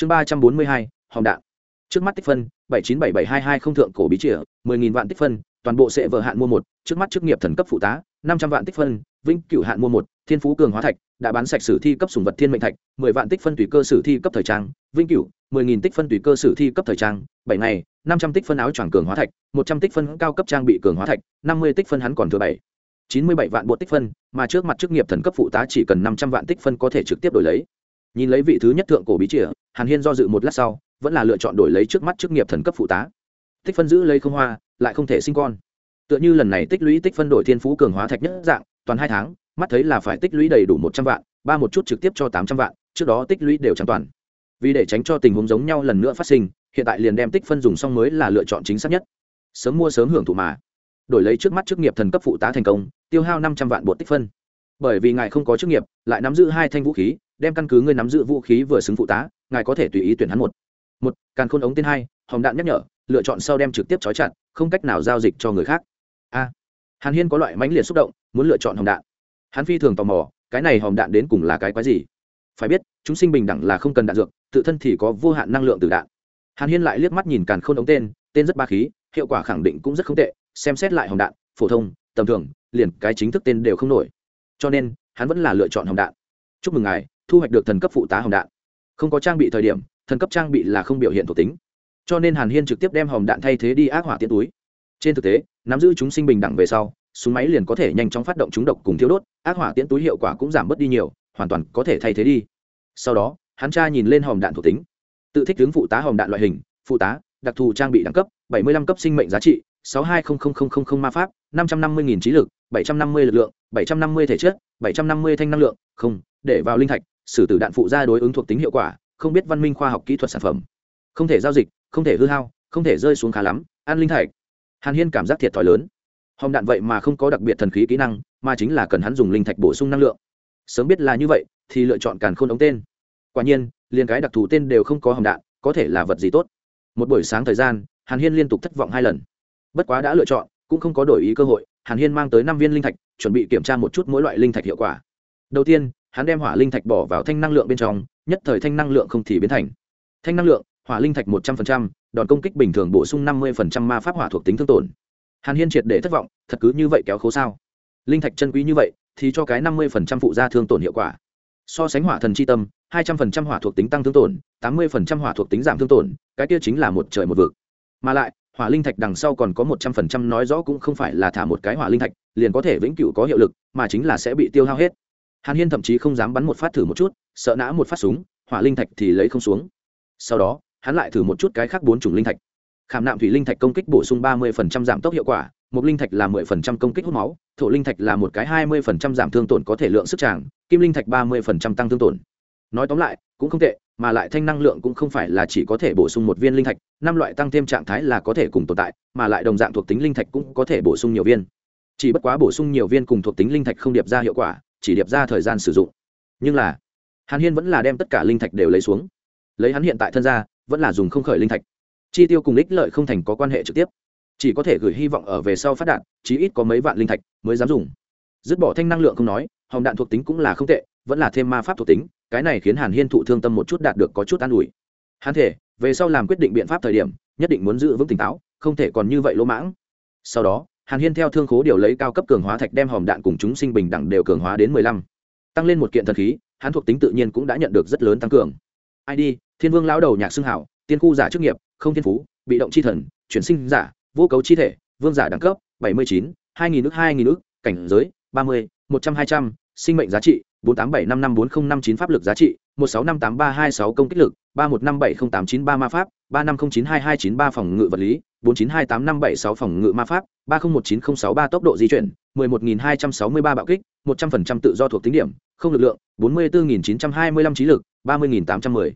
chương ba trăm bốn mươi hai, hòm đạn. Trước mắt tích phân, bảy chín bảy bảy hai hai không thượng cổ bí chìa, mười nghìn vạn tích phân, toàn bộ sẽ vợ hạn mua một, trước mắt chức nghiệp thần cấp phụ tá, năm trăm vạn tích phân, vĩnh cửu hạn mua một, thiên phú cường hóa thạch, đã bán sạch sử thi cấp sùng vật thiên mệnh thạch, mười vạn tích phân tùy cơ sử thi cấp thời trang, vĩnh cửu, mười nghìn tích phân tùy cơ sử thi cấp thời trang, bảy ngày, năm trăm tích phân áo choàng cường hóa thạch, một trăm tích phân cao cấp trang bị cường hóa thạch, năm mươi tích phân hắn còn thừa bảy. chín mươi bảy vạn bộ tích phân, mà trước mặt chức nghiệp thần cấp phụ tá chỉ cần năm trăm vạn tích phân có thể trực tiếp đổi lấy. Nhìn lấy vị thứ nhất thượng cổ bí chìa hàn hiên do dự một lát sau, vẫn là lựa chọn đổi lấy trước mắt chức nghiệp thần cấp phụ tá. Tích phân giữ lấy không hoa, lại không thể sinh con. Tựa như lần này tích lũy tích phân đổi thiên phú cường hóa thạch nhất dạng, toàn hai tháng, mắt thấy là phải tích lũy đầy đủ một trăm vạn, ba một chút trực tiếp cho tám trăm vạn, trước đó tích lũy đều trắng toàn. Vì để tránh cho tình huống giống nhau lần nữa phát sinh, hiện tại liền đem tích phân dùng xong mới là lựa chọn chính xác nhất. Sớm mua sớm hưởng thụ mà. Đổi lấy trước mắt chức nghiệp thần cấp phụ tá thành công, tiêu hao năm trăm vạn bột tích phân bởi vì ngài không có chức nghiệp, lại nắm giữ hai thanh vũ khí, đem căn cứ ngươi nắm giữ vũ khí vừa xứng phụ tá, ngài có thể tùy ý tuyển hắn một. Một, càn khôn ống tên hai, hồng đạn nhắc nhở, lựa chọn sau đem trực tiếp trói chặt, không cách nào giao dịch cho người khác. A. Hàn hiên có loại mãnh liệt xúc động, muốn lựa chọn hồng đạn. Hắn phi thường tò mò, cái này hồng đạn đến cùng là cái quái gì? Phải biết, chúng sinh bình đẳng là không cần đạn dược, tự thân thì có vô hạn năng lượng từ đạn. Hàn hiên lại liếc mắt nhìn càn khôn ống tên tên rất ba khí, hiệu quả khẳng định cũng rất không tệ, xem xét lại hồng đạn, phổ thông, tầm thường, liền cái chính thức tên đều không nổi cho nên, hắn vẫn là lựa chọn hòm đạn. Chúc mừng ngài, thu hoạch được thần cấp phụ tá hòm đạn. Không có trang bị thời điểm, thần cấp trang bị là không biểu hiện thuộc tính. Cho nên hàn hiên trực tiếp đem hòm đạn thay thế đi ác hỏa tiễn túi. Trên thực tế, nắm giữ chúng sinh bình đẳng về sau, súng máy liền có thể nhanh chóng phát động chúng độc cùng thiếu đốt, ác hỏa tiễn túi hiệu quả cũng giảm bớt đi nhiều, hoàn toàn có thể thay thế đi. Sau đó, hắn tra nhìn lên hòm đạn thuộc tính. Tự thích tướng phụ tá hòm đạn loại hình, phụ tá, đặc thù trang bị đẳng cấp 75 cấp sinh mệnh giá trị 620000 ma pháp 550.000 trí lực 750 lực lượng 750 thể chất 750 thanh năng lượng, không, để vào linh thạch, sử tử đạn phụ ra đối ứng thuộc tính hiệu quả, không biết văn minh khoa học kỹ thuật sản phẩm. Không thể giao dịch, không thể hư hao, không thể rơi xuống khá lắm, ăn linh thạch. Hàn hiên cảm giác thiệt thòi lớn. Hồng đạn vậy mà không có đặc biệt thần khí kỹ năng, mà chính là cần hắn dùng linh thạch bổ sung năng lượng. Sớm biết là như vậy, thì lựa chọn càn khôn ống tên. Quả nhiên, liền cái đặc thù tên đều không có hồng đạn, có thể là vật gì tốt. Một buổi sáng thời gian, hàn hiên liên tục thất vọng hai lần. Bất quá đã lựa chọn, cũng không có đổi ý cơ hội hàn hiên mang tới năm viên linh thạch, chuẩn bị kiểm tra một chút mỗi loại linh thạch hiệu quả. Đầu tiên, hắn đem hỏa linh thạch bỏ vào thanh năng lượng bên trong, nhất thời thanh năng lượng không thì biến thành. Thanh năng lượng, hỏa linh thạch một trăm linh đòn công kích bình thường bổ sung năm mươi ma pháp hỏa thuộc tính thương tổn. Hàn hiên triệt để thất vọng, thật cứ như vậy kéo khố sao? Linh thạch chân quý như vậy, thì cho cái năm mươi phụ gia thương tổn hiệu quả. So sánh hỏa thần c h i tâm, hai trăm linh hỏa thuộc tính tăng thương tổn, tám mươi hỏa thuộc tính giảm thương tổn, cái kia chính là một trời một vực. Mà lại hỏa linh thạch đằng sau còn có một trăm phần trăm nói rõ cũng không phải là thả một cái hỏa linh thạch, liền có thể vĩnh cửu có hiệu lực, mà chính là sẽ bị tiêu hao hết. Hàn hiên thậm chí không dám bắn một phát thử một chút, sợ nã một phát súng, hỏa linh thạch thì lấy không xuống. Sau đó, hắn lại thử một chút cái khác bốn chủng linh thạch. Khảm nạm thủy linh thạch công kích bổ sung ba mươi phần trăm giảm tốc hiệu quả một linh thạch là 10% công kích hút máu, thổ linh thạch là một cái 20% giảm thương tổn có thể lượng sức tràng, kim linh thạch 30% tăng thương tổn. Nói tóm lại, cũng không tệ mà lại thanh năng lượng cũng không phải là chỉ có thể bổ sung một viên linh thạch, năm loại tăng thêm trạng thái là có thể cùng tồn tại, mà lại đồng dạng thuộc tính linh thạch cũng có thể bổ sung nhiều viên. Chỉ bất quá bổ sung nhiều viên cùng thuộc tính linh thạch không điệp ra hiệu quả, chỉ điệp ra thời gian sử dụng. Nhưng là, hàn hiên vẫn là đem tất cả linh thạch đều lấy xuống. Lấy hắn hiện tại thân ra, vẫn là dùng không khởi linh thạch. Chi tiêu cùng ích lợi không thành có quan hệ trực tiếp. Chỉ có thể gửi hy vọng ở về sau phát đạn chí ít có mấy vạn linh thạch mới dám dùng. Dứt bỏ thanh năng lượng không nói, hồng đạn thuộc tính cũng là không tệ, vẫn là thêm ma pháp thuộc tính cái này khiến hàn hiên thụ thương tâm một chút đạt được có chút an ủi. Hắn thể về sau làm quyết định biện pháp thời điểm, nhất định muốn giữ vững tỉnh táo, không thể còn như vậy lỗ mãng. Sau đó, hàn hiên theo thương khố điều lấy cao cấp cường hóa thạch đem hòm đạn cùng chúng sinh bình đẳng đều cường hóa đến mười lăm. Tăng lên một kiện thần khí, hắn thuộc tính tự nhiên cũng đã nhận được rất lớn tăng cường. Id thiên vương lão đầu nhạc xưng hảo, tiên khu giả chức nghiệp, không thiên phú, bị động c h i thần, chuyển sinh giả, vô cấu chi thể, vương giả đẳng cấp, bảy mươi chín, hai nghìn nước hai nghìn nước cảnh giới, ba mươi, một trăm hai trăm, sinh mệnh giá trị bốn tám bảy năm năm bốn không năm chín pháp lực giá trị, một sáu năm tám ba hai sáu công kích lực, ba một năm bảy không tám chín ba ma pháp, ba năm không chín hai hai chín ba phòng ngự vật lý, bốn chín hai tám năm bảy sáu phòng ngự ma pháp, ba không một chín không sáu ba tốc độ di chuyển, mười một nghìn hai trăm sáu mươi ba bạo kích, một trăm phần trăm tự do thuộc tính điểm, không lực lượng, bốn mươi bốn nghìn chín trăm hai mươi lăm trí lực, ba mươi nghìn tám trăm mười.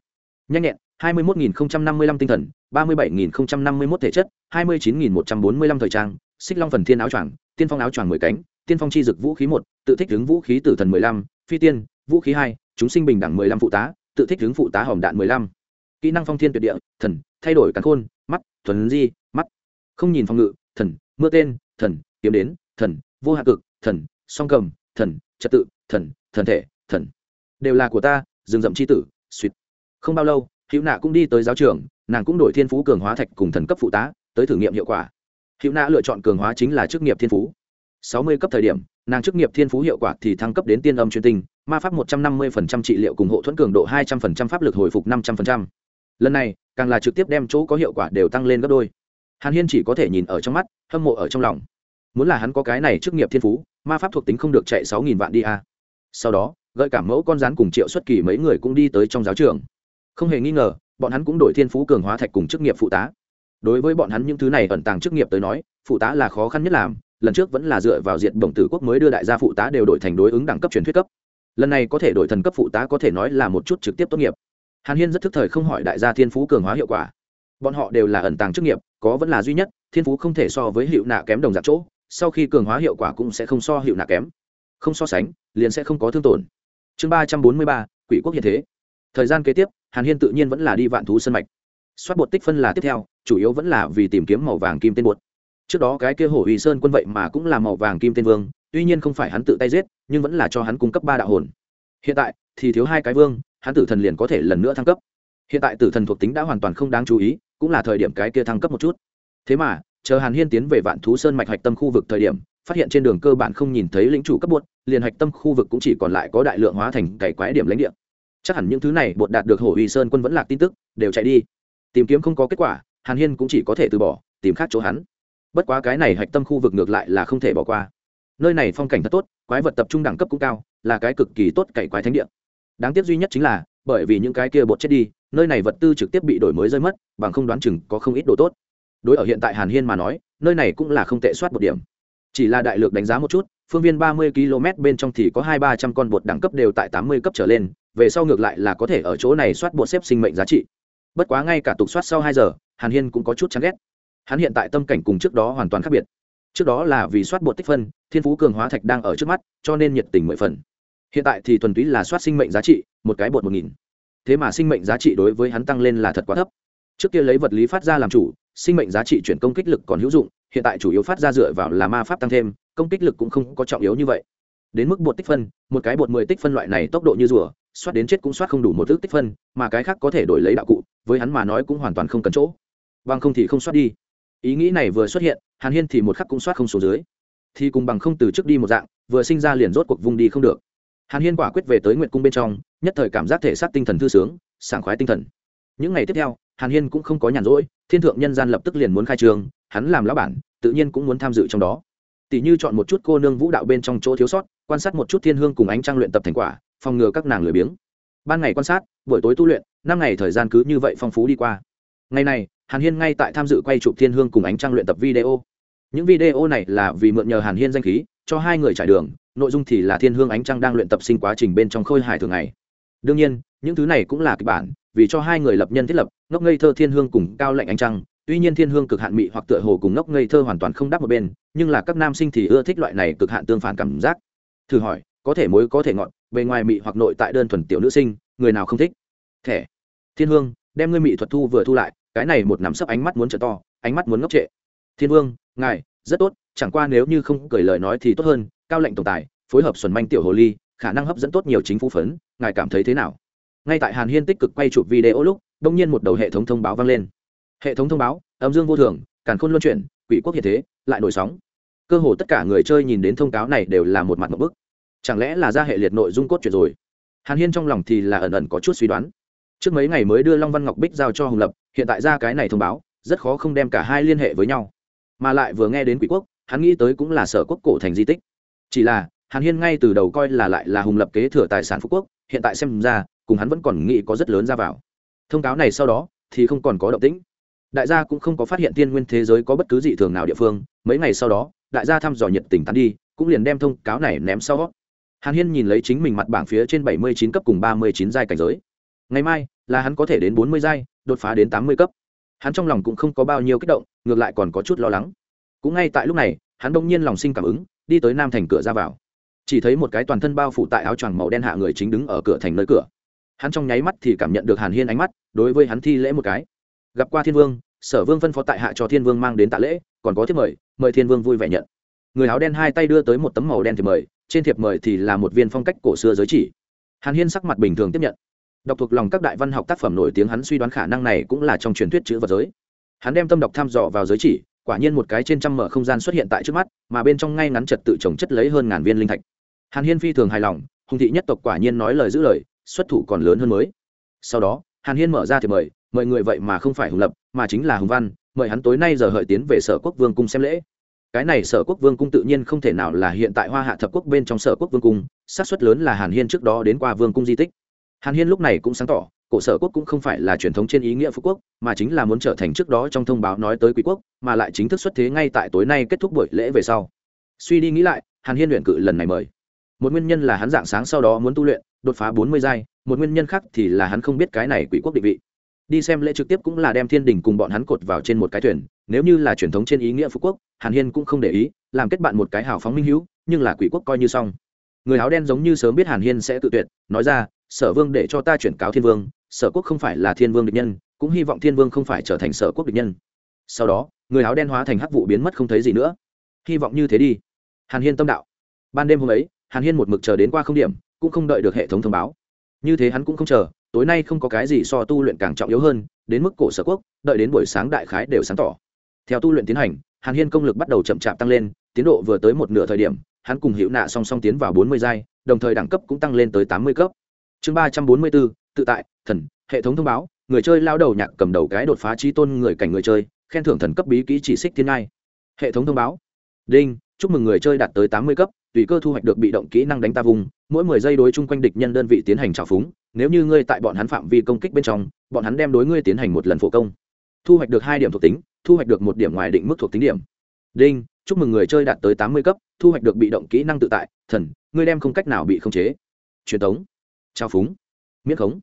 Nhanh nhẹn, hai mươi một nghìn năm mươi lăm tinh thần, ba mươi bảy nghìn năm mươi một thể chất, hai mươi chín nghìn một trăm bốn mươi lăm thời trang, xích long phần thiên áo choàng, tiên phong áo choàng mười cánh tiên phong chi dực vũ khí một, tự thích hướng vũ khí tử thần mười lăm, phi tiên, vũ khí hai, chúng sinh bình đẳng mười lăm phụ tá, tự thích hướng phụ tá hòm đạn mười lăm. Kỹ năng phong thiên tuyệt địa, thần, thay đổi cắn khôn, mắt, thuần di, mắt. Không nhìn phòng ngự, thần, mưa tên, thần, kiếm đến, thần, vô hạ cực, thần, song cầm, thần, trật tự, thần thần thể, thần. Đều là của ta, rừng rậm c h i tử suýt không bao lâu, hữu nạ cũng đi tới giáo trường, nàng cũng đổi thiên phú cường hóa thạch cùng thần cấp phụ tá, tới thử nghiệm hiệu quả. Hữu nạ lựa chọn cường hóa chính là chức nghiệp thiên phú sáu mươi cấp thời điểm, nàng chức nghiệp thiên phú hiệu quả thì thăng cấp đến tiên âm chuyên tinh, ma pháp một trăm năm mươi trị liệu cùng hộ thuẫn cường độ hai trăm linh pháp lực hồi phục năm trăm linh lần này, càng là trực tiếp đem chỗ có hiệu quả đều tăng lên gấp đôi. Hàn hiên chỉ có thể nhìn ở trong mắt, hâm mộ ở trong lòng. Muốn là hắn có cái này chức nghiệp thiên phú, ma pháp thuộc tính không được chạy sáu nghìn vạn đi a sau đó, gợi cảm mẫu con rắn cùng triệu xuất kỳ mấy người cũng đi tới trong giáo trường. Không hề nghi ngờ, bọn hắn cũng đổi thiên phú cường hóa thạch cùng chức nghiệp phụ tá. Đối với bọn hắn những thứ này ẩn tàng chức nghiệp tới nói, phụ tá là khó khăn nhất làm lần trước vẫn là dựa vào diện bổng tử quốc mới đưa đại gia phụ tá đều đổi thành đối ứng đẳng cấp truyền thuyết cấp. Lần này có thể đổi thần cấp phụ tá có thể nói là một chút trực tiếp tốt nghiệp. Hàn hiên rất thức thời không hỏi đại gia thiên phú cường hóa hiệu quả. Bọn họ đều là ẩn tàng chức nghiệp, có vẫn là duy nhất, thiên phú không thể so với hiệu nạ kém đồng dạng chỗ, sau khi cường hóa hiệu quả cũng sẽ không so hiệu nạ kém. Không so sánh, liền sẽ không có thương tổn. Chương ba trăm bốn mươi ba, quỷ quốc hiện thế. Thời gian kế tiếp, hàn hiên tự nhiên vẫn là đi vạn thú sân mạch. Soát bột tích phân là tiếp theo, chủ yếu vẫn là vì tìm kiếm màu vàng kim tên bột trước đó cái kia hổ uy sơn quân vậy mà cũng là màu vàng kim tên vương, tuy nhiên không phải hắn tự tay giết, nhưng vẫn là cho hắn cung cấp ba đạo hồn. Hiện tại, thì thiếu hai cái vương, hắn tử thần liền có thể lần nữa thăng cấp. Hiện tại tử thần thuộc tính đã hoàn toàn không đáng chú ý, cũng là thời điểm cái kia thăng cấp một chút. Thế mà, chờ hàn hiên tiến về vạn thú sơn mạch hạch tâm khu vực thời điểm, phát hiện trên đường cơ bản không nhìn thấy lĩnh chủ cấp bột, liền hạch tâm khu vực cũng chỉ còn lại có đại lượng hóa thành cày quái điểm lãnh địa. Chắc hẳn những thứ này bột đạt được hổ uy sơn quân vẫn lạc tin tức, đều chạy đi. Tìm kiếm không có kết quả, hàn hiên cũng chỉ có thể từ bỏ, tìm khác chỗ hắn bất quá cái này hạch tâm khu vực ngược lại là không thể bỏ qua. Nơi này phong cảnh thật tốt, quái vật tập trung đẳng cấp cũng cao, là cái cực kỳ tốt cày quái thánh địa. Đáng tiếc duy nhất chính là, bởi vì những cái kia bột chết đi, nơi này vật tư trực tiếp bị đổi mới rơi mất, bằng không đoán chừng có không ít đồ tốt. Đối ở hiện tại hàn hiên mà nói, nơi này cũng là không tệ soát một điểm. Chỉ là đại lược đánh giá một chút, phương viên ba mươi km bên trong thì có hai ba trăm con bột đẳng cấp đều tại tám mươi cấp trở lên, về sau ngược lại là có thể ở chỗ này soát bột xếp sinh mệnh giá trị. Bất quá ngay cả tục soát sau hai giờ, hàn hiên cũng có chút chán ghét hắn hiện tại tâm cảnh cùng trước đó hoàn toàn khác biệt. Trước đó là vì soát bột tích phân, thiên phú cường hóa thạch đang ở trước mắt, cho nên nhiệt tình mười phần. Hiện tại thì thuần túy là soát sinh mệnh giá trị, một cái bột một nghìn. Thế mà sinh mệnh giá trị đối với hắn tăng lên là thật quá thấp. Trước kia lấy vật lý phát ra làm chủ, sinh mệnh giá trị chuyển công kích lực còn hữu dụng, hiện tại chủ yếu phát ra dựa vào là ma pháp tăng thêm, công kích lực cũng không có trọng yếu như vậy. Đến mức bột tích phân, một cái bột mười tích phân loại này tốc độ như rùa, soát đến chết cũng soát không đủ một thước tích phân, mà cái khác có thể đổi lấy đạo cụ, với hắn mà nói cũng hoàn toàn không cần chỗ. Bằng không thì không soát đi ý nghĩ này vừa xuất hiện, hàn hiên thì một khắc cũng soát không số dưới. Thì cùng bằng không từ trước đi một dạng, vừa sinh ra liền rốt cuộc vung đi không được. Hàn hiên quả quyết về tới nguyện cung bên trong, nhất thời cảm giác thể xác tinh thần thư sướng, sảng khoái tinh thần. Những ngày tiếp theo, hàn hiên cũng không có nhàn rỗi, thiên thượng nhân gian lập tức liền muốn khai trường, hắn làm lão bản, tự nhiên cũng muốn tham dự trong đó. Tỷ như chọn một chút cô nương vũ đạo bên trong chỗ thiếu sót, quan sát một chút thiên hương cùng ánh trăng luyện tập thành quả, phòng ngừa các nàng lười biếng. Ban ngày quan sát, buổi tối tu luyện, năm ngày thời gian cứ như vậy phong phú đi qua ngày này, hàn hiên ngay tại tham dự quay chụp thiên hương cùng ánh trăng luyện tập video. Những video này là vì mượn nhờ hàn hiên danh khí, cho hai người trải đường, nội dung thì là thiên hương ánh trăng đang luyện tập sinh quá trình bên trong khôi hài thường ngày. Đương nhiên, những thứ này cũng là kịch bản, vì cho hai người lập nhân thiết lập, ngốc ngây thơ thiên hương cùng cao lạnh ánh trăng. Tuy nhiên thiên hương cực hạn mị hoặc tựa hồ cùng ngốc ngây thơ hoàn toàn không đáp một bên, nhưng là các nam sinh thì ưa thích loại này cực hạn tương phản cảm giác. Thử hỏi, có thể mối có thể ngọn, bề ngoài mị hoặc nội tại đơn thuần tiểu nữ sinh, người nào không thích? Thẻ. Thiên hương, đem ngươi mị thuật thu vừa thu lại cái này một nắm sấp ánh mắt muốn trở to, ánh mắt muốn ngốc trệ. Thiên vương, ngài, rất tốt, chẳng qua nếu như không cười lời nói thì tốt hơn, cao lệnh tổng tài, phối hợp xuẩn manh tiểu hồ ly, khả năng hấp dẫn tốt nhiều chính phủ phấn, ngài cảm thấy thế nào? Ngay tại hàn hiên tích cực quay chụp video lúc đông nhiên một đầu hệ thống thông báo vang lên. Hệ thống thông báo, âm dương vô thường, càn khôn luân chuyển, quỷ quốc hiện thế, lại nổi sóng. Cơ hồ tất cả người chơi nhìn đến thông cáo này đều là một mặt một bức. Chẳng lẽ là ra hệ liệt nội dung cốt truyện rồi? Hàn hiên trong lòng thì là ẩn ẩn có chút suy đoán trước mấy ngày mới đưa long văn ngọc bích giao cho Hùng lập, hiện tại ra cái này thông báo, rất khó không đem cả hai liên hệ với nhau. Mà lại vừa nghe đến quỷ quốc, hắn nghĩ tới cũng là sở quốc cổ thành di tích. Chỉ là, hàn hiên ngay từ đầu coi là lại là hùng lập kế thừa tài sản phú quốc, hiện tại xem ra, cùng hắn vẫn còn nghĩ có rất lớn ra vào. Thông cáo này sau đó, thì không còn có động tĩnh. Đại gia cũng không có phát hiện tiên nguyên thế giới có bất cứ dị thường nào địa phương, mấy ngày sau đó, đại gia thăm dò nhiệt tình tán đi, cũng liền đem thông cáo này ném sau. Hàn hiên nhìn lấy chính mình mặt bảng phía trên bảy mươi chín cấp cùng ba mươi chín giai cảnh giới ngày mai, là hắn có thể đến bốn mươi giai, đột phá đến tám mươi cấp. Hắn trong lòng cũng không có bao nhiêu kích động, ngược lại còn có chút lo lắng. Cũng ngay tại lúc này, hắn đông nhiên lòng sinh cảm ứng, đi tới nam thành cửa ra vào. Chỉ thấy một cái toàn thân bao phủ tại áo choàng màu đen hạ người chính đứng ở cửa thành nơi cửa. Hắn trong nháy mắt thì cảm nhận được hàn hiên ánh mắt, đối với hắn thi lễ một cái. Gặp qua thiên vương, sở vương phân phó tại hạ cho thiên vương mang đến tạ lễ, còn có thiếp mời mời thiên vương vui vẻ nhận. Người áo đen hai tay đưa tới một tấm màu đen thiệp mời, trên thiệp mời thì là một viên phong cách cổ xưa giới chỉ. Hàn hiên sắc mặt bình thường tiếp nhận đọc thuộc lòng các đại văn học tác phẩm nổi tiếng hắn suy đoán khả năng này cũng là trong truyền thuyết chữ vật giới. Hắn đem tâm đọc thăm dò vào giới chỉ, quả nhiên một cái trên trăm mở không gian xuất hiện tại trước mắt, mà bên trong ngay ngắn trật tự trồng chất lấy hơn ngàn viên linh thạch. Hàn hiên phi thường hài lòng, hùng thị nhất tộc quả nhiên nói lời giữ lời, xuất thủ còn lớn hơn mới. Sau đó, hàn hiên mở ra thì mời mời người vậy mà không phải hùng lập, mà chính là hùng văn, mời hắn tối nay giờ hợi tiến về sở quốc vương cung xem lễ. Cái này sở quốc vương cung tự nhiên không thể nào là hiện tại hoa hạ thập quốc bên trong sở quốc vương cung, xác suất lớn là hàn hiên trước đó đến qua vương cung di tích hàn hiên lúc này cũng sáng tỏ, cổ sở quốc cũng không phải là truyền thống trên ý nghĩa phú quốc, mà chính là muốn trở thành trước đó trong thông báo nói tới quý quốc, mà lại chính thức xuất thế ngay tại tối nay kết thúc buổi lễ về sau. Suy đi nghĩ lại, hàn hiên luyện cự lần này mời. Một nguyên nhân là hắn dạng sáng sau đó muốn tu luyện, đột phá bốn mươi giai, một nguyên nhân khác thì là hắn không biết cái này quỷ quốc định vị. Đi xem lễ trực tiếp cũng là đem thiên đình cùng bọn hắn cột vào trên một cái thuyền, nếu như là truyền thống trên ý nghĩa phú quốc, hàn hiên cũng không để ý, làm kết bạn một cái hào phóng minh hữu, nhưng là quỷ quốc coi như xong. Người áo đen giống như sớm biết hàn hiên sẽ tự tuyệt, nói ra sở vương để cho ta chuyển cáo thiên vương, sở quốc không phải là thiên vương địch nhân, cũng hy vọng thiên vương không phải trở thành sở quốc địch nhân. Sau đó, người áo đen hóa thành hắc vụ biến mất không thấy gì nữa. Hy vọng như thế đi. Hàn hiên tâm đạo. Ban đêm hôm ấy, hàn hiên một mực chờ đến qua không điểm, cũng không đợi được hệ thống thông báo. Như thế hắn cũng không chờ, tối nay không có cái gì so tu luyện càng trọng yếu hơn, đến mức cổ sở quốc, đợi đến buổi sáng đại khái đều sáng tỏ. Theo tu luyện tiến hành, hàn hiên công lực bắt đầu chậm chạp tăng lên, tiến độ vừa tới một nửa thời điểm, hắn cùng hữu nạ song song tiến vào bốn mươi giai, đồng thời đẳng cấp cũng tăng lên tới tám mươi cấp chương ba trăm bốn mươi bốn, tự tại, thần, hệ thống thông báo, người chơi lao đầu nhạc cầm đầu cái đột phá trí tôn người cảnh người chơi, khen thưởng thần cấp bí kỹ chỉ xích thiên ngai. Hệ thống thông báo. Đinh, chúc mừng người chơi đạt tới tám mươi cấp, tùy cơ thu hoạch được bị động kỹ năng đánh ta vùng, mỗi mười giây đối chung quanh địch nhân đơn vị tiến hành trào phúng, nếu như ngươi tại bọn hắn phạm vi công kích bên trong, bọn hắn đem đối ngươi tiến hành một lần phổ công. Thu hoạch được hai điểm thuộc tính, thu hoạch được một điểm ngoài định mức thuộc tính điểm. Đinh, chúc mừng người chơi đạt tới tám mươi cấp, thu hoạch được bị động kỹ năng tự tại, thần, ngươi đem không cách nào bị khống chế. Truyền thống trao phúng, miễn khống.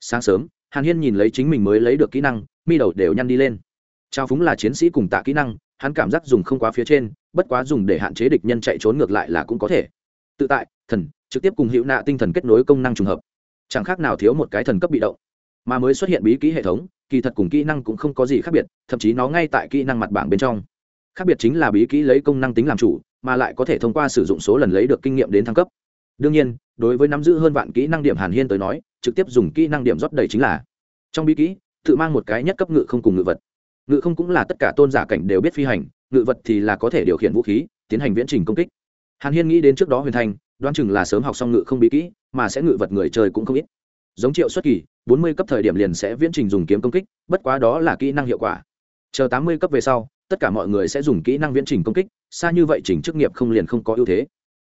Sáng sớm, hàn hiên nhìn lấy chính mình mới lấy được kỹ năng, mi đầu đều nhăn đi lên. Trao phúng là chiến sĩ cùng tạ kỹ năng, hắn cảm giác dùng không quá phía trên, bất quá dùng để hạn chế địch nhân chạy trốn ngược lại là cũng có thể. Tự tại, thần, trực tiếp cùng hữu nạ tinh thần kết nối công năng trùng hợp. Chẳng khác nào thiếu một cái thần cấp bị động. Mà mới xuất hiện bí kỹ hệ thống, kỳ thật cùng kỹ năng cũng không có gì khác biệt, thậm chí nó ngay tại kỹ năng mặt bảng bên trong. Khác biệt chính là bí kỹ lấy công năng tính làm chủ, mà lại có thể thông qua sử dụng số lần lấy được kinh nghiệm đến thăng cấp. Đương nhiên đối với nắm giữ hơn vạn kỹ năng điểm hàn hiên tới nói, trực tiếp dùng kỹ năng điểm rót đầy chính là. Trong bí kỹ, tự mang một cái nhất cấp ngự không cùng ngự vật. Ngự không cũng là tất cả tôn giả cảnh đều biết phi hành, ngự vật thì là có thể điều khiển vũ khí, tiến hành viễn trình công kích. Hàn hiên nghĩ đến trước đó huyền thanh đoán chừng là sớm học xong ngự không bí kỹ, mà sẽ ngự vật người chơi cũng không ít. Giống triệu xuất kỳ, bốn mươi cấp thời điểm liền sẽ viễn trình dùng kiếm công kích, bất quá đó là kỹ năng hiệu quả. Chờ tám mươi cấp về sau, tất cả mọi người sẽ dùng kỹ năng viễn trình công kích, xa như vậy chỉnh chức nghiệp không liền không có ưu thế.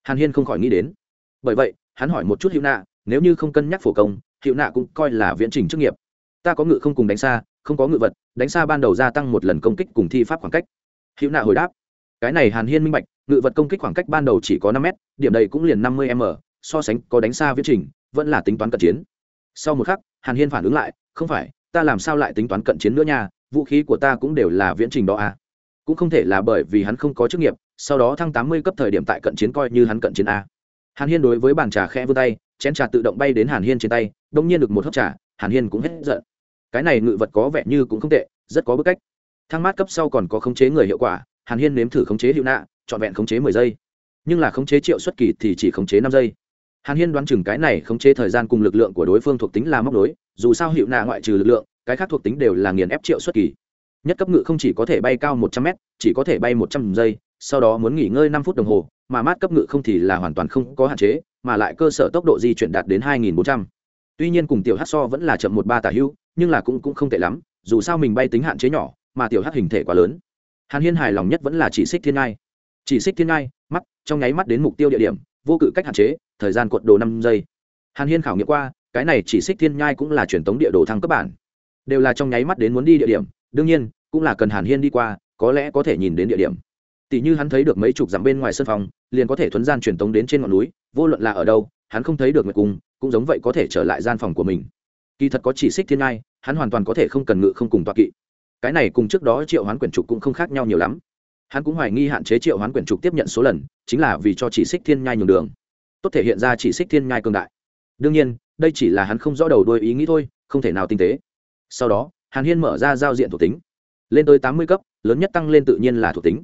Hàn hiên không khỏi nghĩ đến. Bởi vậy hắn hỏi một chút hữu nạ, nếu như không cân nhắc phổ công, hữu nạ cũng coi là viễn trình chức nghiệp. Ta có ngự không cùng đánh xa, không có ngự vật, đánh xa ban đầu gia tăng một lần công kích cùng thi pháp khoảng cách. Hữu nạ hồi đáp, cái này hàn hiên minh bạch, ngự vật công kích khoảng cách ban đầu chỉ có năm m điểm đầy cũng liền năm mươi m, so sánh có đánh xa viễn trình, vẫn là tính toán cận chiến. Sau một khắc, hàn hiên phản ứng lại, không phải, ta làm sao lại tính toán cận chiến nữa nha, vũ khí của ta cũng đều là viễn trình đó à. cũng không thể là bởi vì hắn không có chức nghiệp, sau đó thăng tám mươi cấp thời điểm tại cận chiến coi như hắn cận chiến a hàn hiên đối với bàn trà khẽ vươn tay, chén trà tự động bay đến hàn hiên trên tay, đông nhiên được một hớp trà, hàn hiên cũng hết giận. Cái này ngự vật có vẻ như cũng không tệ, rất có bức cách. Thang mát cấp sau còn có khống chế người hiệu quả, hàn hiên nếm thử khống chế hiệu nạ, trọn vẹn khống chế mười giây. Nhưng là khống chế triệu xuất kỳ thì chỉ khống chế năm giây. Hàn hiên đoán chừng cái này khống chế thời gian cùng lực lượng của đối phương thuộc tính là móc đối dù sao hiệu nạ ngoại trừ lực lượng, cái khác thuộc tính đều là nghiền ép triệu xuất kỳ. Nhất cấp ngự không chỉ có thể bay cao một trăm m chỉ có thể bay một trăm giây, sau đó muốn nghỉ ngơi năm phút đồng hồ mà mát cấp ngự không thì là hoàn toàn không có hạn chế, mà lại cơ sở tốc độ di chuyển đạt đến hai nghìn bốn trăm. Tuy nhiên cùng tiểu hát so vẫn là chậm một ba tả hữu nhưng là cũng cũng không tệ lắm, dù sao mình bay tính hạn chế nhỏ, mà tiểu hát hình thể quá lớn. Hàn hiên hài lòng nhất vẫn là chỉ xích thiên ngai. Chỉ xích thiên ngai, mắt, trong nháy mắt đến mục tiêu địa điểm, vô cự cách hạn chế, thời gian cuộn đồ năm giây. Hàn hiên khảo nghiệm qua, cái này chỉ xích thiên ngai cũng là truyền thống địa đồ thăng cấp bản. Đều là trong nháy mắt đến muốn đi địa điểm, đương nhiên, cũng là cần hàn hiên đi qua, có lẽ có thể nhìn đến địa điểm. Tỷ như hắn thấy được mấy chục dặm bên ngoài sân phòng liền có thể thuấn gian truyền tống đến trên ngọn núi, vô luận là ở đâu, hắn không thấy được nguyệt cung, cũng giống vậy có thể trở lại gian phòng của mình. Kỳ thật có chỉ xích thiên ngai, hắn hoàn toàn có thể không cần ngự không cùng toa kỵ. Cái này cùng trước đó triệu hoán quyển trục cũng không khác nhau nhiều lắm. Hắn cũng hoài nghi hạn chế triệu hoán quyển trục tiếp nhận số lần, chính là vì cho chỉ xích thiên nhai nhường đường. Tốt thể hiện ra chỉ xích thiên nhai cường đại. Đương nhiên, đây chỉ là hắn không rõ đầu đuôi ý nghĩ thôi, không thể nào tinh tế. Sau đó, hàn hiên mở ra giao diện thuộc tính. Lên tới tám mươi cấp, lớn nhất tăng lên tự nhiên là thuộc tính.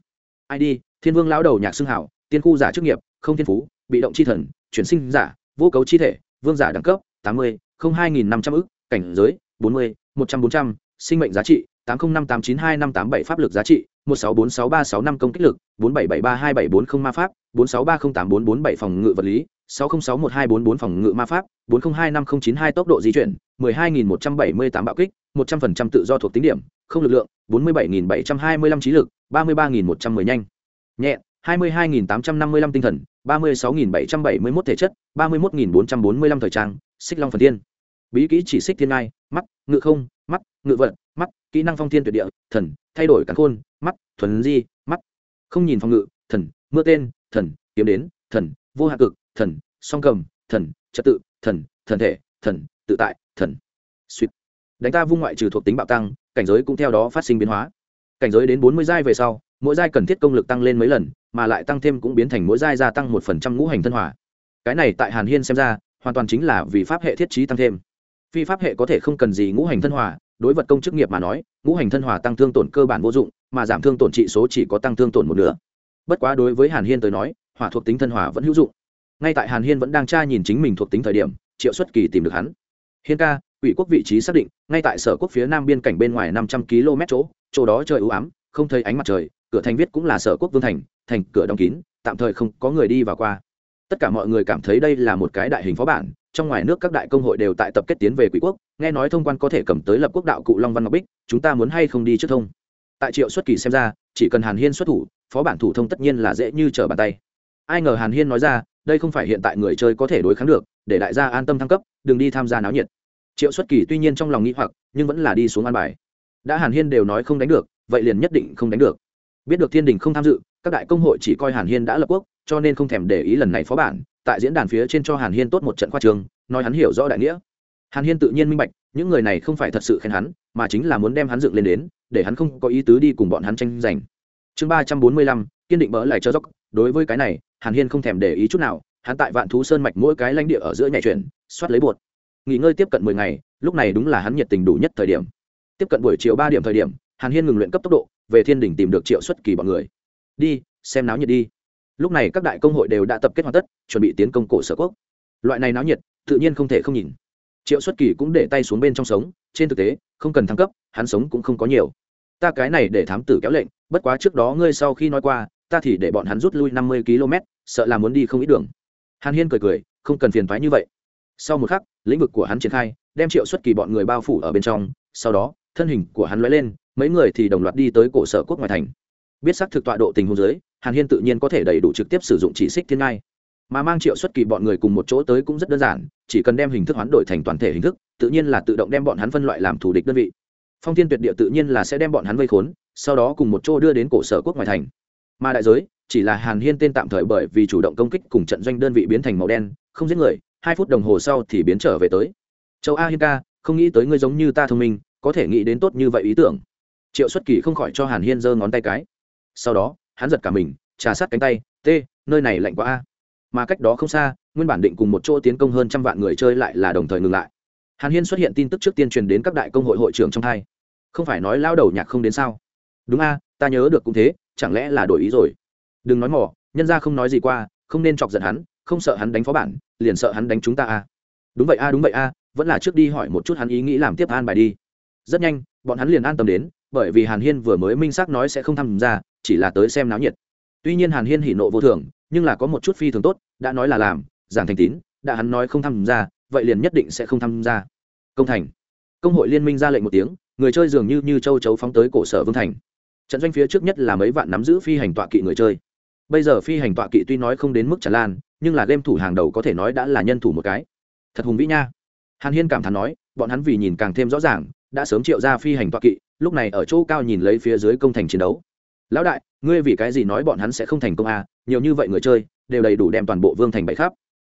Id thiên vương lão đầu nhạc xưng hảo tiên khu giả chức nghiệp, không thiên phú, bị động c h i thần, chuyển sinh giả, vô cấu chi thể, vương giả đẳng cấp, tám mươi, không hai nghìn năm trăm ư c cảnh giới, bốn mươi, một trăm bốn trăm, sinh mệnh giá trị, tám không năm tám chín hai năm tám bảy pháp lực giá trị, một sáu bốn sáu ba sáu năm công kích lực, bốn bảy bảy ba hai bảy bốn không ma pháp, bốn sáu ba không tám bốn bốn bảy phòng ngự vật lý, sáu không sáu một hai bốn bốn phòng ngự ma pháp, bốn không hai năm không chín hai tốc độ di chuyển, mười hai nghìn một trăm bảy mươi tám bạo kích, một trăm phần trăm tự do thuộc tính điểm, không lực lượng, bốn mươi bảy nghìn bảy trăm hai mươi lăm trí lực, ba mươi ba nghìn một trăm mười nhanh. Nhẹ. 22.855 tinh thần, 36.771 thể chất, 31.445 thời trang, xích long phần thiên. Bí kỹ chỉ xích thiên ngai, mắt, ngự không, mắt, ngự vận mắt, kỹ năng phong thiên tuyệt địa, thần, thay đổi cản khôn, mắt, thuần di, mắt. Không nhìn phòng ngự, thần, mưa tên, thần, kiếm đến, thần, vô hạ cực, thần, song cầm, thần, trật tự, thần, thần thể, thần, tự tại, thần. Xuyệt. Đánh ta vung ngoại trừ thuộc tính bạo tăng, cảnh giới cũng theo đó phát sinh biến hóa. Cảnh giới đến 40 giai về sau, mỗi giai cần thiết công lực tăng lên mấy lần, mà lại tăng thêm cũng biến thành mỗi giai gia tăng một phần trăm ngũ hành thân hòa. Cái này tại hàn hiên xem ra, hoàn toàn chính là vì pháp hệ thiết trí tăng thêm. Phi pháp hệ có thể không cần gì ngũ hành thân hòa, đối vật công chức nghiệp mà nói, ngũ hành thân hòa tăng thương tổn cơ bản vô dụng, mà giảm thương tổn trị số chỉ có tăng thương tổn một nửa. Bất quá đối với hàn hiên tới nói, hỏa thuộc tính thân hòa vẫn hữu dụng. Ngay tại hàn hiên vẫn đang tra nhìn chính mình thuộc tính thời điểm, triệu xuất kỳ tìm được hắn. Hiên ca ủy quốc vị trí xác định, ngay tại sở quốc phía nam biên cảnh bên ngoài năm trăm km chỗ chỗ đó trời ưu ám, không thấy ánh mặt trời cửa thành viết cũng là sở quốc vương thành thành cửa đóng kín, tạm thời không có người đi vào qua. Tất cả mọi người cảm thấy đây là một cái đại hình phó bản, trong ngoài nước các đại công hội đều tại tập kết tiến về quỷ quốc, nghe nói thông quan có thể cầm tới lập quốc đạo cụ long văn ngọc bích, chúng ta muốn hay không đi trước thông? Tại triệu xuất kỳ xem ra, chỉ cần hàn hiên xuất thủ, phó bản thủ thông tất nhiên là dễ như trở bàn tay. Ai ngờ hàn hiên nói ra, đây không phải hiện tại người chơi có thể đối kháng được, để đại gia an tâm thăng cấp, đừng đi tham gia náo nhiệt. Triệu xuất kỳ tuy nhiên trong lòng nghĩ hoặc, nhưng vẫn là đi xuống an bài. Đã hàn hiên đều nói không đánh được, vậy liền nhất định không đánh được biết được thiên đình không tham dự, các đại công hội chỉ coi hàn hiên đã lập quốc, cho nên không thèm để ý lần này phó bản. Tại diễn đàn phía trên cho hàn hiên tốt một trận khoa trường, nói hắn hiểu rõ đại nghĩa. Hàn hiên tự nhiên minh bạch, những người này không phải thật sự khen hắn, mà chính là muốn đem hắn dựng lên đến, để hắn không có ý tứ đi cùng bọn hắn tranh giành. Chương ba trăm bốn mươi lăm, kiên định bỡ lại cho dốc. Đối với cái này, hàn hiên không thèm để ý chút nào, hắn tại vạn thú sơn mạch mỗi cái lãnh địa ở giữa nhảy chuyển, soát lấy bột. Nghỉ ngơi tiếp cận mười ngày, lúc này đúng là hắn nhiệt tình đủ nhất thời điểm. Tiếp cận buổi chiều ba điểm thời điểm, hàn hiên ngừng luyện cấp tốc độ về thiên đỉnh tìm được triệu xuất kỳ bọn người. Đi, xem náo nhiệt đi. Lúc này các đại công hội đều đã tập kết hoàn tất, chuẩn bị tiến công cổ sở quốc. Loại này náo nhiệt, tự nhiên không thể không nhìn. Triệu xuất kỳ cũng để tay xuống bên trong sống, trên thực tế, không cần thăng cấp, hắn sống cũng không có nhiều. Ta cái này để thám tử kéo lệnh, bất quá trước đó ngươi sau khi nói qua, ta thì để bọn hắn rút lui năm mươi km, sợ là muốn đi không ít đường. Hàn hiên cười cười, không cần phiền thoái như vậy. Sau một khắc, lĩnh vực của hắn triển khai, đem triệu xuất kỳ bọn người bao phủ ở bên trong, sau đó, thân hình của hắn lóe lên mấy người thì đồng loạt đi tới cổ sở quốc ngoài thành. Biết xác thực tọa độ tình huống dưới, hàn hiên tự nhiên có thể đầy đủ trực tiếp sử dụng chỉ xích thiên ngai. Mà mang triệu xuất kỳ bọn người cùng một chỗ tới cũng rất đơn giản, chỉ cần đem hình thức hoán đổi thành toàn thể hình thức, tự nhiên là tự động đem bọn hắn phân loại làm thủ địch đơn vị. Phong thiên tuyệt địa tự nhiên là sẽ đem bọn hắn vây khốn, sau đó cùng một chỗ đưa đến cổ sở quốc ngoài thành. Mà đại giới, chỉ là hàn hiên tên tạm thời bởi vì chủ động công kích cùng trận doanh đơn vị biến thành màu đen, không giết người, hai phút đồng hồ sau thì biến trở về tới. Châu a hiên ca, không nghĩ tới ngươi giống như ta thông minh, có thể nghĩ đến tốt như vậy ý tưởng triệu xuất kỳ không khỏi cho hàn hiên giơ ngón tay cái sau đó hắn giật cả mình trà sát cánh tay t nơi này lạnh quá a. mà cách đó không xa nguyên bản định cùng một chỗ tiến công hơn trăm vạn người chơi lại là đồng thời ngừng lại hàn hiên xuất hiện tin tức trước tiên truyền đến các đại công hội hội trưởng trong hai không phải nói lao đầu nhạc không đến sao đúng a, ta nhớ được cũng thế, chẳng lẽ là đổi ý rồi? đừng nói mỏ nhân ra không nói gì qua, không nên chọc giận hắn, không sợ hắn đánh phó bản, liền sợ hắn đánh chúng ta a. đúng vậy a, đúng vậy a, vẫn là trước đi hỏi một chút hắn ý nghĩ làm tiếp an bài đi. rất nhanh, bọn hắn liền an tâm đến bởi vì hàn hiên vừa mới minh xác nói sẽ không tham gia, chỉ là tới xem náo nhiệt. Tuy nhiên hàn hiên hỉ nộ vô thường, nhưng là có một chút phi thường tốt, đã nói là làm, giảng thành tín, đã hắn nói không tham gia, vậy liền nhất định sẽ không tham gia. Công thành. Công hội liên minh ra lệnh một tiếng, người chơi dường như như châu chấu phóng tới cổ sở vương thành. Trận doanh phía trước nhất là mấy vạn nắm giữ phi hành tọa kỵ người chơi. Bây giờ phi hành tọa kỵ tuy nói không đến mức tràn lan, nhưng là game thủ hàng đầu có thể nói đã là nhân thủ một cái. Thật hùng vĩ nha. Hàn hiên cảm thán nói, bọn hắn vì nhìn càng thêm rõ ràng, đã sớm triệu ra phi hành tọa kỵ lúc này ở chỗ cao nhìn lấy phía dưới công thành chiến đấu. Lão đại, ngươi vì cái gì nói bọn hắn sẽ không thành công à? Nhiều như vậy người chơi, đều đầy đủ đem toàn bộ vương thành bậy khắp.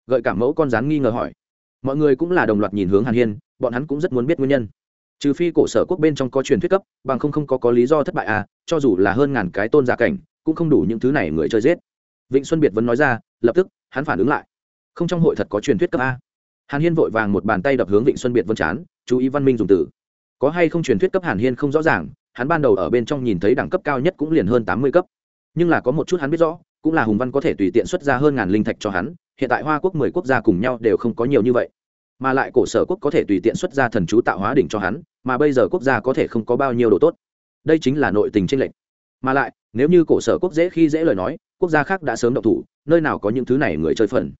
Gợi cảm mẫu con rắn nghi ngờ hỏi. Mọi người cũng là đồng loạt nhìn hướng hàn hiên, bọn hắn cũng rất muốn biết nguyên nhân. Trừ phi cổ sở quốc bên trong có truyền thuyết cấp, bằng không không có có lý do thất bại à cho dù là hơn ngàn cái tôn giả cảnh, cũng không đủ những thứ này người chơi giết. Vịnh xuân biệt vẫn nói ra, lập tức, hắn phản ứng lại. Không trong hội thật có truyền thuyết cấp a. Hàn hiên vội vàng một bàn tay đập hướng vịnh xuân biệt vân chán, chú ý văn minh dùng từ có hay không truyền thuyết cấp hàn hiên không rõ ràng, hắn ban đầu ở bên trong nhìn thấy đẳng cấp cao nhất cũng liền hơn tám mươi cấp. Nhưng là có một chút hắn biết rõ, cũng là hùng văn có thể tùy tiện xuất ra hơn ngàn linh thạch cho hắn, hiện tại hoa quốc mười quốc gia cùng nhau đều không có nhiều như vậy. Mà lại cổ sở quốc có thể tùy tiện xuất ra thần chú tạo hóa đỉnh cho hắn, mà bây giờ quốc gia có thể không có bao nhiêu đồ tốt. Đây chính là nội tình tranh lệch. Mà lại, nếu như cổ sở quốc dễ khi dễ lời nói, quốc gia khác đã sớm động thủ, nơi nào có những thứ này người chơi phần.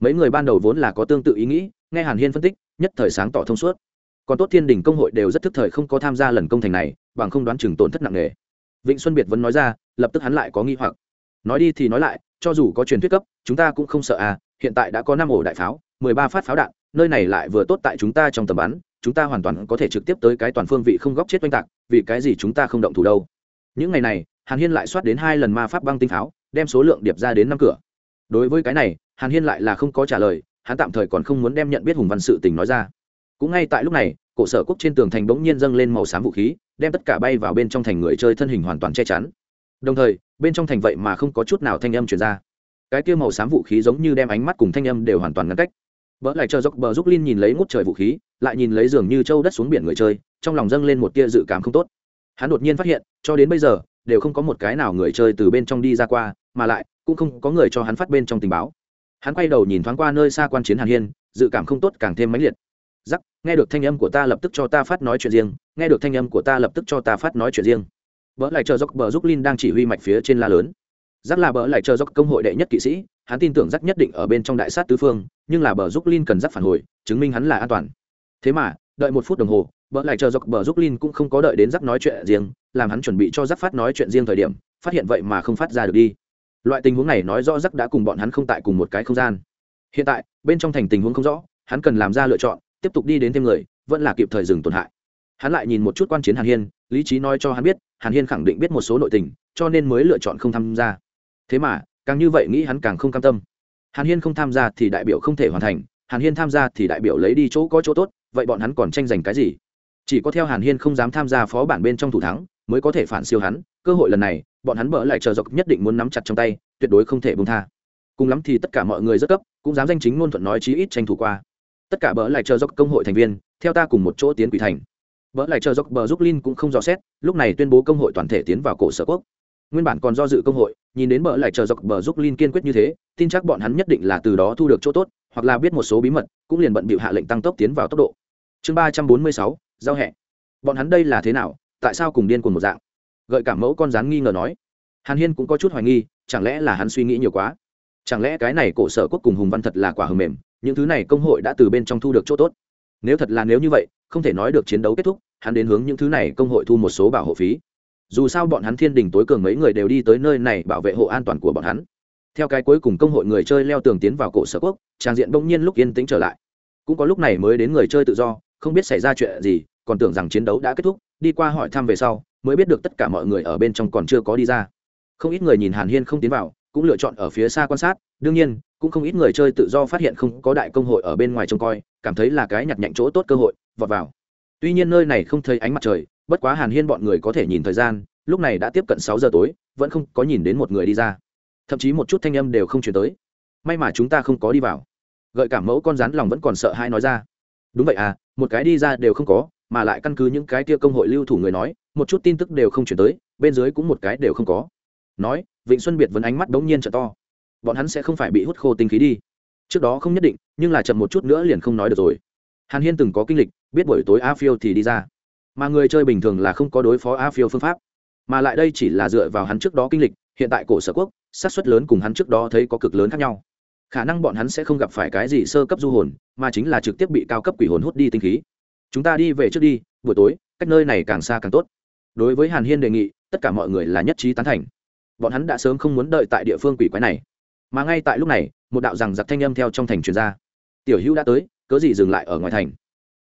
Mấy người ban đầu vốn là có tương tự ý nghĩ, nghe hàn hiên phân tích, nhất thời sáng tỏ thông suốt còn tốt thiên đình công hội đều rất thức thời không có tham gia lần công thành này, bằng không đoán chừng tổn thất nặng nề. Vịnh xuân biệt vẫn nói ra, lập tức hắn lại có nghi hoặc. Nói đi thì nói lại, cho dù có truyền thuyết cấp, chúng ta cũng không sợ à hiện tại đã có năm ổ đại pháo, mười ba phát pháo đạn, nơi này lại vừa tốt tại chúng ta trong tầm bắn, chúng ta hoàn toàn có thể trực tiếp tới cái toàn phương vị không góc chết oanh tạc, vì cái gì chúng ta không động thủ đâu. Những ngày này, hàn hiên lại soát đến hai lần ma pháp băng tinh pháo, đem số lượng điệp ra đến năm cửa. Đối với cái này, hàn hiên lại là không có trả lời, hắn tạm thời còn không muốn đem nhận biết hùng văn sự tình nói ra cũng ngay tại lúc này, cổ sở quốc trên tường thành bỗng nhiên dâng lên màu xám vũ khí, đem tất cả bay vào bên trong thành người chơi thân hình hoàn toàn che chắn. Đồng thời, bên trong thành vậy mà không có chút nào thanh âm chuyển ra. Cái kia màu xám vũ khí giống như đem ánh mắt cùng thanh âm đều hoàn toàn ngăn cách. Vỡ lại chờ dốc bờ giúp linh nhìn lấy ngút trời vũ khí, lại nhìn lấy giường như châu đất xuống biển người chơi, trong lòng dâng lên một tia dự cảm không tốt. Hắn đột nhiên phát hiện, cho đến bây giờ, đều không có một cái nào người chơi từ bên trong đi ra qua, mà lại, cũng không có người cho hắn phát bên trong tình báo. Hắn quay đầu nhìn thoáng qua nơi xa quan chiến hàn hiên, dự cảm không tốt càng thêm mãnh liệt giắc nghe được thanh âm của ta lập tức cho ta phát nói chuyện riêng, nghe được thanh âm của ta lập tức cho ta phát nói chuyện riêng. Vỡ lại chờ dốc, bờ giúp linh đang chỉ huy mạch phía trên la lớn. Giắc là bờ lại chờ dốc công hội đệ nhất kỵ sĩ, hắn tin tưởng giắc nhất định ở bên trong đại sát tứ phương, nhưng là bờ giúp linh cần giắc phản hồi, chứng minh hắn là an toàn. Thế mà, đợi một phút đồng hồ bờ lại chờ dốc, bờ giúp linh cũng không có đợi đến giắc nói chuyện riêng, làm hắn chuẩn bị cho giắc phát nói chuyện riêng thời điểm, phát hiện vậy mà không phát ra được đi. Loại tình huống này nói rõ giắc đã cùng bọn hắn không tại cùng một cái không gian. Hiện tại, bên trong thành tình huống không rõ, hắn cần làm ra lựa chọn tiếp tục đi đến thêm người, vẫn là kịp thời dừng tổn hại. Hắn lại nhìn một chút quan chiến hàn hiên, lý trí nói cho hắn biết, hàn hiên khẳng định biết một số nội tình, cho nên mới lựa chọn không tham gia. Thế mà, càng như vậy nghĩ hắn càng không cam tâm. Hàn hiên không tham gia thì đại biểu không thể hoàn thành, hàn hiên tham gia thì đại biểu lấy đi chỗ có chỗ tốt, vậy bọn hắn còn tranh giành cái gì? Chỉ có theo hàn hiên không dám tham gia phó bản bên trong thủ thắng, mới có thể phản siêu hắn, cơ hội lần này, bọn hắn bỡ lại chờ dọc nhất định muốn nắm chặt trong tay, tuyệt đối không thể bông tha. Cùng lắm thì tất cả mọi người rất cấp, cũng dám danh chính ngôn thuận nói chí ít tranh thủ qua tất cả bỡ lại chờ dốc công hội thành viên, theo ta cùng một chỗ tiến quỷ thành. Bỡ lại chờ dốc bờ giúp linh cũng không dò xét, lúc này tuyên bố công hội toàn thể tiến vào cổ sở quốc. Nguyên bản còn do dự công hội, nhìn đến bỡ lại chờ dọc bờ giúp linh kiên quyết như thế, tin chắc bọn hắn nhất định là từ đó thu được chỗ tốt, hoặc là biết một số bí mật, cũng liền bận bịu hạ lệnh tăng tốc tiến vào tốc độ. Chương ba trăm bốn mươi sáu, giao hẹ. Bọn hắn đây là thế nào, tại sao cùng điên cùng một dạng? Gợi cảm mẫu con rán nghi ngờ nói. Hàn hiên cũng có chút hoài nghi, chẳng lẽ là hắn suy nghĩ nhiều quá? Chẳng lẽ cái này cổ sở quốc cùng hùng văn thật là quả hầm mềm những thứ này công hội đã từ bên trong thu được chỗ tốt. Nếu thật là nếu như vậy, không thể nói được chiến đấu kết thúc, hắn đến hướng những thứ này công hội thu một số bảo hộ phí. Dù sao bọn hắn thiên đình tối cường mấy người đều đi tới nơi này bảo vệ hộ an toàn của bọn hắn. Theo cái cuối cùng công hội người chơi leo tường tiến vào cổ sở quốc, trang diện bỗng nhiên lúc yên tĩnh trở lại. Cũng có lúc này mới đến người chơi tự do, không biết xảy ra chuyện gì, còn tưởng rằng chiến đấu đã kết thúc, đi qua hỏi thăm về sau, mới biết được tất cả mọi người ở bên trong còn chưa có đi ra. Không ít người nhìn hàn hiên không tiến vào cũng lựa chọn ở phía xa quan sát. Đương nhiên, cũng không ít người chơi tự do phát hiện không có đại công hội ở bên ngoài trông coi, cảm thấy là cái nhặt nhạnh chỗ tốt cơ hội, vọt vào. Tuy nhiên nơi này không thấy ánh mặt trời, bất quá hàn hiên bọn người có thể nhìn thời gian, lúc này đã tiếp cận sáu giờ tối, vẫn không có nhìn đến một người đi ra. Thậm chí một chút thanh âm đều không chuyển tới. May mà chúng ta không có đi vào. Gợi cảm mẫu con rắn lòng vẫn còn sợ hãi nói ra. Đúng vậy à một cái đi ra đều không có, mà lại căn cứ những cái kia công hội lưu thủ người nói, một chút tin tức đều không chuyển tới, bên dưới cũng một cái đều không có nói, vịnh xuân biệt vẫn ánh mắt đống nhiên t to. Bọn hắn sẽ không phải bị hút khô tinh khí đi. Trước đó không nhất định, nhưng là chậm một chút nữa liền không nói được rồi. Hàn hiên từng có kinh lịch, biết buổi tối a phiêu thì đi ra. Mà người chơi bình thường là không có đối phó a phiêu phương pháp. Mà lại đây chỉ là dựa vào hắn trước đó kinh lịch, hiện tại cổ sở quốc sát xuất lớn cùng hắn trước đó thấy có cực lớn khác nhau. Khả năng bọn hắn sẽ không gặp phải cái gì sơ cấp du hồn, mà chính là trực tiếp bị cao cấp quỷ hồn hút đi tinh khí. Chúng ta đi về trước đi, buổi tối, cách nơi này càng xa càng tốt. Đối với hàn hiên đề nghị, tất cả mọi người là nhất trí tán thành bọn hắn đã sớm không muốn đợi tại địa phương quỷ quái này. Mà ngay tại lúc này, một đạo rằng giặc thanh âm theo trong thành truyền ra. Tiểu hữu đã tới, cớ gì dừng lại ở ngoài thành?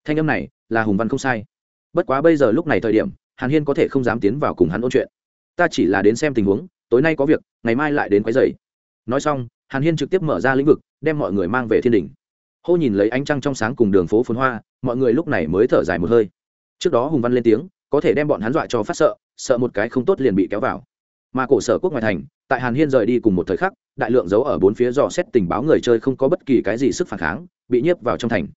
Thanh âm này là hùng văn không sai. Bất quá bây giờ lúc này thời điểm, hàn hiên có thể không dám tiến vào cùng hắn ôn chuyện. Ta chỉ là đến xem tình huống, tối nay có việc, ngày mai lại đến quấy dày nói xong, hàn hiên trực tiếp mở ra lĩnh vực, đem mọi người mang về thiên đình hô nhìn lấy ánh trăng trong sáng cùng đường phố phồn hoa, mọi người lúc này mới thở dài một hơi. Trước đó hùng văn lên tiếng, có thể đem bọn hắn dọa cho phát sợ sợ một cái không tốt liền bị kéo vào mà cổ sở quốc ngoại thành, tại hàn hiên rời đi cùng một thời khắc, đại lượng giấu ở bốn phía dò xét tình báo người chơi không có bất kỳ cái gì sức phản kháng, bị nhiếp vào trong thành.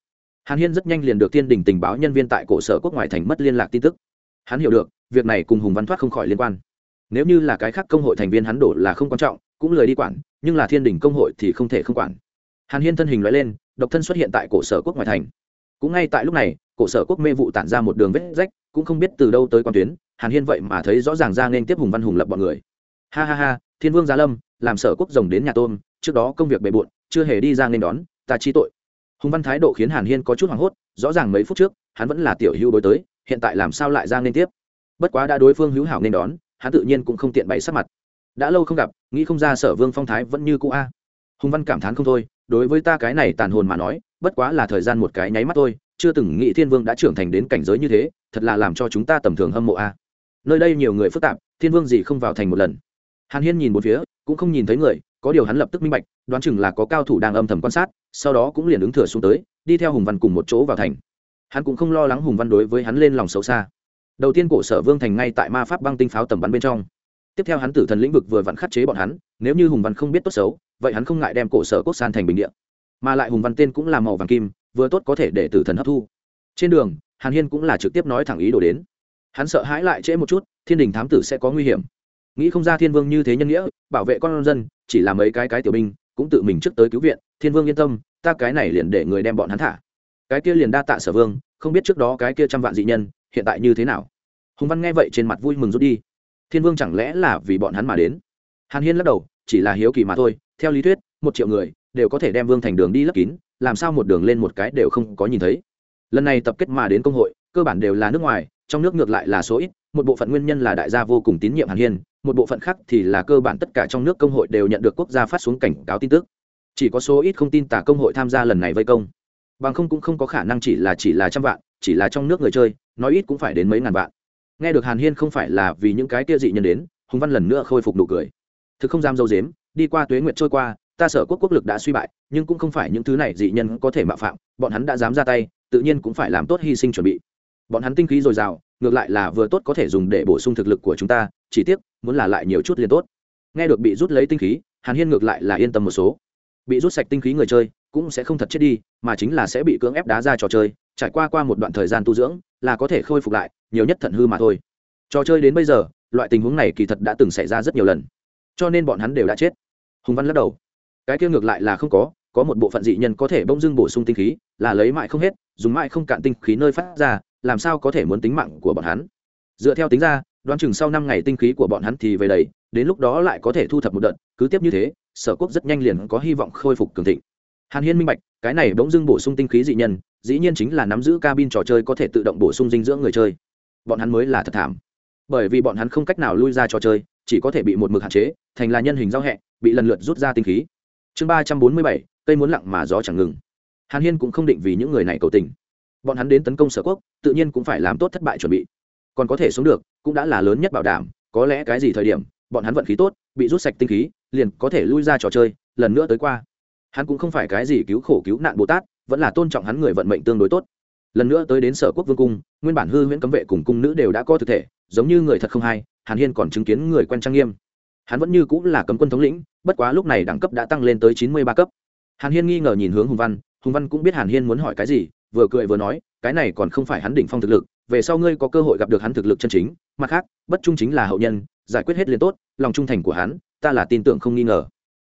Hàn hiên rất nhanh liền được tiên đình tình báo nhân viên tại cổ sở quốc ngoại thành mất liên lạc tin tức. Hắn hiểu được, việc này cùng hùng văn thoát không khỏi liên quan. Nếu như là cái khác công hội thành viên hắn đổ là không quan trọng, cũng lời đi quản, nhưng là thiên đình công hội thì không thể không quản. Hàn hiên thân hình loại lên, độc thân xuất hiện tại cổ sở quốc ngoại thành. Cũng ngay tại lúc này cổ sở quốc mê vụ tản ra một đường vết rách, cũng không biết từ đâu tới quan tuyến, hàn hiên vậy mà thấy rõ ràng ra nên tiếp hùng văn hùng lập bọn người. Ha ha ha, thiên vương gia lâm, làm sở quốc rồng đến nhà tôn trước đó công việc bề bộn, chưa hề đi ra nên đón, ta chi tội. Hùng văn thái độ khiến hàn hiên có chút hoảng hốt, rõ ràng mấy phút trước, hắn vẫn là tiểu hưu đối tới, hiện tại làm sao lại ra nên tiếp? Bất quá đã đối phương hữu hảo nên đón, hắn tự nhiên cũng không tiện bày sắc mặt. Đã lâu không gặp, nghĩ không ra sở vương phong thái vẫn như cũ a. Hùng văn cảm thán không thôi, đối với ta cái này tàn hồn mà nói, bất quá là thời gian một cái nháy mắt thôi chưa từng nghĩ thiên vương đã trưởng thành đến cảnh giới như thế, thật là làm cho chúng ta tầm thường hâm mộ a. Nơi đây nhiều người phức tạp, thiên vương gì không vào thành một lần. Hàn hiên nhìn một phía, cũng không nhìn thấy người, có điều hắn lập tức minh bạch, đoán chừng là có cao thủ đang âm thầm quan sát, sau đó cũng liền ứng thừa xuống tới, đi theo hùng văn cùng một chỗ vào thành. Hắn cũng không lo lắng hùng văn đối với hắn lên lòng xấu xa. Đầu tiên cổ sở vương thành ngay tại ma pháp băng tinh pháo tầm bắn bên trong. Tiếp theo hắn tử thần lĩnh vực vừa vặn khắc chế bọn hắn, nếu như hùng văn không biết tốt xấu, vậy hắn không ngại đem cổ sở quốc san thành bình địa. Mà lại hùng văn tên cũng là màu vàng kim vừa tốt có thể để tử thần hấp thu. Trên đường, hàn hiên cũng là trực tiếp nói thẳng ý đồ đến. Hắn sợ hãi lại trễ một chút, thiên đình thám tử sẽ có nguy hiểm. Nghĩ không ra thiên vương như thế nhân nghĩa, bảo vệ con dân, chỉ là mấy cái cái tiểu binh, cũng tự mình trước tới cứu viện, thiên vương yên tâm, ta cái này liền để người đem bọn hắn thả. Cái kia liền đa tạ sở vương, không biết trước đó cái kia trăm vạn dị nhân, hiện tại như thế nào? Hùng văn nghe vậy trên mặt vui mừng rút đi. Thiên vương chẳng lẽ là vì bọn hắn mà đến? Hàn hiên lắc đầu, chỉ là hiếu kỳ mà thôi, theo lý thuyết, một triệu người đều có thể đem vương thành đường đi lấp kín làm sao một đường lên một cái đều không có nhìn thấy. Lần này tập kết mà đến công hội, cơ bản đều là nước ngoài, trong nước ngược lại là số ít, một bộ phận nguyên nhân là đại gia vô cùng tín nhiệm hàn hiên, một bộ phận khác thì là cơ bản tất cả trong nước công hội đều nhận được quốc gia phát xuống cảnh cáo tin tức. Chỉ có số ít không tin tả công hội tham gia lần này vây công. Bằng không cũng không có khả năng chỉ là chỉ là trăm vạn, chỉ là trong nước người chơi, nói ít cũng phải đến mấy ngàn vạn. Nghe được hàn hiên không phải là vì những cái kia dị nhân đến, hùng văn lần nữa khôi phục nụ cười. Thực không dám dâu dếm, đi qua tuế nguyệt trôi qua ta sở quốc quốc lực đã suy bại, nhưng cũng không phải những thứ này dị nhân có thể mạo phạm, bọn hắn đã dám ra tay, tự nhiên cũng phải làm tốt hy sinh chuẩn bị. Bọn hắn tinh khí dồi dào, ngược lại là vừa tốt có thể dùng để bổ sung thực lực của chúng ta, chỉ tiếc, muốn là lại nhiều chút liền tốt. Nghe được bị rút lấy tinh khí, hàn hiên ngược lại là yên tâm một số. Bị rút sạch tinh khí người chơi, cũng sẽ không thật chết đi, mà chính là sẽ bị cưỡng ép đá ra trò chơi, trải qua qua một đoạn thời gian tu dưỡng, là có thể khôi phục lại, nhiều nhất thận hư mà thôi. Trò chơi đến bây giờ, loại tình huống này kỳ thật đã từng xảy ra rất nhiều lần. Cho nên bọn hắn đều đã chết. Hùng văn lắc đầu cái kia ngược lại là không có có một bộ phận dị nhân có thể bỗng dưng bổ sung tinh khí, là lấy mãi không hết, dùng mãi không cạn tinh khí nơi phát ra, làm sao có thể muốn tính mạng của bọn hắn? Dựa theo tính ra, đoán chừng sau năm ngày tinh khí của bọn hắn thì về đầy, đến lúc đó lại có thể thu thập một đợt, cứ tiếp như thế, sở quốc rất nhanh liền có hy vọng khôi phục cường thịnh. Hàn hiên minh bạch, cái này bỗng dưng bổ sung tinh khí dị nhân, dĩ nhiên chính là nắm giữ cabin trò chơi có thể tự động bổ sung dinh dưỡng người chơi. Bọn hắn mới là thật thảm. Bởi vì bọn hắn không cách nào lui ra trò chơi, chỉ có thể bị một mực hạn chế, thành là nhân hình giao hẹ, bị lần lượt rút ra tinh khí chương ba trăm bốn mươi bảy, cây muốn lặng mà gió chẳng ngừng. Hàn hiên cũng không định vì những người này cầu tình. Bọn hắn đến tấn công sở quốc, tự nhiên cũng phải làm tốt thất bại chuẩn bị. Còn có thể sống được, cũng đã là lớn nhất bảo đảm, có lẽ cái gì thời điểm, bọn hắn vận khí tốt, bị rút sạch tinh khí, liền có thể lui ra trò chơi, lần nữa tới qua. Hắn cũng không phải cái gì cứu khổ cứu nạn bồ tát, vẫn là tôn trọng hắn người vận mệnh tương đối tốt. Lần nữa tới đến sở quốc vương cung, nguyên bản hư huyễn cấm vệ cùng cung nữ đều đã có thực thể, giống như người thật không hay, hàn hiên còn chứng kiến người quen trang nghiêm hắn vẫn như cũng là cấm quân thống lĩnh, bất quá lúc này đẳng cấp đã tăng lên tới chín mươi ba cấp. Hàn hiên nghi ngờ nhìn hướng hùng văn hùng văn cũng biết hàn hiên muốn hỏi cái gì, vừa cười vừa nói, cái này còn không phải hắn đỉnh phong thực lực, về sau ngươi có cơ hội gặp được hắn thực lực chân chính, mặt khác, bất trung chính là hậu nhân, giải quyết hết liền tốt, lòng trung thành của hắn, ta là tin tưởng không nghi ngờ.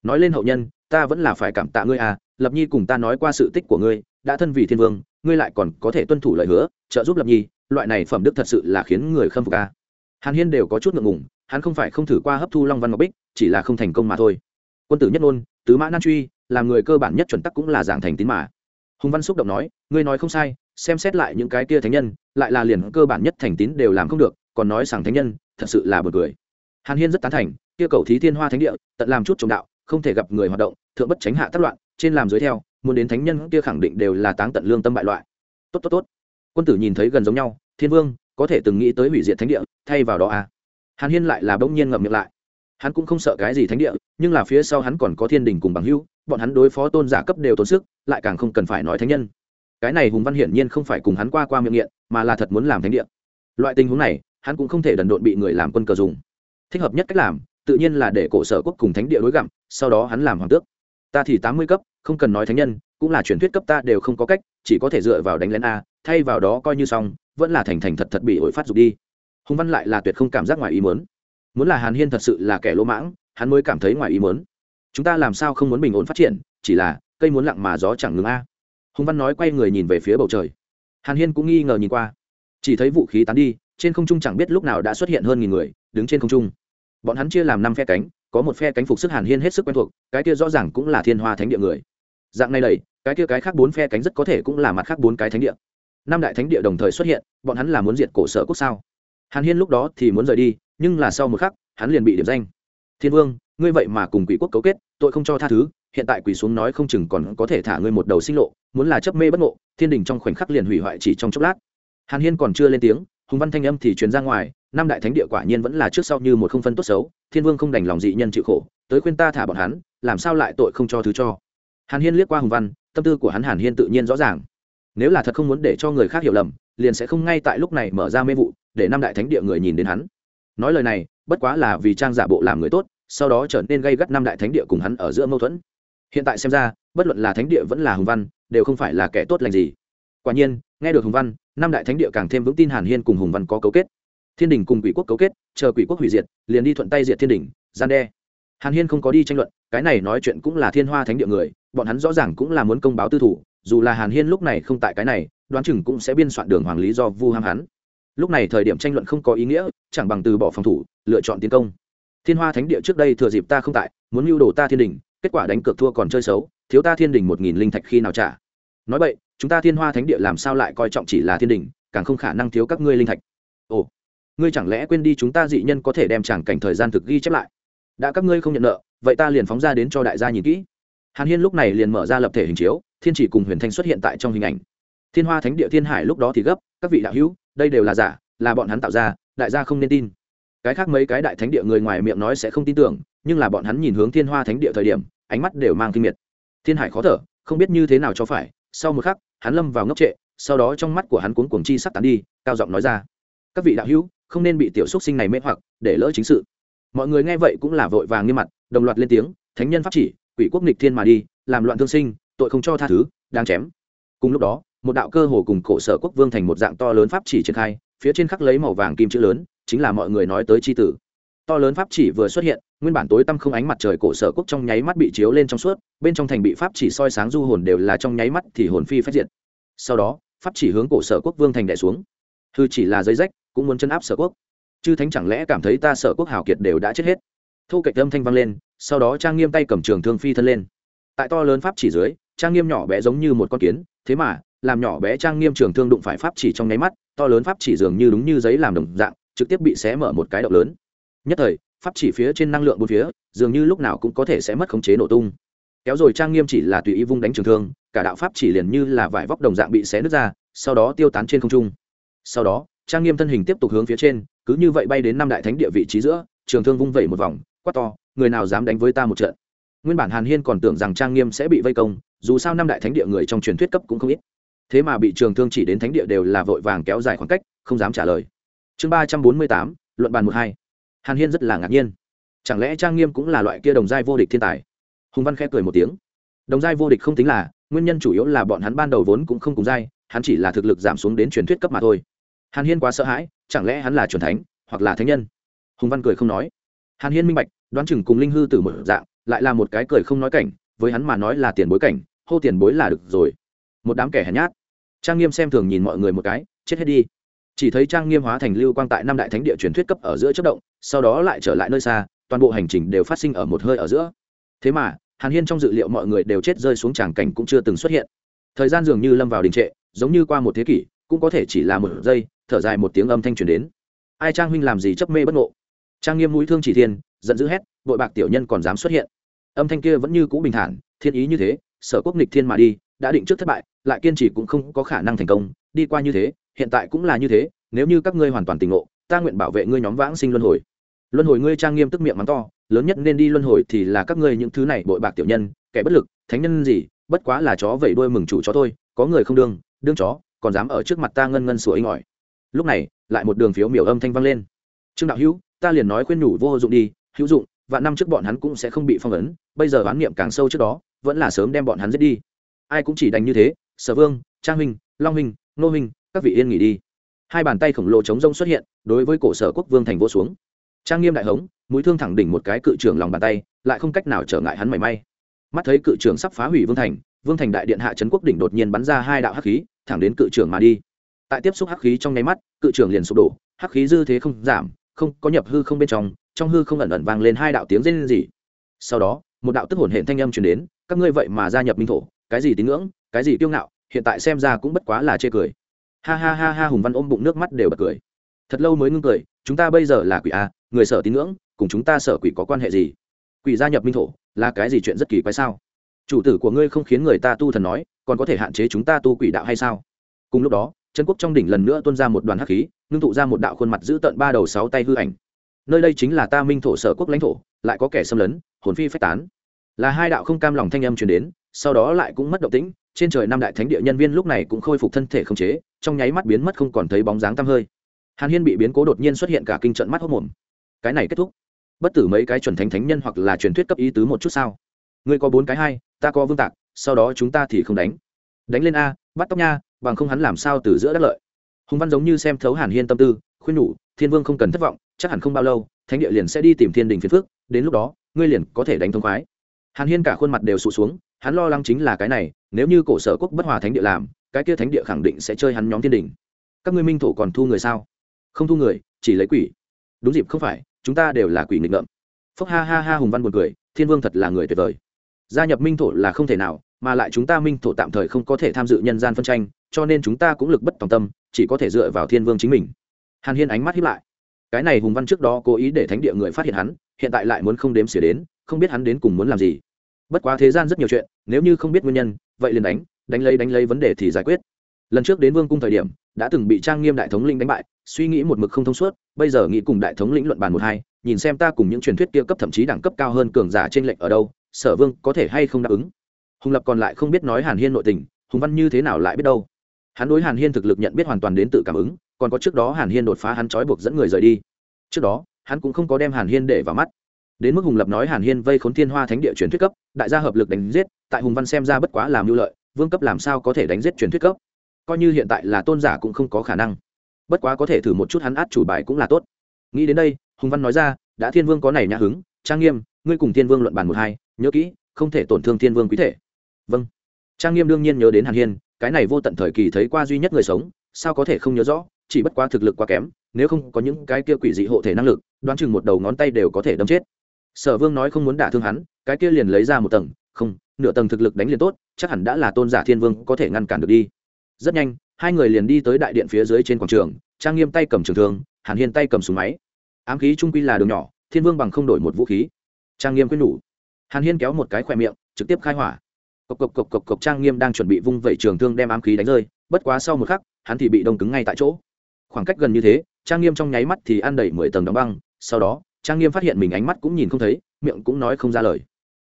Nói lên hậu nhân, ta vẫn là phải cảm tạ ngươi à lập nhi cùng ta nói qua sự tích của ngươi, đã thân vì thiên vương, ngươi lại còn có thể tuân thủ lời hứa, trợ giúp lập nhi, loại này phẩm đức thật sự là khiến người khâm phục ca hàn hiên đều có chút ngượng ngùng hắn không phải không thử qua hấp thu long văn ngọc bích, chỉ là không thành công mà thôi. Quân tử nhất ngôn, tứ mã nan truy, làm người cơ bản nhất chuẩn tắc cũng là giảng thành tín mà. Hùng văn xúc động nói, ngươi nói không sai, xem xét lại những cái kia thánh nhân, lại là liền cơ bản nhất thành tín đều làm không được, còn nói rằng thánh nhân, thật sự là bật cười. Hàn hiên rất tán thành, kia cầu thí thiên hoa thánh địa, tận làm chút trồng đạo, không thể gặp người hoạt động, thượng bất tránh hạ tác loạn, trên làm dưới theo, muốn đến thánh nhân kia khẳng định đều là táng tận lương tâm bại loại. Tốt tốt tốt. Quân tử nhìn thấy gần giống nhau, thiên vương, có thể từng nghĩ tới hủy diệt thánh địa, thay vào đó à hàn hiên lại là bỗng nhiên ngậm miệng lại. Hắn cũng không sợ cái gì thánh địa nhưng là phía sau hắn còn có thiên đình cùng bằng Hưu, bọn hắn đối phó tôn giả cấp đều tốn sức lại càng không cần phải nói thánh nhân. Cái này hùng văn hiển nhiên không phải cùng hắn qua qua miệng nghiện mà là thật muốn làm thánh địa. Loại tình huống này hắn cũng không thể đần độn bị người làm quân cờ dùng. Thích hợp nhất cách làm tự nhiên là để cổ sở quốc cùng thánh địa đối gặm sau đó hắn làm hoàng tước. Ta thì tám mươi cấp không cần nói thánh nhân cũng là truyền thuyết cấp ta đều không có cách chỉ có thể dựa vào đánh lén a thay vào đó coi như xong vẫn là thành thành thật thật bị ổi phát dục đi hùng văn lại là tuyệt không cảm giác ngoài ý muốn. Muốn là hàn hiên thật sự là kẻ lỗ mãng, hắn mới cảm thấy ngoài ý muốn. Chúng ta làm sao không muốn bình ổn phát triển, chỉ là cây muốn lặng mà gió chẳng ngừng a. Hùng văn nói quay người nhìn về phía bầu trời. Hàn hiên cũng nghi ngờ nhìn qua. Chỉ thấy vũ khí tán đi, trên không trung chẳng biết lúc nào đã xuất hiện hơn nghìn người, đứng trên không trung. Bọn hắn chia làm năm phe cánh, có một phe cánh phục sức hàn hiên hết sức quen thuộc, cái kia rõ ràng cũng là thiên hoa thánh địa người. Dạng này đầy cái kia cái khác bốn phe cánh rất có thể cũng là mặt khác bốn cái thánh địa. Năm đại thánh địa đồng thời xuất hiện, bọn hắn là muốn diệt cổ sở quốc sao? Hàn hiên lúc đó thì muốn rời đi, nhưng là sau một khắc, hắn liền bị điểm danh. Thiên vương, ngươi vậy mà cùng quỷ quốc cấu kết, tội không cho tha thứ, hiện tại quỷ xuống nói không chừng còn có thể thả ngươi một đầu sinh lộ, muốn là chấp mê bất ngộ, thiên đình trong khoảnh khắc liền hủy hoại chỉ trong chốc lát. Hàn hiên còn chưa lên tiếng, hùng văn thanh âm thì truyền ra ngoài, năm đại thánh địa quả nhiên vẫn là trước sau như một không phân tốt xấu, thiên vương không đành lòng dị nhân chịu khổ, tới khuyên ta thả bọn hắn, làm sao lại tội không cho thứ cho. Hàn hiên liếc qua hùng văn, tâm tư của hắn hàn hiên tự nhiên rõ ràng. Nếu là thật không muốn để cho người khác hiểu lầm, liền sẽ không ngay tại lúc này mở ra mê vụ để năm đại thánh địa người nhìn đến hắn. Nói lời này, bất quá là vì trang giả bộ làm người tốt, sau đó trở nên gây gắt năm đại thánh địa cùng hắn ở giữa mâu thuẫn. Hiện tại xem ra, bất luận là thánh địa vẫn là hùng văn, đều không phải là kẻ tốt lành gì. Quả nhiên, nghe được hùng văn, năm đại thánh địa càng thêm vững tin hàn hiên cùng hùng văn có cấu kết. Thiên đình cùng quỷ quốc cấu kết, chờ quỷ quốc hủy diệt, liền đi thuận tay diệt thiên đình, gian đe. Hàn hiên không có đi tranh luận, cái này nói chuyện cũng là thiên hoa thánh địa người, bọn hắn rõ ràng cũng là muốn công báo tư thủ, dù là hàn hiên lúc này không tại cái này, đoán chừng cũng sẽ biên soạn đường hoàng lý do vu ham hắn lúc này thời điểm tranh luận không có ý nghĩa, chẳng bằng từ bỏ phòng thủ, lựa chọn tiến công. Thiên hoa thánh địa trước đây thừa dịp ta không tại, muốn mưu đồ ta thiên đình, kết quả đánh cược thua còn chơi xấu, thiếu ta thiên đình một nghìn linh thạch khi nào trả? Nói vậy, chúng ta thiên hoa thánh địa làm sao lại coi trọng chỉ là thiên đình, càng không khả năng thiếu các ngươi linh thạch. Ồ, ngươi chẳng lẽ quên đi chúng ta dị nhân có thể đem chẳng cảnh thời gian thực ghi chép lại? Đã các ngươi không nhận nợ, vậy ta liền phóng ra đến cho đại gia nhìn kỹ. Hàn hiên lúc này liền mở ra lập thể hình chiếu, thiên chỉ cùng huyền thanh xuất hiện tại trong hình ảnh. Thiên hoa thánh địa thiên hải lúc đó thì gấp, các vị đạo hữu đây đều là giả, là bọn hắn tạo ra, đại gia không nên tin. Cái khác mấy cái đại thánh địa người ngoài miệng nói sẽ không tin tưởng, nhưng là bọn hắn nhìn hướng thiên hoa thánh địa thời điểm, ánh mắt đều mang kinh miệt. Thiên hải khó thở, không biết như thế nào cho phải, sau một khắc, hắn lâm vào ngốc trệ, sau đó trong mắt của hắn cuốn cuồng chi sắc tán đi, cao giọng nói ra, các vị đạo hữu, không nên bị tiểu xúc sinh này mê hoặc, để lỡ chính sự. Mọi người nghe vậy cũng là vội vàng nghiêm mặt, đồng loạt lên tiếng, thánh nhân pháp chỉ, quỷ quốc nịch thiên mà đi, làm loạn thương sinh, tội không cho tha thứ, đang chém. Cùng lúc đó một đạo cơ hồ cùng cổ sở quốc vương thành một dạng to lớn pháp chỉ triển khai, phía trên khắc lấy màu vàng kim chữ lớn, chính là mọi người nói tới c tử. To lớn pháp chỉ vừa xuất hiện, nguyên bản tối tăm không ánh mặt trời cổ sở quốc trong nháy mắt bị chiếu lên trong suốt, bên trong thành bị pháp chỉ soi sáng du hồn đều là trong nháy mắt thì hồn phi phát diệt. Sau đó, pháp chỉ hướng cổ sở quốc vương thành đẻ xuống. Hư chỉ là giấy rách, cũng muốn chân áp sở quốc. Chư thánh chẳng lẽ cảm thấy ta sở quốc hào kiệt đều đã chết hết? Thu cạnh âm thanh vang lên, sau đó trang nghiêm tay cầm trường thương phi thân lên. Tại to lớn pháp chỉ dưới, trang nghiêm nhỏ bé giống như một con kiến, thế mà làm nhỏ bé trang nghiêm trường thương đụng phải pháp chỉ trong nháy mắt, to lớn pháp chỉ dường như đúng như giấy làm đồng dạng, trực tiếp bị xé mở một cái động lớn. Nhất thời, pháp chỉ phía trên năng lượng bốn phía, dường như lúc nào cũng có thể sẽ mất khống chế nổ tung. Kéo rồi trang nghiêm chỉ là tùy ý vung đánh trường thương, cả đạo pháp chỉ liền như là vải vóc đồng dạng bị xé nứt ra, sau đó tiêu tán trên không trung. Sau đó, trang nghiêm thân hình tiếp tục hướng phía trên, cứ như vậy bay đến năm đại thánh địa vị trí giữa, trường thương vung vẩy một vòng, quát to, người nào dám đánh với ta một trận? Nguyên bản hàn hiên còn tưởng rằng trang nghiêm sẽ bị vây công, dù sao năm đại thánh địa người trong truyền thuyết cấp cũng không ít thế mà bị trường thương chỉ đến thánh địa đều là vội vàng kéo dài khoảng cách, không dám trả lời. Chương ba trăm bốn mươi tám, luận bàn một hai. Hàn hiên rất là ngạc nhiên. Chẳng lẽ trang nghiêm cũng là loại kia đồng giai vô địch thiên tài? Hùng văn khẽ cười một tiếng. Đồng giai vô địch không tính là, nguyên nhân chủ yếu là bọn hắn ban đầu vốn cũng không cùng giai, hắn chỉ là thực lực giảm xuống đến truyền thuyết cấp mà thôi. Hàn hiên quá sợ hãi, chẳng lẽ hắn là truyền thánh, hoặc là thánh nhân? Hùng văn cười không nói. Hàn hiên minh bạch, đoán chừng cùng linh hư từ một dạng, lại là một cái cười không nói cảnh, với hắn mà nói là tiền bối cảnh, hô tiền bối là được rồi. Một đám kẻ hèn nhát trang nghiêm xem thường nhìn mọi người một cái, chết hết đi. Chỉ thấy trang nghiêm hóa thành lưu quang tại năm đại thánh địa truyền thuyết cấp ở giữa chất động, sau đó lại trở lại nơi xa, toàn bộ hành trình đều phát sinh ở một hơi ở giữa. Thế mà, hàn hiên trong dự liệu mọi người đều chết rơi xuống tràng cảnh cũng chưa từng xuất hiện. Thời gian dường như lâm vào đình trệ, giống như qua một thế kỷ, cũng có thể chỉ là một giây, thở dài một tiếng âm thanh truyền đến. Ai trang huynh làm gì chấp mê bất ngộ? Trang nghiêm mũi thương chỉ thiên, giận dữ hét vội bạc tiểu nhân còn dám xuất hiện. Âm thanh kia vẫn như cũ bình thản, thiên ý như thế, sở quốc nịch thiên mà đi, đã định trước thất bại lại kiên trì cũng không có khả năng thành công, đi qua như thế, hiện tại cũng là như thế, nếu như các ngươi hoàn toàn tỉnh ngộ, ta nguyện bảo vệ ngươi nhóm vãng sinh luân hồi. Luân hồi ngươi trang nghiêm tức miệng mắng to, lớn nhất nên đi luân hồi thì là các ngươi những thứ này bội bạc tiểu nhân, kẻ bất lực, thánh nhân gì, bất quá là chó vẩy đuôi mừng chủ chó thôi, có người không đương đương chó, còn dám ở trước mặt ta ngân ngân sủa inh ỏi. Lúc này, lại một đường phiếu miểu âm thanh vang lên. Trương đạo hữu, ta liền nói khuyên nhủ vô dụng đi, hữu dụng và năm trước bọn hắn cũng sẽ không bị phong ấn, bây giờ oán niệm càng sâu trước đó, vẫn là sớm đem bọn hắn giết đi. Ai cũng chỉ đành như thế sở vương, trang huynh, long huynh, nô huynh, các vị yên nghỉ đi. Hai bàn tay khổng lồ chống rông xuất hiện, đối với cổ sở quốc vương thành vô xuống. Trang nghiêm đại hống, mũi thương thẳng đỉnh một cái cự trưởng lòng bàn tay, lại không cách nào trở ngại hắn mảy may. Mắt thấy cự trưởng sắp phá hủy vương thành vương thành đại điện hạ trấn quốc đỉnh đột nhiên bắn ra hai đạo hắc khí, thẳng đến cự trưởng mà đi. Tại tiếp xúc hắc khí trong nháy mắt, cự trưởng liền sụp đổ, hắc khí dư thế không giảm, không, có nhập hư không bên trong trong hư không ẩn ẩn vang lên hai đạo tiếng rên rỉ. Sau đó, một đạo tức hồn hển thanh âm truyền đến, các ngươi vậy mà gia nhập minh thổ cái gì tín ngưỡng, cái gì kiêu ngạo, hiện tại xem ra cũng bất quá là chê cười. Ha ha ha ha, hùng văn ôm bụng nước mắt đều bật cười. Thật lâu mới ngưng cười, chúng ta bây giờ là quỷ a, người sở tín ngưỡng, cùng chúng ta sở quỷ có quan hệ gì? Quỷ gia nhập minh thổ, là cái gì chuyện rất kỳ quái sao? Chủ tử của ngươi không khiến người ta tu thần nói, còn có thể hạn chế chúng ta tu quỷ đạo hay sao? Cùng lúc đó trần quốc trong đỉnh lần nữa tuôn ra một đoàn hắc khí, ngưng tụ ra một đạo khuôn mặt giữ tận ba đầu sáu tay hư ảnh. Nơi đây chính là ta minh thổ sở quốc lãnh thổ, lại có kẻ xâm lấn, hồn phi phách tán. Là hai đạo không cam lòng thanh âm truyền đến sau đó lại cũng mất động tĩnh, trên trời năm đại thánh địa nhân viên lúc này cũng khôi phục thân thể không chế, trong nháy mắt biến mất không còn thấy bóng dáng tăm hơi. Hàn hiên bị biến cố đột nhiên xuất hiện cả kinh trận mắt hốc mồm. Cái này kết thúc. Bất tử mấy cái chuẩn thánh thánh nhân hoặc là truyền thuyết cấp ý tứ một chút sao? Ngươi có bốn cái hai, ta có vương tạc, sau đó chúng ta thì không đánh. Đánh lên a, bắt tóc nha, bằng không hắn làm sao từ giữa đất lợi. Hùng văn giống như xem thấu hàn hiên tâm tư, khuyên nhủ, thiên vương không cần thất vọng, chắc hẳn không bao lâu, thánh địa liền sẽ đi tìm thiên đình phiền phước đến lúc đó, ngươi liền có thể đánh thông khoái hàn hiên cả khuôn mặt đều sụt xuống, hắn lo lắng chính là cái này, nếu như cổ sở quốc bất hòa thánh địa làm, cái kia thánh địa khẳng định sẽ chơi hắn nhóm thiên đình. Các ngươi minh thổ còn thu người sao? Không thu người, chỉ lấy quỷ. Đúng dịp không phải, chúng ta đều là quỷ nghịch ngợm. Phúc ha ha ha hùng văn buồn cười, thiên vương thật là người tuyệt vời. Gia nhập minh thổ là không thể nào, mà lại chúng ta minh thổ tạm thời không có thể tham dự nhân gian phân tranh, cho nên chúng ta cũng lực bất tòng tâm, chỉ có thể dựa vào thiên vương chính mình. Hàn hiên ánh mắt hiếp lại. Cái này hùng văn trước đó cố ý để thánh địa người phát hiện hắn hiện tại lại muốn không đếm xỉa đến, không biết hắn đến cùng muốn làm gì. Bất quá thế gian rất nhiều chuyện, nếu như không biết nguyên nhân, vậy liền đánh đánh lấy đánh lấy vấn đề thì giải quyết. Lần trước đến vương cung thời điểm, đã từng bị trang nghiêm đại thống lĩnh đánh bại, suy nghĩ một mực không thông suốt, bây giờ nghĩ cùng đại thống lĩnh luận bàn một hai, nhìn xem ta cùng những truyền thuyết kia cấp thậm chí đẳng cấp cao hơn cường giả trên lệnh ở đâu, sở vương có thể hay không đáp ứng? Hùng lập còn lại không biết nói hàn hiên nội tình, hùng văn như thế nào lại biết đâu? Hắn đối hàn hiên thực lực nhận biết hoàn toàn đến tự cảm ứng, còn có trước đó hàn hiên đột phá hắn trói buộc dẫn người rời đi. Trước đó hắn cũng không có đem hàn hiên để vào mắt. Đến mức hùng lập nói hàn hiên vây khốn thiên hoa thánh địa truyền thuyết cấp, đại gia hợp lực đánh giết, tại hùng văn xem ra bất quá làm mưu lợi, vương cấp làm sao có thể đánh giết truyền thuyết cấp? Coi như hiện tại là tôn giả cũng không có khả năng. Bất quá có thể thử một chút hắn át chủ bài cũng là tốt. Nghĩ đến đây, hùng văn nói ra, đã thiên vương có này nhã hứng, trang nghiêm, ngươi cùng thiên vương luận bàn một hai, nhớ kỹ, không thể tổn thương thiên vương quý thể. Vâng. Trang nghiêm đương nhiên nhớ đến hàn hiên, cái này vô tận thời kỳ thấy qua duy nhất người sống, sao có thể không nhớ rõ, chỉ bất quá thực lực quá kém nếu không có những cái kia quỷ dị hộ thể năng lực, đoán chừng một đầu ngón tay đều có thể đâm chết. Sở vương nói không muốn đả thương hắn, cái kia liền lấy ra một tầng, không, nửa tầng thực lực đánh liền tốt, chắc hẳn đã là tôn giả thiên vương có thể ngăn cản được đi. Rất nhanh, hai người liền đi tới đại điện phía dưới trên quảng trường, trang nghiêm tay cầm trường thương, hàn hiên tay cầm súng máy. Ám khí trung quy là đường nhỏ, thiên vương bằng không đổi một vũ khí. Trang nghiêm quyết nhủ. Hàn hiên kéo một cái khoe miệng, trực tiếp khai hỏa. Cộc cộc cộc cộc cộc, trang nghiêm đang chuẩn bị vung vẩy trường thương đem ám khí đánh rơi, bất quá sau một khắc, hắn thì bị đông cứng ngay tại chỗ. Khoảng cách gần như thế trang nghiêm trong nháy mắt thì ăn đầy mười tầng đóng băng, sau đó, trang nghiêm phát hiện mình ánh mắt cũng nhìn không thấy, miệng cũng nói không ra lời.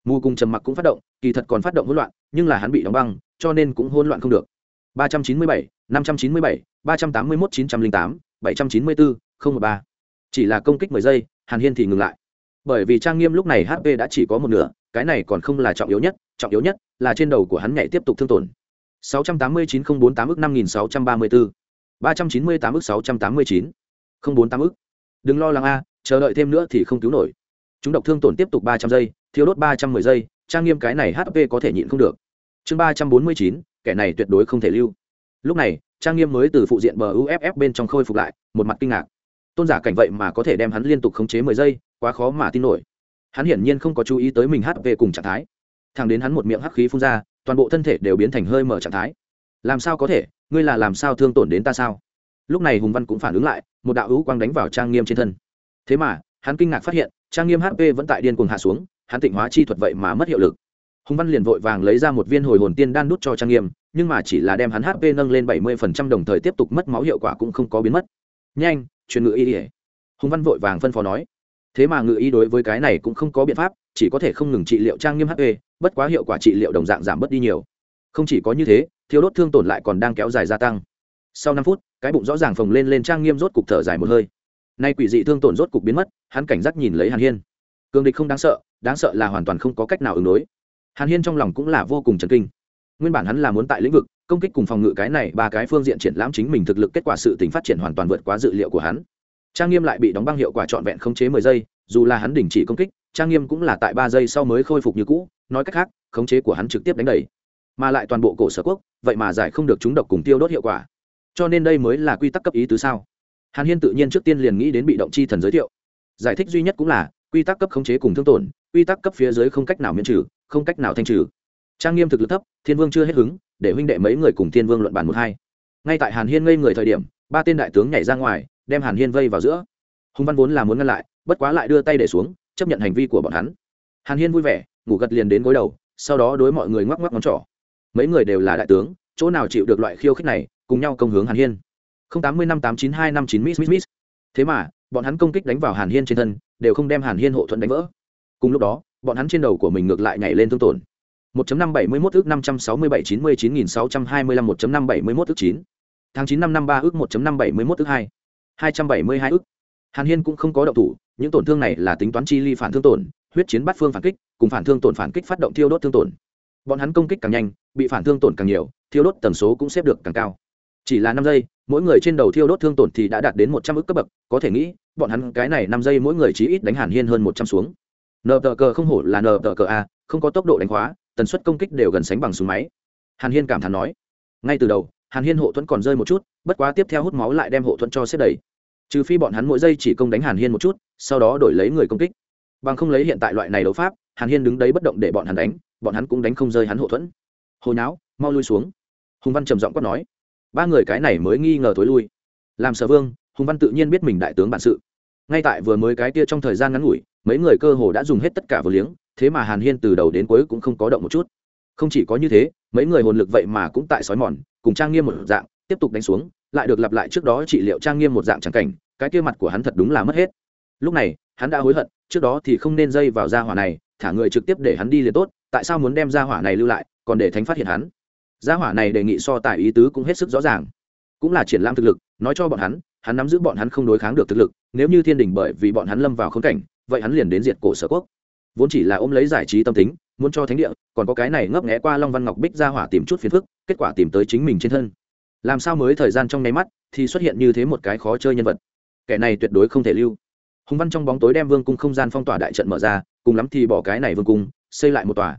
Mù cùng trầm mặc cũng phát động, kỳ thật còn phát động hỗn loạn, nhưng là hắn bị đóng băng, cho nên cũng hỗn loạn không được. ba trăm chín mươi bảy, năm trăm chín mươi bảy, ba trăm tám mươi mốt chín trăm linh tám, bảy trăm chín mươi bốn, không một ba. Chỉ là công kích mười giây, hàn hiên thì ngừng lại. Bởi vì trang nghiêm lúc này hp đã chỉ có một nửa, cái này còn không là trọng yếu nhất, trọng yếu nhất là trên đầu của hắn nhảy tiếp tục thương tổn. 689-048 ức 5634 398 ức 689 048 ức. Đừng lo lắng a, chờ đợi thêm nữa thì không cứu nổi. Chúng độc thương tổn tiếp tục ba trăm giây thiếu đốt ba trăm mười giây, trang nghiêm cái này hp có thể nhịn không được. Chương ba trăm bốn mươi chín, kẻ này tuyệt đối không thể lưu. Lúc này, trang nghiêm mới từ phụ diện bờ uff bên trong khôi phục lại, một mặt kinh ngạc. Tôn giả cảnh vậy mà có thể đem hắn liên tục khống chế mười giây, quá khó mà tin nổi. Hắn hiển nhiên không có chú ý tới mình hp cùng trạng thái. Thằng đến hắn một miệng hắc khí phun ra, toàn bộ thân thể đều biến thành hơi mở trạng thái. Làm sao có thể? Ngươi là làm sao thương tổn đến ta sao? Lúc này hùng văn cũng phản ứng lại, một đạo hữu quang đánh vào trang nghiêm trên thân. Thế mà, hắn kinh ngạc phát hiện, trang nghiêm hp vẫn tại điên cuồng hạ xuống, hắn tịnh hóa chi thuật vậy mà mất hiệu lực. Hùng văn liền vội vàng lấy ra một viên hồi hồn tiên đan nút cho trang nghiêm, nhưng mà chỉ là đem hắn hp nâng lên bảy mươi phần trăm đồng thời tiếp tục mất máu hiệu quả cũng không có biến mất. Nhanh, truyền ngự y ỉa hùng văn vội vàng phân phó nói. Thế mà ngự y đối với cái này cũng không có biện pháp, chỉ có thể không ngừng trị liệu trang nghiêm hp bất quá hiệu quả trị liệu đồng dạng giảm bớt đi nhiều. Không chỉ có như thế thiếu đốt thương tổn lại còn đang kéo dài gia tăng. Sau năm phút cái bụng rõ ràng phồng lên lên trang nghiêm rốt cục thở dài một hơi. Nay quỷ dị thương tổn rốt cục biến mất, hắn cảnh giác nhìn lấy hàn hiên. Cường địch không đáng sợ đáng sợ là hoàn toàn không có cách nào ứng đối. Hàn hiên trong lòng cũng là vô cùng chấn kinh. Nguyên bản hắn là muốn tại lĩnh vực, công kích cùng phòng ngự cái này ba cái phương diện triển lãm chính mình thực lực kết quả sự tình phát triển hoàn toàn vượt quá dự liệu của hắn. Trang nghiêm lại bị đóng băng hiệu quả trọn vẹn không chế mười giây, dù là hắn đình chỉ công kích, trang nghiêm cũng là tại ba giây sau mới khôi phục như cũ, nói cách khác, khống chế của hắn trực tiếp đánh đầy. Mà lại toàn bộ cổ sở quốc, vậy mà giải không được chúng độc cùng tiêu đốt hiệu quả cho nên đây mới là quy tắc cấp ý tứ sao? Hàn hiên tự nhiên trước tiên liền nghĩ đến bị động chi thần giới thiệu. Giải thích duy nhất cũng là, quy tắc cấp khống chế cùng thương tổn, quy tắc cấp phía dưới không cách nào miễn trừ, không cách nào thanh trừ. Trang nghiêm thực lực thấp, thiên vương chưa hết hứng, để huynh đệ mấy người cùng thiên vương luận bàn một hai. Ngay tại hàn hiên ngây người thời điểm, ba tên đại tướng nhảy ra ngoài, đem hàn hiên vây vào giữa. Hùng văn vốn là muốn ngăn lại, bất quá lại đưa tay để xuống, chấp nhận hành vi của bọn hắn. Hàn hiên vui vẻ, ngủ gật liền đến gối đầu, sau đó đối mọi người ngoắc ngoắc ngón trỏ. Mấy người đều là đại tướng, chỗ nào chịu được loại khiêu khích này cùng nhau công hướng hàn hiên tám mươi năm tám chín hai năm chín miss miss thế mà bọn hắn công kích đánh vào hàn hiên trên thân đều không đem hàn hiên hộ thuận đánh vỡ cùng lúc đó bọn hắn trên đầu của mình ngược lại nhảy lên thương tổn 1.571 ước 567 99625 1.571 ước 9. Tháng 9 năm 53 ước 1.571 ước 2. 272 ước. Hàn Hiên cũng không có động thủ, những tổn thương này là tính toán chi ly phản thương tổn, huyết chiến bắt phương phản kích, cùng phản thương tổn phản kích phát động thiêu đốt thương tổn. Bọn hắn công kích càng nhanh, bị phản thương tổn càng nhiều, thiêu đốt tần số cũng xếp được càng cao. Chỉ là năm giây, mỗi người trên đầu thiêu đốt thương tổn thì đã đạt đến 100 ức cấp bậc, có thể nghĩ, bọn hắn cái này năm giây mỗi người chí ít đánh Hàn Hiên hơn 100 xuống. Nờ tờ cờ không hổ là nờ tờ cờ a, không có tốc độ đánh khóa, tần suất công kích đều gần sánh bằng súng máy. Hàn hiên cảm thán nói. Ngay từ đầu hàn hiên hộ thuẫn còn rơi một chút bất quá tiếp theo hút máu lại đem hộ thuẫn cho xếp đầy. Trừ phi bọn hắn mỗi giây chỉ công đánh hàn hiên một chút sau đó đổi lấy người công kích. Bằng không lấy hiện tại loại này đấu pháp hàn hiên đứng đấy bất động để bọn hắn đánh bọn hắn cũng đánh không rơi hắn hộ thuẫn. Hồi não mau lui xuống. Hùng văn trầm giọng quát nói ba người cái này mới nghi ngờ thối lui. Làm sở vương, hùng văn tự nhiên biết mình đại tướng bản sự. Ngay tại vừa mới cái kia trong thời gian ngắn ngủi, mấy người cơ hồ đã dùng hết tất cả vừa liếng, thế mà hàn hiên từ đầu đến cuối cũng không có động một chút. Không chỉ có như thế, mấy người hồn lực vậy mà cũng tại sói mòn, cùng trang nghiêm một dạng, tiếp tục đánh xuống, lại được lặp lại trước đó trị liệu trang nghiêm một dạng trắng cảnh, cái kia mặt của hắn thật đúng là mất hết. Lúc này, hắn đã hối hận, trước đó thì không nên dây vào gia hỏa này, thả người trực tiếp để hắn đi liền tốt, tại sao muốn đem gia hỏa này lưu lại, còn để thánh phát hiện hắn? Gia hỏa này đề nghị so tài ý tứ cũng hết sức rõ ràng. Cũng là triển lãm thực lực, nói cho bọn hắn hắn nắm giữ bọn hắn không đối kháng được thực lực, nếu như thiên đình bởi vì bọn hắn lâm vào khốn cảnh, vậy hắn liền đến diệt cổ sở quốc. Vốn chỉ là ôm lấy giải trí tâm tính, muốn cho thánh địa, còn có cái này ngấp nghé qua long văn ngọc bích ra hỏa tìm chút phiền phức, kết quả tìm tới chính mình trên thân. Làm sao mới thời gian trong nháy mắt thì xuất hiện như thế một cái khó chơi nhân vật? Kẻ này tuyệt đối không thể lưu. Hùng văn trong bóng tối đem vương cung không gian phong tỏa đại trận mở ra, cùng lắm thì bỏ cái này vương cung, xây lại một tòa.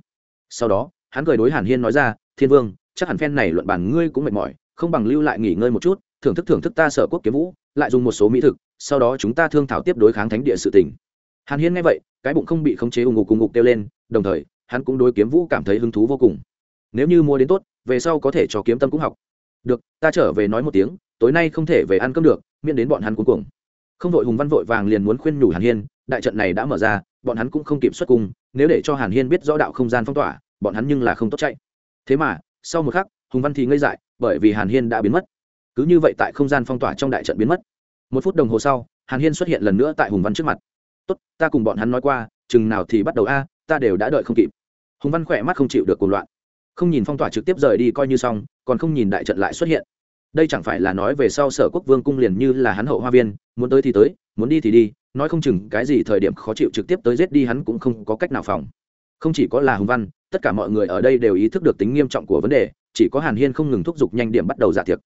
Sau đó, hắn cười đối hàn hiên nói ra, thiên vương chắc hẳn phen này luận bàn ngươi cũng mệt mỏi, không bằng lưu lại nghỉ ngơi một chút, thưởng thức thưởng thức ta sở quốc kiếm vũ, lại dùng một số mỹ thực, sau đó chúng ta thương thảo tiếp đối kháng thánh địa sự tình. hàn hiên nghe vậy, cái bụng không bị khống chế ù ngục cùng ngục kêu lên, đồng thời, hắn cũng đối kiếm vũ cảm thấy hứng thú vô cùng. Nếu như mua đến tốt, về sau có thể cho kiếm tâm cũng học. Được, ta trở về nói một tiếng, tối nay không thể về ăn cơm được, miễn đến bọn hắn cuối cuồng. Không vội hùng văn vội vàng liền muốn khuyên nhủ hàn hiên, đại trận này đã mở ra, bọn hắn cũng không kịp xuất cung, nếu để cho hàn hiên biết rõ đạo không gian phong tỏa, bọn hắn nhưng là không tốt chạy. Thế mà sau một khắc, hùng văn thì ngây dại, bởi vì hàn hiên đã biến mất. Cứ như vậy tại không gian phong tỏa trong đại trận biến mất. Một phút đồng hồ sau, hàn hiên xuất hiện lần nữa tại hùng văn trước mặt. Tốt, ta cùng bọn hắn nói qua, chừng nào thì bắt đầu a, ta đều đã đợi không kịp. Hùng văn khỏe mắt không chịu được cuồng loạn. Không nhìn phong tỏa trực tiếp rời đi coi như xong, còn không nhìn đại trận lại xuất hiện. Đây chẳng phải là nói về sau sở quốc vương cung liền như là hắn hậu hoa viên, muốn tới thì tới, muốn đi thì đi, nói không chừng cái gì thời điểm khó chịu trực tiếp tới giết đi hắn cũng không có cách nào phòng không chỉ có là hùng văn, tất cả mọi người ở đây đều ý thức được tính nghiêm trọng của vấn đề, chỉ có hàn hiên không ngừng thúc giục nhanh điểm bắt đầu giả tiệc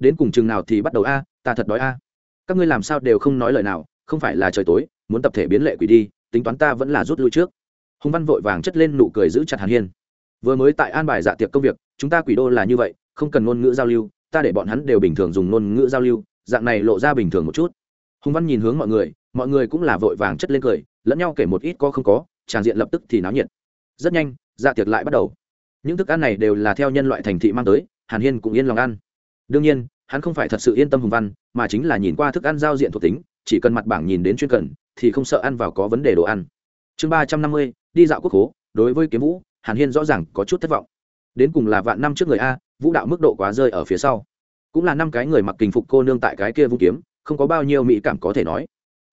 đến cùng chừng nào thì bắt đầu a, ta thật đói a. Các ngươi làm sao đều không nói lời nào, không phải là trời tối, muốn tập thể biến lệ quỷ đi, tính toán ta vẫn là rút lui trước. Hùng văn vội vàng chất lên nụ cười giữ chặt hàn hiên. Vừa mới tại an bài dạ tiệc công việc, chúng ta quỷ đô là như vậy, không cần ngôn ngữ giao lưu, ta để bọn hắn đều bình thường dùng ngôn ngữ giao lưu, dạng này lộ ra bình thường một chút. Hùng văn nhìn hướng mọi người mọi người cũng là vội vàng chất lên cười, lẫn nhau kể một ít có không có, tràng diện lập tức thì náo nhiệt rất nhanh dạ tiệc lại bắt đầu. Những thức ăn này đều là theo nhân loại thành thị mang tới, hàn hiên cũng yên lòng ăn. Đương nhiên, hắn không phải thật sự yên tâm hùng văn, mà chính là nhìn qua thức ăn giao diện thuộc tính, chỉ cần mặt bảng nhìn đến chuyên cần, thì không sợ ăn vào có vấn đề đồ ăn. Chương ba trăm năm mươi, đi dạo quốc hố, đối với kiếm vũ, hàn hiên rõ ràng có chút thất vọng. Đến cùng là vạn năm trước người a, vũ đạo mức độ quá rơi ở phía sau. Cũng là năm cái người mặc kình phục cô nương tại cái kia vung kiếm, không có bao nhiêu mỹ cảm có thể nói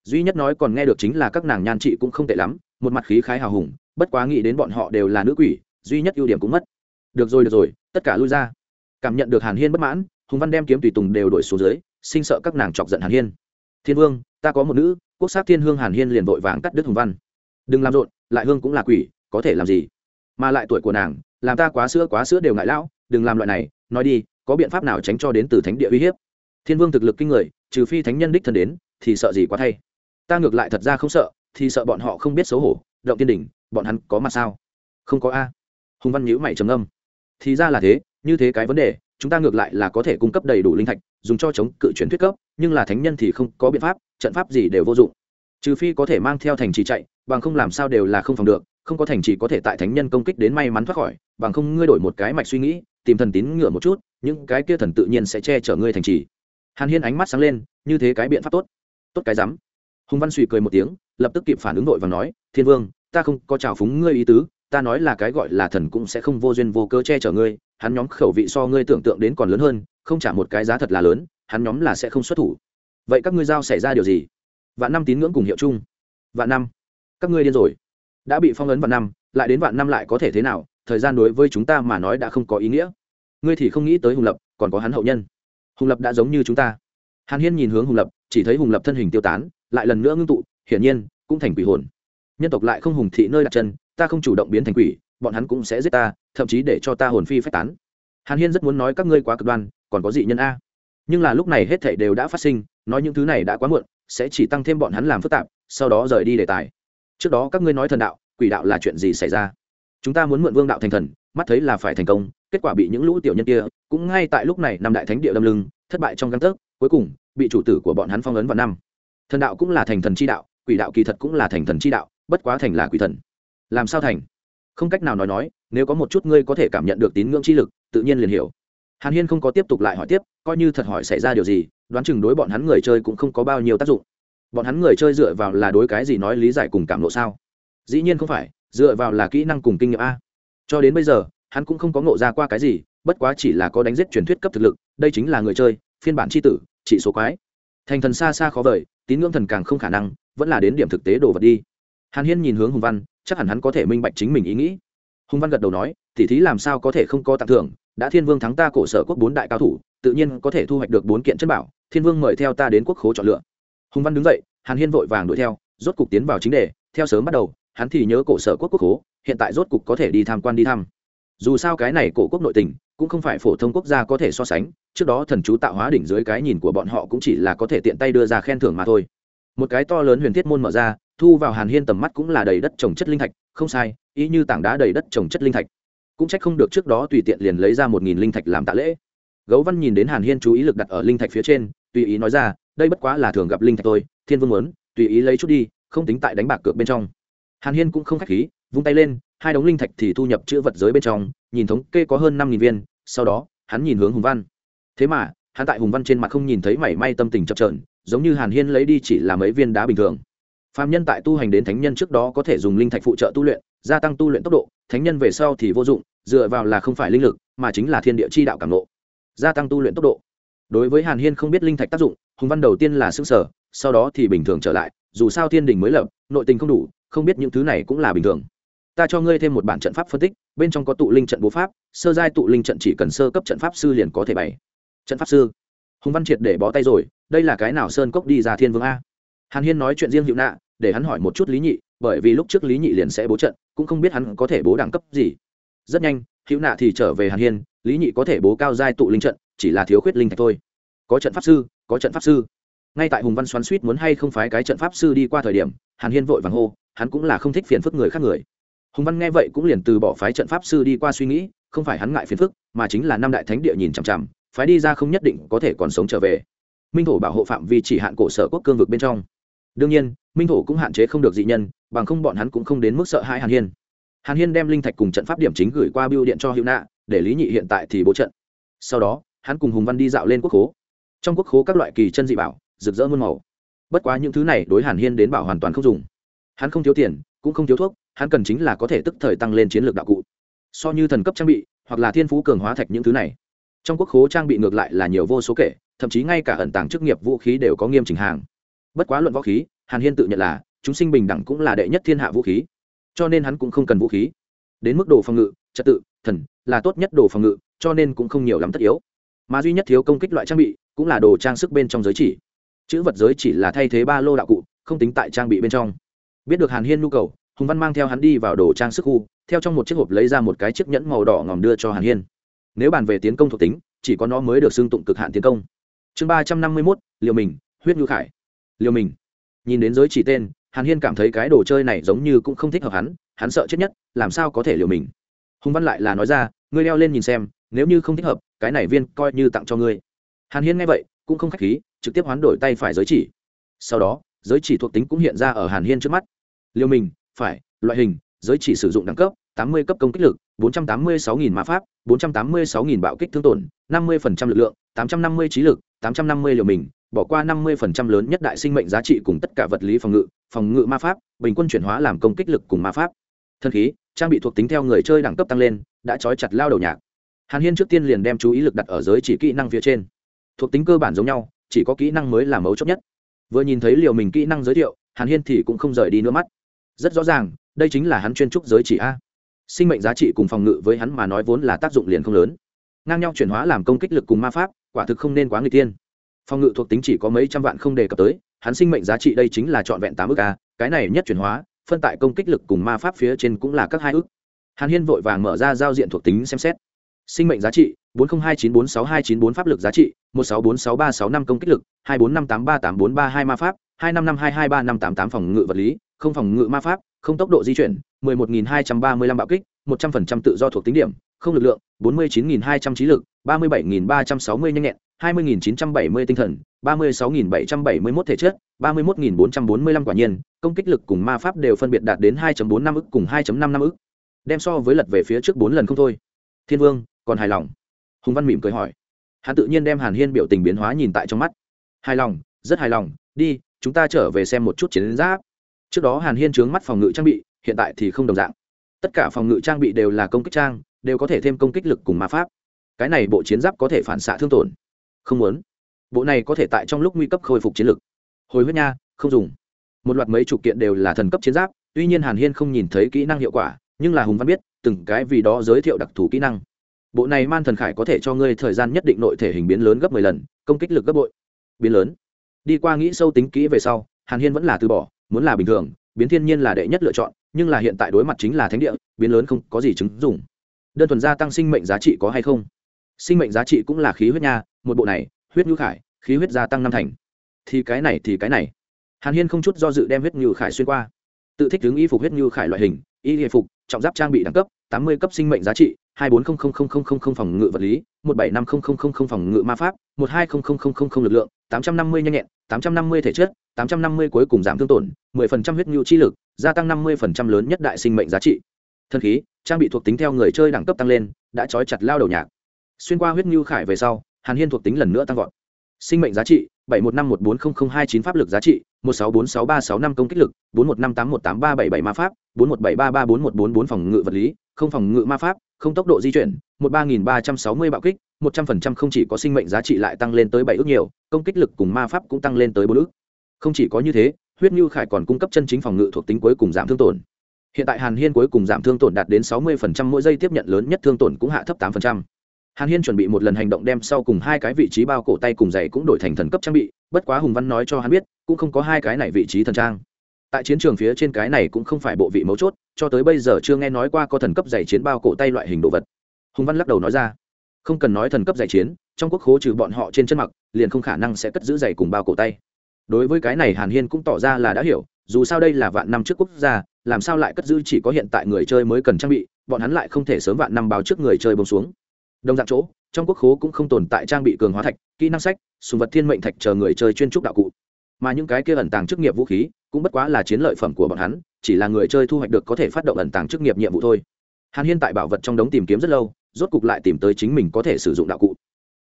duy nhất nói còn nghe được chính là các nàng nhan trị cũng không tệ lắm, một mặt khí khái hào hùng, bất quá nghĩ đến bọn họ đều là nữ quỷ, duy nhất ưu điểm cũng mất. Được rồi được rồi, tất cả lui ra. Cảm nhận được hàn hiên bất mãn, hùng văn đem kiếm tùy tùng đều đổi xuống dưới, sinh sợ các nàng chọc giận hàn hiên. Thiên vương, ta có một nữ, quốc sát thiên hương hàn hiên liền vội vàng cắt đứt hùng văn. Đừng làm rộn, lại hương cũng là quỷ, có thể làm gì? Mà lại tuổi của nàng, làm ta quá sữa quá sữa đều ngại lão, đừng làm loại này, nói đi, có biện pháp nào tránh cho đến từ thánh địa uy hiếp? Thiên vương thực lực kinh người, trừ phi thánh nhân đích thân đến, thì sợ gì quá thay ta ngược lại thật ra không sợ, thì sợ bọn họ không biết xấu hổ, động tiên đỉnh, bọn hắn có mặt sao? Không có a. Hùng văn nhữ mày trầm âm thì ra là thế, như thế cái vấn đề, chúng ta ngược lại là có thể cung cấp đầy đủ linh thạch, dùng cho chống cự chuyển thuyết cấp, nhưng là thánh nhân thì không có biện pháp, trận pháp gì đều vô dụng. Trừ phi có thể mang theo thành trì chạy, bằng không làm sao đều là không phòng được, không có thành trì có thể tại thánh nhân công kích đến may mắn thoát khỏi, bằng không ngươi đổi một cái mạch suy nghĩ, tìm thần tín ngựa một chút, những cái kia thần tự nhiên sẽ che chở ngươi thành trì. Hàn hiên ánh mắt sáng lên, như thế cái biện pháp tốt. Tốt cái rắm hùng văn suy cười một tiếng, lập tức kịp phản ứng đội và nói, thiên vương, ta không có trào phúng ngươi ý tứ, ta nói là cái gọi là thần cũng sẽ không vô duyên vô cớ che chở ngươi, hắn nhóm khẩu vị so ngươi tưởng tượng đến còn lớn hơn, không trả một cái giá thật là lớn, hắn nhóm là sẽ không xuất thủ. Vậy các ngươi giao xảy ra điều gì? Vạn năm tín ngưỡng cùng hiệu chung. Vạn năm? Các ngươi điên rồi. Đã bị phong ấn vạn năm, lại đến vạn năm lại có thể thế nào? Thời gian đối với chúng ta mà nói đã không có ý nghĩa. Ngươi thì không nghĩ tới hùng lập, còn có hắn hậu nhân. Hùng lập đã giống như chúng ta. Hàn hiên nhìn hướng hùng lập, chỉ thấy hùng lập thân hình tiêu tán lại lần nữa ngưng tụ, hiển nhiên, cũng thành quỷ hồn. Nhân tộc lại không hùng thị nơi đặt chân, ta không chủ động biến thành quỷ, bọn hắn cũng sẽ giết ta, thậm chí để cho ta hồn phi phách tán. Hàn hiên rất muốn nói các ngươi quá cực đoan, còn có dị nhân a. Nhưng là lúc này hết thảy đều đã phát sinh, nói những thứ này đã quá muộn, sẽ chỉ tăng thêm bọn hắn làm phức tạp, sau đó rời đi đề tài. Trước đó các ngươi nói thần đạo, quỷ đạo là chuyện gì xảy ra? Chúng ta muốn mượn vương đạo thành thần, mắt thấy là phải thành công, kết quả bị những lũ tiểu nhân kia, cũng ngay tại lúc này năm đại thánh địa đâm lưng, thất bại trong găng tấc, cuối cùng, bị chủ tử của bọn hắn phong ấn vào năm thần đạo cũng là thành thần chi đạo, quỷ đạo kỳ thật cũng là thành thần chi đạo, bất quá thành là quỷ thần. Làm sao thành? Không cách nào nói nói, nếu có một chút ngươi có thể cảm nhận được tín ngưỡng chi lực, tự nhiên liền hiểu. Hàn hiên không có tiếp tục lại hỏi tiếp, coi như thật hỏi xảy ra điều gì, đoán chừng đối bọn hắn người chơi cũng không có bao nhiêu tác dụng. Bọn hắn người chơi dựa vào là đối cái gì nói lý giải cùng cảm lộ sao? Dĩ nhiên không phải, dựa vào là kỹ năng cùng kinh nghiệm a. Cho đến bây giờ, hắn cũng không có ngộ ra qua cái gì, bất quá chỉ là có đánh giết truyền thuyết cấp thực lực, đây chính là người chơi, phiên bản c h i tử, chỉ số quái. Thành thần xa xa khó vời tín ngưỡng thần càng không khả năng, vẫn là đến điểm thực tế đồ vật đi. Hàn hiên nhìn hướng hùng văn, chắc hẳn hắn có thể minh bạch chính mình ý nghĩ. Hùng văn gật đầu nói tỉ thí làm sao có thể không có tặng thưởng, đã thiên vương thắng ta cổ sở quốc bốn đại cao thủ, tự nhiên có thể thu hoạch được bốn kiện chân bảo, thiên vương mời theo ta đến quốc khố chọn lựa. Hùng văn đứng dậy, hàn hiên vội vàng đuổi theo, rốt cục tiến vào chính đề. Theo sớm bắt đầu, hắn thì nhớ cổ sở quốc quốc khố, hiện tại rốt cục có thể đi tham quan đi thăm dù sao cái này cổ quốc nội tình cũng không phải phổ thông quốc gia có thể so sánh, trước đó thần chú tạo hóa đỉnh dưới cái nhìn của bọn họ cũng chỉ là có thể tiện tay đưa ra khen thưởng mà thôi. Một cái to lớn huyền thiết môn mở ra, thu vào hàn hiên tầm mắt cũng là đầy đất trồng chất linh thạch, không sai, ý như tảng đá đầy đất trồng chất linh thạch. Cũng trách không được trước đó tùy tiện liền lấy ra một nghìn linh thạch làm tạ lễ. Gấu văn nhìn đến hàn hiên chú ý lực đặt ở linh thạch phía trên, tùy ý nói ra, đây bất quá là thường gặp linh thạch thôi, thiên vương muốn, tùy ý lấy chút đi, không tính tại đánh bạc cược bên trong. Hàn hiên cũng không k h á c h khí, vung tay lên hai đống linh thạch thì thu nhập chữ vật giới bên trong, nhìn thống kê có hơn năm viên, sau đó, hắn nhìn hướng hùng văn. Thế mà, hắn tại hùng văn trên mặt không nhìn thấy mảy may tâm tình chập trờn giống như hàn hiên lấy đi chỉ là mấy viên đá bình thường. Phạm nhân tại tu hành đến thánh nhân trước đó có thể dùng linh thạch phụ trợ tu luyện, gia tăng tu luyện tốc độ, thánh nhân về sau thì vô dụng, dựa vào là không phải linh lực, mà chính là thiên địa chi đạo cảm lộ gia tăng tu luyện tốc độ. Đối với hàn hiên không biết linh thạch tác dụng, hùng văn đầu tiên là xương sở sau đó thì bình thường trở lại, dù sao thiên đình mới lập, nội tình không đủ, không biết những thứ này cũng là bình thường ta cho ngươi thêm một bản trận pháp phân tích, bên trong có tụ linh trận bố pháp, sơ giai tụ linh trận chỉ cần sơ cấp trận pháp sư liền có thể bày. Trận pháp sư. Hùng văn triệt để bó tay rồi, đây là cái nào sơn cốc đi ra thiên vương a? Hàn hiên nói chuyện riêng hữu nạ, để hắn hỏi một chút lý nhị, bởi vì lúc trước lý nhị liền sẽ bố trận, cũng không biết hắn có thể bố đẳng cấp gì. Rất nhanh, hữu nạ thì trở về hàn hiên, lý nhị có thể bố cao giai tụ linh trận, chỉ là thiếu khuyết linh thạch thôi. Có trận pháp sư, có trận pháp sư. Ngay tại hùng văn xoắn suýt muốn hay không phái cái trận pháp sư đi qua thời điểm, hàn hiên vội vàng hô, hắn cũng là không thích phiền phức người khác người hùng văn nghe vậy cũng liền từ bỏ phái trận pháp sư đi qua suy nghĩ, không phải hắn ngại phiền phức, mà chính là năm đại thánh địa nhìn chằm chằm, phái đi ra không nhất định có thể còn sống trở về. Minh thổ bảo hộ phạm vi chỉ hạn cổ sở quốc cương vực bên trong. Đương nhiên, minh thổ cũng hạn chế không được dị nhân, bằng không bọn hắn cũng không đến mức sợ hãi hàn hiên. Hàn hiên đem linh thạch cùng trận pháp điểm chính gửi qua biêu điện cho hữu nạ, để lý nhị hiện tại thì bố trận. Sau đó, hắn cùng hùng văn đi dạo lên quốc khố. Trong quốc khố các loại kỳ chân dị bảo, rực rỡ muôn màu. Bất quá những thứ này đối hàn hiên đến bảo hoàn toàn không dùng. Hắn không thiếu tiền, cũng không thiếu thuốc hắn cần chính là có thể tức thời tăng lên chiến lược đạo cụ. So như thần cấp trang bị, hoặc là thiên phú cường hóa thạch những thứ này. Trong quốc khố trang bị ngược lại là nhiều vô số kể, thậm chí ngay cả ẩn tàng chức nghiệp vũ khí đều có nghiêm chỉnh hàng. Bất quá luận võ khí, hàn hiên tự nhận là, chúng sinh bình đẳng cũng là đệ nhất thiên hạ vũ khí. Cho nên hắn cũng không cần vũ khí. Đến mức đồ phòng ngự, trật tự, thần, là tốt nhất đồ phòng ngự, cho nên cũng không nhiều lắm tất yếu. Mà duy nhất thiếu công kích loại trang bị, cũng là đồ trang sức bên trong giới chỉ. Chữ vật giới chỉ là thay thế ba lô đạo cụ, không tính tại trang bị bên trong. Biết được hàn hiên nhu cầu hùng văn mang theo hắn đi vào đồ trang sức khu, theo trong một chiếc hộp lấy ra một cái chiếc nhẫn màu đỏ ngòm đưa cho hàn hiên. Nếu bàn về tiến công thuộc tính, chỉ có nó mới được xưng tụng cực hạn tiến công. Chương ba trăm năm mươi mốt liều mình, huyết ngư khải. Liều mình. Nhìn đến giới chỉ tên, hàn hiên cảm thấy cái đồ chơi này giống như cũng không thích hợp hắn hắn sợ chết nhất, làm sao có thể liều mình? Hùng văn lại là nói ra, ngươi leo lên nhìn xem, nếu như không thích hợp, cái này viên coi như tặng cho ngươi. Hàn hiên nghe vậy, cũng không k h á c h khí, trực tiếp hoán đổi tay phải giới chỉ. Sau đó, giới chỉ thuộc tính cũng hiện ra ở hàn hiên trước mắt. Liều mình phải, loại hình, giới chỉ sử dụng đẳng cấp, tám mươi cấp công kích lực, bốn trăm tám mươi sáu nghìn pháp, bốn trăm tám mươi sáu nghìn bạo kích thương tổn, năm mươi lực lượng, tám trăm năm mươi trí lực, tám trăm năm mươi liều mình, bỏ qua năm mươi lớn nhất đại sinh mệnh giá trị cùng tất cả vật lý phòng ngự phòng ngự ma pháp, bình quân chuyển hóa làm công kích lực cùng ma pháp. Thân khí, trang bị thuộc tính theo người chơi đẳng cấp tăng lên, đã trói chặt lao đầu nhạc. Hàn hiên trước tiên liền đem chú ý lực đặt ở giới chỉ kỹ năng phía trên. Thuộc tính cơ bản giống nhau, chỉ có kỹ năng mới là mấu chốt nhất. Vừa nhìn thấy liều mình kỹ năng giới thiệu, hàn hiên thì cũng không rời đi nữa mắt rất rõ ràng, đây chính là hắn chuyên trúc giới chỉ a. Sinh mệnh giá trị cùng phòng ngự với hắn mà nói vốn là tác dụng liền không lớn. Ngang nhau chuyển hóa làm công kích lực cùng ma pháp, quả thực không nên quá người tiên phòng ngự thuộc tính chỉ có mấy trăm vạn không đề cập tới, hắn sinh mệnh giá trị đây chính là trọn vẹn tám ước a, cái này nhất chuyển hóa, phân tại công kích lực cùng ma pháp phía trên cũng là các hai ước hàn hiên vội vàng mở ra giao diện thuộc tính xem xét. Sinh mệnh giá trị, bốn nghìn hai chín bốn sáu hai chín bốn pháp lực giá trị, một sáu bốn sáu ba sáu năm công kích lực, hai bốn năm tám ba tám bốn ba hai ma pháp, hai năm năm hai hai ba năm tám tám phòng ngự vật lý không phòng ngự ma pháp, không tốc độ di chuyển, mười một nghìn hai trăm ba mươi lăm bạo kích, một trăm phần trăm tự do thuộc tính điểm, không lực lượng, bốn mươi chín nghìn hai trăm trí lực, ba mươi bảy nghìn ba trăm sáu mươi nhanh nhẹn, hai mươi nghìn chín trăm bảy mươi tinh thần, ba mươi sáu nghìn bảy trăm bảy mươi mốt thể chất, ba mươi mốt nghìn bốn trăm bốn mươi lăm quả nhiên, công kích lực cùng ma pháp đều phân biệt đạt đến hai bốn năm ức cùng hai năm năm ức. Đem so với lật về phía trước bốn lần không thôi. Thiên vương, còn hài lòng? Hùng văn mỉm cười hỏi. Hắn tự nhiên đem hàn hiên biểu tình biến hóa nhìn tại trong mắt. Hài lòng, rất hài lòng. Đi, chúng ta trở về xem một chút chiến giáp trước đó hàn hiên trướng mắt phòng ngự trang bị, hiện tại thì không đồng dạng. Tất cả phòng ngự trang bị đều là công kích trang, đều có thể thêm công kích lực cùng ma pháp. Cái này bộ chiến giáp có thể phản xạ thương tổn. Không muốn. Bộ này có thể tại trong lúc nguy cấp khôi phục chiến lực. Hồi huyết nha, không dùng. Một loạt mấy chục kiện đều là thần cấp chiến giáp, tuy nhiên hàn hiên không nhìn thấy kỹ năng hiệu quả, nhưng là hùng văn biết, từng cái vì đó giới thiệu đặc thù kỹ năng. Bộ này man thần khải có thể cho ngươi thời gian nhất định nội thể hình biến lớn gấp mười lần, công kích lực gấp bội. Biến lớn. Đi qua nghĩ sâu tính kỹ về sau, hàn hiên vẫn là từ bỏ muốn là bình thường, biến thiên nhiên là đệ nhất lựa chọn, nhưng là hiện tại đối mặt chính là thánh địa, biến lớn không có gì chứng dùng đơn thuần gia tăng sinh mệnh giá trị có hay không? Sinh mệnh giá trị cũng là khí huyết nha, một bộ này, huyết nhu khải, khí huyết gia tăng năm thành. Thì cái này thì cái này. Hàn hiên không chút do dự đem huyết nhu khải xuyên qua. Tự thích tướng y phục huyết nhu khải loại hình, y y phục, trọng giáp trang bị đẳng cấp, tám mươi cấp sinh mệnh giá trị hai bốn phòng ngự vật lý một bảy năm phòng ngự ma pháp một hai lực lượng tám trăm năm mươi nhanh nhẹn tám trăm năm mươi thể chất tám trăm năm mươi cuối cùng giảm thương tổn mười phần trăm huyết nhu chi lực gia tăng năm mươi phần trăm lớn nhất đại sinh mệnh giá trị thân khí trang bị thuộc tính theo người chơi đẳng cấp tăng lên đã trói chặt lao đầu nhạc xuyên qua huyết nhu khải về sau hàn hiên thuộc tính lần nữa tăng vọt sinh mệnh giá trị bảy một năm một bốn không không hai chín pháp lực giá trị một sáu bốn sáu ba sáu năm công kích lực, bốn một năm tám một tám ba bảy bảy ma pháp, bốn một bảy ba ba bốn một bốn bốn phòng ngự vật lý, không phòng ngự ma pháp, không tốc độ di chuyển, một ba nghìn ba trăm sáu mươi bạo kích, một trăm phần trăm không chỉ có sinh mệnh giá trị lại tăng lên tới bảy ước nhiều, công kích lực cùng ma pháp cũng tăng lên tới bốn ước. Không chỉ có như thế, huyết như khải còn cung cấp chân chính phòng ngự thuộc tính cuối cùng giảm thương tổn. Hiện tại hàn hiên cuối cùng giảm thương tổn đạt đến sáu mươi phần trăm, mỗi giây tiếp nhận lớn nhất thương tổn cũng hạ thấp 8% hàn hiên chuẩn bị một lần hành động đem sau cùng hai cái vị trí bao cổ tay cùng giày cũng đổi thành thần cấp trang bị, bất quá hùng văn nói cho hắn biết cũng không có hai cái này vị trí thần trang. Tại chiến trường phía trên cái này cũng không phải bộ vị mấu chốt, cho tới bây giờ chưa nghe nói qua có thần cấp giày chiến bao cổ tay loại hình đồ vật. Hùng văn lắc đầu nói ra, không cần nói thần cấp giày chiến, trong quốc khố trừ bọn họ trên chân mặc, liền không khả năng sẽ cất giữ giày cùng bao cổ tay. Đối với cái này hàn hiên cũng tỏ ra là đã hiểu, dù sao đây là vạn năm trước quốc gia, làm sao lại cất giữ chỉ có hiện tại người chơi mới cần trang bị, bọn hắn lại không thể sớm vạn năm báo trước người chơi bông xuống. Đồng dạng chỗ, trong quốc khố cũng không tồn tại trang bị cường hóa thạch, kỹ năng sách, sùng vật thiên mệnh thạch chờ người chơi chuyên trúc đạo cụ mà những cái kia ẩn tàng chức nghiệp vũ khí cũng bất quá là chiến lợi phẩm của bọn hắn, chỉ là người chơi thu hoạch được có thể phát động ẩn tàng chức nghiệp nhiệm vụ thôi. Hàn hiên tại bảo vật trong đống tìm kiếm rất lâu, rốt cục lại tìm tới chính mình có thể sử dụng đạo cụ.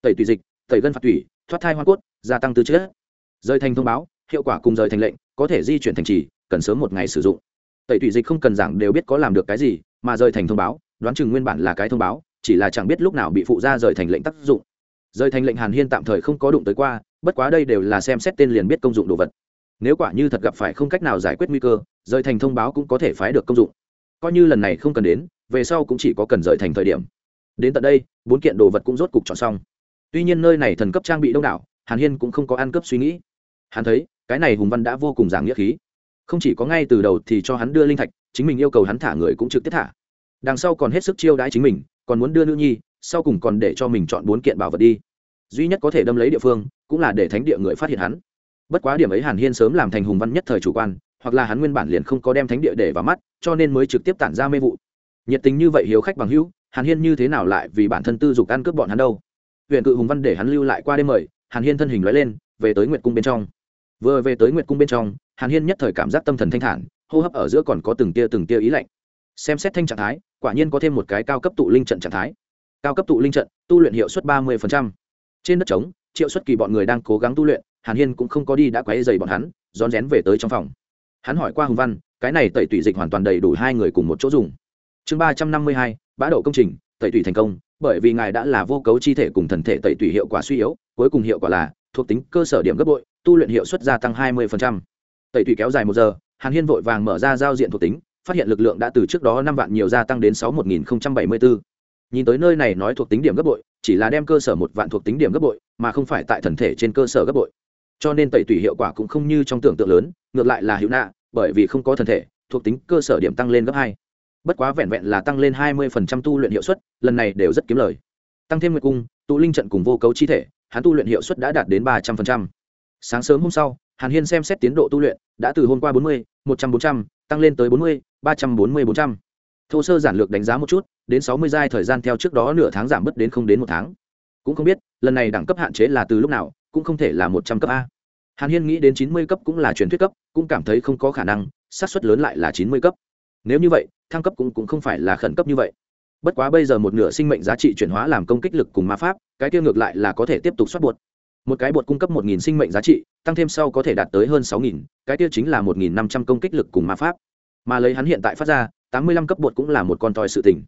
Tẩy tùy dịch, tẩy gân phạt tủy, thoát thai hoa cốt, gia tăng tư chất. Rơi thành thông báo, hiệu quả cùng rời thành lệnh, có thể di chuyển thành trì, cần sớm một ngày sử dụng. Tẩy tùy dịch không cần giảng đều biết có làm được cái gì, mà rời thành thông báo, đoán chừng nguyên bản là cái thông báo, chỉ là chẳng biết lúc nào bị phụ ra rời thành lệnh tác dụng rời thành lệnh hàn hiên tạm thời không có đụng tới qua, bất quá đây đều là xem xét tên liền biết công dụng đồ vật. Nếu quả như thật gặp phải không cách nào giải quyết nguy cơ, rời thành thông báo cũng có thể phái được công dụng. Coi như lần này không cần đến, về sau cũng chỉ có cần rời thành thời điểm. Đến tận đây, bốn kiện đồ vật cũng rốt cục chọn xong. Tuy nhiên nơi này thần cấp trang bị đông đảo, hàn hiên cũng không có ăn cấp suy nghĩ. Hắn thấy, cái này hùng văn đã vô cùng giảng nghĩa khí. Không chỉ có ngay từ đầu thì cho hắn đưa linh thạch, chính mình yêu cầu hắn thả người cũng trực tiếp thả. Đằng sau còn hết sức chiêu đãi chính mình, còn muốn đưa nữ nhi, sau cùng còn để cho mình chọn bốn kiện bảo vật đi duy nhất có thể đâm lấy địa phương cũng là để thánh địa người phát hiện hắn. Bất quá điểm ấy hàn hiên sớm làm thành hùng văn nhất thời chủ quan, hoặc là hắn nguyên bản liền không có đem thánh địa để vào mắt, cho nên mới trực tiếp tản ra mê vụ. Nhiệt tình như vậy hiếu khách bằng hữu, hàn hiên như thế nào lại vì bản thân tư dục ăn cướp bọn hắn đâu? Huyện cự hùng văn để hắn lưu lại qua đêm mời, hàn hiên thân hình nói lên, về tới nguyệt cung bên trong. Vừa về tới nguyệt cung bên trong, hàn hiên nhất thời cảm giác tâm thần thanh thản, hô hấp ở giữa còn có từng tia từng tia ý lạnh. Xem xét thanh trạng thái, quả nhiên có thêm một cái cao cấp tụ linh trận trạng thái. Cao cấp tụ linh trận, tu luyện hiệu suất ba mươi trên đất trống, triệu xuất kỳ bọn người đang cố gắng tu luyện, hàn hiên cũng không có đi đã quấy dày bọn hắn, rón rén về tới trong phòng. Hắn hỏi qua hùng văn, cái này tẩy tủy dịch hoàn toàn đầy đủ hai người cùng một chỗ dùng. Chương ba trăm năm mươi hai, bã đậu công trình, tẩy tủy thành công, bởi vì ngài đã là vô cấu chi thể cùng thần thể tẩy tủy hiệu quả suy yếu, cuối cùng hiệu quả là thuộc tính cơ sở điểm gấp bội, tu luyện hiệu suất gia tăng hai mươi tẩy tủy kéo dài một giờ, hàn hiên vội vàng mở ra giao diện thuộc tính, phát hiện lực lượng đã từ trước đó năm vạn nhiều gia tăng đến sáu một nghìn bảy mươi bốn. Nhìn tới nơi này nói thuộc tính điểm gấp bội chỉ là đem cơ sở một vạn thuộc tính điểm gấp bội, mà không phải tại thần thể trên cơ sở gấp bội. Cho nên tẩy tủy hiệu quả cũng không như trong tưởng tượng lớn, ngược lại là hữu nạ, bởi vì không có thần thể, thuộc tính cơ sở điểm tăng lên gấp hai. Bất quá vẹn vẹn là tăng lên hai mươi tu luyện hiệu suất, lần này đều rất kiếm lời. Tăng thêm nguyệt cung, tụ linh trận cùng vô cấu chi thể, hắn tu luyện hiệu suất đã đạt đến ba trăm linh sáng sớm hôm sau, hàn hiên xem xét tiến độ tu luyện, đã từ hôm qua bốn mươi, một trăm bốn trăm, tăng lên tới bốn mươi, ba trăm bốn mươi bốn trăm thô sơ giản lược đánh giá một chút đến sáu mươi giai thời gian theo trước đó nửa tháng giảm bớt đến không đến một tháng. Cũng không biết lần này đẳng cấp hạn chế là từ lúc nào cũng không thể là một trăm cấp a. Hàn hiên nghĩ đến chín mươi cấp cũng là truyền thuyết cấp cũng cảm thấy không có khả năng xác suất lớn lại là chín mươi cấp. Nếu như vậy thăng cấp cũng, cũng không phải là khẩn cấp như vậy. Bất quá bây giờ một nửa sinh mệnh giá trị chuyển hóa làm công kích lực cùng ma pháp cái kia ngược lại là có thể tiếp tục xuất bột. Một cái bột cung cấp một nghìn sinh mệnh giá trị tăng thêm sau có thể đạt tới hơn sáu nghìn cái kia chính là một nghìn năm trăm công kích lực cùng ma pháp. Mà lấy hắn hiện tại phát ra tám mươi lăm cấp bột cũng là một con tòi sự tình.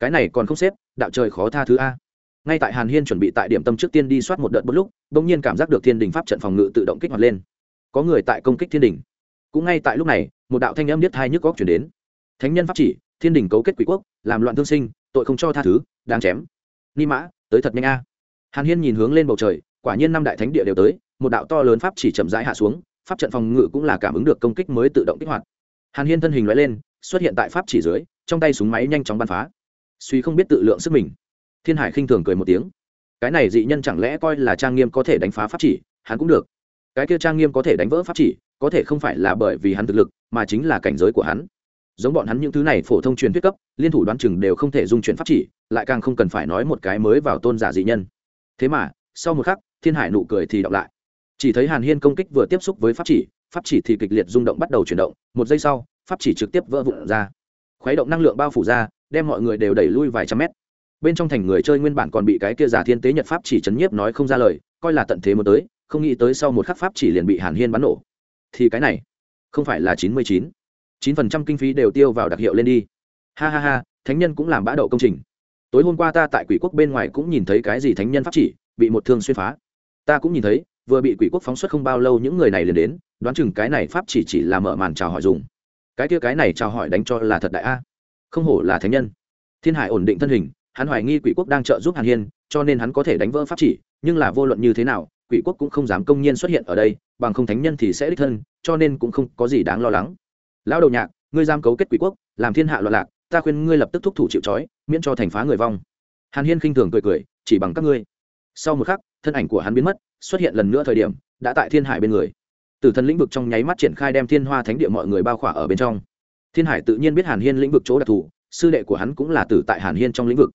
Cái này còn không xếp, đạo trời khó tha thứ a. Ngay tại hàn hiên chuẩn bị tại điểm tâm trước tiên đi soát một đợt một lúc đ ỗ n g nhiên cảm giác được thiên đình pháp trận phòng ngự tự động kích hoạt lên. Có người tại công kích thiên đình. Cũng ngay tại lúc này, một đạo thanh âm nhất hai nhức góc chuyển đến. Thánh nhân pháp chỉ, thiên đình cấu kết quỷ quốc, làm loạn thương sinh, tội không cho tha thứ, đáng chém. Ni mã, tới thật nhanh a. Hàn hiên nhìn hướng lên bầu trời, quả nhiên năm đại thánh địa đều tới, một đạo to lớn pháp chỉ chậm rãi hạ xuống, pháp trận phòng ngự cũng là cảm ứng được công kích mới tự động kích hoạt. Hàn hiên thân hình loại lên xuất hiện tại pháp chỉ dưới, trong tay súng máy nhanh chóng bắn phá. Suy không biết tự lượng sức mình. Thiên hải khinh thường cười một tiếng. Cái này dị nhân chẳng lẽ coi là trang nghiêm có thể đánh phá pháp chỉ? Hắn cũng được. Cái kia trang nghiêm có thể đánh vỡ pháp chỉ, có thể không phải là bởi vì hắn thực lực, mà chính là cảnh giới của hắn. Giống bọn hắn những thứ này phổ thông truyền thuyết cấp, liên thủ đoán chừng đều không thể dung chuyển pháp chỉ, lại càng không cần phải nói một cái mới vào tôn giả dị nhân. Thế mà, sau một khắc, thiên hải nụ cười thì đọc lại. Chỉ thấy hàn hiên công kích vừa tiếp xúc với pháp chỉ pháp chỉ thì kịch liệt rung động bắt đầu chuyển động, một giây sau pháp chỉ trực tiếp vỡ vụn ra. Khuấy động năng lượng bao phủ ra, đem mọi người đều đẩy lui vài trăm mét. Bên trong thành người chơi nguyên bản còn bị cái kia giả thiên tế nhật pháp chỉ chấn nhiếp nói không ra lời, coi là tận thế muốn tới, không nghĩ tới sau một khắc pháp chỉ liền bị hàn hiên bắn nổ. Thì cái này, không phải là chín mươi chín. chín phần trăm kinh phí đều tiêu vào đặc hiệu lên đi. Ha ha ha, thánh nhân cũng làm bã đậu công trình. Tối hôm qua ta tại quỷ quốc bên ngoài cũng nhìn thấy cái gì thánh nhân pháp chỉ, bị một thương xuyên phá. Ta cũng nhìn thấy, vừa bị quỷ quốc phóng xuất không bao lâu những người này liền đến, đoán chừng cái này pháp chỉ chỉ là mở màn chào hỏi dùng cái kia cái này chào hỏi đánh cho là thật đại a. Không hổ là thánh nhân. Thiên hải ổn định thân hình, hắn hoài nghi quỷ quốc đang trợ giúp hàn hiên, cho nên hắn có thể đánh vỡ pháp chỉ, nhưng là vô luận như thế nào, quỷ quốc cũng không dám công nhiên xuất hiện ở đây, bằng không thánh nhân thì sẽ đích thân, cho nên cũng không có gì đáng lo lắng. Lão đầu nhạc, ngươi giam cấu kết quỷ quốc, làm thiên hạ loạn lạc, ta khuyên ngươi lập tức thúc thủ chịu trói, miễn cho thành phá người vong. Hàn hiên khinh thường cười cười, chỉ bằng các ngươi. Sau một khắc, thân ảnh của hắn biến mất, xuất hiện lần nữa thời điểm, đã tại thiên hải bên người tử thần lĩnh vực trong nháy mắt triển khai đem thiên hoa thánh địa mọi người bao khỏa ở bên trong. Thiên hải tự nhiên biết hàn hiên lĩnh vực chỗ đặc thù, sư đệ của hắn cũng là tử tại hàn hiên trong lĩnh vực.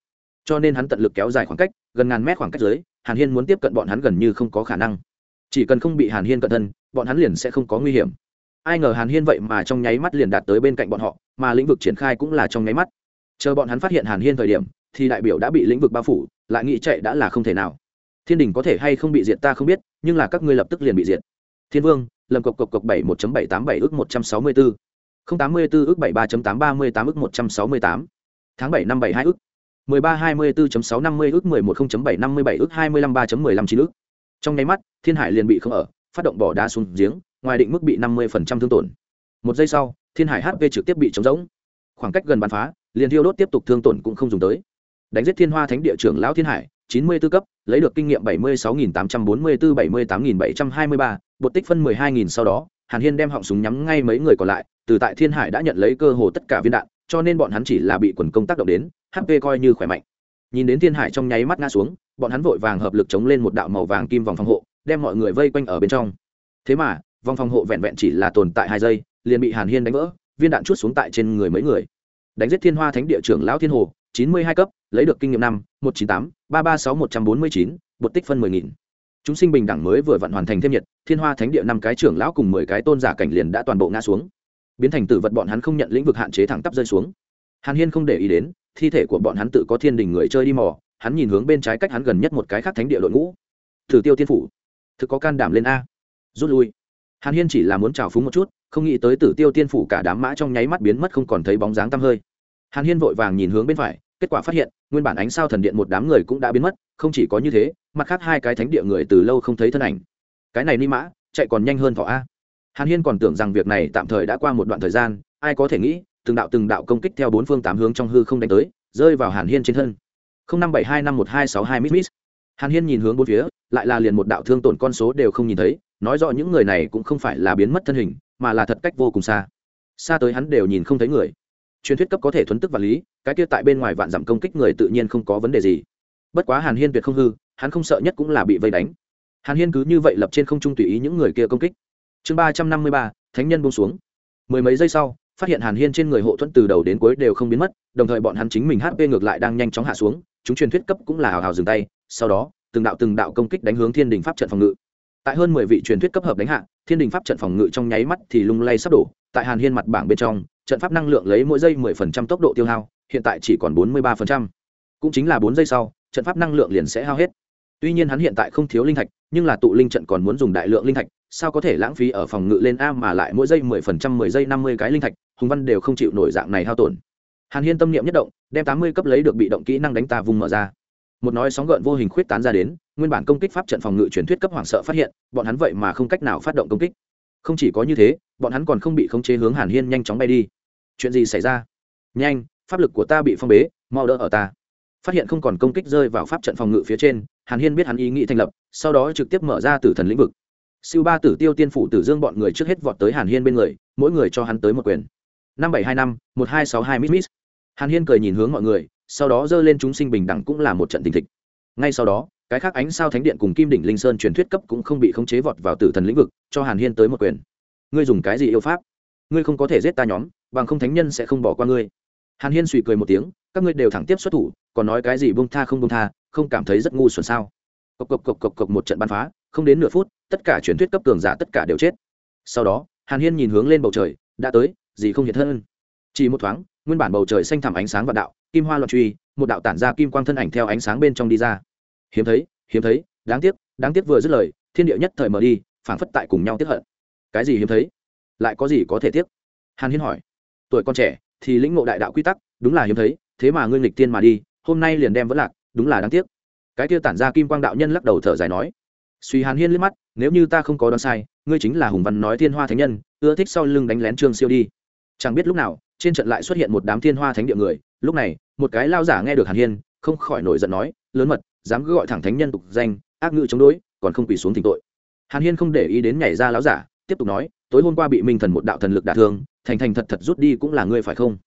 Cho nên hắn tận lực kéo dài khoảng cách, gần ngàn mét khoảng cách dưới, hàn hiên muốn tiếp cận bọn hắn gần như không có khả năng. Chỉ cần không bị hàn hiên cận thân, bọn hắn liền sẽ không có nguy hiểm. Ai ngờ hàn hiên vậy mà trong nháy mắt liền đạt tới bên cạnh bọn họ, mà lĩnh vực triển khai cũng là trong nháy mắt. Chờ bọn hắn phát hiện hàn hiên thời điểm, thì đại biểu đã bị lĩnh vực bao phủ, lại nghĩ chạy đã là không thể nào. Thiên đình có thể hay không bị diệt ta không biết, nhưng là các ngươi lập tức liền bị diệt. Thiên vương lầm cộc cộc cộc bảy một bảy tám bảy ước một trăm sáu mươi bốn. Không tám mươi bốn ước bảy ba tám ba mươi tám ước một trăm sáu mươi tám. Tháng bảy năm bảy hai ước. Mười ba hai mươi bốn sáu năm mươi ước mười một không bảy năm mươi bảy ước hai mươi lăm ba mười lăm chín ước. Trong nháy mắt, thiên hải liền bị không ở, phát động bỏ đá xuống giếng, ngoài định mức bị năm mươi phần trăm thương tổn. Một giây sau, thiên hải hp trực tiếp bị chống rỗng. Khoảng cách gần bắn phá, liền thiêu đốt tiếp tục thương tổn cũng không dùng tới. Đánh giết thiên hoa thánh địa trưởng lão thiên hải chín mươi 94 cấp, lấy được kinh nghiệm bảy mươi sáu nghìn tám trăm bốn mươi bốn bảy mươi tám nghìn bảy trăm hai mươi ba, bột tích phân mười hai nghìn sau đó, hàn hiên đem họng súng nhắm ngay mấy người còn lại, từ tại thiên hải đã nhận lấy cơ hồ tất cả viên đạn, cho nên bọn hắn chỉ là bị quần công tác động đến hp coi như khỏe mạnh. Nhìn đến thiên hải trong nháy mắt ngã xuống, bọn hắn vội vàng hợp lực chống lên một đạo màu vàng kim vòng phòng hộ, đem mọi người vây quanh ở bên trong. Thế mà, vòng phòng hộ vẹn vẹn chỉ là tồn tại hai giây, liền bị hàn hiên đánh vỡ, viên đạn chuốt xuống tại trên người mấy người. Đánh giết thiên hoa thánh địa trưởng lão thiên hồ chín mươi hai cấp, lấy được kinh nghiệm năm, một chín tám, ba ba sáu một trăm bốn mươi chín, bột tích phân mười nghìn. Chúng sinh bình đẳng mới vừa vặn hoàn thành thêm nhiệt, thiên hoa thánh địa năm cái trưởng lão cùng mười cái tôn giả cảnh liền đã toàn bộ ngã xuống. Biến thành tử vật bọn hắn không nhận lĩnh vực hạn chế thẳng tắp rơi xuống. Hàn hiên không để ý đến, thi thể của bọn hắn tự có thiên đình người chơi đi mò, hắn nhìn hướng bên trái cách hắn gần nhất một cái khác thánh địa đội ngũ. Thử tiêu tiên phủ. Thực có can đảm lên a. Rút lui. Hàn hiên chỉ là muốn trào phúng một chút, không nghĩ tới tử tiêu tiên phủ cả đám mã trong nháy mắt biến mất không còn thấy bóng dáng tăm hơi. Hàn hiên vội vàng nhìn hướng bên phải kết quả phát hiện, nguyên bản ánh sao thần điện một đám người cũng đã biến mất, không chỉ có như thế, mặt khác hai cái thánh địa người từ lâu không thấy thân ảnh. Cái này ni mã, chạy còn nhanh hơn thỏ a. Hàn hiên còn tưởng rằng việc này tạm thời đã qua một đoạn thời gian, ai có thể nghĩ, từng đạo từng đạo công kích theo bốn phương tám hướng trong hư không đánh tới, rơi vào hàn hiên trên thân. Năm bảy hai năm một hai sáu hai mít mít hàn hiên nhìn hướng bốn phía, lại là liền một đạo thương tổn con số đều không nhìn thấy, nói rõ những người này cũng không phải là biến mất thân hình, mà là thật cách vô cùng xa. Xa tới hắn đều nhìn không thấy người truyền thuyết cấp có thể thuấn tức vật lý, cái kia tại bên ngoài vạn giảm công kích người tự nhiên không có vấn đề gì. Bất quá hàn hiên tuyệt không hư, hắn không sợ nhất cũng là bị vây đánh. Hàn hiên cứ như vậy lập trên không trung tùy ý những người kia công kích. Chương ba trăm năm mươi ba, thánh nhân buông xuống. Mười mấy giây sau, phát hiện hàn hiên trên người hộ thuẫn từ đầu đến cuối đều không biến mất, đồng thời bọn hắn chính mình hp ngược lại đang nhanh chóng hạ xuống, chúng truyền thuyết cấp cũng là hào hào dừng tay, sau đó, từng đạo từng đạo công kích đánh hướng thiên đình pháp trận phòng ngự tại hơn mười vị truyền thuyết cấp hợp đánh hạ, thiên đình pháp trận phòng ngự trong nháy mắt thì lung lay sắp đổ. Tại hàn hiên mặt bảng bên trong, trận pháp năng lượng lấy mỗi giây mười phần trăm tốc độ tiêu hao, hiện tại chỉ còn bốn mươi ba phần trăm. Cũng chính là bốn giây sau, trận pháp năng lượng liền sẽ hao hết. Tuy nhiên hắn hiện tại không thiếu linh thạch, nhưng là tụ linh trận còn muốn dùng đại lượng linh thạch, sao có thể lãng phí ở phòng ngự lên a mà lại mỗi giây mười phần trăm, mười giây năm mươi cái linh thạch, hùng văn đều không chịu nổi dạng này hao tổn. Hàn hiên tâm niệm nhất động, đem tám mươi cấp lấy được bị động kỹ năng đánh tà vùng mở ra một nói sóng gợn vô hình khuyết tán ra đến, nguyên bản công kích pháp trận phòng ngự truyền thuyết cấp hoảng sợ phát hiện, bọn hắn vậy mà không cách nào phát động công kích. Không chỉ có như thế, bọn hắn còn không bị khống chế hướng hàn hiên nhanh chóng bay đi. Chuyện gì xảy ra? Nhanh, pháp lực của ta bị phong bế, mau đỡ ở ta. Phát hiện không còn công kích rơi vào pháp trận phòng ngự phía trên, hàn hiên biết hắn ý nghĩ thành lập, sau đó trực tiếp mở ra tử thần lĩnh vực. Siêu ba tử tiêu tiên phủ tử dương bọn người trước hết vọt tới hàn hiên bên người, mỗi người cho hắn tới một quyền. Năm bảy hai năm, một hai sáu hai mít hàn hiên cười nhìn hướng mọi người sau đó dơ lên chúng sinh bình đẳng cũng là một trận tình thịch. Ngay sau đó, cái khác ánh sao thánh điện cùng kim đỉnh linh sơn truyền thuyết cấp cũng không bị khống chế vọt vào tử thần lĩnh vực, cho hàn hiên tới một quyền. Ngươi dùng cái gì yêu pháp? Ngươi không có thể giết ta nhóm, bằng không thánh nhân sẽ không bỏ qua ngươi. Hàn hiên suy cười một tiếng, các ngươi đều thẳng tiếp xuất thủ, còn nói cái gì bông tha không bông tha, không cảm thấy rất ngu xuẩn sao? Cộc cộc cộc cộc cộc một trận bắn phá, không đến nửa phút, tất cả truyền thuyết cấp cường giả tất cả đều chết. Sau đó, hàn hiên nhìn hướng lên bầu trời, đã tới, gì không hiện thân chỉ một thoáng, nguyên bản bầu trời xanh thẳm ánh sáng và đạo, kim hoa loạn truy, một đạo tản ra kim quang thân ảnh theo ánh sáng bên trong đi ra. Hiếm thấy hiếm thấy, đáng tiếc đáng tiếc vừa dứt lời, thiên địa nhất thời mở đi, phảng phất tại cùng nhau tiếp hận. Cái gì hiếm thấy? Lại có gì có thể tiếc? Hàn hiên hỏi. Tuổi con trẻ, thì lĩnh ngộ đại đạo quy tắc, đúng là hiếm thấy, thế mà ngươi nghịch tiên mà đi, hôm nay liền đem vẫn lạc, đúng là đáng tiếc. Cái kia tản ra kim quang đạo nhân lắc đầu thở dài nói. Suy hàn hiên liếc mắt, nếu như ta không có đoán sai, ngươi chính là hùng văn nói thiên hoa thánh nhân, ưa thích sau lưng đánh lén trương siêu đi. Chẳng biết lúc nào trên trận lại xuất hiện một đám thiên hoa thánh địa người. Lúc này, một cái lao giả nghe được hàn hiên, không khỏi nổi giận nói, lớn mật, dám cứ gọi thẳng thánh nhân tục danh, ác ngữ chống đối, còn không quỳ xuống thỉnh tội. Hàn hiên không để ý đến nhảy ra lão giả, tiếp tục nói, tối hôm qua bị minh thần một đạo thần lực đả thương, thành thành thật thật rút đi cũng là ngươi phải không?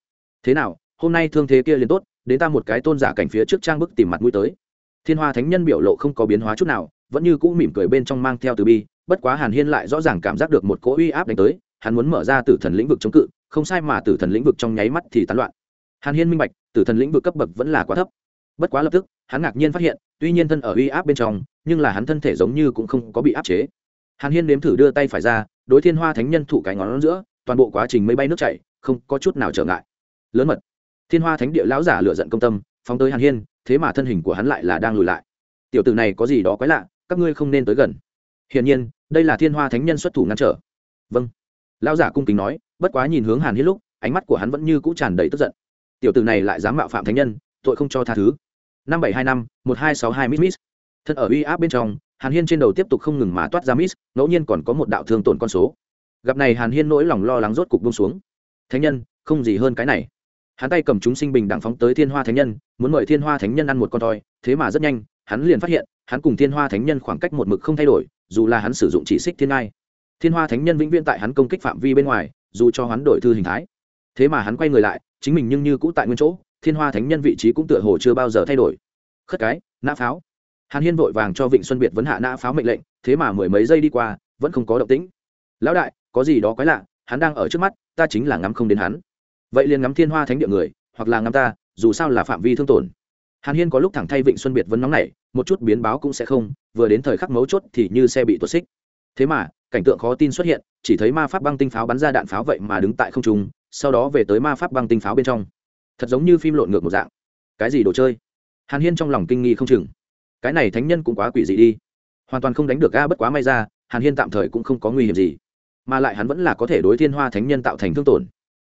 Thế nào, hôm nay thương thế kia liền tốt, đến ta một cái tôn giả cảnh phía trước trang bức tìm mặt mũi tới. Thiên hoa thánh nhân biểu lộ không có biến hóa chút nào, vẫn như cũ mỉm cười bên trong mang theo từ bi, bất quá hàn hiên lại rõ ràng cảm giác được một cỗ uy áp đánh tới, hắn muốn mở ra tử thần lĩnh vực chống cự không sai mà tử thần lĩnh vực trong nháy mắt thì tán loạn. Hàn hiên minh bạch, tử thần lĩnh vực cấp bậc vẫn là quá thấp. Bất quá lập tức, hắn ngạc nhiên phát hiện, tuy nhiên thân ở uy áp bên trong, nhưng là hắn thân thể giống như cũng không có bị áp chế. Hàn hiên nếm thử đưa tay phải ra, đối thiên hoa thánh nhân thủ cái ngón giữa, toàn bộ quá trình mây bay nước chảy, không có chút nào trở ngại. Lớn mật, thiên hoa thánh địa lão giả lựa giận công tâm, phóng tới hàn hiên, thế mà thân hình của hắn lại là đang lùi lại. Tiểu tử này có gì đó quái lạ, các ngươi không nên tới gần. Hiển nhiên, đây là thiên hoa thánh nhân xuất thủ ngăn trở. Vâng. Lão giả cung kính nói bất quá nhìn hướng hàn hiên lúc, ánh mắt của hắn vẫn như cũ tràn đầy tức giận. Tiểu tử này lại dám mạo phạm thánh nhân, tội không cho tha thứ. Năm bảy hai năm, một hai sáu hai mít mít. thân ở uy áp bên trong, hàn hiên trên đầu tiếp tục không ngừng mà toát ra mít ngẫu nhiên còn có một đạo thương tổn con số. Gặp này hàn hiên nỗi lòng lo lắng rốt cục bông xuống. Thánh nhân, không gì hơn cái này. Hắn tay cầm chúng sinh bình đẳng phóng tới thiên hoa thánh nhân, muốn mời thiên hoa thánh nhân ăn một con toi, thế mà rất nhanh, hắn liền phát hiện, hắn cùng thiên hoa thánh nhân khoảng cách một mực không thay đổi, dù là hắn sử dụng chỉ xích thiên ngai. Thiên hoa thánh nhân vĩnh viễn tại hắn công kích phạm vi bên ngoài dù cho hắn đổi thư hình thái. Thế mà hắn quay người lại, chính mình nhưng như cũ tại nguyên chỗ, thiên hoa thánh nhân vị trí cũng tựa hồ chưa bao giờ thay đổi. Khất cái, nã pháo. Hàn hiên vội vàng cho vịnh xuân biệt vấn hạ nã pháo mệnh lệnh, thế mà mười mấy giây đi qua, vẫn không có động tĩnh. Lão đại, có gì đó quái lạ, hắn đang ở trước mắt, ta chính là ngắm không đến hắn. Vậy liền ngắm thiên hoa thánh địa người, hoặc là ngắm ta, dù sao là phạm vi thương tổn. Hàn hiên có lúc thẳng thay vịnh xuân biệt vấn nóng này một chút biến báo cũng sẽ không, vừa đến thời khắc mấu chốt thì như xe bị tuột xích thế mà, cảnh tượng khó tin xuất hiện, chỉ thấy ma pháp băng tinh pháo bắn ra đạn pháo vậy mà đứng tại không trung, sau đó về tới ma pháp băng tinh pháo bên trong. Thật giống như phim lộn ngược một dạng. Cái gì đồ chơi? Hàn hiên trong lòng kinh nghi không chừng. Cái này thánh nhân cũng quá quỷ dị đi. Hoàn toàn không đánh được ga bất quá may ra, hàn hiên tạm thời cũng không có nguy hiểm gì. Mà lại hắn vẫn là có thể đối thiên hoa thánh nhân tạo thành thương tổn.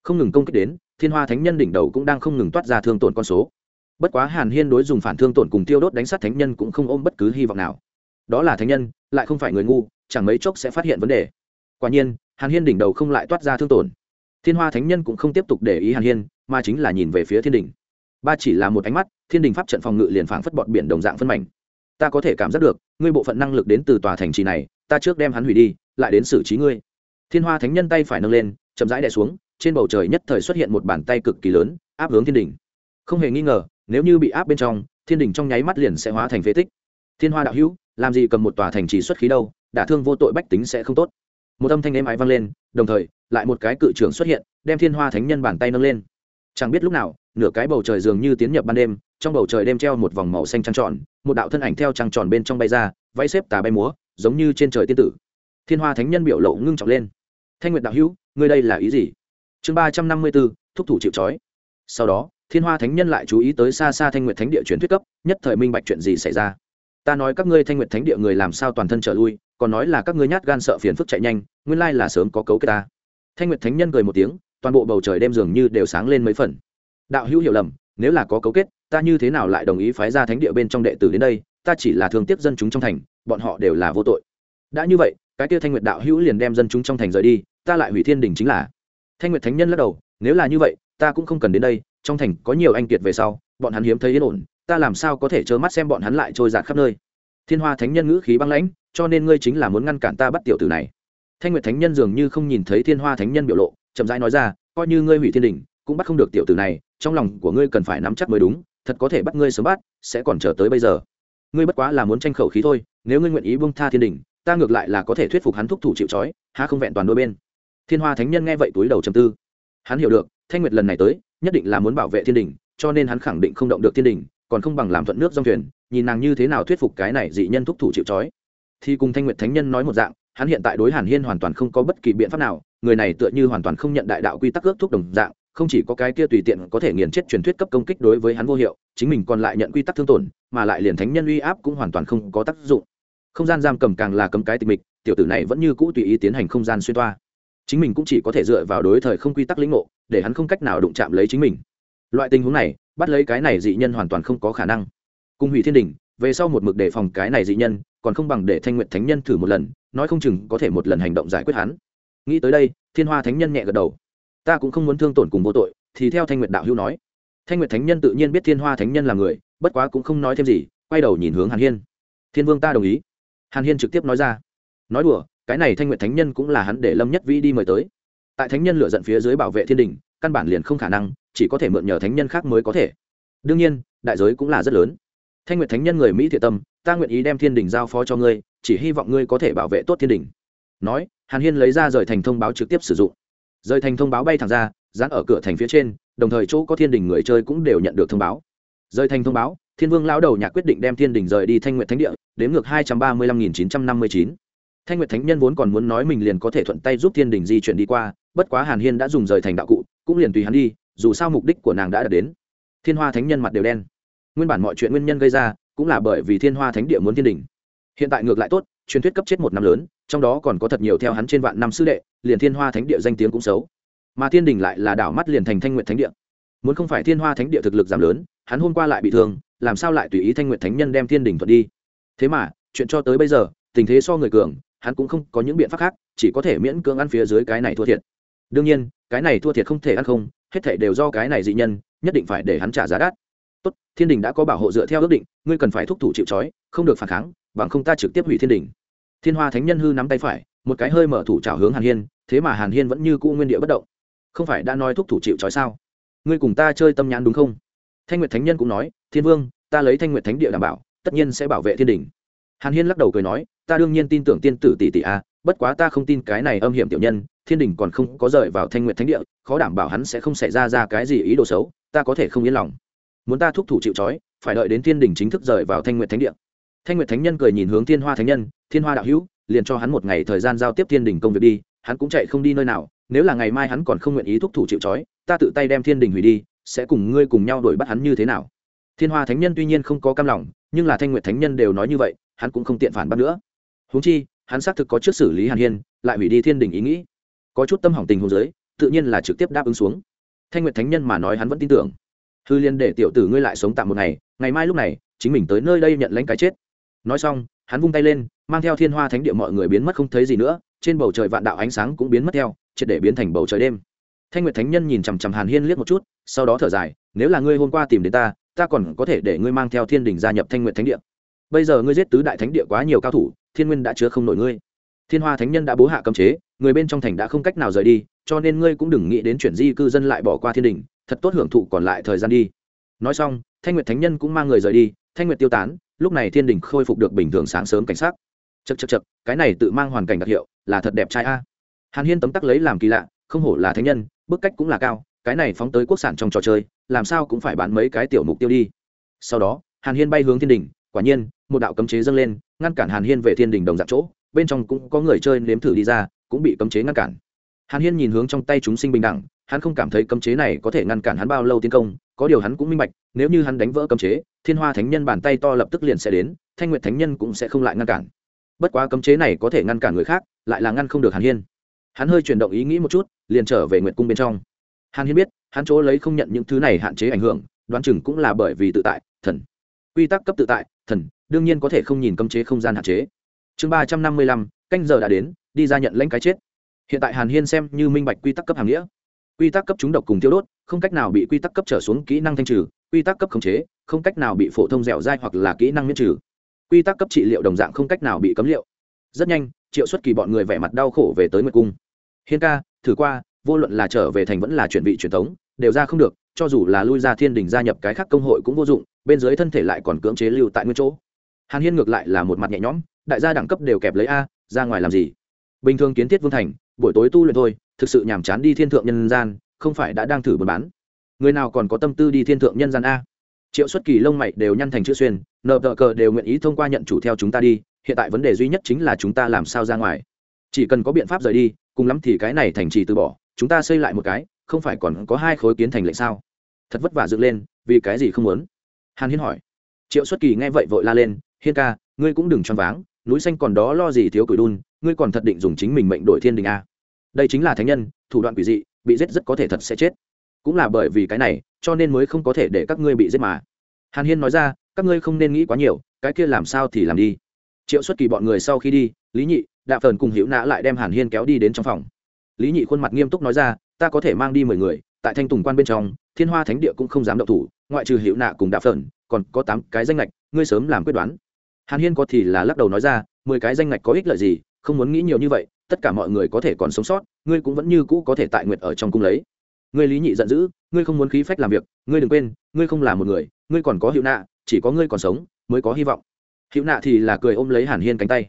Không ngừng công kích đến, thiên hoa thánh nhân đỉnh đầu cũng đang không ngừng toát ra thương tổn con số. Bất quá hàn hiên đối dùng phản thương tổn cùng tiêu đốt đánh sát thánh nhân cũng không ôm bất cứ hy vọng nào. Đó là thánh nhân, lại không phải người ngu chẳng mấy chốc sẽ phát hiện vấn đề. Quả nhiên, hàn hiên đỉnh đầu không lại toát ra thương tổn. Thiên hoa thánh nhân cũng không tiếp tục để ý hàn hiên, mà chính là nhìn về phía thiên đình. Ba chỉ là một ánh mắt, thiên đình pháp trận phòng ngự liền phảng phất bọn biển đồng dạng phân mảnh. Ta có thể cảm giác được, ngươi bộ phận năng lực đến từ tòa thành trì này, ta trước đem hắn hủy đi, lại đến xử trí ngươi. Thiên hoa thánh nhân tay phải nâng lên, chậm rãi đè xuống, trên bầu trời nhất thời xuất hiện một bàn tay cực kỳ lớn, áp hướng thiên đình. Không hề nghi ngờ, nếu như bị áp bên trong, thiên đình trong nháy mắt liền sẽ hóa thành phế tích. Thiên hoa đạo hữu, làm gì cầm một tòa thành trì xuất khí đâu? Đả thương vô tội bách tính sẽ không tốt. Một âm thanh êm ái vang lên, đồng thời, lại một cái cự trưởng xuất hiện, đem thiên hoa thánh nhân bàn tay nâng lên. Chẳng biết lúc nào, nửa cái bầu trời dường như tiến nhập ban đêm, trong bầu trời đêm treo một vòng màu xanh trăng tròn, một đạo thân ảnh theo trăng tròn bên trong bay ra, váy xếp tà bay múa, giống như trên trời tiên tử. Thiên hoa thánh nhân biểu lộ ngưng trọng lên. Thanh nguyệt đạo hữu, ngươi đây là ý gì? Chương ba trăm năm mươi b ố thúc thủ chịu trói. Sau đó, thiên hoa thánh nhân lại chú ý tới xa xa thanh nguyệt thánh địa chuyển thuyết cấp, nhất thời minh bạch chuyện gì xảy ra. Ta nói các ngươi thanh nguyệt thánh địa người làm sao toàn thân trở lui còn nói là các ngươi nhát gan sợ phiền phức chạy nhanh, nguyên lai là sớm có cấu kết ta. Thanh nguyệt thánh nhân cười một tiếng, toàn bộ bầu trời đêm dường như đều sáng lên mấy phần. Đạo hữu hiểu lầm, nếu là có cấu kết, ta như thế nào lại đồng ý phái ra thánh địa bên trong đệ tử đến đây, ta chỉ là thương tiếc dân chúng trong thành, bọn họ đều là vô tội. Đã như vậy, cái kia thanh nguyệt đạo hữu liền đem dân chúng trong thành rời đi, ta lại hủy thiên đình chính là. Thanh nguyệt thánh nhân lắc đầu, nếu là như vậy, ta cũng không cần đến đây, trong thành có nhiều anh kiệt về sau, bọn hắn hiếm thấy yên ổn, ta làm sao có thể trơ mắt xem bọn hắn lại trôi giạt khắp nơi thiên hoa thánh nhân ngữ khí băng lãnh, cho nên ngươi chính là muốn ngăn cản ta bắt tiểu tử này. Thanh nguyệt thánh nhân dường như không nhìn thấy thiên hoa thánh nhân biểu lộ, chậm rãi nói ra, coi như ngươi hủy thiên đình, cũng bắt không được tiểu tử này, trong lòng của ngươi cần phải nắm chắc mới đúng, thật có thể bắt ngươi sớm bắt, sẽ còn chờ tới bây giờ. Ngươi bất quá là muốn tranh khẩu khí thôi, nếu ngươi nguyện ý bông tha thiên đình, ta ngược lại là có thể thuyết phục hắn thúc thủ chịu trói, há không vẹn toàn đôi bên. Thiên hoa thánh nhân nghe vậy túi đầu chầm tư. Hắn hiểu được, thanh nguyệt lần này tới, nhất định là muốn bảo vệ thiên đình, cho nên hắn khẳng định không động được thiên đình, còn không bằng làm thuận nước dòng thuyền nhìn nàng như thế nào thuyết phục cái này dị nhân thúc thủ chịu trói. Thì cùng thanh nguyệt thánh nhân nói một dạng, hắn hiện tại đối hàn hiên hoàn toàn không có bất kỳ biện pháp nào, người này tựa như hoàn toàn không nhận đại đạo quy tắc ước thúc đồng dạng, không chỉ có cái kia tùy tiện có thể nghiền chết truyền thuyết cấp công kích đối với hắn vô hiệu, chính mình còn lại nhận quy tắc thương tổn, mà lại liền thánh nhân uy áp cũng hoàn toàn không có tác dụng. Không gian giam cầm càng là cấm cái tịch mịch, tiểu tử này vẫn như cũ tùy ý tiến hành không gian xuyên toa. Chính mình cũng chỉ có thể dựa vào đối thời không quy tắc lĩnh ngộ, để hắn không cách nào đụng chạm lấy chính mình. Loại tình huống này, bắt lấy cái này dị nhân hoàn toàn không có khả năng cung hủy thiên đình, về sau một mực đề phòng cái này dị nhân, còn không bằng để thanh nguyện thánh nhân thử một lần, nói không chừng có thể một lần hành động giải quyết hắn. Nghĩ tới đây, thiên hoa thánh nhân nhẹ gật đầu. Ta cũng không muốn thương tổn cùng vô tội, thì theo thanh nguyệt đạo hữu nói. Thanh nguyệt thánh nhân tự nhiên biết thiên hoa thánh nhân là người, bất quá cũng không nói thêm gì, quay đầu nhìn hướng hàn hiên. Thiên vương ta đồng ý. Hàn hiên trực tiếp nói ra. Nói đùa, cái này thanh nguyệt thánh nhân cũng là hắn để lâm nhất vĩ đi mời tới. Tại thánh nhân lựa giận phía dưới bảo vệ thiên đình, căn bản liền không khả năng, chỉ có thể mượn nhờ thánh nhân khác mới có thể. Đương nhiên, đại giới cũng là rất lớn thanh nguyệt thánh nhân người mỹ thiện tâm, ta nguyện ý đem thiên đình giao phó cho ngươi, chỉ hy vọng ngươi có thể bảo vệ tốt thiên đình. Nói, hàn hiên lấy ra rời thành thông báo trực tiếp sử dụng. Rời thành thông báo bay thẳng ra, dán ở cửa thành phía trên, đồng thời chỗ có thiên đình người chơi cũng đều nhận được thông báo. Rời thành thông báo, thiên vương lão đầu nhạc quyết định đem thiên đình rời đi thanh nguyện thánh địa, đến ngược hai trăm ba mươi lăm nghìn chín trăm năm mươi chín. Thanh nguyện thánh nhân vốn còn muốn nói mình liền có thể thuận tay giúp thiên đình di chuyển đi qua, bất quá hàn hiên đã dùng rời thành đạo cụ, cũng liền tùy hắn đi, dù sao mục đích của nàng đã đạt đến. Thiên hoa thánh nhân mặt đều đen nguyên bản mọi chuyện nguyên nhân gây ra cũng là bởi vì thiên hoa thánh địa muốn thiên đình. Hiện tại ngược lại tốt, truyền thuyết cấp chết một năm lớn, trong đó còn có thật nhiều theo hắn trên vạn năm sư đệ, liền thiên hoa thánh địa danh tiếng cũng xấu. Mà thiên đình lại là đảo mắt liền thành thanh nguyện thánh địa. Muốn không phải thiên hoa thánh địa thực lực giảm lớn, hắn hôm qua lại bị thương, làm sao lại tùy ý thanh nguyện thánh nhân đem thiên đình thuật đi? Thế mà, chuyện cho tới bây giờ, tình thế so người cường, hắn cũng không có những biện pháp khác, chỉ có thể miễn cưỡng ăn phía dưới cái này thua thiệt. Đương nhiên, cái này thua thiệt không thể ăn không, hết thể đều do cái này dị nhân, nhất định phải để hắn trả giá đắt tốt, thiên đình đã có bảo hộ dựa theo ước định, ngươi cần phải thúc thủ chịu trói, không được phản kháng, bằng không ta trực tiếp hủy thiên đình. Thiên hoa thánh nhân hư nắm tay phải, một cái hơi mở thủ trào hướng hàn hiên, thế mà hàn hiên vẫn như cũ nguyên địa bất động. Không phải đã nói thúc thủ chịu trói sao? Ngươi cùng ta chơi tâm nhãn đúng không? Thanh nguyệt thánh nhân cũng nói, thiên vương, ta lấy thanh nguyệt thánh địa đảm bảo, tất nhiên sẽ bảo vệ thiên đình. Hàn hiên lắc đầu cười nói, ta đương nhiên tin tưởng tiên tử tỷ tỷ a, bất quá ta không tin cái này âm hiểm tiểu nhân, thiên đình còn không có rời vào thanh nguyệt thánh địa, khó đảm bảo hắn sẽ không xảy ra ra cái gì ý đồ xấu, ta có thể không yên lòng muốn ta thúc thủ chịu trói, phải đợi đến thiên đình chính thức rời vào thanh nguyện thánh địa. Thanh nguyện thánh nhân cười nhìn hướng thiên hoa thánh nhân, thiên hoa đạo hữu, liền cho hắn một ngày thời gian giao tiếp thiên đình công việc đi, hắn cũng chạy không đi nơi nào, nếu là ngày mai hắn còn không nguyện ý thúc thủ chịu trói, ta tự tay đem thiên đình hủy đi, sẽ cùng ngươi cùng nhau đuổi bắt hắn như thế nào? Thiên hoa thánh nhân tuy nhiên không có cam lòng, nhưng là thanh nguyện thánh nhân đều nói như vậy, hắn cũng không tiện phản bắt nữa. Huống chi, hắn xác thực có trước xử lý hàn hiên, lại hủy đi thiên đình ý nghĩ. Có chút tâm hỏng tình hồ giới tự nhiên là trực tiếp đáp ứng xuống. Thanh nguyện thánh nhân mà nói hắn vẫn tin tưởng hư liên để tiểu tử ngươi lại sống tạm một ngày ngày mai lúc này, chính mình tới nơi đây nhận lãnh cái chết. Nói xong, hắn vung tay lên, mang theo thiên hoa thánh địa mọi người biến mất không thấy gì nữa, trên bầu trời vạn đạo ánh sáng cũng biến mất theo, triệt để biến thành bầu trời đêm. Thanh nguyệt thánh nhân nhìn chằm chằm hàn hiên liếc một chút, sau đó thở dài, nếu là ngươi hôm qua tìm đến ta ta còn có thể để ngươi mang theo thiên đình gia nhập thanh nguyệt thánh địa. Bây giờ ngươi giết tứ đại thánh địa quá nhiều cao thủ, thiên nguyên đã chứa không nổi ngươi. Thiên hoa thánh nhân đã bố hạ cấm chế, người bên trong thành đã không cách nào rời đi, cho nên ngươi cũng đừng nghĩ đến chuyển di cư dân lại bỏ qua thiên đình thật tốt hưởng thụ còn lại thời gian đi. Nói xong, thanh nguyệt thánh nhân cũng mang người rời đi, thanh nguyệt tiêu tán, lúc này thiên đình khôi phục được bình thường sáng sớm cảnh sát chật chật chật cái này tự mang hoàn cảnh đặc hiệu, là thật đẹp trai a. Hàn hiên tấm tắc lấy làm kỳ lạ, không hổ là thánh nhân, bức cách cũng là cao, cái này phóng tới quốc sản trong trò chơi, làm sao cũng phải bán mấy cái tiểu mục tiêu đi. Sau đó, hàn hiên bay hướng thiên đình, quả nhiên, một đạo cấm chế dâng lên, ngăn cản hàn hiên về thiên đình đồng dạng chỗ, bên trong cũng có người chơi nếm thử đi ra, cũng bị cấm chế ngăn cản. Hàn hiên nhìn hướng trong tay chúng sinh bình đẳng hắn không cảm thấy cấm chế này có thể ngăn cản hắn bao lâu tiến công, có điều hắn cũng minh bạch, nếu như hắn đánh vỡ cấm chế, thiên hoa thánh nhân bàn tay to lập tức liền sẽ đến, thanh nguyệt thánh nhân cũng sẽ không lại ngăn cản. Bất quá cấm chế này có thể ngăn cản người khác, lại là ngăn không được hàn hiên. Hắn hơi chuyển động ý nghĩ một chút, liền trở về nguyệt cung bên trong. Hàn hiên biết, hắn chỗ lấy không nhận những thứ này hạn chế ảnh hưởng, đoán chừng cũng là bởi vì tự tại, thần. Quy tắc cấp tự tại, thần, đương nhiên có thể không nhìn cấm chế không gian hạn chế. Chương ba trăm năm mươi lăm, canh giờ đã đến, đi ra nhận lãnh cái chết. Hiện tại hàn hiên xem như minh bạch quy tắc cấp hàng nghĩa quy tắc cấp chúng độc cùng tiêu đốt, không cách nào bị quy tắc cấp trở xuống kỹ năng thanh trừ, quy tắc cấp khống chế, không cách nào bị phổ thông dẻo dai hoặc là kỹ năng miễn trừ. Quy tắc cấp trị liệu đồng dạng không cách nào bị cấm liệu. Rất nhanh, triệu xuất kỳ bọn người vẻ mặt đau khổ về tới nguyệt cung. Hiên ca, thử qua, vô luận là trở về thành vẫn là chuẩn bị truyền thống, đều ra không được, cho dù là lui ra thiên đình gia nhập cái khác công hội cũng vô dụng, bên dưới thân thể lại còn cưỡng chế lưu tại nguyên chỗ. Hàn hiên ngược lại là một mặt nhẹ nhõm, đại gia đẳng cấp đều kẹp lấy a, ra ngoài làm gì? Bình thường kiến thiết vương thành, buổi tối tu luyện thôi thực sự nhàm chán đi thiên thượng nhân gian, không phải đã đang thử buôn bán. Người nào còn có tâm tư đi thiên thượng nhân gian a? Triệu xuất kỳ lông mày đều nhăn thành chữ xuyên, nợ tờ cờ đều nguyện ý thông qua nhận chủ theo chúng ta đi, hiện tại vấn đề duy nhất chính là chúng ta làm sao ra ngoài. Chỉ cần có biện pháp rời đi, cùng lắm thì cái này thành trì từ bỏ, chúng ta xây lại một cái, không phải còn có hai khối kiến thành lệnh sao? Thật vất vả dựng lên, vì cái gì không muốn? Hàn hiên hỏi. Triệu xuất kỳ nghe vậy vội la lên, hiên ca, ngươi cũng đừng choáng váng, núi xanh còn đó lo gì thiếu cửi đun, ngươi còn thật định dùng chính mình mệnh đổi thiên đình a? Đây chính là thánh nhân, thủ đoạn quỷ dị, bị giết rất có thể thật sẽ chết. Cũng là bởi vì cái này, cho nên mới không có thể để các ngươi bị giết mà. Hàn hiên nói ra, các ngươi không nên nghĩ quá nhiều, cái kia làm sao thì làm đi. Triệu xuất kỳ bọn người sau khi đi, lý nhị, đạ phần cùng hữu nã lại đem hàn hiên kéo đi đến trong phòng. Lý nhị khuôn mặt nghiêm túc nói ra, ta có thể mang đi mười người, tại thanh tùng quan bên trong, thiên hoa thánh địa cũng không dám động thủ, ngoại trừ hữu nạ cùng đạ phần còn có tám cái danh lệch ngươi sớm làm quyết đoán. Hàn hiên có thì là lắc đầu nói ra, mười cái danh lệch có ích lợi gì, không muốn nghĩ nhiều như vậy tất cả mọi người có thể còn sống sót, ngươi cũng vẫn như cũ có thể tại nguyện ở trong cung lấy. Ngươi lý nhị giận dữ, ngươi không muốn khí phách làm việc, ngươi đừng quên, ngươi không là một người, ngươi còn có hiệu nạ, chỉ có ngươi còn sống mới có hy vọng. Hiệu nạ thì là cười ôm lấy hàn hiên cánh tay.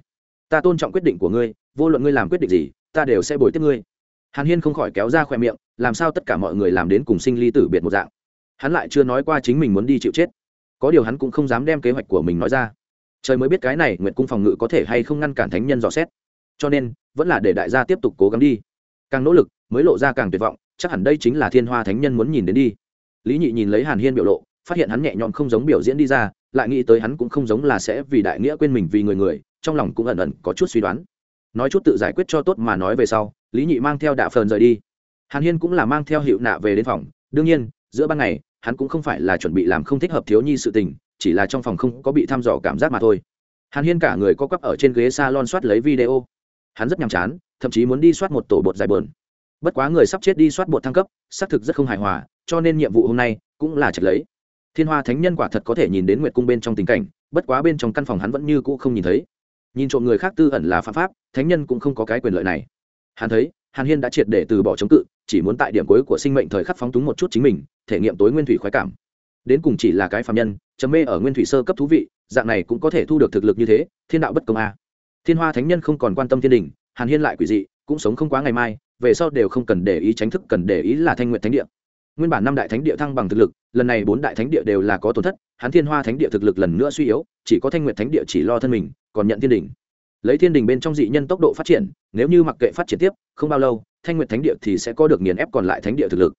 Ta tôn trọng quyết định của ngươi, vô luận ngươi làm quyết định gì, ta đều sẽ bồi tiếp ngươi. Hàn hiên không khỏi kéo ra khỏe miệng, làm sao tất cả mọi người làm đến cùng sinh ly tử biệt một dạng. Hắn lại chưa nói qua chính mình muốn đi chịu chết. Có điều hắn cũng không dám đem kế hoạch của mình nói ra. Trời mới biết cái này nguyện cung phòng ngự có thể hay không ngăn cản thánh nhân dò xét cho nên, vẫn là để đại gia tiếp tục cố gắng đi. Càng nỗ lực, mới lộ ra càng tuyệt vọng, chắc hẳn đây chính là thiên hoa thánh nhân muốn nhìn đến đi. Lý nhị nhìn lấy hàn hiên biểu lộ, phát hiện hắn nhẹ nhõm không giống biểu diễn đi ra, lại nghĩ tới hắn cũng không giống là sẽ vì đại nghĩa quên mình vì người người, trong lòng cũng ẩn ẩn có chút suy đoán. Nói chút tự giải quyết cho tốt mà nói về sau, lý nhị mang theo đạ phờn rời đi. Hàn hiên cũng là mang theo hiệu nạ về đến phòng. Đương nhiên, giữa ban ngày, hắn cũng không phải là chuẩn bị làm không thích hợp thiếu nhi sự tình, chỉ là trong phòng không có bị thăm dò cảm giác mà thôi. Hàn hiên cả người co quắp ở trên ghế s a lon soát lấy video hắn rất nhàm chán, thậm chí muốn đi soát một tổ bột dài bờn. Bất quá người sắp chết đi soát bột thăng cấp, xác thực rất không hài hòa, cho nên nhiệm vụ hôm nay cũng là chật lấy. Thiên hoa thánh nhân quả thật có thể nhìn đến nguyệt cung bên trong tình cảnh, bất quá bên trong căn phòng hắn vẫn như cũ không nhìn thấy. Nhìn trộm người khác tư ẩn là phạm pháp, thánh nhân cũng không có cái quyền lợi này. Hắn thấy, hàn hiên đã triệt để từ bỏ chống cự, chỉ muốn tại điểm cuối của sinh mệnh thời khắc phóng túng một chút chính mình, thể nghiệm tối nguyên thủy khoái cảm. Đến cùng chỉ là cái phạm nhân chấm mê ở nguyên thủy sơ cấp thú vị, dạng này cũng có thể thu được thực lực như thế, thiên đạo bất công a thiên hoa thánh nhân không còn quan tâm thiên đình, hàn hiên lại quỷ dị, cũng sống không quá ngày mai, về sau đều không cần để ý tránh thức, cần để ý là thanh nguyện thánh địa. Nguyên bản năm đại thánh địa thăng bằng thực lực, lần này bốn đại thánh địa đều là có tổn thất, hắn thiên hoa thánh địa thực lực lần nữa suy yếu, chỉ có thanh nguyệt thánh địa chỉ lo thân mình, còn nhận thiên đình. Lấy thiên đình bên trong dị nhân tốc độ phát triển, nếu như mặc kệ phát triển tiếp, không bao lâu, thanh nguyệt thánh địa thì sẽ có được nghiền ép còn lại thánh địa thực lực.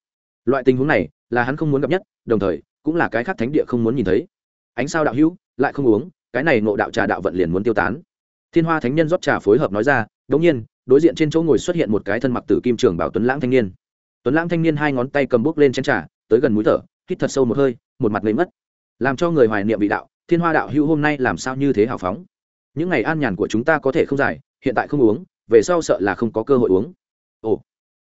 Loại tình huống này là hắn không muốn gặp nhất, đồng thời, cũng là cái khác thánh địa không muốn nhìn thấy. Ánh sao đạo hữu, lại không uống, cái này nộ đạo trà đạo vận liền muốn tiêu tán thiên hoa thánh nhân rót trà phối hợp nói ra, đống nhiên, đối diện trên chỗ ngồi xuất hiện một cái thân mặc tử kim trường bảo tuấn lãng thanh niên. Tuấn lãng thanh niên hai ngón tay cầm bút lên chén trà, tới gần mũi thở, hít thật sâu một hơi, một mặt lấy mất làm cho người hoài niệm vị đạo, thiên hoa đạo hữu hôm nay làm sao như thế hào phóng? Những ngày an nhàn của chúng ta có thể không dài, hiện tại không uống, về sau sợ là không có cơ hội uống. Ồ,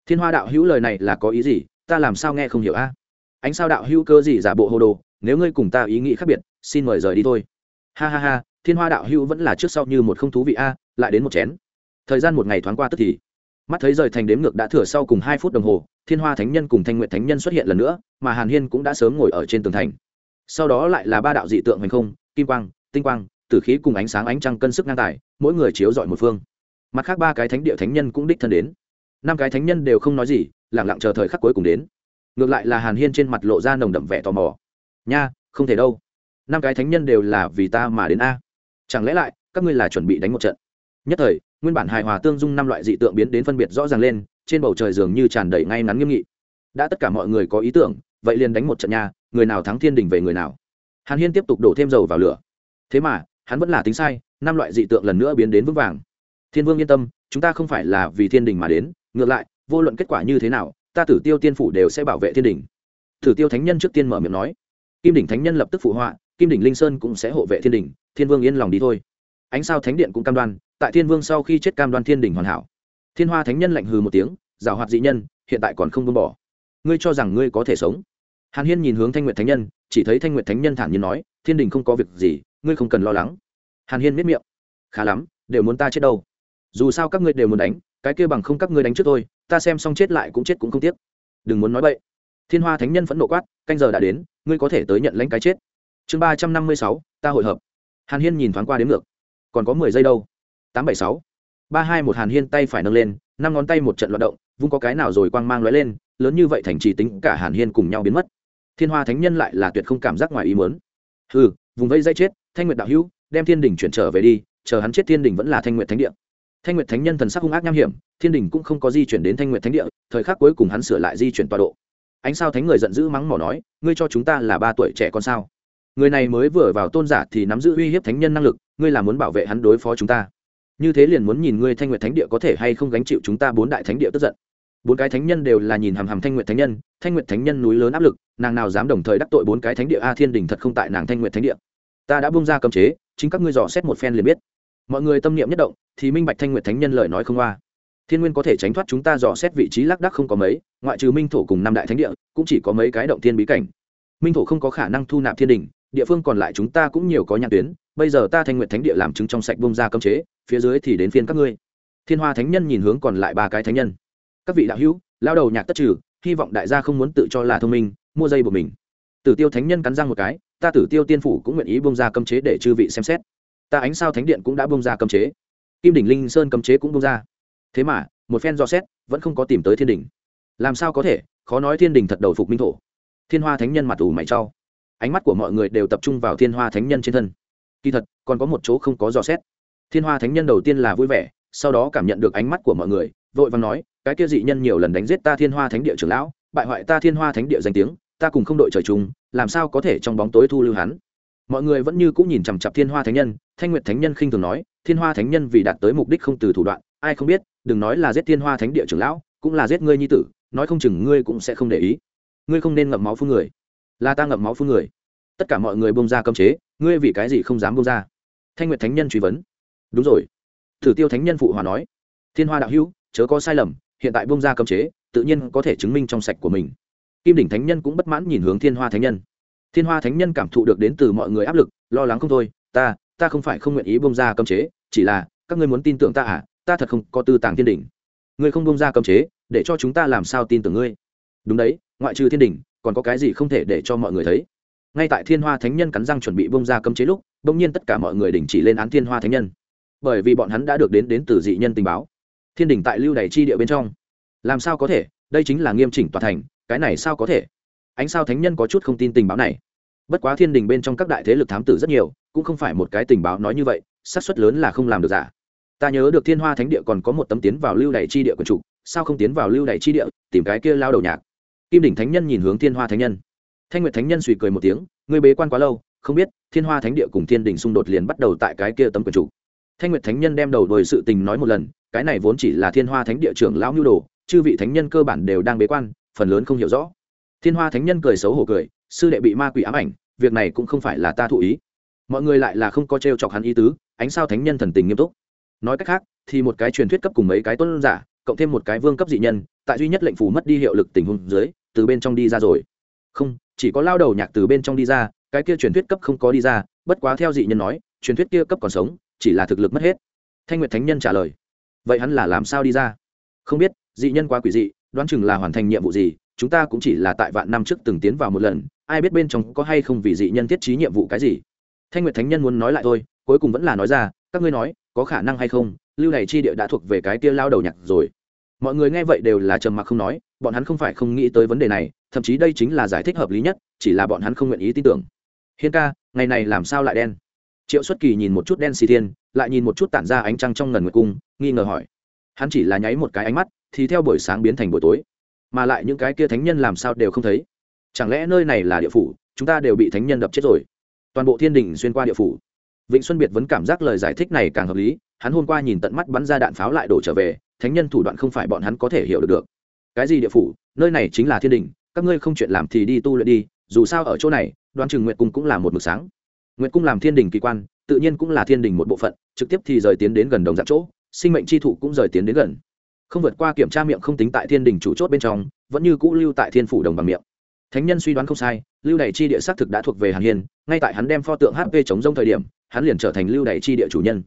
thiên hoa đạo hữu lời này là có ý gì? Ta làm sao nghe không hiểu a? Ánh sao đạo hữu cơ gì giả bộ hồ đồ, nếu ngươi cùng ta ý nghĩ khác biệt, xin mời rời đi thôi. Ha ha ha thiên hoa đạo hữu vẫn là trước sau như một không thú vị a, lại đến một chén. Thời gian một ngày thoáng qua tức thì, mắt thấy rời thành đếm ngược đã thừa sau cùng hai phút đồng hồ, thiên hoa thánh nhân cùng thanh nguyện thánh nhân xuất hiện lần nữa, mà hàn hiên cũng đã sớm ngồi ở trên tường thành. Sau đó lại là ba đạo dị tượng hành không, kim quang, tinh quang, tử khí cùng ánh sáng ánh trăng cân sức ngang tài, mỗi người chiếu dọi một phương. Mặt khác ba cái thánh địa thánh nhân cũng đích thân đến. Năm cái thánh nhân đều không nói gì lẳng lặng chờ thời khắc cuối cùng đến. Ngược lại là hàn hiên trên mặt lộ ra nồng đậm vẻ tò mò. Nha, không thể đâu. Năm cái thánh nhân đều là vì ta mà đến a chẳng lẽ lại, các ngươi là chuẩn bị đánh một trận? Nhất thời, nguyên bản hài hòa tương dung năm loại dị tượng biến đến phân biệt rõ ràng lên, trên bầu trời dường như tràn đầy ngay ngắn nghiêm nghị. Đã tất cả mọi người có ý tưởng, vậy liền đánh một trận nhà người nào thắng thiên đình về người nào. Hàn hiên tiếp tục đổ thêm dầu vào lửa. Thế mà, hắn vẫn là tính sai, năm loại dị tượng lần nữa biến đến vững vàng. Thiên vương yên tâm, chúng ta không phải là vì thiên đình mà đến, ngược lại, vô luận kết quả như thế nào, ta tử tiêu tiên phủ đều sẽ bảo vệ thiên đình. Tử tiêu thánh nhân trước tiên mở miệng nói. Kim đỉnh thánh nhân lập tức phụ họa, kim đỉnh linh sơn cũng sẽ hộ vệ thiên đình thiên vương yên lòng đi thôi. Ánh sao thánh điện cũng cam đoan, tại thiên vương sau khi chết cam đoan thiên đình hoàn hảo. Thiên hoa thánh nhân lạnh hừ một tiếng, giảo hoạt dị nhân, hiện tại còn không buông bỏ. Ngươi cho rằng ngươi có thể sống? Hàn hiên nhìn hướng thanh nguyệt thánh nhân, chỉ thấy thanh nguyệt thánh nhân thản nhiên nói, thiên đình không có việc gì, ngươi không cần lo lắng. Hàn hiên miết miệng, khá lắm, đều muốn ta chết đâu. Dù sao các ngươi đều muốn đánh, cái kia bằng không các ngươi đánh trước tôi, ta xem xong chết lại cũng chết cũng không tiếc. Đừng muốn nói vậy thiên hoa thánh nhân phẫn nộ quát, canh giờ đã đến, ngươi có thể tới nhận lãnh cái chết. Chương ba trăm năm mươi sáu, ta hội hợp hàn hiên nhìn thoáng qua đến ngược. Còn có mười giây đâu. Tám bảy sáu. Ba hai một hàn hiên tay phải nâng lên, năm ngón tay một trận loạt động, vung có cái nào rồi quang mang lóe lên, lớn như vậy thành trì tính cả hàn hiên cùng nhau biến mất. Thiên hoa thánh nhân lại là tuyệt không cảm giác ngoài ý mớn ừ vùng vây dây chết, thanh nguyệt đạo hữu, đem thiên đình chuyển trở về đi, chờ hắn chết thiên đình vẫn là thanh nguyệt thánh địa. Thanh nguyệt thánh nhân thần sắc hung ác nham hiểm, thiên đình cũng không có di chuyển đến thanh nguyệt thánh địa, thời khắc cuối cùng hắn sửa lại di chuyển tọa độ. Ánh sao thánh người giận dữ mắng mỏ nói, ngươi cho chúng ta là ba tuổi trẻ con sao? Người này mới vừa vào tôn giả thì nắm giữ uy hiếp thánh nhân năng lực, ngươi là muốn bảo vệ hắn đối phó chúng ta. Như thế liền muốn nhìn ngươi thanh nguyệt thánh địa có thể hay không gánh chịu chúng ta bốn đại thánh địa tức giận. Bốn cái thánh nhân đều là nhìn hàm hàm thanh nguyệt thánh nhân, thanh nguyệt thánh nhân núi lớn áp lực, nàng nào dám đồng thời đắc tội bốn cái thánh địa a thiên đình thật không tại nàng thanh nguyệt thánh địa. Ta đã bung ra cấm chế, chính các ngươi dò xét một phen liền biết. Mọi người tâm niệm nhất động, thì minh bạch thanh nguyệt thánh nhân lời nói không qua. Thiên nguyên có thể tránh thoát chúng ta dò xét vị trí lác đắc không có mấy, ngoại trừ minh thổ cùng năm đại thánh địa, cũng chỉ có mấy cái động thiên bí cảnh. Minh thổ không có khả năng thu nạp thiên đình địa phương còn lại chúng ta cũng nhiều có nhãn tuyến, bây giờ ta thanh nguyệt thánh địa làm chứng trong sạch bông ra cấm chế, phía dưới thì đến phiên các ngươi. Thiên hoa thánh nhân nhìn hướng còn lại ba cái thánh nhân. Các vị đạo hữu, lao đầu nhạc tất trừ, hy vọng đại gia không muốn tự cho là thông minh, mua dây của mình. Tử tiêu thánh nhân cắn răng một cái, ta tử tiêu tiên phủ cũng nguyện ý bông ra cấm chế để chư vị xem xét. Ta ánh sao thánh điện cũng đã bông ra cấm chế. Kim đỉnh linh sơn cấm chế cũng bông ra thế mà, một phen do xét, vẫn không có tìm tới thiên đình làm sao có thể? Khó nói thiên đình thật đầu phục minh thổ. Thiên hoa thánh nhân mặt ủ mày trao ánh mắt của mọi người đều tập trung vào thiên hoa thánh nhân trên thân kỳ thật còn có một chỗ không có dò xét thiên hoa thánh nhân đầu tiên là vui vẻ sau đó cảm nhận được ánh mắt của mọi người vội vàng nói cái kia dị nhân nhiều lần đánh giết ta thiên hoa thánh địa trưởng lão bại hoại ta thiên hoa thánh địa danh tiếng ta cùng không đội trời chung làm sao có thể trong bóng tối thu lưu hắn mọi người vẫn như cũng nhìn chằm chặp thiên hoa thánh nhân thanh nguyệt thánh nhân khinh thường nói thiên hoa thánh nhân vì đạt tới mục đích không từ thủ đoạn ai không biết đừng nói là giết thiên hoa thánh địa trưởng lão cũng là giết ngươi nhi tử nói không chừng ngươi cũng sẽ không để ý ngươi không nên ngậm máu phun người là ta ngậm máu phun người. Tất cả mọi người bông ra cấm chế, ngươi vì cái gì không dám bông ra? Thanh nguyệt thánh nhân truy vấn. Đúng rồi. Thử tiêu thánh nhân phụ hòa nói. Thiên hoa đạo hữu, chớ có sai lầm, hiện tại bông ra cấm chế, tự nhiên có thể chứng minh trong sạch của mình. Kim đỉnh thánh nhân cũng bất mãn nhìn hướng thiên hoa thánh nhân. Thiên hoa thánh nhân cảm thụ được đến từ mọi người áp lực, lo lắng không thôi, ta ta không phải không nguyện ý bông ra cấm chế, chỉ là, các ngươi muốn tin tưởng ta à? Ta thật không có tư tàng thiên đỉnh. Ngươi không bông ra cấm chế, để cho chúng ta làm sao tin tưởng ngươi? Đúng đấy, ngoại trừ thiên đỉnh còn có cái gì không thể để cho mọi người thấy? Ngay tại thiên hoa thánh nhân cắn răng chuẩn bị bông ra cấm chế lúc bỗng nhiên tất cả mọi người đình chỉ lên án thiên hoa thánh nhân. Bởi vì bọn hắn đã được đến đến từ dị nhân tình báo. Thiên đình tại lưu đày chi địa bên trong. Làm sao có thể? Đây chính là nghiêm chỉnh tòa thành, cái này sao có thể? Ánh sao thánh nhân có chút không tin tình báo này. Bất quá thiên đình bên trong các đại thế lực thám tử rất nhiều, cũng không phải một cái tình báo nói như vậy, xác suất lớn là không làm được giả. Ta nhớ được thiên hoa thánh địa còn có một tấm tiến vào lưu đày chi địa quần chủ, sao không tiến vào lưu đày chi địa, tìm cái kia lao đầu nhạc? Kim đỉnh thánh nhân nhìn hướng thiên hoa thánh nhân. Thanh nguyệt thánh nhân suy cười một tiếng, ngươi bế quan quá lâu, không biết thiên hoa thánh địa cùng thiên đình xung đột liền bắt đầu tại cái kia tấm quyền chủ. Thanh nguyệt thánh nhân đem đầu đuổi sự tình nói một lần, cái này vốn chỉ là thiên hoa thánh địa trưởng lão nhu đồ, chư vị thánh nhân cơ bản đều đang bế quan, phần lớn không hiểu rõ. Thiên hoa thánh nhân cười xấu hổ cười, sư đệ bị ma quỷ ám ảnh, việc này cũng không phải là ta thụ ý. Mọi người lại là không có t r e o chọc hắn ý tứ, ánh sao thánh nhân thần tình nghiêm túc. Nói cách khác, thì một cái truyền thuyết cấp cùng mấy cái tôn giả, cộng thêm một cái vương cấp dị nhân, tại duy nhất lệnh phủ mất đi hiệu lực tình huống dưới từ bên trong đi ra rồi. Không, chỉ có lao đầu nhạc từ bên trong đi ra, cái kia truyền thuyết cấp không có đi ra, bất quá theo dị nhân nói, truyền thuyết kia cấp còn sống, chỉ là thực lực mất hết. Thanh nguyệt thánh nhân trả lời, vậy hắn là làm sao đi ra? Không biết, dị nhân quá quỷ dị, đoán chừng là hoàn thành nhiệm vụ gì, chúng ta cũng chỉ là tại vạn năm trước từng tiến vào một lần, ai biết bên trong có hay không vì dị nhân thiết trí nhiệm vụ cái gì. Thanh nguyệt thánh nhân muốn nói lại thôi, cuối cùng vẫn là nói ra, các ngươi nói, có khả năng hay không, lưu này chi địa đã thuộc về cái kia lao đầu nhạc rồi mọi người nghe vậy đều là trầm mặc không nói, bọn hắn không phải không nghĩ tới vấn đề này, thậm chí đây chính là giải thích hợp lý nhất, chỉ là bọn hắn không nguyện ý tin tưởng. Hiên ca, ngày này làm sao lại đen? Triệu xuất kỳ nhìn một chút đen xì thiên, lại nhìn một chút tản ra ánh trăng trong ngần nguyệt cung, nghi ngờ hỏi. Hắn chỉ là nháy một cái ánh mắt, thì theo buổi sáng biến thành buổi tối. Mà lại những cái kia thánh nhân làm sao đều không thấy? Chẳng lẽ nơi này là địa phủ, chúng ta đều bị thánh nhân đập chết rồi? Toàn bộ thiên đình xuyên qua địa phủ. Vịnh xuân biệt vẫn cảm giác lời giải thích này càng hợp lý, hắn hôm qua nhìn tận mắt bắn ra đạn pháo lại đổ trở về thánh nhân thủ đoạn không phải bọn hắn có thể hiểu được được. Cái gì địa phủ? Nơi này chính là thiên đình, các ngươi không chuyện làm thì đi tu luyện đi, dù sao ở chỗ này, đoán chừng nguyệt cung cũng là một mực sáng. Nguyệt cung làm thiên đình kỳ quan, tự nhiên cũng là thiên đình một bộ phận, trực tiếp thì rời tiến đến gần đồng dạng chỗ, sinh mệnh chi thụ cũng rời tiến đến gần. Không vượt qua kiểm tra miệng không tính tại thiên đình chủ chốt bên trong, vẫn như cũ lưu tại thiên phủ đồng bằng miệng. Thánh nhân suy đoán không sai, lưu đày chi địa xác thực đã thuộc về hàn hiên, ngay tại hắn đem pho tượng hp chống rông thời điểm, hắn liền trở thành lưu đày chi địa chủ nhân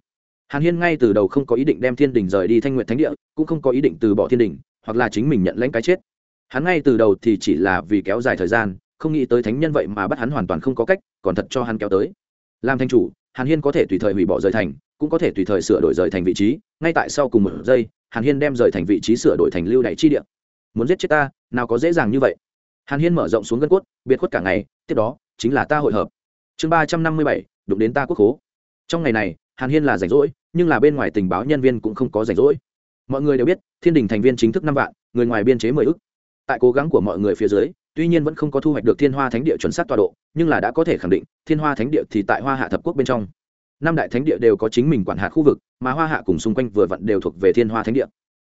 hàn hiên ngay từ đầu không có ý định đem thiên đình rời đi thanh nguyện thánh địa, cũng không có ý định từ bỏ thiên đình, hoặc là chính mình nhận lãnh cái chết. Hắn ngay từ đầu thì chỉ là vì kéo dài thời gian, không nghĩ tới thánh nhân vậy mà bắt hắn hoàn toàn không có cách, còn thật cho hắn kéo tới. Làm thanh chủ, hàn hiên có thể tùy thời hủy bỏ rời thành, cũng có thể tùy thời sửa đổi rời thành vị trí. Ngay tại sau cùng một giây, hàn hiên đem rời thành vị trí sửa đổi thành lưu Đại chi địa. Muốn giết chết ta, nào có dễ dàng như vậy. Hàn hiên mở rộng xuống gân cốt, biệt khuất cả ngày, tiếp đó, chính là ta hội hợp. Chương ba trăm năm mươi bảy, đụng đến ta quốc hố trong ngày này hàn hiên là rảnh rỗi, nhưng là bên ngoài tình báo nhân viên cũng không có rảnh rỗi. Mọi người đều biết, thiên đình thành viên chính thức năm vạn, người ngoài biên chế mười ức. Tại cố gắng của mọi người phía dưới, tuy nhiên vẫn không có thu hoạch được thiên hoa thánh địa chuẩn xác tọa độ, nhưng là đã có thể khẳng định, thiên hoa thánh địa thì tại hoa hạ thập quốc bên trong. Năm đại thánh địa đều có chính mình quản hạt khu vực, mà hoa hạ cùng xung quanh vừa vặn đều thuộc về thiên hoa thánh địa.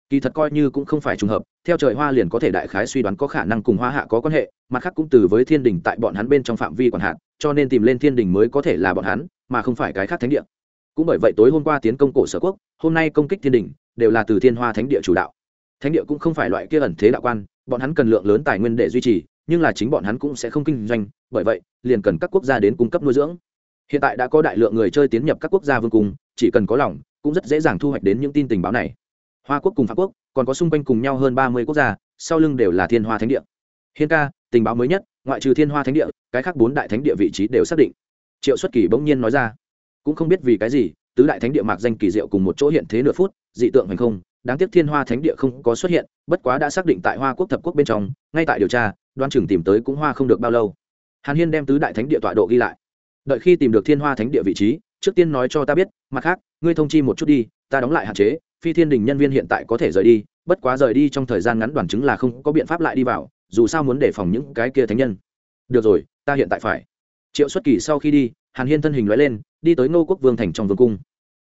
Kỳ thật coi như cũng không phải trùng hợp, theo trời hoa liền có thể đại khái suy đoán có khả năng cùng hoa hạ có quan hệ, mặt khác cũng từ với thiên đình tại bọn hắn bên trong phạm vi quản hạt, cho nên tìm lên thiên đình mới có thể là bọn hắn, mà không phải cái khác thánh địa cũng bởi vậy tối hôm qua tiến công cổ sở quốc, hôm nay công kích thiên đình đều là từ thiên hoa thánh địa chủ đạo. Thánh địa cũng không phải loại kia ẩn thế đạo quan, bọn hắn cần lượng lớn tài nguyên để duy trì, nhưng là chính bọn hắn cũng sẽ không kinh doanh, bởi vậy, liền cần các quốc gia đến cung cấp nuôi dưỡng. Hiện tại đã có đại lượng người chơi tiến nhập các quốc gia vương cung, chỉ cần có lòng, cũng rất dễ dàng thu hoạch đến những tin tình báo này. Hoa quốc cùng pháp quốc, còn có xung quanh cùng nhau hơn ba mươi quốc gia, sau lưng đều là thiên hoa thánh địa. Hiên ca, tình báo mới nhất, ngoại trừ thiên hoa thánh địa, cái khác bốn đại thánh địa vị trí đều xác định. Triệu xuất kỳ bỗng nhiên nói ra cũng không biết vì cái gì, tứ đại thánh địa mạc danh kỳ diệu cùng một chỗ hiện thế nửa phút, dị tượng hành không, đáng tiếc thiên hoa thánh địa không có xuất hiện, bất quá đã xác định tại hoa quốc thập quốc bên trong, ngay tại điều tra, đoan chừng tìm tới cũng hoa không được bao lâu. Hàn hiên đem tứ đại thánh địa tọa độ ghi lại. Đợi khi tìm được thiên hoa thánh địa vị trí, trước tiên nói cho ta biết, mặt khác, ngươi thông chi một chút đi, ta đóng lại hạn chế, phi thiên đình nhân viên hiện tại có thể rời đi, bất quá rời đi trong thời gian ngắn đoàn chứng là không có biện pháp lại đi vào, dù sao muốn đề phòng những cái kia thánh nhân. Được rồi, ta hiện tại phải. Triệu xuất kỳ sau khi đi, hàn hiên thân hình nói lên đi tới ngô quốc vương thành trong vương cung.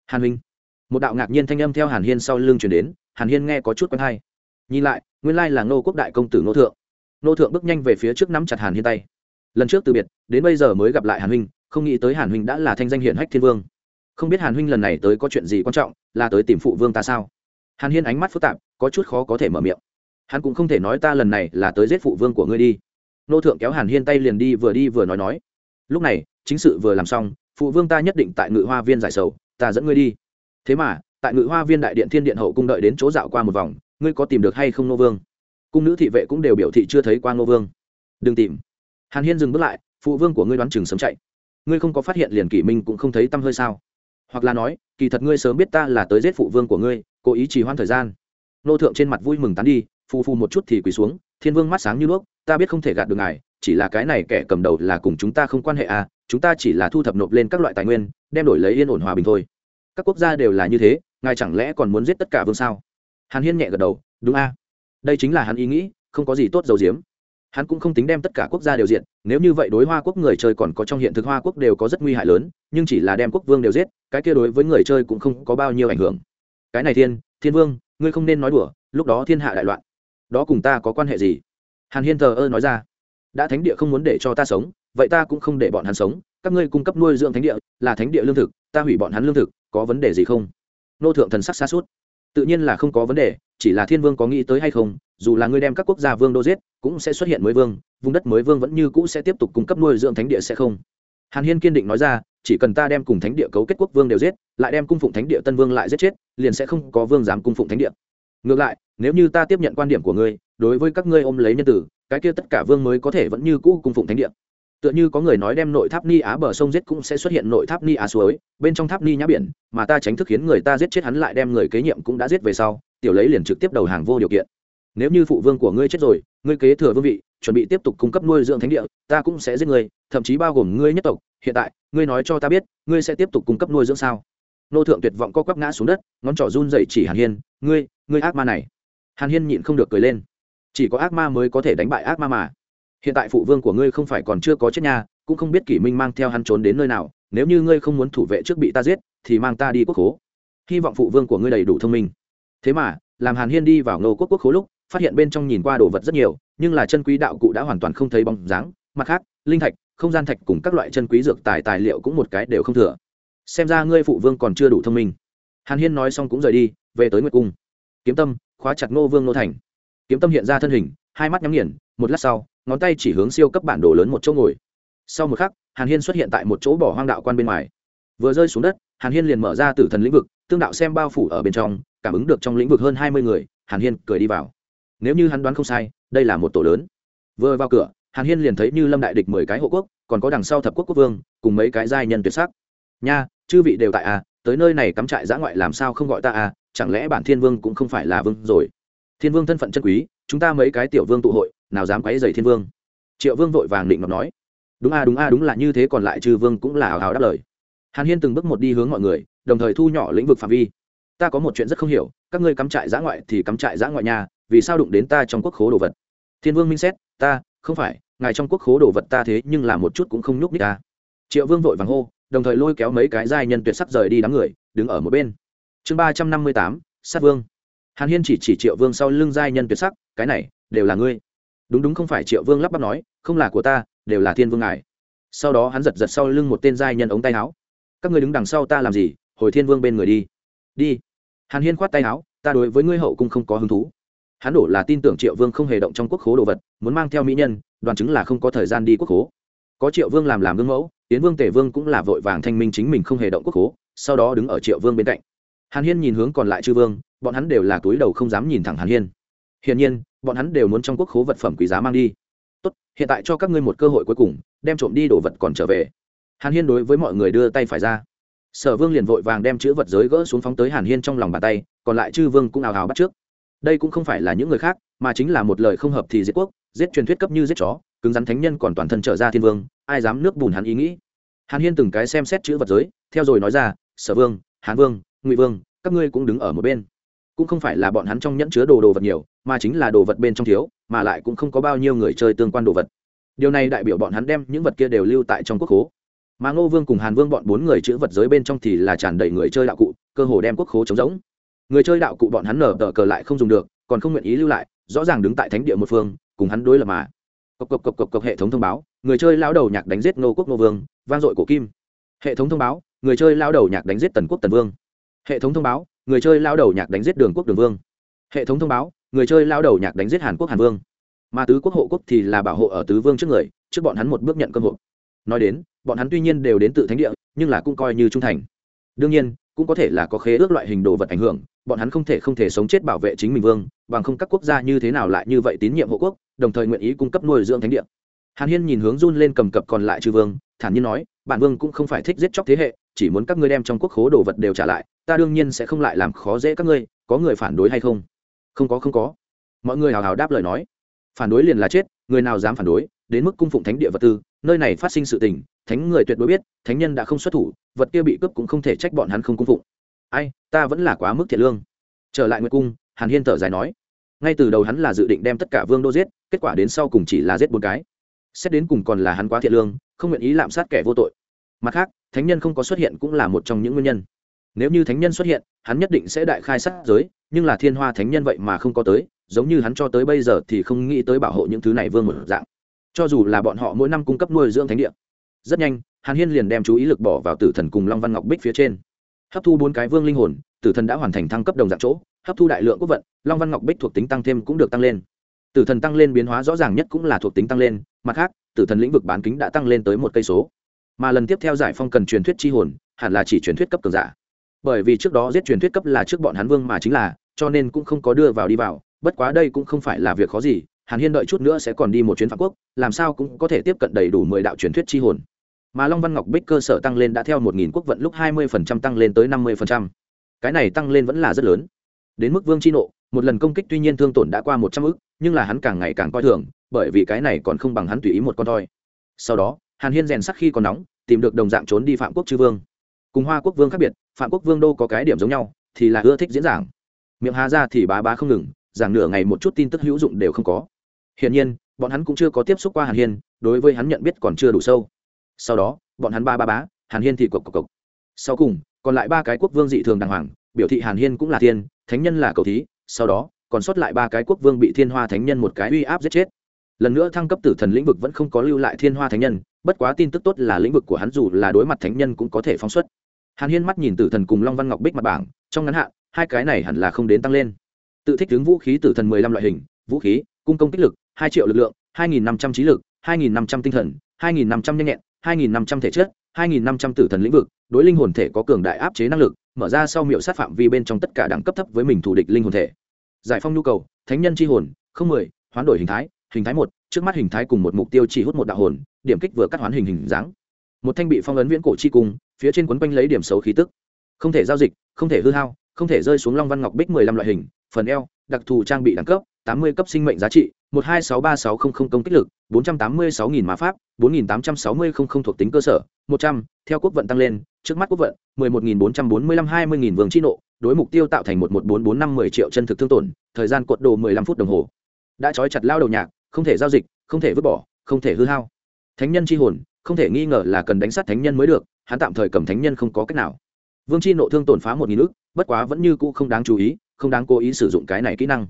Hàn huynh. Một đạo ngạc nhiên thanh âm theo hàn hiên sau lưng chuyển đến, hàn hiên nghe có chút quen hay. Nhìn lại, nguyên lai là ngô quốc đại công tử ngô thượng. Ngô thượng bước nhanh về phía trước nắm chặt hàn hiên tay. Lần trước từ biệt, đến bây giờ mới gặp lại hàn huynh, không nghĩ tới hàn huynh đã là thanh danh hiển hách thiên vương. Không biết hàn huynh lần này tới có chuyện gì quan trọng, là tới tìm phụ vương ta sao? Hàn hiên ánh mắt phức tạp, có chút khó có thể mở miệng. Hắn cũng không thể nói ta lần này là tới giết phụ vương của ngươi đi. Nô thượng kéo hàn hiên tay liền đi vừa đi vừa nói nói. Lúc này, chính sự vừa làm xong phụ vương ta nhất định tại ngự hoa viên giải sầu, ta dẫn ngươi đi. Thế mà, tại ngự hoa viên đại điện thiên điện hậu cung đợi đến chỗ dạo qua một vòng, ngươi có tìm được hay không nô vương? Cung nữ thị vệ cũng đều biểu thị chưa thấy qua nô vương. Đừng tìm. Hàn hiên dừng bước lại, phụ vương của ngươi đoán chừng sớm chạy. Ngươi không có phát hiện liền kỷ minh cũng không thấy tâm hơi sao? Hoặc là nói, kỳ thật ngươi sớm biết ta là tới giết phụ vương của ngươi, cố ý trì hoãn thời gian. Nô thượng trên mặt vui mừng tán đi, phù phù một chút thì quỳ xuống, thiên vương mắt sáng như đuốc, ta biết không thể gạt được ngài, chỉ là cái này kẻ cầm đầu là cùng chúng ta không quan hệ à chúng ta chỉ là thu thập nộp lên các loại tài nguyên, đem đổi lấy yên ổn hòa bình thôi. Các quốc gia đều là như thế, ngài chẳng lẽ còn muốn giết tất cả vương sao? Hàn hiên nhẹ gật đầu, đúng a. Đây chính là hắn ý nghĩ, không có gì tốt dầu diếm hắn cũng không tính đem tất cả quốc gia đều diện nếu như vậy đối hoa quốc người chơi còn có trong hiện thực hoa quốc đều có rất nguy hại lớn, nhưng chỉ là đem quốc vương đều giết, cái kia đối với người chơi cũng không có bao nhiêu ảnh hưởng. Cái này thiên thiên vương, ngươi không nên nói đùa, lúc đó thiên hạ đại loạn. Đó cùng ta có quan hệ gì? Hàn hiên thờ ơ nói ra. Đã thánh địa không muốn để cho ta sống vậy ta cũng không để bọn hắn sống, các ngươi cung cấp nuôi dưỡng thánh địa là thánh địa lương thực, ta hủy bọn hắn lương thực, có vấn đề gì không? Nô thượng thần sắc xa suốt. Tự nhiên là không có vấn đề, chỉ là thiên vương có nghĩ tới hay không, dù là ngươi đem các quốc gia vương đô giết, cũng sẽ xuất hiện mới vương, vùng đất mới vương vẫn như cũ sẽ tiếp tục cung cấp nuôi dưỡng thánh địa sẽ không? Hàn hiên kiên định nói ra, chỉ cần ta đem cùng thánh địa cấu kết quốc vương đều giết, lại đem cung phụng thánh địa tân vương lại giết chết, liền sẽ không có vương dám cung phụng thánh địa. Ngược lại, nếu như ta tiếp nhận quan điểm của ngươi, đối với các ngươi ôm lấy nhân tử, cái kia tất cả vương mới có thể vẫn như cũ cung phụng thánh địa tựa như có người nói đem nội tháp ni á bờ sông giết cũng sẽ xuất hiện nội tháp ni á suối, bên trong tháp ni nhã biển, mà ta tránh thức khiến người ta giết chết hắn lại đem người kế nhiệm cũng đã giết về sau, tiểu lấy liền trực tiếp đầu hàng vô điều kiện. Nếu như phụ vương của ngươi chết rồi, ngươi kế thừa vương vị, chuẩn bị tiếp tục cung cấp nuôi dưỡng thánh địa, ta cũng sẽ giết ngươi, thậm chí bao gồm ngươi nhất tộc. Hiện tại, ngươi nói cho ta biết, ngươi sẽ tiếp tục cung cấp nuôi dưỡng sao? Nô thượng tuyệt vọng co quắp ngã xuống đất, ngón trỏ run dậy chỉ hàn hiên, ngươi ngươi ác ma này. Hàn hiên nhịn không được cười lên. Chỉ có ác ma mới có thể đánh bại ác ma mà hiện tại phụ vương của ngươi không phải còn chưa có chết nha, cũng không biết kỷ minh mang theo hắn trốn đến nơi nào, nếu như ngươi không muốn thủ vệ trước bị ta giết, thì mang ta đi quốc khố. Hy vọng phụ vương của ngươi đầy đủ thông minh. Thế mà, làm hàn hiên đi vào ngô quốc quốc khố lúc, phát hiện bên trong nhìn qua đồ vật rất nhiều, nhưng là chân quý đạo cụ đã hoàn toàn không thấy bóng dáng. Mặt khác, linh thạch, không gian thạch cùng các loại chân quý dược tài tài liệu cũng một cái đều không thừa. Xem ra ngươi phụ vương còn chưa đủ thông minh. Hàn hiên nói xong cũng rời đi, về tới nguyệt cung. Kiếm tâm, khóa chặt ngô vương nô thành. Kiếm tâm hiện ra thân hình, hai mắt nhắm nghiền, một lát sau ngón tay chỉ hướng siêu cấp bản đồ lớn một chỗ ngồi. Sau một khắc, hàn hiên xuất hiện tại một chỗ bỏ hoang đạo quan bên ngoài. Vừa rơi xuống đất, hàn hiên liền mở ra tử thần lĩnh vực, tương đạo xem bao phủ ở bên trong, cảm ứng được trong lĩnh vực hơn hai mươi người, hàn hiên cười đi vào. Nếu như hắn đoán không sai, đây là một tổ lớn. Vừa vào cửa, hàn hiên liền thấy như lâm đại địch mười cái hộ quốc, còn có đằng sau thập quốc quốc vương, cùng mấy cái giai nhân tuyệt sắc. Nha, chư vị đều tại à tới nơi này cắm trại giã ngoại làm sao không gọi ta à chẳng lẽ bản thiên vương cũng không phải là vương rồi? Thiên vương thân phận chân quý, chúng ta mấy cái tiểu vương tụ hội nào dám quấy dày thiên vương. Triệu vương vội vàng định ngọc nói, đúng a đúng a, đúng là như thế còn lại trừ vương cũng là hào hào đáp lời. Hàn hiên từng bước một đi hướng mọi người, đồng thời thu nhỏ lĩnh vực phạm vi. Ta có một chuyện rất không hiểu, các ngươi cắm trại giã ngoại thì cắm trại giã ngoại nhà, vì sao đụng đến ta trong quốc khố đồ vật? Thiên vương minh xét, ta, không phải, ngài trong quốc khố đồ vật ta thế nhưng là một chút cũng không nhúc nhích ta triệu vương vội vàng hô, đồng thời lôi kéo mấy cái giai nhân tuyệt sắc rời đi đám người, đứng ở một bên. Chương ba trăm năm mươi tám, sát vương. Hàn hiên chỉ chỉ triệu vương sau lưng giai nhân tuyệt sắc, cái này, đều là ngươi đúng đúng không phải triệu vương lắp bắp nói, không là của ta, đều là thiên vương ngài. Sau đó hắn giật giật sau lưng một tên giai nhân ống tay áo. Các ngươi đứng đằng sau ta làm gì, hồi thiên vương bên người đi. Đi. Hàn hiên khoát tay áo, ta đối với ngươi hậu cung không có hứng thú. Hắn đổ là tin tưởng triệu vương không hề động trong quốc khố đồ vật, muốn mang theo mỹ nhân, đoàn chứng là không có thời gian đi quốc khố. Có triệu vương làm làm gương mẫu tiến vương tể vương cũng là vội vàng thanh minh chính mình không hề động quốc khố, sau đó đứng ở triệu vương bên cạnh. Hàn hiên nhìn hướng còn lại chư vương, bọn hắn đều là túi đầu không dám nhìn thẳng hàn hiên. Hiển nhiên bọn hắn đều muốn trong quốc khố vật phẩm quý giá mang đi. Tốt, hiện tại cho các ngươi một cơ hội cuối cùng, đem trộm đi đồ vật còn trở về. Hàn hiên đối với mọi người đưa tay phải ra. Sở vương liền vội vàng đem chữ vật giới gỡ xuống phóng tới hàn hiên trong lòng bàn tay, còn lại chư vương cũng ào ào bắt trước. Đây cũng không phải là những người khác, mà chính là một lời không hợp thì giết quốc, giết truyền thuyết cấp như giết chó, cứng rắn thánh nhân còn toàn thân trở ra thiên vương, ai dám nước bùn hắn ý nghĩ. Hàn hiên từng cái xem xét chữ vật giới, theo rồi nói ra, sở vương, hàn vương, ngụy vương, các ngươi cũng đứng ở một bên. Cũng không phải là bọn hắn trong nhẫn chứa đồ đồ vật nhiều mà chính là đồ vật bên trong thiếu, mà lại cũng không có bao nhiêu người chơi tương quan đồ vật. Điều này đại biểu bọn hắn đem những vật kia đều lưu tại trong quốc khố. Mà ngô vương cùng hàn vương bọn bốn người chữ vật giới bên trong thì là tràn đầy người chơi đạo cụ, cơ hồ đem quốc khố trống rỗng. Người chơi đạo cụ bọn hắn nở tờ cờ lại không dùng được, còn không nguyện ý lưu lại, rõ ràng đứng tại thánh địa một phương, cùng hắn đối lập mà. Cộc cộc cộc cộc cộc hệ thống thông báo, người chơi lão đầu nhạc đánh giết ngô quốc ngô vương, vang dội cổ kim. Hệ thống thông báo, người chơi lão đầu nhạc đánh giết tần quốc tần vương. Hệ thống thông báo, người chơi lao đầu nhạc đánh giết đường quốc đường vương. Hệ thống thông báo người chơi lao đầu nhạc đánh giết hàn quốc hàn vương. Mà tứ quốc hộ quốc thì là bảo hộ ở tứ vương trước người, trước bọn hắn một bước nhận cơ hội nói đến, bọn hắn tuy nhiên đều đến tự thánh địa, nhưng là cũng coi như trung thành. Đương nhiên, cũng có thể là có khế ước loại hình đồ vật ảnh hưởng, bọn hắn không thể không thể sống chết bảo vệ chính mình vương, bằng không các quốc gia như thế nào lại như vậy tín nhiệm hộ quốc, đồng thời nguyện ý cung cấp nuôi dưỡng thánh địa. Hàn hiên nhìn hướng run lên cầm cập còn lại chư vương, thản nhiên nói, bản vương cũng không phải thích giết chóc thế hệ, chỉ muốn các ngươi đem trong quốc khố đồ vật đều trả lại, ta đương nhiên sẽ không lại làm khó dễ các ngươi, có người phản đối hay không? Không có không có. Mọi người hào hào đáp lời nói. Phản đối liền là chết, người nào dám phản đối, đến mức cung phụng thánh địa vật tư, nơi này phát sinh sự tình, thánh người tuyệt đối biết, thánh nhân đã không xuất thủ, vật kia bị cướp cũng không thể trách bọn hắn không cung phụng. Ai, ta vẫn là quá mức thiệt lương. Trở lại nguyệt cung, hàn hiên thở dài nói. Ngay từ đầu hắn là dự định đem tất cả vương đô giết, kết quả đến sau cùng chỉ là giết bốn cái. Xét đến cùng còn là hắn quá thiệt lương, không nguyện ý lạm sát kẻ vô tội. Mặt khác, thánh nhân không có xuất hiện cũng là một trong những nguyên nhân nếu như thánh nhân xuất hiện, hắn nhất định sẽ đại khai sát giới, nhưng là thiên hoa thánh nhân vậy mà không có tới, giống như hắn cho tới bây giờ thì không nghĩ tới bảo hộ những thứ này vương một dạng. Cho dù là bọn họ mỗi năm cung cấp nuôi dưỡng thánh địa, rất nhanh, hàn hiên liền đem chú ý lực bỏ vào tử thần cùng long văn ngọc bích phía trên. Hấp thu bốn cái vương linh hồn, tử thần đã hoàn thành thăng cấp đồng dạng chỗ, hấp thu đại lượng quốc vận, long văn ngọc bích thuộc tính tăng thêm cũng được tăng lên. Tử thần tăng lên biến hóa rõ ràng nhất cũng là thuộc tính tăng lên, mặt khác, tử thần lĩnh vực bán kính đã tăng lên tới một cây số. Mà lần tiếp theo giải phong cần truyền thuyết chi hồn, hẳn là chỉ truyền thuyết cấp cường giả bởi vì trước đó giết truyền thuyết cấp là trước bọn hắn vương mà chính là, cho nên cũng không có đưa vào đi vào, bất quá đây cũng không phải là việc khó gì, hàn hiên đợi chút nữa sẽ còn đi một chuyến phạm quốc, làm sao cũng có thể tiếp cận đầy đủ mười đạo truyền thuyết chi hồn. Mà long văn ngọc bích cơ sở tăng lên đã theo một nghìn quốc vận lúc hai mươi phần trăm tăng lên tới năm mươi phần trăm. Cái này tăng lên vẫn là rất lớn. Đến mức vương chi nộ, một lần công kích tuy nhiên thương tổn đã qua một trăm ức, nhưng là hắn càng ngày càng coi thường, bởi vì cái này còn không bằng hắn tùy ý một con thoi. Sau đó, hàn hiên rèn sắc khi còn nóng, tìm được đồng dạng trốn đi phạm quốc chư vương cùng hoa quốc vương khác biệt, phạm quốc vương đô có cái điểm giống nhau, thì là ưa thích diễn giảng. Miệng hà ra thì bá bá không ngừng, giảng nửa ngày một chút tin tức hữu dụng đều không có. Hiển nhiên, bọn hắn cũng chưa có tiếp xúc qua hàn hiên, đối với hắn nhận biết còn chưa đủ sâu. Sau đó, bọn hắn ba ba bá, hàn hiên thì cộc cộc cộc. Sau cùng, còn lại ba cái quốc vương dị thường đàng hoàng, biểu thị hàn hiên cũng là thiên, thánh nhân là cầu thí, sau đó, còn sót lại ba cái quốc vương bị thiên hoa thánh nhân một cái uy áp giết chết. Lần nữa thăng cấp tử thần lĩnh vực vẫn không có lưu lại thiên hoa thánh nhân, bất quá tin tức tốt là lĩnh vực của hắn dù là đối mặt thánh nhân cũng có thể phóng xuất hàn hiên mắt nhìn tử thần cùng long văn ngọc bích mặt bảng, trong ngắn hạn, hai cái này hẳn là không đến tăng lên. Tự thích tướng vũ khí tử thần mười lăm loại hình, vũ khí, cung công kích lực, hai triệu lực lượng, hai nghìn năm trăm trí lực, hai nghìn năm trăm tinh thần, hai nghìn năm trăm nhanh nhẹn, hai nghìn năm trăm thể chất, hai nghìn năm trăm tử thần lĩnh vực, đối linh hồn thể có cường đại áp chế năng lực, mở ra sau miệu sát phạm vi bên trong tất cả đẳng cấp thấp với mình thủ địch linh hồn thể. Giải phong nhu cầu, thánh nhân c h i hồn, không mười, hoán đổi hình thái hình thái một, trước mắt hình thái cùng một mục tiêu chỉ hút một đạo hồn, điểm kích vừa cắt hoán hình hình dáng một thanh bị phong ấn viễn cổ chi cung, phía trên quấn quanh lấy điểm xấu khí tức. Không thể giao dịch, không thể hư hao, không thể rơi xuống long văn ngọc bích mười lăm loại hình, phần eo, đặc thù trang bị đẳng cấp, tám mươi cấp sinh mệnh giá trị, một hai sáu ba sáu không không công kích lực, bốn trăm tám mươi sáu nghìn mã pháp, bốn nghìn tám trăm sáu mươi không không thuộc tính cơ sở, một trăm, theo quốc vận tăng lên, trước mắt quốc vận, mười một nghìn bốn trăm bốn mươi lăm hai mươi nghìn vương chi nộ, đối mục tiêu tạo thành một một bốn bốn năm mười triệu chân thực thương tổn, thời gian cuộn đồ mười lăm phút đồng hồ. Đã trói chặt lao đầu nhạc, không thể giao dịch, không thể vứt bỏ, không thể hư hao. Thánh nhân c h i hồn không thể nghi ngờ là cần đánh sát thánh nhân mới được, hắn tạm thời cầm thánh nhân không có cách nào. Vương chi nộ thương tổn phá một nghìn ước bất quá vẫn như cũ không đáng chú ý, không đáng cố ý sử dụng cái này kỹ năng.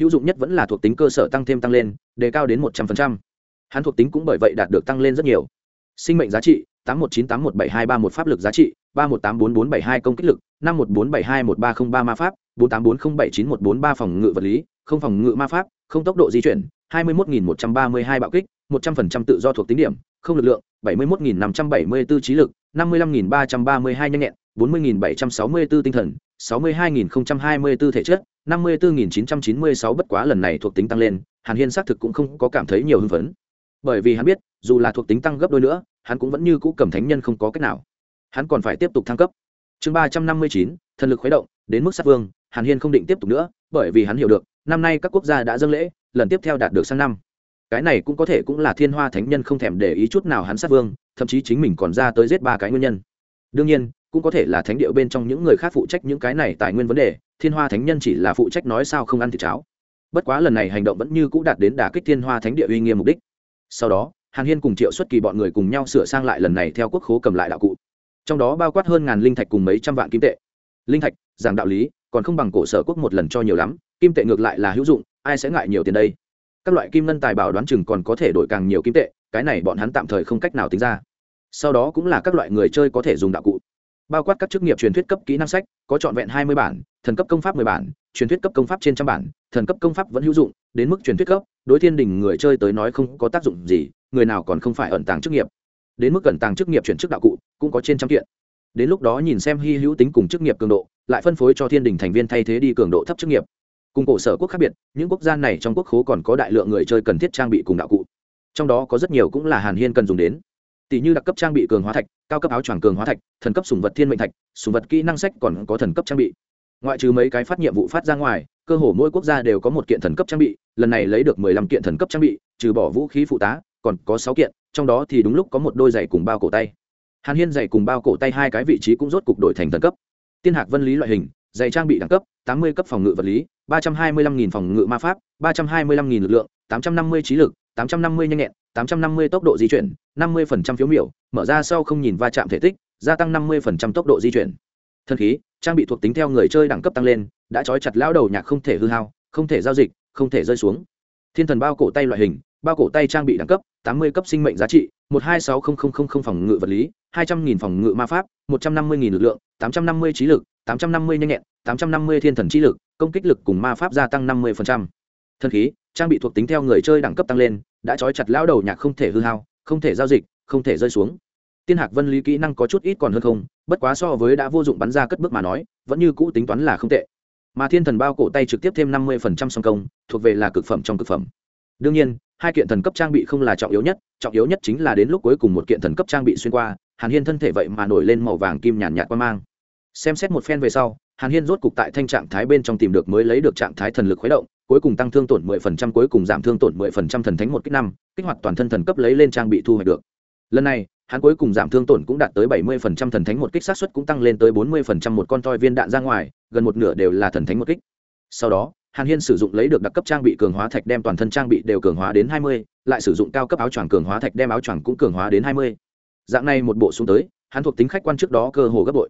Hữu dụng nhất vẫn là thuộc tính cơ sở tăng thêm tăng lên, đề cao đến một trăm phần trăm. hắn thuộc tính cũng bởi vậy đạt được tăng lên rất nhiều. Sinh mệnh giá trị, tám một chín tám một bảy hai ba một pháp lực giá trị, ba một tám bốn bốn bảy hai công kích lực, năm một bốn bảy hai một ba không ba ma pháp, bốn tám bốn không bảy chín một bốn ba phòng ngự vật lý, không phòng ngự ma pháp, không tốc độ di chuyển, hai mươi một nghìn một trăm ba mươi hai bạo kích, một trăm phần trăm tự do thuộc tính điểm không lực lượng, bảy mươi một năm trăm bảy mươi bốn trí lực, năm mươi lăm ba trăm ba mươi hai nhanh nhẹn, bốn mươi bảy trăm sáu mươi bốn tinh thần, sáu mươi hai hai mươi bốn thể chất, năm mươi bốn chín trăm chín mươi sáu bất quá lần này thuộc tính tăng lên, hàn hiên xác thực cũng không có cảm thấy nhiều hưng phấn. Bởi vì hắn biết, dù là thuộc tính tăng gấp đôi nữa, hắn cũng vẫn như cũ cầm thánh nhân không có cách nào. Hắn còn phải tiếp tục thăng cấp. Chương ba trăm năm mươi chín, thần lực khuấy động, đến mức sát vương, hàn hiên không định tiếp tục nữa, bởi vì hắn hiểu được, năm nay các quốc gia đã dâng lễ, lần tiếp theo đạt được sang năm cái này cũng có thể cũng là thiên hoa thánh nhân không thèm để ý chút nào hắn sát vương, thậm chí chính mình còn ra tới giết ba cái nguyên nhân. Đương nhiên, cũng có thể là thánh điệu bên trong những người khác phụ trách những cái này tài nguyên vấn đề, thiên hoa thánh nhân chỉ là phụ trách nói sao không ăn thịt cháo. Bất quá lần này hành động vẫn như cũ đạt đến đả kích thiên hoa thánh địa uy nghiêm mục đích. Sau đó, hàn hiên cùng triệu xuất kỳ bọn người cùng nhau sửa sang lại lần này theo quốc khố cầm lại đạo cụ. Trong đó bao quát hơn ngàn linh thạch cùng mấy trăm vạn kim tệ. Linh thạch, giảng đạo lý, còn không bằng cổ sở quốc một lần cho nhiều lắm, kim tệ ngược lại là hữu dụng, ai sẽ ngại nhiều tiền đây? Các loại kim ngân tài bảo đoán chừng còn có thể đổi càng nhiều kim tệ, cái này bọn hắn tạm thời không cách nào tính ra. Sau đó cũng là các loại người chơi có thể dùng đạo cụ. Bao quát các chức nghiệp truyền thuyết cấp kỹ năng sách, có trọn vẹn hai mươi bản, thần cấp công pháp mười bản, truyền thuyết cấp công pháp trên trăm bản, thần cấp công pháp vẫn hữu dụng, đến mức truyền thuyết cấp, đối thiên đình người chơi tới nói không có tác dụng gì, người nào còn không phải ẩn tàng chức nghiệp. Đến mức ẩn tàng chức nghiệp chuyển chức đạo cụ, cũng có trên trăm kiện. Đến lúc đó nhìn xem hy hữu tính cùng chức nghiệp cường độ, lại phân phối cho thiên đình thành viên thay thế đi cường độ thấp chức nghiệp cùng cổ sở quốc khác biệt, những quốc gia này trong quốc khố còn có đại lượng người chơi cần thiết trang bị cùng đạo cụ. Trong đó có rất nhiều cũng là hàn hiên cần dùng đến. Tỷ như đặc cấp trang bị cường hóa thạch, cao cấp áo choàng cường hóa thạch, thần cấp sùng vật thiên mệnh thạch, sùng vật kỹ năng sách còn có thần cấp trang bị. Ngoại trừ mấy cái phát nhiệm vụ phát ra ngoài, cơ hồ mỗi quốc gia đều có một kiện thần cấp trang bị, lần này lấy được mười lăm kiện thần cấp trang bị, trừ bỏ vũ khí phụ tá, còn có sáu kiện, trong đó thì đúng lúc có một đôi giày cùng bao cổ tay. Hàn hiên giày cùng bao cổ tay hai cái vị trí cũng rốt cục đổi thành thần cấp. Tiên hạc vân lý loại hình, giày trang bị đẳng cấp, tám mươi cấp phòng ngự vật lý ba trăm hai mươi lăm nghìn phòng ngự ma pháp, ba trăm hai mươi lăm nghìn lực lượng, tám trăm năm mươi trí lực, tám trăm năm mươi nhanh nhẹn, tám trăm năm mươi tốc độ di chuyển, năm mươi phần trăm phiếu miểu, mở ra sau không nhìn va chạm thể tích, gia tăng năm mươi phần trăm tốc độ di chuyển. Thân khí, trang bị thuộc tính theo người chơi đẳng cấp tăng lên, đã trói chặt lao đầu nhạc không thể hư hao, không thể giao dịch, không thể rơi xuống. Thiên thần bao cổ tay loại hình, bao cổ tay trang bị đẳng cấp, tám mươi cấp sinh mệnh giá trị, một hai sáu không không không không phòng ngự vật lý, hai trăm nghìn phòng ngự ma pháp, một trăm năm mươi nghìn lực lượng, tám trăm năm mươi trí lực, tám trăm năm mươi nhanh nhẹn, tám trăm năm mươi thiên thần trí lực công kích lực cùng ma pháp gia tăng năm mươi thân khí, trang bị thuộc tính theo người chơi đẳng cấp tăng lên, đã trói chặt lão đầu nhạc không thể hư hao, không thể giao dịch, không thể rơi xuống. Tiên hạc vân lý kỹ năng có chút ít còn hơn không, bất quá so với đã vô dụng bắn ra cất bước mà nói, vẫn như cũ tính toán là không tệ. Mà thiên thần bao cổ tay trực tiếp thêm năm mươi song công, thuộc về là cực phẩm trong cực phẩm. Đương nhiên, hai kiện thần cấp trang bị không là trọng yếu nhất, trọng yếu nhất chính là đến lúc cuối cùng một kiện thần cấp trang bị xuyên qua, hàn hiên thân thể vậy mà nổi lên màu vàng kim nhàn nhạt qua mang. Xem xét một phen về sau hàn hiên rốt cục tại thanh trạng thái bên trong tìm được mới lấy được trạng thái thần lực khuấy động cuối cùng tăng thương tổn 10% cuối cùng giảm thương tổn 10% thần thánh một kích năm kích hoạt toàn thân thần cấp lấy lên trang bị thu hoạch được. Lần này hắn cuối cùng giảm thương tổn cũng đạt tới 70% thần thánh một kích sát suất cũng tăng lên tới 40% một con toi viên đạn ra ngoài gần một nửa đều là thần thánh một kích. Sau đó hàn hiên sử dụng lấy được đặc cấp trang bị cường hóa thạch đem toàn thân trang bị đều cường hóa đến 20, lại sử dụng cao cấp áo choàng cường hóa thạch đem áo choàng cũng cường hóa đến 20. dạng này một bộ xuống tới hắn thuộc tính khách quan trước đó cơ hồ gấp bội.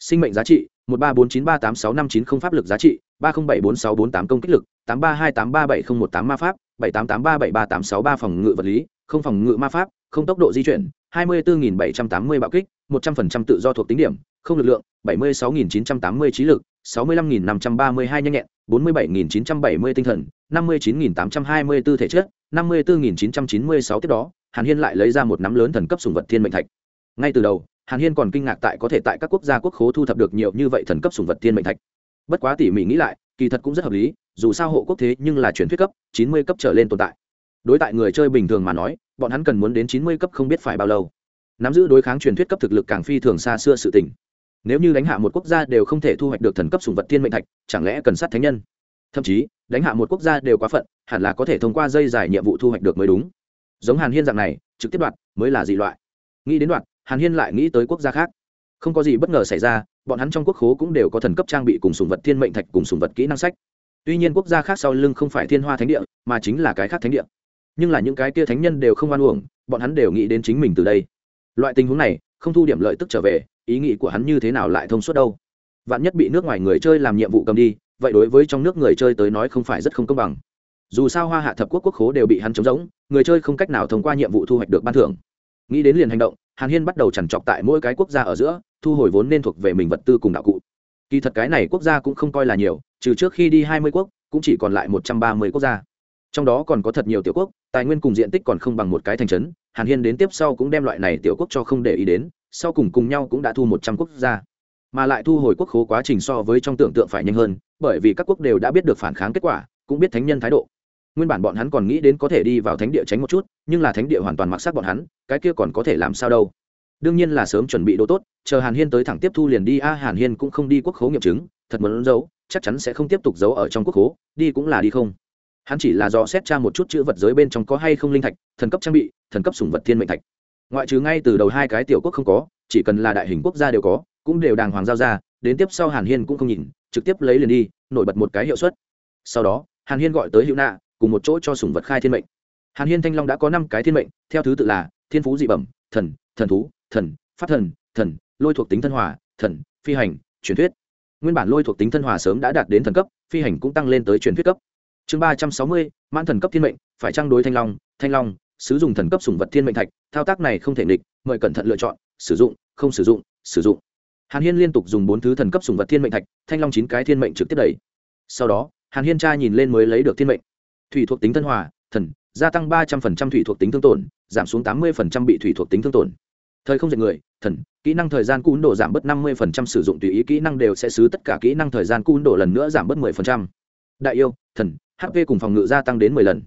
Sinh mệnh giá trị một ba bốn chín ba tám sáu năm chín không pháp lực giá trị, ba không bảy bốn sáu bốn tám công kích lực, tám ba hai tám ba bảy không một tám ma pháp, bảy tám tám ba bảy ba tám sáu ba phòng ngự vật lý, không phòng ngự ma pháp, không tốc độ di chuyển, hai mươi bốn bảy trăm tám mươi bạo kích, một trăm phần trăm tự do thuộc tính điểm, không lực lượng, bảy mươi sáu nghìn chín trăm tám mươi trí lực, sáu mươi lăm nghìn năm trăm ba mươi hai nhanh nhẹn, bốn mươi bảy nghìn chín trăm bảy mươi tinh thần, năm mươi chín nghìn tám trăm hai mươi b ố thể chất, năm mươi bốn nghìn chín trăm chín mươi sáu tiếp đó, hàn hiên lại lấy ra một nắm lớn thần cấp sùng vật thiên mệnh thạch. Ngay từ đầu hàn hiên còn kinh ngạc tại có thể tại các quốc gia quốc khố thu thập được nhiều như vậy thần cấp sùng vật thiên mệnh thạch. Bất quá tỉ mỉ nghĩ lại, kỳ thật cũng rất hợp lý, dù sao hộ quốc thế nhưng là truyền thuyết cấp, chín mươi cấp trở lên tồn tại. Đối tại người chơi bình thường mà nói, bọn hắn cần muốn đến chín mươi cấp không biết phải bao lâu. Nắm giữ đối kháng truyền thuyết cấp thực lực càng phi thường xa xưa sự tình. Nếu như đánh hạ một quốc gia đều không thể thu hoạch được thần cấp sùng vật thiên mệnh thạch, chẳng lẽ cần sát thánh nhân? Thậm chí, đánh hạ một quốc gia đều quá phận, hẳn là có thể thông qua dây dài nhiệm vụ thu hoạch được mới đúng. Giống hàn hiên dạng này, trực tiếp đoạt mới là dị loại. Nghĩ đến đoạt hàn hiên lại nghĩ tới quốc gia khác. Không có gì bất ngờ xảy ra bọn hắn trong quốc khố cũng đều có thần cấp trang bị cùng sùng vật thiên mệnh thạch cùng sùng vật kỹ năng sách. Tuy nhiên quốc gia khác sau lưng không phải thiên hoa thánh địa mà chính là cái khác thánh địa. Nhưng là những cái kia thánh nhân đều không oan uổng bọn hắn đều nghĩ đến chính mình từ đây. Loại tình huống này không thu điểm lợi tức trở về ý nghĩ của hắn như thế nào lại thông suốt đâu? Vạn nhất bị nước ngoài người chơi làm nhiệm vụ cầm đi vậy đối với trong nước người chơi tới nói không phải rất không công bằng. Dù sao hoa hạ thập quốc quốc khố đều bị hắn chống giống, người chơi không cách nào thông qua nhiệm vụ thu hoạch được ban thưởng. Nghĩ đến liền hành động hàn hiên bắt đầu chằn trọc tại mỗi cái quốc gia ở giữa, thu hồi vốn nên thuộc về mình vật tư cùng đạo cụ. Kỳ thật cái này quốc gia cũng không coi là nhiều, trừ trước khi đi hai mươi quốc, cũng chỉ còn lại một trăm ba mươi quốc gia. Trong đó còn có thật nhiều tiểu quốc, tài nguyên cùng diện tích còn không bằng một cái thành trấn, hàn hiên đến tiếp sau cũng đem loại này tiểu quốc cho không để ý đến, sau cùng cùng nhau cũng đã thu một trăm quốc gia. Mà lại thu hồi quốc khố quá trình so với trong tưởng tượng phải nhanh hơn, bởi vì các quốc đều đã biết được phản kháng kết quả, cũng biết thánh nhân thái độ nguyên bản bọn hắn còn nghĩ đến có thể đi vào thánh địa tránh một chút, nhưng là thánh địa hoàn toàn mặc sát bọn hắn, cái kia còn có thể làm sao đâu. Đương nhiên là sớm chuẩn bị đồ tốt, chờ hàn hiên tới thẳng tiếp thu liền đi. A, hàn hiên cũng không đi quốc khố nghiệm chứng, thật muốn giấu, chắc chắn sẽ không tiếp tục giấu ở trong quốc khố, đi cũng là đi không. Hắn chỉ là do xét tra một chút chữ vật giới bên trong có hay không linh thạch, thần cấp trang bị, thần cấp sủng vật thiên mệnh thạch. Ngoại trừ ngay từ đầu hai cái tiểu quốc không có, chỉ cần là đại hình quốc gia đều có, cũng đều đàng hoàng giao ra, đến tiếp sau hàn hiên cũng không nhìn, trực tiếp lấy liền đi, nổi bật một cái hiệu suất. Sau đó, hàn hiên gọi tới hữu nạ cùng một chỗ cho sủng vật khai thiên mệnh. Hàn hiên thanh long đã có năm cái thiên mệnh, theo thứ tự là thiên phú dị bẩm, thần thần thú, thần, pháp thần thần, lôi thuộc tính thân hòa, thần, phi hành, truyền thuyết. Nguyên bản lôi thuộc tính thân hòa sớm đã đạt đến thần cấp, phi hành cũng tăng lên tới truyền thuyết cấp. Chương ba trăm sáu mươi, mãn thần cấp thiên mệnh, phải trang đối thanh long? Thanh long, sử dụng thần cấp sủng vật thiên mệnh thạch, thao tác này không thể nghịch, mời cẩn thận lựa chọn, sử dụng, không sử dụng sử dụng. Hàn hiên liên tục dùng bốn thứ thần cấp sủng vật thiên mệnh thạch, thanh long chín cái thiên mệnh trực tiếp đẩy. Sau đó, hàn hiên tra nhìn lên mới lấy được thiên mệnh thủy thuộc tính thân hòa, thần, gia tăng ba trăm linh thủy thuộc tính thương tổn, giảm xuống tám mươi bị thủy thuộc tính thương tổn. Thời không dạy người, thần, kỹ năng thời gian cún độ giảm bớt năm mươi sử dụng tùy ý kỹ năng đều sẽ xứ tất cả kỹ năng thời gian cún độ lần nữa giảm bớt 10%. đại yêu, thần hp cùng phòng ngự gia tăng đến 10 lần.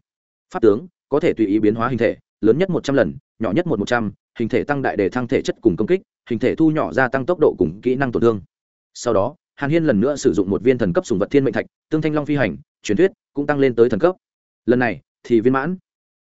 Pháp tướng, có thể tùy ý biến hóa hình thể, lớn nhất một trăm lần, nhỏ nhất một một trăm, hình thể tăng đại để thăng thể chất cùng công kích, hình thể thu nhỏ gia tăng tốc độ cùng kỹ năng tổn thương. Sau đó, hàn hiên lần nữa sử dụng một viên thần cấp sùng vật thiên mệnh thạch, tương thanh long phi hành, truyền thuyết cũng tăng lên tới thần cấp lần này thì viên mãn.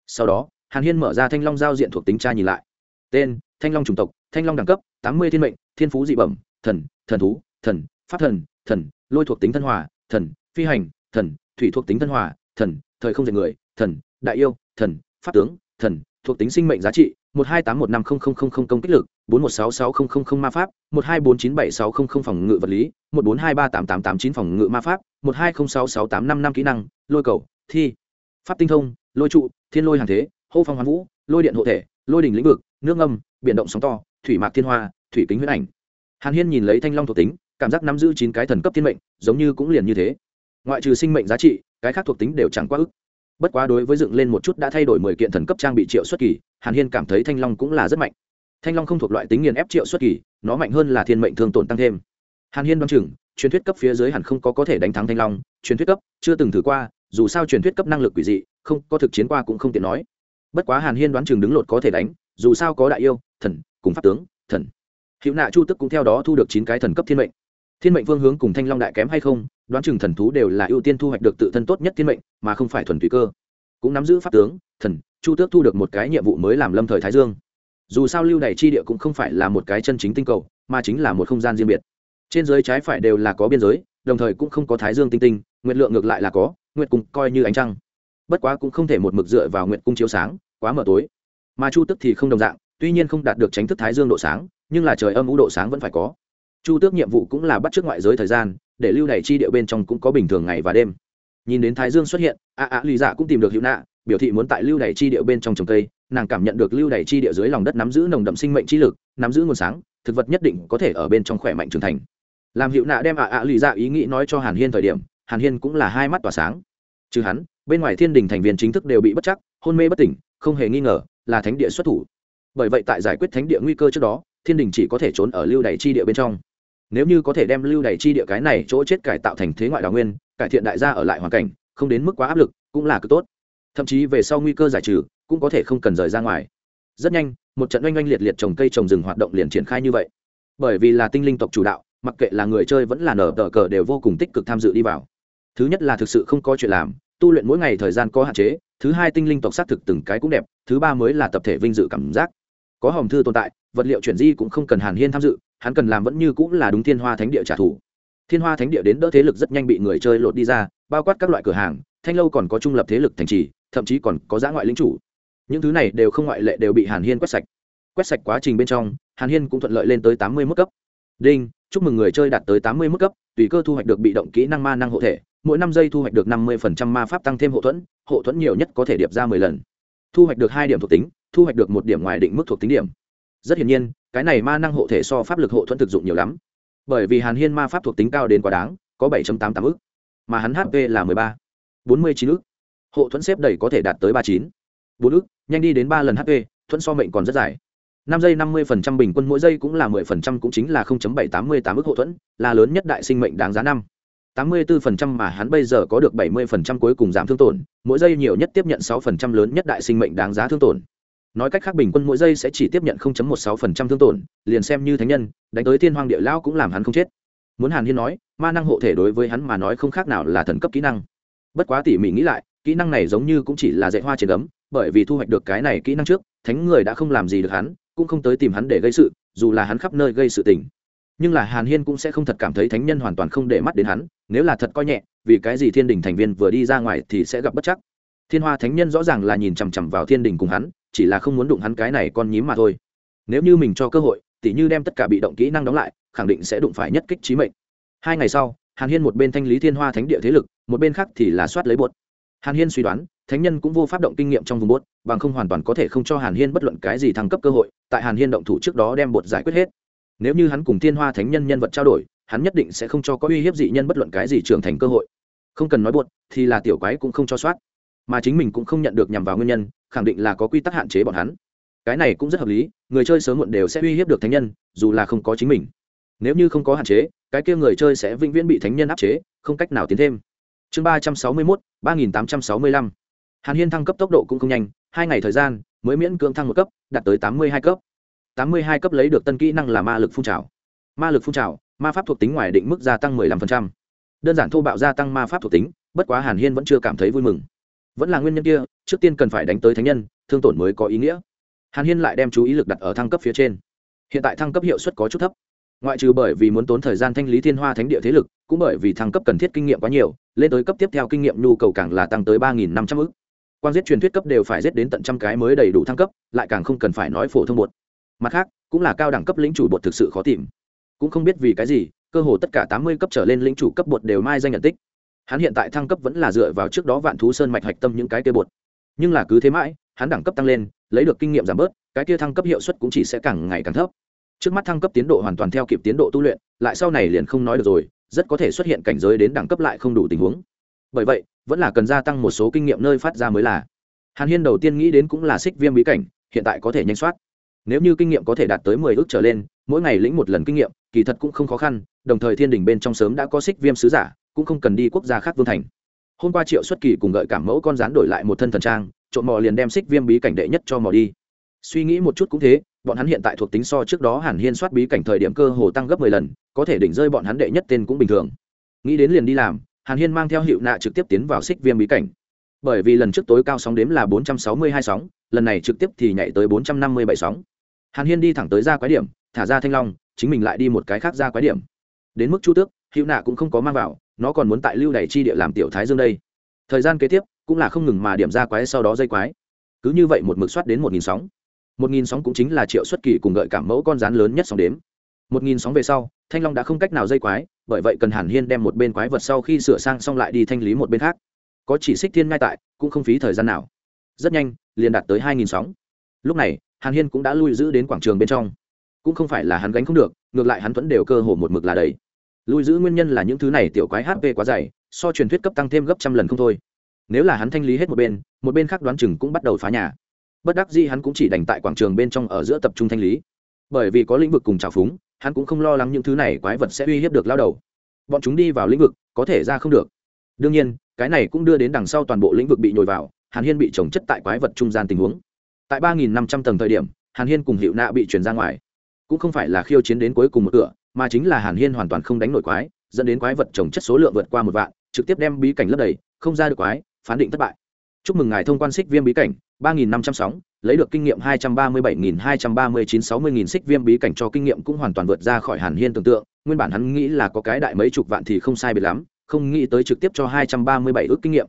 Sau đó, hàn hiên mở ra thanh long giao diện thuộc tính tra nhìn lại. Tên, thanh long chủng tộc, thanh long đẳng cấp, tám mươi thiên mệnh, thiên phú dị bẩm, thần thần thú, thần, pháp thần thần, lôi thuộc tính thân hòa, thần, phi hành, thần, thủy thuộc tính thân hòa, thần, thời không dạy người, thần, đại yêu, thần, pháp tướng, thần, thuộc tính sinh mệnh giá trị, một hai tám một năm không không không không công kích lực, bốn một sáu sáu không không không ma pháp, một hai bốn chín bảy sáu không không phòng ngự vật lý, một bốn hai ba tám tám tám chín phòng ngự ma pháp, một hai không sáu sáu tám năm năm kỹ năng, lôi cầu, thi pháp tinh thông, lôi trụ, thiên lôi hàng thế, hô phong hoán vũ, lôi điện hộ thể, lôi đỉnh lĩnh vực, nước ngâm, biển động sóng to, thủy mạc thiên hoa, thủy kính huyết ảnh. Hàn hiên nhìn lấy thanh long thuộc tính, cảm giác nắm giữ chín cái thần cấp thiên mệnh, giống như cũng liền như thế. Ngoại trừ sinh mệnh giá trị, cái khác thuộc tính đều chẳng quá ức. Bất quá đối với dựng lên một chút đã thay đổi mười kiện thần cấp trang bị triệu xuất kỳ, hàn hiên cảm thấy thanh long cũng là rất mạnh. Thanh long không thuộc loại tính nghiền ép triệu xuất kỳ, nó mạnh hơn là thiên mệnh thương tổn tăng thêm. Hàn hiên đoán chừng, truyền thuyết cấp phía dưới hẳn không có có thể đánh thắng thanh long, truyền thuyết cấp chưa từng thử qua dù sao truyền thuyết cấp năng lực quỷ dị, không, có thực chiến qua cũng không tiện nói. Bất quá hàn hiên đoán chừng đứng lột có thể đánh, dù sao có đại yêu, thần, cùng pháp tướng, thần. Hiệu nạ chu tức cũng theo đó thu được chín cái thần cấp thiên mệnh. Thiên mệnh phương hướng cùng thanh long đại kém hay không, đoán chừng thần thú đều là ưu tiên thu hoạch được tự thân tốt nhất thiên mệnh, mà không phải thuần tùy cơ. Cũng nắm giữ pháp tướng, thần, chu tước thu được một cái nhiệm vụ mới làm lâm thời thái dương. Dù sao lưu này chi địa cũng không phải là một cái chân chính tinh cầu, mà chính là một không gian riêng biệt. Trên dưới trái phải đều là có biên giới, đồng thời cũng không có thái dương tinh tinh, nguyện lượng ngược lại là có Nguyệt cung coi như ánh trăng. Bất quá cũng không thể một mực dựa vào nguyệt cung chiếu sáng, quá mờ tối. Mà chu tức thì không đồng dạng, tuy nhiên không đạt được tránh thức thái dương độ sáng, nhưng là trời âm ủ độ sáng vẫn phải có. Chu tước nhiệm vụ cũng là bắt t r ư ớ c ngoại giới thời gian, để lưu đày chi địa bên trong cũng có bình thường ngày và đêm. Nhìn đến thái dương xuất hiện, a a lì dạ cũng tìm được hữu nạ, biểu thị muốn tại lưu đày chi địa bên trong trồng cây, nàng cảm nhận được lưu đày chi địa dưới lòng đất nắm giữ nồng đậm sinh mệnh chi lực, nắm giữ nguồn sáng, thực vật nhất định có thể ở bên trong khỏe mạnh trưởng thành. Làm hiệu nạ đem ạ ạ lì dạ ý nghĩ nói cho hàn hiên thời điểm hàn hiên cũng là hai mắt tỏa sáng. Trừ hắn, bên ngoài thiên đình thành viên chính thức đều bị bất chắc, hôn mê bất tỉnh, không hề nghi ngờ là thánh địa xuất thủ. Bởi vậy tại giải quyết thánh địa nguy cơ trước đó, thiên đình chỉ có thể trốn ở lưu đày chi địa bên trong. Nếu như có thể đem lưu đày chi địa cái này chỗ chết cải tạo thành thế ngoại đào nguyên, cải thiện đại gia ở lại hoàn cảnh, không đến mức quá áp lực, cũng là cực tốt. Thậm chí về sau nguy cơ giải trừ, cũng có thể không cần rời ra ngoài. Rất nhanh, một trận oanh oanh liệt liệt trồng cây trồng rừng hoạt động liền triển khai như vậy. Bởi vì là tinh linh tộc chủ đạo, mặc kệ là người chơi vẫn là nở tờ cờ đều vô cùng tích cực tham dự đi vào thứ nhất là thực sự không có chuyện làm, tu luyện mỗi ngày thời gian có hạn chế, thứ hai tinh linh tộc xác thực từng cái cũng đẹp, thứ ba mới là tập thể vinh dự cảm giác. Có hòm thư tồn tại, vật liệu chuyển di cũng không cần hàn hiên tham dự, hắn cần làm vẫn như cũng là đúng thiên hoa thánh địa trả thù. Thiên hoa thánh địa đến đỡ thế lực rất nhanh bị người chơi lột đi ra, bao quát các loại cửa hàng, thanh lâu còn có trung lập thế lực thành trì, thậm chí còn có giã ngoại lính chủ. Những thứ này đều không ngoại lệ đều bị hàn hiên quét sạch. Quét sạch quá trình bên trong, hàn hiên cũng thuận lợi lên tới tám mươi mức cấp. Đinh, chúc mừng người chơi đạt tới tám mươi mức cấp, tùy cơ thu hoạch được bị động kỹ năng ma năng hộ thể mỗi năm giây thu hoạch được năm mươi ma pháp tăng thêm hộ thuẫn hộ thuẫn nhiều nhất có thể điệp ra mười lần thu hoạch được 2 điểm thuộc tính, thu hoạch được 1 điểm ngoài định mức thuộc tính điểm rất hiển nhiên, cái này ma năng hộ thể so pháp lực hộ thuẫn thực dụng nhiều lắm bởi vì hàn hiên ma pháp thuộc tính cao đến quá đáng, có 7.88 ức, mà hắn hp là 13. 49 ức hộ thuẫn xếp đẩy có thể đạt tới 39. 4 ức, nhanh đi đến 3 lần hp thuẫn so mệnh còn rất dài năm giây 50% bình quân mỗi giây cũng là 10% cũng chính là 0.788 ức hộ thuẫn, là lớn nhất đại sinh mệnh đáng giá năm 84% mà hắn bây giờ có được 70% cuối cùng giảm thương tổn, mỗi giây nhiều nhất tiếp nhận 6% lớn nhất đại sinh mệnh đáng giá thương tổn. Nói cách khác bình quân mỗi giây sẽ chỉ tiếp nhận 0.16% thương tổn, liền xem như thánh nhân, đánh tới thiên hoàng địa lao cũng làm hắn không chết. Muốn hàn hiên nói, ma năng hộ thể đối với hắn mà nói không khác nào là thần cấp kỹ năng. Bất quá tỉ mỉ nghĩ lại, kỹ năng này giống như cũng chỉ là dạy hoa trên ấm bởi vì thu hoạch được cái này kỹ năng trước, thánh người đã không làm gì được hắn, cũng không tới tìm hắn để gây sự, dù là hắn khắp nơi gây sự tình nhưng là hàn hiên cũng sẽ không thật cảm thấy thánh nhân hoàn toàn không để mắt đến hắn, nếu là thật coi nhẹ, vì cái gì thiên đình thành viên vừa đi ra ngoài thì sẽ gặp bất chắc? Thiên hoa thánh nhân rõ ràng là nhìn chằm chằm vào thiên đình cùng hắn, chỉ là không muốn đụng hắn cái này con nhím mà thôi. Nếu như mình cho cơ hội, tỉ như đem tất cả bị động kỹ năng đóng lại, khẳng định sẽ đụng phải nhất kích trí mệnh. Hai ngày sau, hàn hiên một bên thanh lý thiên hoa thánh địa thế lực, một bên khác thì là soát lấy bột. Hàn hiên suy đoán, thánh nhân cũng vô pháp động kinh nghiệm trong vùng bột, bằng không hoàn toàn có thể không cho hàn hiên bất luận cái gì thăng cấp cơ hội, tại hàn hiên động thủ trước đó đem bột giải quyết hết nếu như hắn cùng thiên hoa thánh nhân nhân vật trao đổi, hắn nhất định sẽ không cho có uy hiếp dị nhân bất luận cái gì trưởng thành cơ hội. Không cần nói buột thì là tiểu quái cũng không cho soát. Mà chính mình cũng không nhận được nhằm vào nguyên nhân, khẳng định là có quy tắc hạn chế bọn hắn. Cái này cũng rất hợp lý, người chơi sớm muộn đều sẽ uy hiếp được thánh nhân, dù là không có chính mình. Nếu như không có hạn chế, cái kia người chơi sẽ vĩnh viễn bị thánh nhân áp chế, không cách nào tiến thêm. Chương ba trăm sáu mươi mốt, ba nghìn tám trăm sáu mươi lăm. Hàn hiên thăng cấp tốc độ cũng không nhanh, hai ngày thời gian, mới miễn cưỡng thăng một cấp, đạt tới tám mươi hai cấp tám mươi hai cấp lấy được tân kỹ năng là ma lực phun trào. Ma lực phun trào, ma pháp thuộc tính ngoài định mức gia tăng mười lăm phần trăm. Đơn giản thô bạo gia tăng ma pháp thuộc tính, bất quá hàn hiên vẫn chưa cảm thấy vui mừng. Vẫn là nguyên nhân kia, trước tiên cần phải đánh tới thánh nhân, thương tổn mới có ý nghĩa. Hàn hiên lại đem chú ý lực đặt ở thăng cấp phía trên. Hiện tại thăng cấp hiệu suất có chút thấp. Ngoại trừ bởi vì muốn tốn thời gian thanh lý thiên hoa thánh địa thế lực, cũng bởi vì thăng cấp cần thiết kinh nghiệm quá nhiều, lên tới cấp tiếp theo kinh nghiệm nhu cầu càng là tăng tới ba nghìn năm trăm ư c quan giết truyền thuyết cấp đều phải giết đến tận trăm cái mới đầy đủ thăng cấp, lại càng không cần phải nói phổ thông một mặt khác, cũng là cao đẳng cấp lĩnh chủ bột thực sự khó tìm. Cũng không biết vì cái gì, cơ hồ tất cả tám mươi cấp trở lên lĩnh chủ cấp bột đều mai danh nhận tích. Hắn hiện tại thăng cấp vẫn là dựa vào trước đó vạn thú sơn mạch hạch tâm những cái kia bột. Nhưng là cứ thế mãi, hắn đẳng cấp tăng lên, lấy được kinh nghiệm giảm bớt, cái kia thăng cấp hiệu suất cũng chỉ sẽ càng ngày càng thấp. Trước mắt thăng cấp tiến độ hoàn toàn theo kịp tiến độ tu luyện, lại sau này liền không nói được rồi, rất có thể xuất hiện cảnh giới đến đẳng cấp lại không đủ tình huống. Bởi vậy, vẫn là cần gia tăng một số kinh nghiệm nơi phát ra mới là. Hàn hiên đầu tiên nghĩ đến cũng là xích viêm bí cảnh, hiện tại có thể nhanh soát nếu như kinh nghiệm có thể đạt tới mười ước trở lên, mỗi ngày lĩnh một lần kinh nghiệm, kỳ thật cũng không khó khăn, đồng thời thiên đình bên trong sớm đã có xích viêm sứ giả, cũng không cần đi quốc gia khác vương thành. Hôm qua triệu xuất kỳ cùng gợi cảm mẫu con rán đổi lại một thân thần trang, trộm mò liền đem xích viêm bí cảnh đệ nhất cho mò đi. Suy nghĩ một chút cũng thế, bọn hắn hiện tại thuộc tính so trước đó hàn hiên soát bí cảnh thời điểm cơ hồ tăng gấp mười lần, có thể đỉnh rơi bọn hắn đệ nhất tên cũng bình thường. Nghĩ đến liền đi làm, hàn hiên mang theo hiệu nạ trực tiếp tiến vào xích viêm bí cảnh. Bởi vì lần trước tối cao sóng đếm là bốn trăm sáu mươi hai sóng, lần này trực tiếp thì nhảy tới bốn trăm năm mươi bảy sóng hàn hiên đi thẳng tới ra quái điểm, thả ra thanh long, chính mình lại đi một cái khác ra quái điểm. Đến mức chu tước, hữu nạ cũng không có mang vào, nó còn muốn tại lưu Đầy chi địa làm tiểu thái dương đây. Thời gian kế tiếp, cũng là không ngừng mà điểm ra quái sau đó dây quái. Cứ như vậy một mực soát đến một nghìn sóng. Một nghìn sóng cũng chính là triệu xuất kỳ cùng gợi cảm mẫu con rán lớn nhất sóng đếm. Một nghìn sóng về sau, thanh long đã không cách nào dây quái, bởi vậy cần hàn hiên đem một bên quái vật sau khi sửa sang xong lại đi thanh lý một bên khác. Có chỉ xích thiên ngay tại, cũng không phí thời gian nào. Rất nhanh, liền đạt tới hai nghìn sóng lúc này, hàn hiên cũng đã lui giữ đến quảng trường bên trong. Cũng không phải là hắn gánh không được, ngược lại hắn vẫn đều cơ hồ một mực là đầy. Lui giữ nguyên nhân là những thứ này tiểu quái hp quá dày, so truyền thuyết cấp tăng thêm gấp trăm lần không thôi. Nếu là hắn thanh lý hết một bên một bên khác đoán chừng cũng bắt đầu phá nhà. Bất đắc dĩ hắn cũng chỉ đành tại quảng trường bên trong ở giữa tập trung thanh lý. Bởi vì có lĩnh vực cùng trào phúng, hắn cũng không lo lắng những thứ này quái vật sẽ uy hiếp được lao đầu. Bọn chúng đi vào lĩnh vực, có thể ra không được. Đương nhiên, cái này cũng đưa đến đằng sau toàn bộ lĩnh vực bị nhồi vào, hàn hiên bị trồng chất tại quái vật trung gian tình huống tại ba nghìn năm trăm tầng thời điểm, hàn hiên cùng hiệu nạ bị chuyển ra ngoài. Cũng không phải là khiêu chiến đến cuối cùng một cửa, mà chính là hàn hiên hoàn toàn không đánh nổi quái, dẫn đến quái vật trồng chất số lượng vượt qua một vạn, trực tiếp đem bí cảnh lấp đầy, không ra được quái, phán định thất bại. Chúc mừng ngài thông quan xích viêm bí cảnh, ba nghìn năm trăm sóng, lấy được kinh nghiệm hai trăm ba mươi bảy nghìn hai trăm ba mươi chín, sáu mươi nghìn xích viêm bí cảnh cho kinh nghiệm cũng hoàn toàn vượt ra khỏi hàn hiên tưởng tượng, nguyên bản hắn nghĩ là có cái đại mấy chục vạn thì không sai biệt lắm, không nghĩ tới trực tiếp cho hai trăm ba mươi bảy ước kinh nghiệm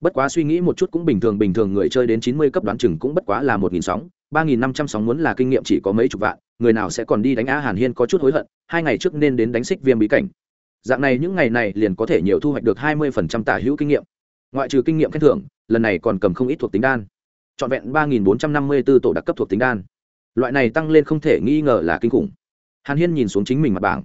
bất quá suy nghĩ một chút cũng bình thường bình thường người chơi đến chín mươi cấp đoán chừng cũng bất quá là một nghìn sóng, ba nghìn năm trăm sóng muốn là kinh nghiệm chỉ có mấy chục vạn, người nào sẽ còn đi đánh á hàn hiên có chút hối hận, hai ngày trước nên đến đánh xích viêm bí cảnh. Dạng này những ngày này liền có thể nhiều thu hoạch được hai mươi phần trăm tả hữu kinh nghiệm. Ngoại trừ kinh nghiệm khen thưởng, lần này còn cầm không ít thuộc tính đan. Trọn vẹn ba nghìn bốn trăm năm mươi b ố tổ đặc cấp thuộc tính đan. Loại này tăng lên không thể nghi ngờ là kinh khủng. Hàn hiên nhìn xuống chính mình mặt bảng.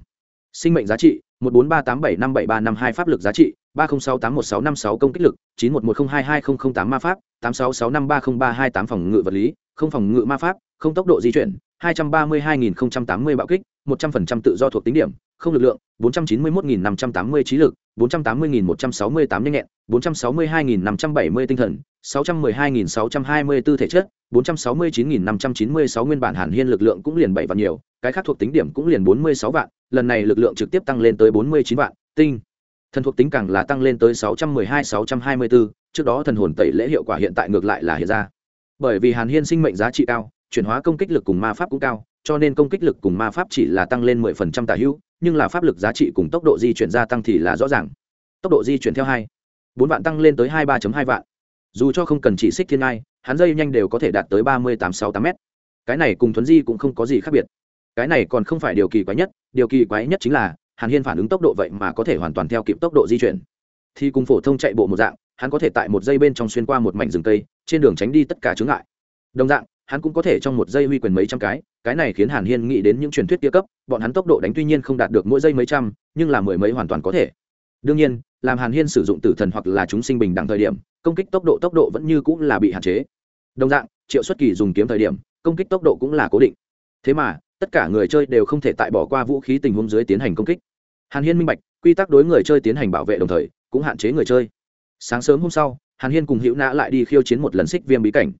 Sinh mệnh giá trị, một bốn ba tám bảy năm bảy ba năm hai pháp lực giá trị ba không sáu tám một sáu năm sáu công kích lực, chín một một không hai hai không không tám ma pháp, tám sáu sáu năm ba không ba hai tám phòng ngự vật lý, không phòng ngự ma pháp, không tốc độ di chuyển, hai trăm ba mươi hai nghìn không trăm tám mươi bạo kích, một trăm phần trăm tự do thuộc tính điểm, không lực lượng, bốn trăm chín mươi một nghìn năm trăm tám mươi trí lực, bốn trăm tám mươi nghìn một trăm sáu mươi tám nhanh nhẹn, bốn trăm sáu mươi hai nghìn năm trăm bảy mươi tinh thần, sáu trăm mười hai nghìn sáu trăm hai mươi b ố thể chất, bốn trăm sáu mươi chín nghìn năm trăm chín mươi sáu nguyên bản hàn hiên lực lượng cũng liền bảy vạn nhiều, cái khác thuộc tính điểm cũng liền bốn mươi sáu vạn, lần này lực lượng trực tiếp tăng lên tới bốn mươi chín vạn, tinh thần thuộc tính càng là tăng lên tới sáu trăm mười hai, sáu trăm hai mươi bốn trước đó thần hồn tẩy lễ hiệu quả hiện tại ngược lại là hiện ra. Bởi vì hàn hiên sinh mệnh giá trị cao, chuyển hóa công kích lực cùng ma pháp cũng cao, cho nên công kích lực cùng ma pháp chỉ là tăng lên mười phần trăm tả hữu, nhưng là pháp lực giá trị cùng tốc độ di chuyển gia tăng thì là rõ ràng. Tốc độ di chuyển theo hai, bốn vạn tăng lên tới hai ba hai vạn. Dù cho không cần chỉ xích thiên ngai, hắn dây nhanh đều có thể đạt tới ba mươi tám, sáu tám m cái này cùng thuấn di cũng không có gì khác biệt. Cái này còn không phải điều kỳ quái nhất, điều kỳ quái nhất chính là hàn hiên phản ứng tốc độ vậy mà có thể hoàn toàn theo kịp tốc độ di chuyển. Thì cùng phổ thông chạy bộ một dạng, hắn có thể tại một giây bên trong xuyên qua một mảnh rừng cây, trên đường tránh đi tất cả chướng ngại. Đồng dạng, hắn cũng có thể trong một giây huy quyền mấy trăm cái cái này khiến hàn hiên nghĩ đến những truyền thuyết kia cấp, bọn hắn tốc độ đánh tuy nhiên không đạt được mỗi giây mấy trăm, nhưng là mười mấy hoàn toàn có thể. Đương nhiên, làm hàn hiên sử dụng tử thần hoặc là chúng sinh bình đẳng thời điểm, công kích tốc độ tốc độ vẫn như cũng là bị hạn chế. Đồng dạng, triệu xuất kỳ dùng kiếm thời điểm, công kích tốc độ cũng là cố định. Thế mà tất cả người chơi đều không thể tại bỏ qua vũ khí tình huống dưới tiến hành công kích. Hàn hiên minh bạch, quy tắc đối người chơi tiến hành bảo vệ đồng thời, cũng hạn chế người chơi. Sáng sớm hôm sau, hàn hiên cùng hữu nã lại đi khiêu chiến một lần xích viêm bí cảnh.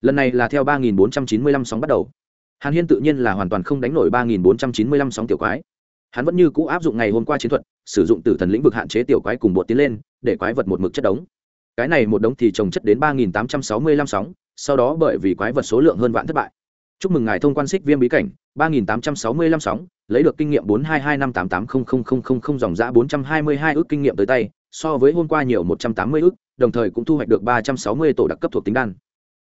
Lần này là theo ba nghìn bốn trăm chín mươi lăm sóng bắt đầu. Hàn hiên tự nhiên là hoàn toàn không đánh nổi ba nghìn bốn trăm chín mươi lăm sóng tiểu quái. Hắn vẫn như cũ áp dụng ngày hôm qua chiến thuật, sử dụng tử thần lĩnh vực hạn chế tiểu quái cùng bột tiến lên, để quái vật một mực chất đống. Cái này một đống thì trồng chất đến ba nghìn tám trăm sáu mươi lăm sóng, sau đó bởi vì quái vật số lượng hơn vạn thất bại chúc mừng ngài thông quan xích viêm bí cảnh, ba nghìn tám trăm sáu mươi lăm sóng, lấy được kinh nghiệm bốn hai hai năm tám tám không không không không không dòng giã bốn trăm hai mươi hai ước kinh nghiệm tới tay, so với hôm qua nhiều một trăm tám mươi ước, đồng thời cũng thu hoạch được ba trăm sáu mươi tổ đặc cấp thuộc tính đan.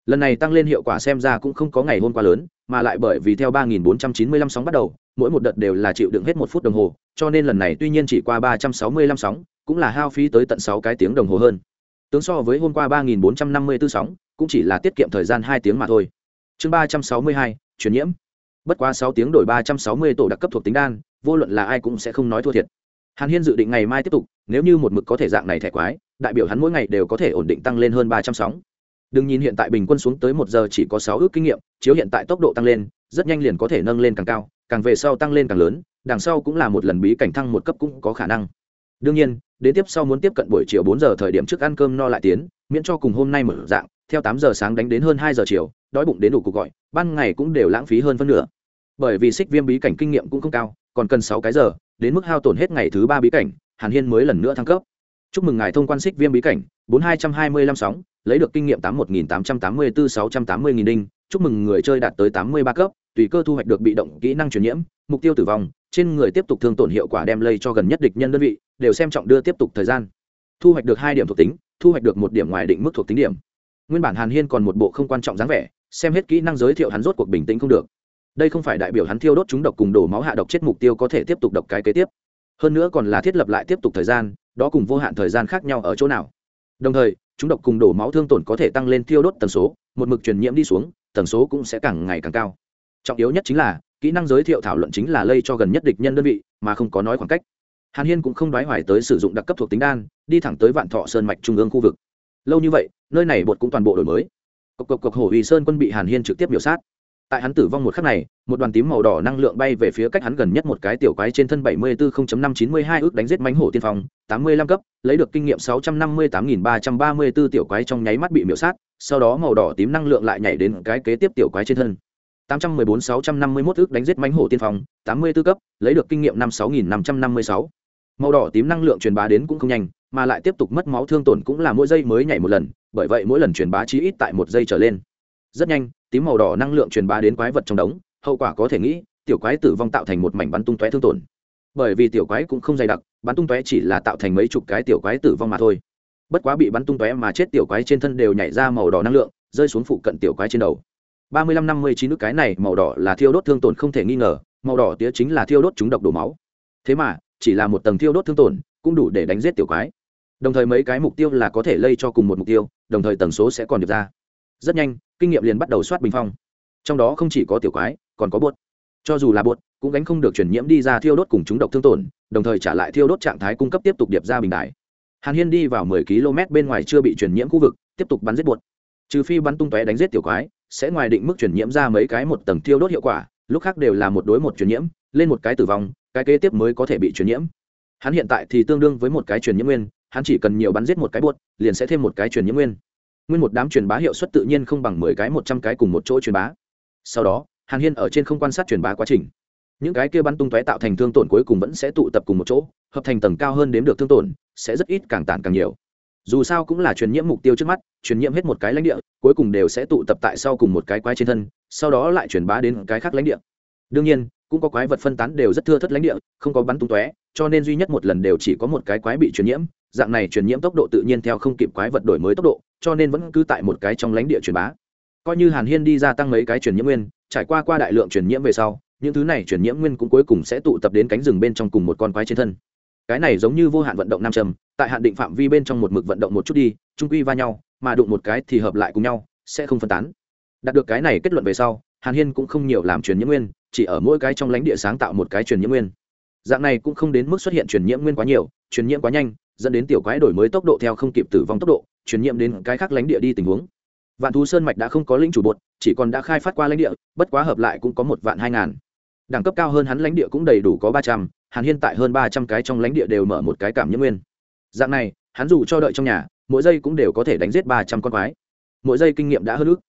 Lần này tăng lên hiệu quả xem ra cũng không có ngày hôm qua lớn, mà lại bởi vì theo ba nghìn bốn trăm chín mươi lăm sóng bắt đầu, mỗi một đợt đều là chịu đựng hết một phút đồng hồ, cho nên lần này tuy nhiên chỉ qua ba trăm sáu mươi lăm sóng, cũng là hao phí tới tận sáu cái tiếng đồng hồ hơn. Tướng so với hôm qua ba nghìn bốn trăm năm mươi 34 sóng, cũng chỉ là tiết kiệm thời gian hai tiếng mà thôi chương ba trăm sáu mươi hai truyền nhiễm. Bất quá sáu tiếng đổi ba trăm sáu mươi tổ đặc cấp thuộc tính đan, vô luận là ai cũng sẽ không nói thua thiệt. Hàn hiên dự định ngày mai tiếp tục, nếu như một mực có thể dạng này thẻ quái, đại biểu hắn mỗi ngày đều có thể ổn định tăng lên hơn ba trăm sóng. Đừng nhìn hiện tại bình quân xuống tới một giờ chỉ có sáu ước kinh nghiệm, chiếu hiện tại tốc độ tăng lên, rất nhanh liền có thể nâng lên càng cao, càng về sau tăng lên càng lớn, đằng sau cũng là một lần bí cảnh thăng một cấp cũng có khả năng. Đương nhiên, đến tiếp sau muốn tiếp cận buổi chiều bốn giờ thời điểm trước ăn cơm no lại tiến, miễn cho cùng hôm nay mở dạng, theo tám giờ sáng đánh đến hơn hai giờ chiều đói bụng đến đủ cuộc gọi, ban ngày cũng đều lãng phí hơn phân nửa. Bởi vì xích viêm bí cảnh kinh nghiệm cũng không cao, còn cần sáu cái giờ, đến mức hao tổn hết ngày thứ ba bí cảnh, hàn hiên mới lần nữa thăng cấp. Chúc mừng ngài thông quan xích viêm bí cảnh, bốn hai trăm hai mươi lăm sóng, lấy được kinh nghiệm tám một nghìn tám trăm tám mươi bốn sáu trăm tám mươi nghìn đinh. Chúc mừng người chơi đạt tới tám mươi ba cấp, tùy cơ thu hoạch được bị động kỹ năng truyền nhiễm, mục tiêu tử vong, trên người tiếp tục thương tổn hiệu quả đem lây cho gần nhất địch nhân đơn vị, đều xem trọng đưa tiếp tục thời gian. Thu hoạch được hai điểm thuộc tính, thu hoạch được một điểm ngoài định mức thuộc tính điểm. Nguyên bản hàn hiên còn một bộ không quan trọng dáng vẻ xem hết kỹ năng giới thiệu hắn rốt cuộc bình tĩnh không được. Đây không phải đại biểu hắn thiêu đốt chúng độc cùng đổ máu hạ độc chết mục tiêu có thể tiếp tục độc cái kế tiếp. Hơn nữa còn là thiết lập lại tiếp tục thời gian, đó cùng vô hạn thời gian khác nhau ở chỗ nào. Đồng thời, chúng độc cùng đổ máu thương tổn có thể tăng lên thiêu đốt tần số, một mực truyền nhiễm đi xuống, tần số cũng sẽ càng ngày càng cao. Trọng yếu nhất chính là, kỹ năng giới thiệu thảo luận chính là lây cho gần nhất địch nhân đơn vị, mà không có nói khoảng cách. Hàn hiên cũng không đoái hoài tới sử dụng đặc cấp thuộc tính đan, đi thẳng tới vạn thọ sơn mạch trung ương khu vực. Lâu như vậy, nơi này bột cũng toàn bộ đổi mới cộc cộc cộc hổ uy sơn quân bị hàn hiên trực tiếp biểu sát. Tại hắn tử vong một khắc này, một đoàn tím màu đỏ năng lượng bay về phía cách hắn gần nhất một cái tiểu quái trên thân bảy mươi bốn năm chín mươi hai ước đánh giết mánh hổ tiên phong, tám mươi lăm cấp, lấy được kinh nghiệm sáu trăm năm mươi tám nghìn ba trăm ba mươi bốn tiểu quái trong nháy mắt bị miễu sát, sau đó màu đỏ tím năng lượng lại nhảy đến cái kế tiếp tiểu quái trên thân. tám trăm mười bốn sáu trăm năm mươi mốt ước đánh giết mánh hổ tiên phong, tám mươi 84 cấp, lấy được kinh nghiệm năm sáu nghìn năm trăm năm mươi sáu. Màu đỏ tím năng lượng truyền bá đến cũng không nhanh, mà lại tiếp tục mất máu thương tổn cũng là mỗi giây mới nhảy một lần bởi vậy mỗi lần truyền bá chí ít tại một giây trở lên. Rất nhanh, tím màu đỏ năng lượng truyền bá đến quái vật trong đống, hậu quả có thể nghĩ, tiểu quái tử vong tạo thành một mảnh bắn tung tóe thương tổn. Bởi vì tiểu quái cũng không dày đặc, bắn tung tóe chỉ là tạo thành mấy chục cái tiểu quái tử vong mà thôi. Bất quá bị bắn tung tóe mà chết tiểu quái trên thân đều nhảy ra màu đỏ năng lượng, rơi xuống phụ cận tiểu quái trên đầu. Ba mươi lăm năm mươi chín nước cái này màu đỏ là thiêu đốt thương tổn không thể nghi ngờ, màu đỏ tía chính là thiêu đốt chúng độc đổ máu. Thế mà, chỉ là một tầng thiêu đốt thương tổn, cũng đủ để đánh giết tiểu quái. Đồng thời mấy cái mục tiêu là có thể lây cho cùng một mục tiêu đồng thời tần số sẽ còn được ra. Rất nhanh, kinh nghiệm liền bắt đầu soát bình phong. Trong đó không chỉ có tiểu quái, còn có bột. Cho dù là bột, cũng gánh không được chuyển nhiễm đi ra thiêu đốt cùng chúng độc thương tổn, đồng thời trả lại thiêu đốt trạng thái cung cấp tiếp tục điệp ra bình đại hàn hiên đi vào mười km bên ngoài chưa bị chuyển nhiễm khu vực, tiếp tục bắn giết bột. Trừ phi bắn tung tóe đánh giết tiểu quái, sẽ ngoài định mức chuyển nhiễm ra mấy cái một tầng thiêu đốt hiệu quả, lúc khác đều là một đối một chuyển nhiễm, lên một cái tử vong, cái kế tiếp mới có thể bị chuyển nhiễm. Hắn hiện tại thì tương đương với một cái truyền nhiễm nguyên hắn chỉ cần nhiều bắn giết một cái buốt, liền sẽ thêm một cái truyền nhiễm nguyên. Nguyên một đám truyền bá hiệu suất tự nhiên không bằng mười cái, một trăm cái cùng một chỗ truyền bá. Sau đó, hàn hiên ở trên không quan sát truyền bá quá trình. Những cái kia bắn tung tóe tạo thành thương tổn cuối cùng vẫn sẽ tụ tập cùng một chỗ, hợp thành tầng cao hơn đếm được thương tổn, sẽ rất ít càng tản càng nhiều. Dù sao cũng là truyền nhiễm mục tiêu trước mắt, truyền nhiễm hết một cái lãnh địa, cuối cùng đều sẽ tụ tập tại sau cùng một cái quái trên thân, sau đó lại truyền bá đến cái khác lãnh địa. Đương nhiên, cũng có quái vật phân tán đều rất thưa thất lãnh địa, không có bắn tung tóe, cho nên duy nhất một lần đều chỉ có một cái quái bị truyền nhiễm dạng này truyền nhiễm tốc độ tự nhiên theo không kịp quái vật đổi mới tốc độ, cho nên vẫn cứ tại một cái trong lãnh địa truyền bá. Coi như hàn hiên đi ra tăng mấy cái truyền nhiễm nguyên, trải qua qua đại lượng truyền nhiễm về sau, những thứ này truyền nhiễm nguyên cũng cuối cùng sẽ tụ tập đến cánh rừng bên trong cùng một con quái trên thân. Cái này giống như vô hạn vận động nam châm, tại hạn định phạm vi bên trong một mực vận động một chút đi trung quy va nhau, mà đụng một cái thì hợp lại cùng nhau, sẽ không phân tán. Đạt được cái này kết luận về sau, hàn hiên cũng không nhiều làm truyền nhiễm nguyên, chỉ ở mỗi cái trong lãnh địa sáng tạo một cái truyền nhiễm nguyên. Dạng này cũng không đến mức xuất hiện truyền nhiễm nguyên quá nhiều, truyền nhiễm quá nhanh dẫn đến tiểu quái đổi mới tốc độ theo không kịp tử vong tốc độ chuyển nhiễm đến cái khác lãnh địa đi tình huống. Vạn thú sơn mạch đã không có linh chủ bột, chỉ còn đã khai phát qua lãnh địa, bất quá hợp lại cũng có một vạn hai ngàn. Đẳng cấp cao hơn hắn lãnh địa cũng đầy đủ có ba trăm, hàn hiên tại hơn ba trăm cái trong lãnh địa đều mở một cái cảm nhiễm nguyên. Dạng này, hắn dù cho đợi trong nhà, mỗi giây cũng đều có thể đánh giết ba trăm con quái. Mỗi giây kinh nghiệm đã hơn ước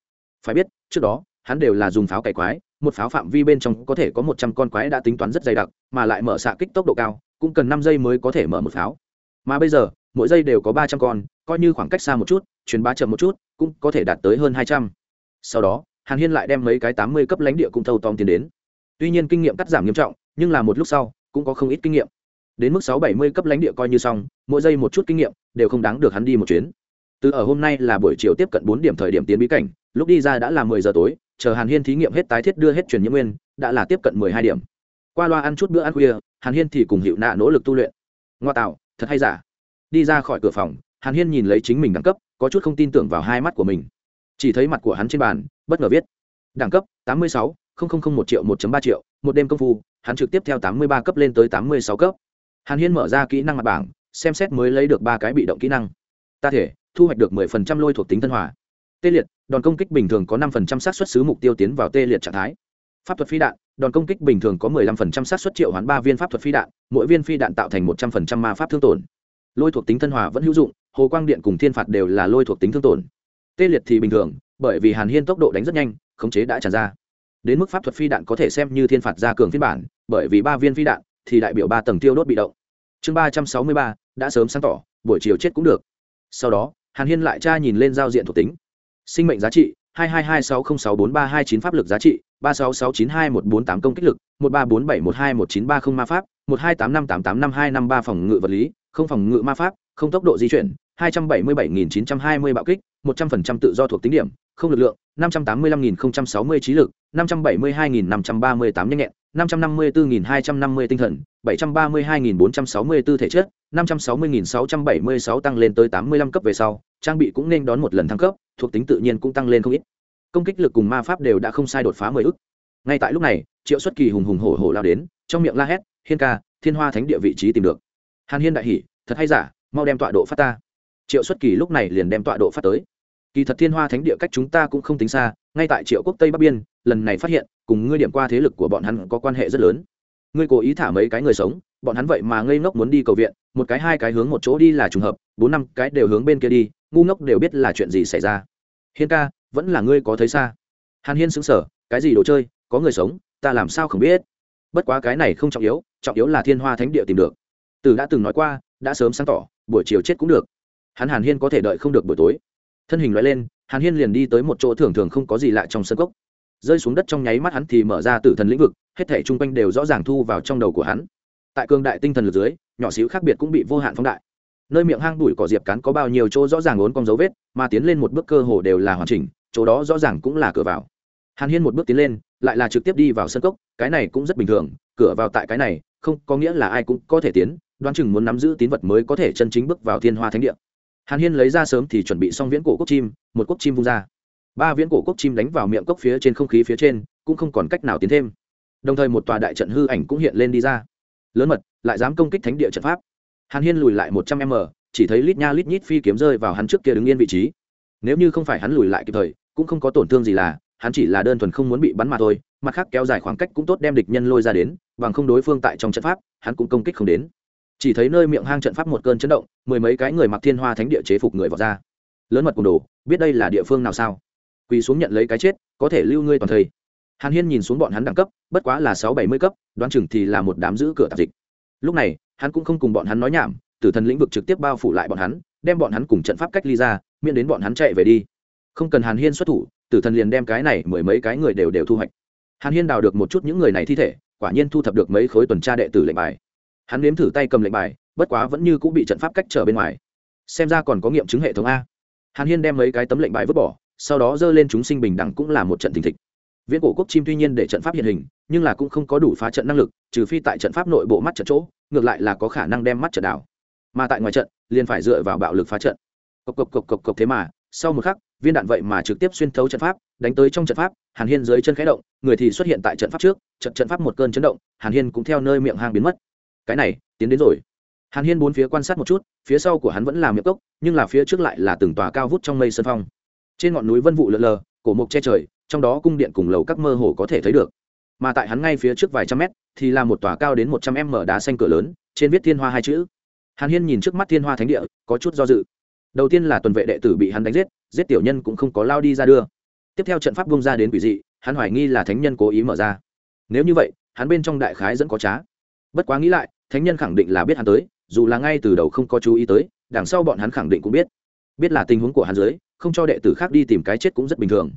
phải biết, trước đó, hắn đều là dùng pháo cày quái, một pháo phạm vi bên trong có thể có một trăm con quái đã tính toán rất dày đặc, mà lại mở xạ kích tốc độ cao, cũng cần năm giây mới có thể mở một pháo mà bây giờ, mỗi giây đều có ba trăm con, coi như khoảng cách xa một chút, truyền bá chậm một chút, cũng có thể đạt tới hơn hai trăm. Sau đó, hàn hiên lại đem mấy cái tám mươi cấp lãnh địa cũng thâu tóm tiến đến. Tuy nhiên kinh nghiệm cắt giảm nghiêm trọng, nhưng là một lúc sau, cũng có không ít kinh nghiệm. Đến mức sáu bảy mươi cấp lãnh địa coi như xong, mỗi giây một chút kinh nghiệm, đều không đáng được hắn đi một chuyến. Từ ở hôm nay là buổi chiều tiếp cận bốn điểm thời điểm tiến bí cảnh, lúc đi ra đã là mười giờ tối, chờ hàn hiên thí nghiệm hết tái thiết đưa hết truyền nhiễm nguyên, đã là tiếp cận mười hai điểm. Qua loa ăn chút bữa ăn khuya, hàn hiên thì cùng hiệu nạ nỗ lực tu luyện. Ngoa tạo thật hay giả? Đi ra khỏi cửa phòng, hàn hiên nhìn lấy chính mình đẳng cấp, có chút không tin tưởng vào hai mắt của mình. Chỉ thấy mặt của hắn trên bàn, bất ngờ viết, đẳng cấp tám mươi sáu một triệu, một ba triệu, một đêm công phu, hắn trực tiếp theo tám mươi ba cấp lên tới tám mươi sáu cấp. Hàn hiên mở ra kỹ năng mặt bảng, xem xét mới lấy được ba cái bị động kỹ năng. Ta thể, thu hoạch được 10% lôi thuộc tính tân hòa. Tê liệt, đòn công kích bình thường có 5% xác suất xứ mục tiêu tiến vào tê liệt trạng thái. Pháp thuật phi đạn đòn công kích bình thường có 15% sát suất triệu hoán ba viên pháp thuật phi đạn, mỗi viên phi đạn tạo thành 100% ma pháp thương tổn. Lôi thuộc tính thân hòa vẫn hữu dụng, hồ quang điện cùng thiên phạt đều là lôi thuộc tính thương tổn. Tê liệt thì bình thường, bởi vì hàn hiên tốc độ đánh rất nhanh, khống chế đã tràn ra. Đến mức pháp thuật phi đạn có thể xem như thiên phạt gia cường phiên bản, bởi vì ba viên phi đạn thì đại biểu ba tầng tiêu đốt bị động. Chương ba trăm sáu mươi ba, đã sớm sáng tỏ, buổi chiều chết cũng được. Sau đó, hàn hiên lại tra nhìn lên giao diện thuộc tính. Sinh mệnh giá trị 222606439 pháp lực giá trị, 36692148 công kích lực, 1347121930 ma pháp, 12858852553 phòng ngự vật lý, không phòng ngự ma pháp, không tốc độ di chuyển, 277920 bạo kích, 100% tự do thuộc tính điểm, không lực lượng, 585060 trí lực, 572538 nhanh nhẹn, 554250 tinh thần, 732464 thể chất, 560676 tăng lên tới 85 cấp về sau, trang bị cũng nên đón một lần thăng cấp, thuộc tính tự nhiên cũng tăng lên không ít. Công kích lực cùng ma pháp đều đã không sai đột phá mười ức. Ngay tại lúc này, triệu xuất kỳ hùng hùng hổ hổ lao đến, trong miệng la hét, hiên ca, thiên hoa thánh địa vị trí tìm được. Hàn hiên đại hỉ, thật hay giả, mau đem tọa độ phát ta. Triệu xuất kỳ lúc này liền đem tọa độ phát tới. Kỳ thật thiên hoa thánh địa cách chúng ta cũng không tính xa, ngay tại triệu quốc tây bắc biên, lần này phát hiện, cùng ngươi điểm qua thế lực của bọn hắn có quan hệ rất lớn. Ngươi cố ý thả mấy cái người sống, bọn hắn vậy mà ngây ngốc muốn đi cầu viện, một cái hai cái hướng một chỗ đi là trùng hợp, bốn năm cái đều hướng bên kia đi, ngu ngốc đều biết là chuyện gì xảy ra hiên ca, vẫn là ngươi có thấy xa? Hàn hiên xứng sở cái gì đồ chơi, có người sống, ta làm sao không biết? Bất quá cái này không trọng yếu trọng yếu là thiên hoa thánh địa tìm được. Từ đã từng nói qua, đã sớm sáng tỏ, buổi chiều chết cũng được. Hắn hàn hiên có thể đợi không được buổi tối. Thân hình loại lên, hàn hiên liền đi tới một chỗ thường thường không có gì lạ trong sân cốc. Rơi xuống đất trong nháy mắt hắn thì mở ra tử thần lĩnh vực, hết thể chung quanh đều rõ ràng thu vào trong đầu của hắn. Tại cương đại tinh thần lực dưới, nhỏ xíu khác biệt cũng bị vô hạn phóng đại nơi miệng hang bụi cỏ diệp cắn có bao nhiêu chỗ rõ ràng ốn con dấu vết, mà tiến lên một bước cơ hồ đều là hoàn chỉnh, chỗ đó rõ ràng cũng là cửa vào. Hàn hiên một bước tiến lên, lại là trực tiếp đi vào sân cốc, cái này cũng rất bình thường, cửa vào tại cái này, không có nghĩa là ai cũng có thể tiến, đoán chừng muốn nắm giữ tín vật mới có thể chân chính bước vào thiên hoa thánh địa. Hàn hiên lấy ra sớm thì chuẩn bị xong viễn cổ cốc chim, một cốc chim vung ra. Ba viễn cổ cốc chim đánh vào miệng cốc phía trên không khí phía trên, cũng không còn cách nào tiến thêm. Đồng thời một tòa đại trận hư ảnh cũng hiện lên đi ra. Lớn mật, lại dám công kích thánh địa trận pháp hàn hiên lùi lại một trăm m, chỉ thấy lít nha lít nhít phi kiếm rơi vào hắn trước kia đứng yên vị trí. Nếu như không phải hắn lùi lại kịp thời, cũng không có tổn thương gì là, hắn chỉ là đơn thuần không muốn bị bắn mà thôi, mặt khác kéo dài khoảng cách cũng tốt đem địch nhân lôi ra đến, bằng không đối phương tại trong trận pháp, hắn cũng công kích không đến. Chỉ thấy nơi miệng hang trận pháp một cơn chấn động, mười mấy cái người mặc thiên hoa thánh địa chế phục người vào ra. Lớn mật cùng đồ, biết đây là địa phương nào sao? Quỳ xuống nhận lấy cái chết, có thể lưu ngươi toàn thây hàn hiên nhìn xuống bọn hắn đẳng cấp, bất quá là sáu bảy mươi cấp, đoán chừng thì là một đám giữ cửa tạp dịch. Lúc này hắn cũng không cùng bọn hắn nói nhảm tử thần lĩnh vực trực tiếp bao phủ lại bọn hắn, đem bọn hắn cùng trận pháp cách ly ra, miễn đến bọn hắn chạy về đi. Không cần hàn hiên xuất thủ, tử thần liền đem cái này mười mấy cái người đều đều thu hoạch. Hàn hiên đào được một chút những người này thi thể, quả nhiên thu thập được mấy khối tuần tra đệ tử lệnh bài. Hắn nếm thử tay cầm lệnh bài, bất quá vẫn như cũng bị trận pháp cách trở bên ngoài. Xem ra còn có nghiệm chứng hệ thống a. Hàn hiên đem mấy cái tấm lệnh bài vứt bỏ, sau đó dơ lên chúng sinh bình đẳng cũng là một trận thình thịch. Viễn cổ quốc chim tuy nhiên để trận pháp hiện hình, nhưng là cũng không có đủ phá trận năng lực, trừ phi tại trận pháp nội bộ mắt trận chỗ ngược lại là có khả năng đem mắt trận đảo. Mà tại ngoài trận, liền phải dựa vào bạo lực phá trận. Cộc cộc cộc cộc cộc thế mà, sau một khắc, viên đạn vậy mà trực tiếp xuyên thấu trận pháp, đánh tới trong trận pháp, hàn hiên dưới chân khẽ động, người thì xuất hiện tại trận pháp trước, trận trận pháp một cơn chấn động, hàn hiên cũng theo nơi miệng hang biến mất. Cái này, tiến đến rồi. Hàn hiên bốn phía quan sát một chút, phía sau của hắn vẫn là miệng cốc, nhưng là phía trước lại là từng tòa cao vút trong mây sân phong. Trên ngọn núi vân vụ lợn lờ, cổ mộc che trời, trong đó cung điện cùng lầu các mơ hồ có thể thấy được mà tại hắn ngay phía trước vài trăm mét, thì là một tòa cao đến một trăm m đá xanh cửa lớn, trên viết thiên hoa hai chữ. Hàn hiên nhìn trước mắt thiên hoa thánh địa, có chút do dự. Đầu tiên là tuần vệ đệ tử bị hắn đánh giết giết tiểu nhân cũng không có lao đi ra đưa. Tiếp theo trận pháp bung ra đến quỷ dị, hắn hoài nghi là thánh nhân cố ý mở ra. Nếu như vậy, hắn bên trong đại khái dẫn có trá. Bất quá nghĩ lại, thánh nhân khẳng định là biết hắn tới, dù là ngay từ đầu không có chú ý tới, đằng sau bọn hắn khẳng định cũng biết. Biết là tình huống của hắn dưới, không cho đệ tử khác đi tìm cái chết cũng rất bình thường.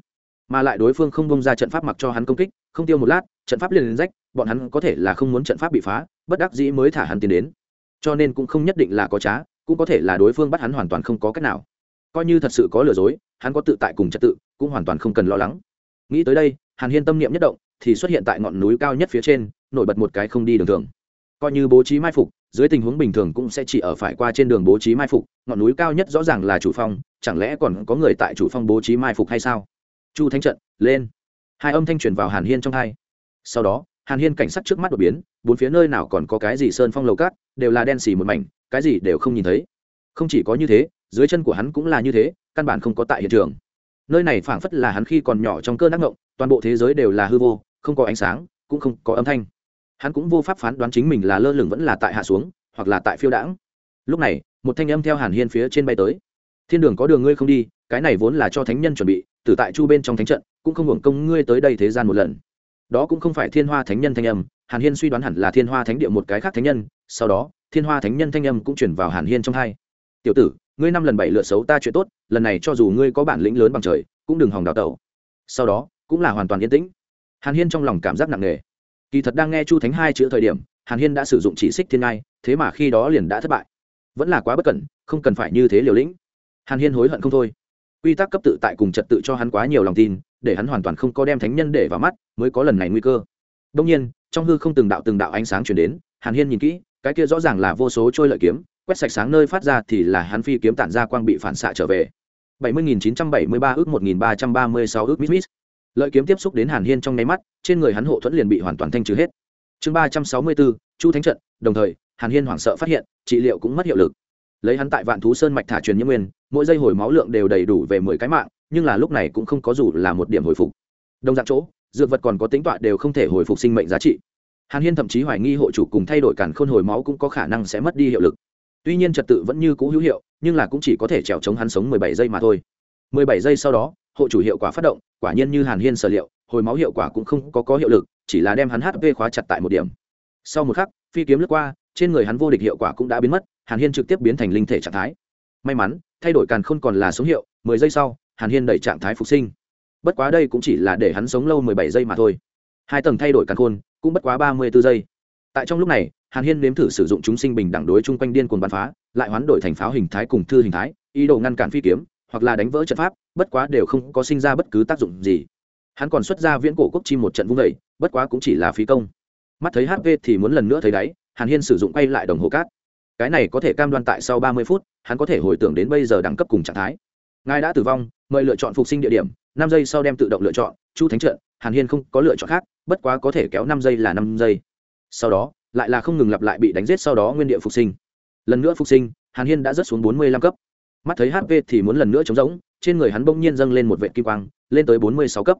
Mà lại đối phương không bông ra trận pháp mặc cho hắn công kích, không tiêu một lát trận pháp liền rách, bọn hắn có thể là không muốn trận pháp bị phá, bất đắc dĩ mới thả hắn tiến đến. Cho nên cũng không nhất định là có trá, cũng có thể là đối phương bắt hắn hoàn toàn không có cách nào. Coi như thật sự có lừa dối, hắn có tự tại cùng trật tự, cũng hoàn toàn không cần lo lắng. Nghĩ tới đây, hàn hiên tâm niệm nhất động, thì xuất hiện tại ngọn núi cao nhất phía trên, nổi bật một cái không đi đường thường. Coi như bố trí mai phục, dưới tình huống bình thường cũng sẽ chỉ ở phải qua trên đường bố trí mai phục, ngọn núi cao nhất rõ ràng là chủ phong, chẳng lẽ còn có người tại chủ phong bố trí mai phục hay sao? Chu thanh trận, lên. Hai âm thanh truyền vào hàn hiên trong hai sau đó, hàn hiên cảnh sát trước mắt đột biến, bốn phía nơi nào còn có cái gì sơn phong lầu cát, đều là đen xì một mảnh, cái gì đều không nhìn thấy. Không chỉ có như thế, dưới chân của hắn cũng là như thế, căn bản không có tại hiện trường. Nơi này phảng phất là hắn khi còn nhỏ trong cơn ác ngộng toàn bộ thế giới đều là hư vô, không có ánh sáng, cũng không có âm thanh. Hắn cũng vô pháp phán đoán chính mình là lơ lửng vẫn là tại hạ xuống, hoặc là tại phiêu đãng. Lúc này, một thanh âm theo hàn hiên phía trên bay tới. Thiên đường có đường ngươi không đi, cái này vốn là cho thánh nhân chuẩn bị tử tại chu bên trong thánh trận, cũng không hưởng công ngươi tới đây thế gian một lần đó cũng không phải thiên hoa thánh nhân thanh âm, hàn hiên suy đoán hẳn là thiên hoa thánh địa một cái khác thánh nhân, sau đó, thiên hoa thánh nhân thanh âm cũng chuyển vào hàn hiên trong hai. Tiểu tử, ngươi năm lần bảy lượt xấu ta chuyện tốt, lần này cho dù ngươi có bản lĩnh lớn bằng trời, cũng đừng hòng đào tẩu. Sau đó, cũng là hoàn toàn yên tĩnh. Hàn hiên trong lòng cảm giác nặng nề. Kỳ thật đang nghe chu thánh hai chữ thời điểm, hàn hiên đã sử dụng chỉ xích thiên ngai, thế mà khi đó liền đã thất bại. Vẫn là quá bất cẩn, không cần phải như thế liều lĩnh. Hàn hiên hối hận không thôi. Quy tắc cấp tự tại cùng trật tự cho hắn quá nhiều lòng tin để hắn hoàn toàn không có đem thánh nhân để vào mắt, mới có lần này nguy cơ. Đông nhiên, trong hư không từng đạo từng đạo ánh sáng chuyển đến, hàn hiên nhìn kỹ, cái kia rõ ràng là vô số trôi lợi kiếm, quét sạch sáng nơi phát ra thì là hắn phi kiếm tản ra quang bị phản xạ trở về. Bảy mươi nghìn chín trăm bảy mươi ba ước một nghìn ba trăm ba mươi sáu ước mít mít lợi kiếm tiếp xúc đến hàn hiên trong nháy mắt, trên người hắn hộ thuẫn liền bị hoàn toàn thanh trừ hết. Chương ba trăm sáu mươi bốn chu thánh trận, đồng thời, hàn hiên hoảng sợ phát hiện, trị liệu cũng mất hiệu lực. Lấy hắn tại vạn thú sơn mạch thả truyền nhiễm nguyên, mỗi giây hồi máu lượng đều đầy đủ về mười cái mạng nhưng là lúc này cũng không có dù là một điểm hồi phục. Đồng dạng chỗ, dược vật còn có tính tọa đều không thể hồi phục sinh mệnh giá trị. Hàn hiên thậm chí hoài nghi hộ chủ cùng thay đổi cản khôn hồi máu cũng có khả năng sẽ mất đi hiệu lực. Tuy nhiên trật tự vẫn như cũ hữu hiệu, nhưng là cũng chỉ có thể trèo chống hắn sống mười bảy giây mà thôi. Mười bảy giây sau đó, hộ chủ hiệu quả phát động, quả nhiên như hàn hiên sở liệu, hồi máu hiệu quả cũng không có có hiệu lực, chỉ là đem hắn hp khóa chặt tại một điểm. Sau một khắc, phi kiếm lướt qua, trên người hắn vô địch hiệu quả cũng đã biến mất, hàn hiên trực tiếp biến thành linh thể trạng thái. May mắn, thay đổi càn khôn còn là số hiệu, mười giây sau hàn hiên đẩy trạng thái phục sinh. Bất quá đây cũng chỉ là để hắn sống lâu mười bảy giây mà thôi. Hai tầng thay đổi căn khôn, cũng bất quá ba mươi b ố giây. Tại trong lúc này, hàn hiên nếm thử sử dụng chúng sinh bình đẳng đối chung quanh điên cuồng bắn phá, lại hoán đổi thành pháo hình thái cùng thư hình thái, ý đồ ngăn cản phi kiếm, hoặc là đánh vỡ trận pháp, bất quá đều không có sinh ra bất cứ tác dụng gì. Hắn còn xuất ra viễn cổ quốc chi một trận vung vẩy bất quá cũng chỉ là phí công. Mắt thấy hp thì muốn lần nữa thấy đáy, hàn hiên sử dụng quay lại đồng hồ cát. Cái này có thể cam đoan tại sau ba mươi phút, hắn có thể hồi tưởng đến bây giờ đẳng cấp cùng trạng thái ngài đã tử vong, mời lựa chọn phục sinh địa điểm, năm giây sau đem tự động lựa chọn, chu thánh trận, hàn hiên không có lựa chọn khác, bất quá có thể kéo năm giây là năm giây. Sau đó, lại là không ngừng lặp lại bị đánh giết sau đó nguyên địa phục sinh. Lần nữa phục sinh, hàn hiên đã rớt xuống bốn mươi lăm cấp. Mắt thấy hp thì muốn lần nữa trống rỗng, trên người hắn bỗng nhiên dâng lên một vệ kim quang, lên tới bốn mươi sáu cấp.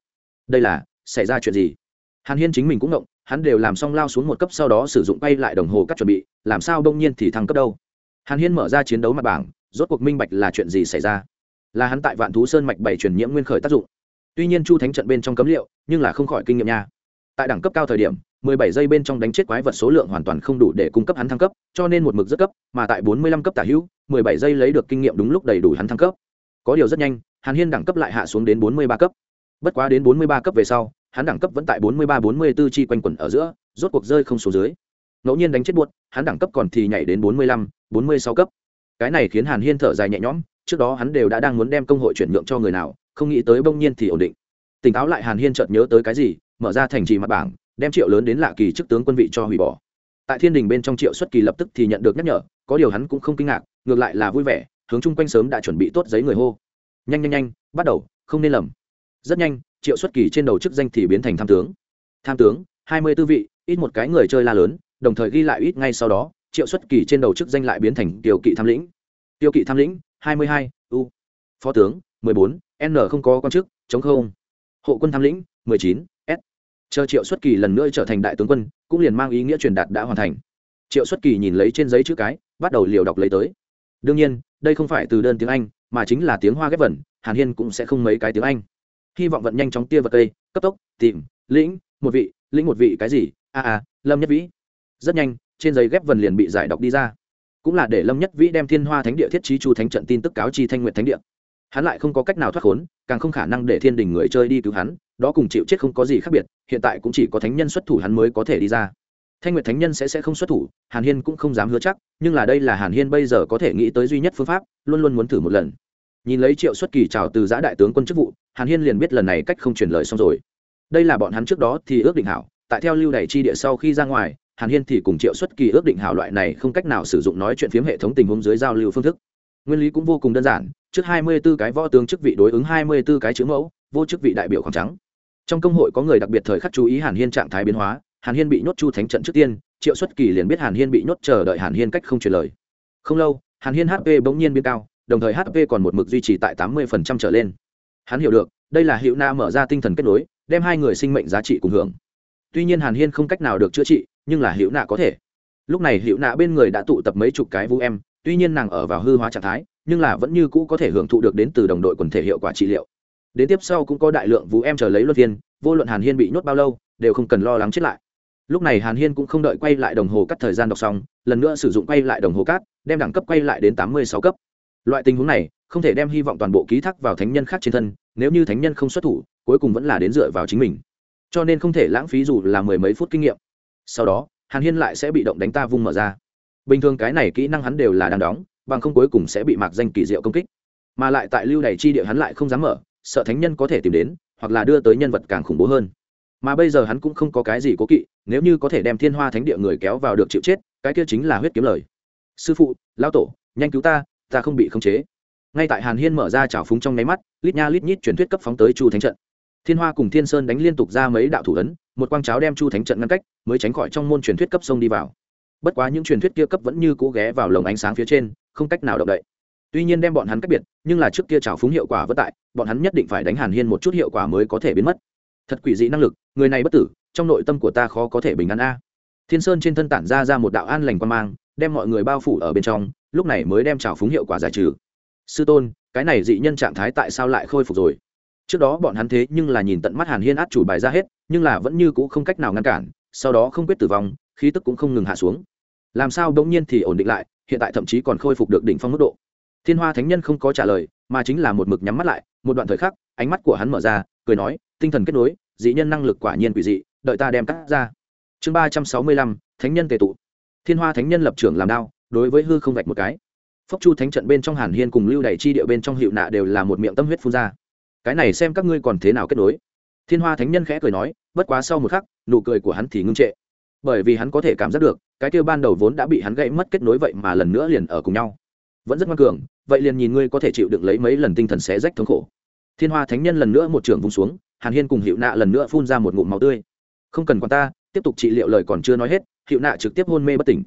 Đây là, xảy ra chuyện gì? Hàn hiên chính mình cũng ngộng, hắn đều làm xong lao xuống một cấp sau đó sử dụng bay lại đồng hồ cắt chuẩn bị, làm sao bỗng nhiên thì thăng cấp đâu? Hàn hiên mở ra chiến đấu mặt bảng, rốt cuộc minh bạch là chuyện gì xảy ra là hắn tại vạn thú sơn mạch bảy truyền nhiễm nguyên khởi tác dụng. Tuy nhiên chu thánh trận bên trong cấm liệu nhưng là không khỏi kinh nghiệm nha. Tại đẳng cấp cao thời điểm 17 giây bên trong đánh chết quái vật số lượng hoàn toàn không đủ để cung cấp hắn thăng cấp cho nên một mực rất cấp mà tại 45 cấp tả hữu 17 giây lấy được kinh nghiệm đúng lúc đầy đủ hắn thăng cấp. Có điều rất nhanh hàn hiên đẳng cấp lại hạ xuống đến 43 cấp. Bất quá đến 43 cấp về sau hắn đẳng cấp vẫn tại 43-44 chi quanh quẩn ở giữa rốt cuộc rơi không xuống dưới. Ngẫu nhiên đánh chết buốt hắn đẳng cấp còn thì nhảy đến 45, 46 cấp. Cái này khiến hàn hiên thở dài nhẹ nhõm trước đó hắn đều đã đang muốn đem công hội chuyển nhượng cho người nào, không nghĩ tới bỗng nhiên thì ổn định. Tỉnh táo lại hàn hiên chợt nhớ tới cái gì, mở ra thành trì mặt bảng, đem triệu lớn đến lạ kỳ chức tướng quân vị cho hủy bỏ. Tại thiên đình bên trong triệu xuất kỳ lập tức thì nhận được nhắc nhở, có điều hắn cũng không kinh ngạc, ngược lại là vui vẻ, hướng chung quanh sớm đã chuẩn bị tốt giấy người hô. Nhanh nhanh nhanh, bắt đầu, không nên lầm. Rất nhanh, triệu xuất kỳ trên đầu chức danh thì biến thành tham tướng. Tham tướng, hai mươi tư vị, ít một cái người chơi la lớn, đồng thời ghi lại ít ngay sau đó, triệu xuất kỳ trên đầu chức danh lại biến thành tiêu kỵ tham lĩnh. Tiêu kỵ tham lĩnh hai mươi hai, u. Phó tướng, mười bốn, n không có quan chức, chống không. Hộ quân tham lĩnh, mười chín, s. Chờ triệu xuất kỳ lần nữa trở thành đại tướng quân, cũng liền mang ý nghĩa truyền đạt đã hoàn thành. Triệu xuất kỳ nhìn lấy trên giấy chữ cái, bắt đầu liều đọc lấy tới. Đương nhiên, đây không phải từ đơn tiếng anh, mà chính là tiếng hoa ghép vần, hàn hiên cũng sẽ không mấy cái tiếng anh. Hy vọng vận nhanh chóng tia vật cây, cấp tốc, tìm, lĩnh, một vị, lĩnh một vị cái gì? A a lâm nhất vĩ. Rất nhanh, trên giấy ghép vần liền bị giải đọc đi ra cũng là để lâm nhất vĩ đem thiên hoa thánh địa thiết trí chu thánh trận tin tức cáo chi thanh nguyện thánh địa. Hắn lại không có cách nào thoát khốn, càng không khả năng để thiên đình người chơi đi cứu hắn, đó cùng chịu chết không có gì khác biệt, hiện tại cũng chỉ có thánh nhân xuất thủ hắn mới có thể đi ra. Thanh nguyệt thánh nhân sẽ sẽ không xuất thủ, hàn hiên cũng không dám hứa chắc, nhưng là đây là hàn hiên bây giờ có thể nghĩ tới duy nhất phương pháp, luôn luôn muốn thử một lần. Nhìn lấy triệu xuất kỳ trào từ giã đại tướng quân chức vụ, hàn hiên liền biết lần này cách không truyền lời xong rồi. Đây là bọn hắn trước đó thì ước định hảo, tại theo lưu đày chi địa sau khi ra ngoài hàn hiên thì cùng triệu xuất kỳ ước định hảo loại này không cách nào sử dụng nói chuyện phiếm hệ thống tình huống dưới giao lưu phương thức. Nguyên lý cũng vô cùng đơn giản, trước hai mươi 24 cái võ tướng chức vị đối ứng hai mươi 24 cái chữ mẫu, vô chức vị đại biểu khoảng trắng. Trong công hội có người đặc biệt thời khắc chú ý hàn hiên trạng thái biến hóa, hàn hiên bị nhốt chu thánh trận trước tiên, triệu xuất kỳ liền biết hàn hiên bị nhốt chờ đợi hàn hiên cách không truyền lời. Không lâu, hàn hiên hp bỗng nhiên biến cao, đồng thời hp còn một mực duy trì tại tám mươi trở lên. Hắn hiểu được, đây là hiệu na mở ra tinh thần kết nối, đem hai người sinh mệnh giá trị cùng hưởng tuy nhiên hàn hiên không cách nào được chữa trị, nhưng là hữu nạ có thể. Lúc này hữu nạ bên người đã tụ tập mấy chục cái vũ em, tuy nhiên nàng ở vào hư hóa trạng thái, nhưng là vẫn như cũ có thể hưởng thụ được đến từ đồng đội quần thể hiệu quả trị liệu. Đến tiếp sau cũng có đại lượng vũ em chờ lấy luân viên vô luận hàn hiên bị nhốt bao lâu, đều không cần lo lắng chết lại. Lúc này hàn hiên cũng không đợi quay lại đồng hồ cắt thời gian đọc xong, lần nữa sử dụng quay lại đồng hồ cát đem đẳng cấp quay lại đến tám mươi sáu cấp. Loại tình huống này, không thể đem hy vọng toàn bộ ký thác vào thánh nhân khác trên thân, nếu như thánh nhân không xuất thủ, cuối cùng vẫn là đến dựa vào chính mình cho nên không thể lãng phí dù là mười mấy phút kinh nghiệm. Sau đó, hàn hiên lại sẽ bị động đánh ta vung mở ra. Bình thường cái này kỹ năng hắn đều là đang đóng, bằng không cuối cùng sẽ bị mạc danh kỳ diệu công kích. Mà lại tại lưu đày chi địa hắn lại không dám mở, sợ thánh nhân có thể tìm đến, hoặc là đưa tới nhân vật càng khủng bố hơn. Mà bây giờ hắn cũng không có cái gì cố kỵ, nếu như có thể đem thiên hoa thánh địa người kéo vào được chịu chết, cái kia chính là huyết kiếm lời. Sư phụ lao tổ, nhanh cứu ta ta không bị khống chế. Ngay tại hàn hiên mở ra trào phúng trong nháy mắt, lít nha lít nhít truyền thuyết cấp phóng tới chu thánh trận thiên hoa cùng thiên sơn đánh liên tục ra mấy đạo thủ ấn, một quang cháo đem chu thánh trận ngăn cách, mới tránh khỏi trong môn truyền thuyết cấp sông đi vào. Bất quá những truyền thuyết kia cấp vẫn như cũ ghé vào lồng ánh sáng phía trên, không cách nào động đậy. Tuy nhiên đem bọn hắn cách biệt, nhưng là trước kia trào phúng hiệu quả vất tại, bọn hắn nhất định phải đánh hàn hiên một chút hiệu quả mới có thể biến mất. Thật quỷ dị năng lực, người này bất tử, trong nội tâm của ta khó có thể bình an a. Thiên sơn trên thân tản ra ra một đạo an lành quan mang, đem mọi người bao phủ ở bên trong, lúc này mới đem trào phúng hiệu quả giải trừ. Sư tôn, cái này dị nhân trạng thái tại sao lại khôi phục rồi? Trước đó bọn hắn thế nhưng là nhìn tận mắt hàn hiên át chủ bài ra hết, nhưng là vẫn như c ũ không cách nào ngăn cản, sau đó không quyết tử vong, khí tức cũng không ngừng hạ xuống. Làm sao đ ỗ n g nhiên thì ổn định lại, hiện tại thậm chí còn khôi phục được đỉnh phong mức độ. Thiên hoa thánh nhân không có trả lời, mà chính là một mực nhắm mắt lại, một đoạn thời khắc, ánh mắt của hắn mở ra, cười nói, tinh thần kết nối, dị nhân năng lực quả nhiên quỷ dị, đợi ta đem cắt ra. Chương ba trăm sáu mươi lăm, thánh nhân tề tụ. Thiên hoa thánh nhân lập trưởng làm đao, đối với hư không vạch một cái. Phốc chu thánh trận bên trong hàn hiên cùng lưu đày chi địa bên trong hiệu nạ đều là một miệng tâm huyết phun ra cái này xem các ngươi còn thế nào kết nối. Thiên hoa thánh nhân khẽ cười nói, bất quá sau một khắc, nụ cười của hắn thì ngưng trệ. Bởi vì hắn có thể cảm giác được, cái kêu ban đầu vốn đã bị hắn gãy mất kết nối vậy mà lần nữa liền ở cùng nhau. Vẫn rất ngoan cường, vậy liền nhìn ngươi có thể chịu đựng lấy mấy lần tinh thần xé rách thống khổ. Thiên hoa thánh nhân lần nữa một trường vung xuống, hàn hiên cùng hiệu nạ lần nữa phun ra một ngụm máu tươi. Không cần quan ta, tiếp tục trị liệu lời còn chưa nói hết hiệu nạ trực tiếp hôn mê bất tỉnh.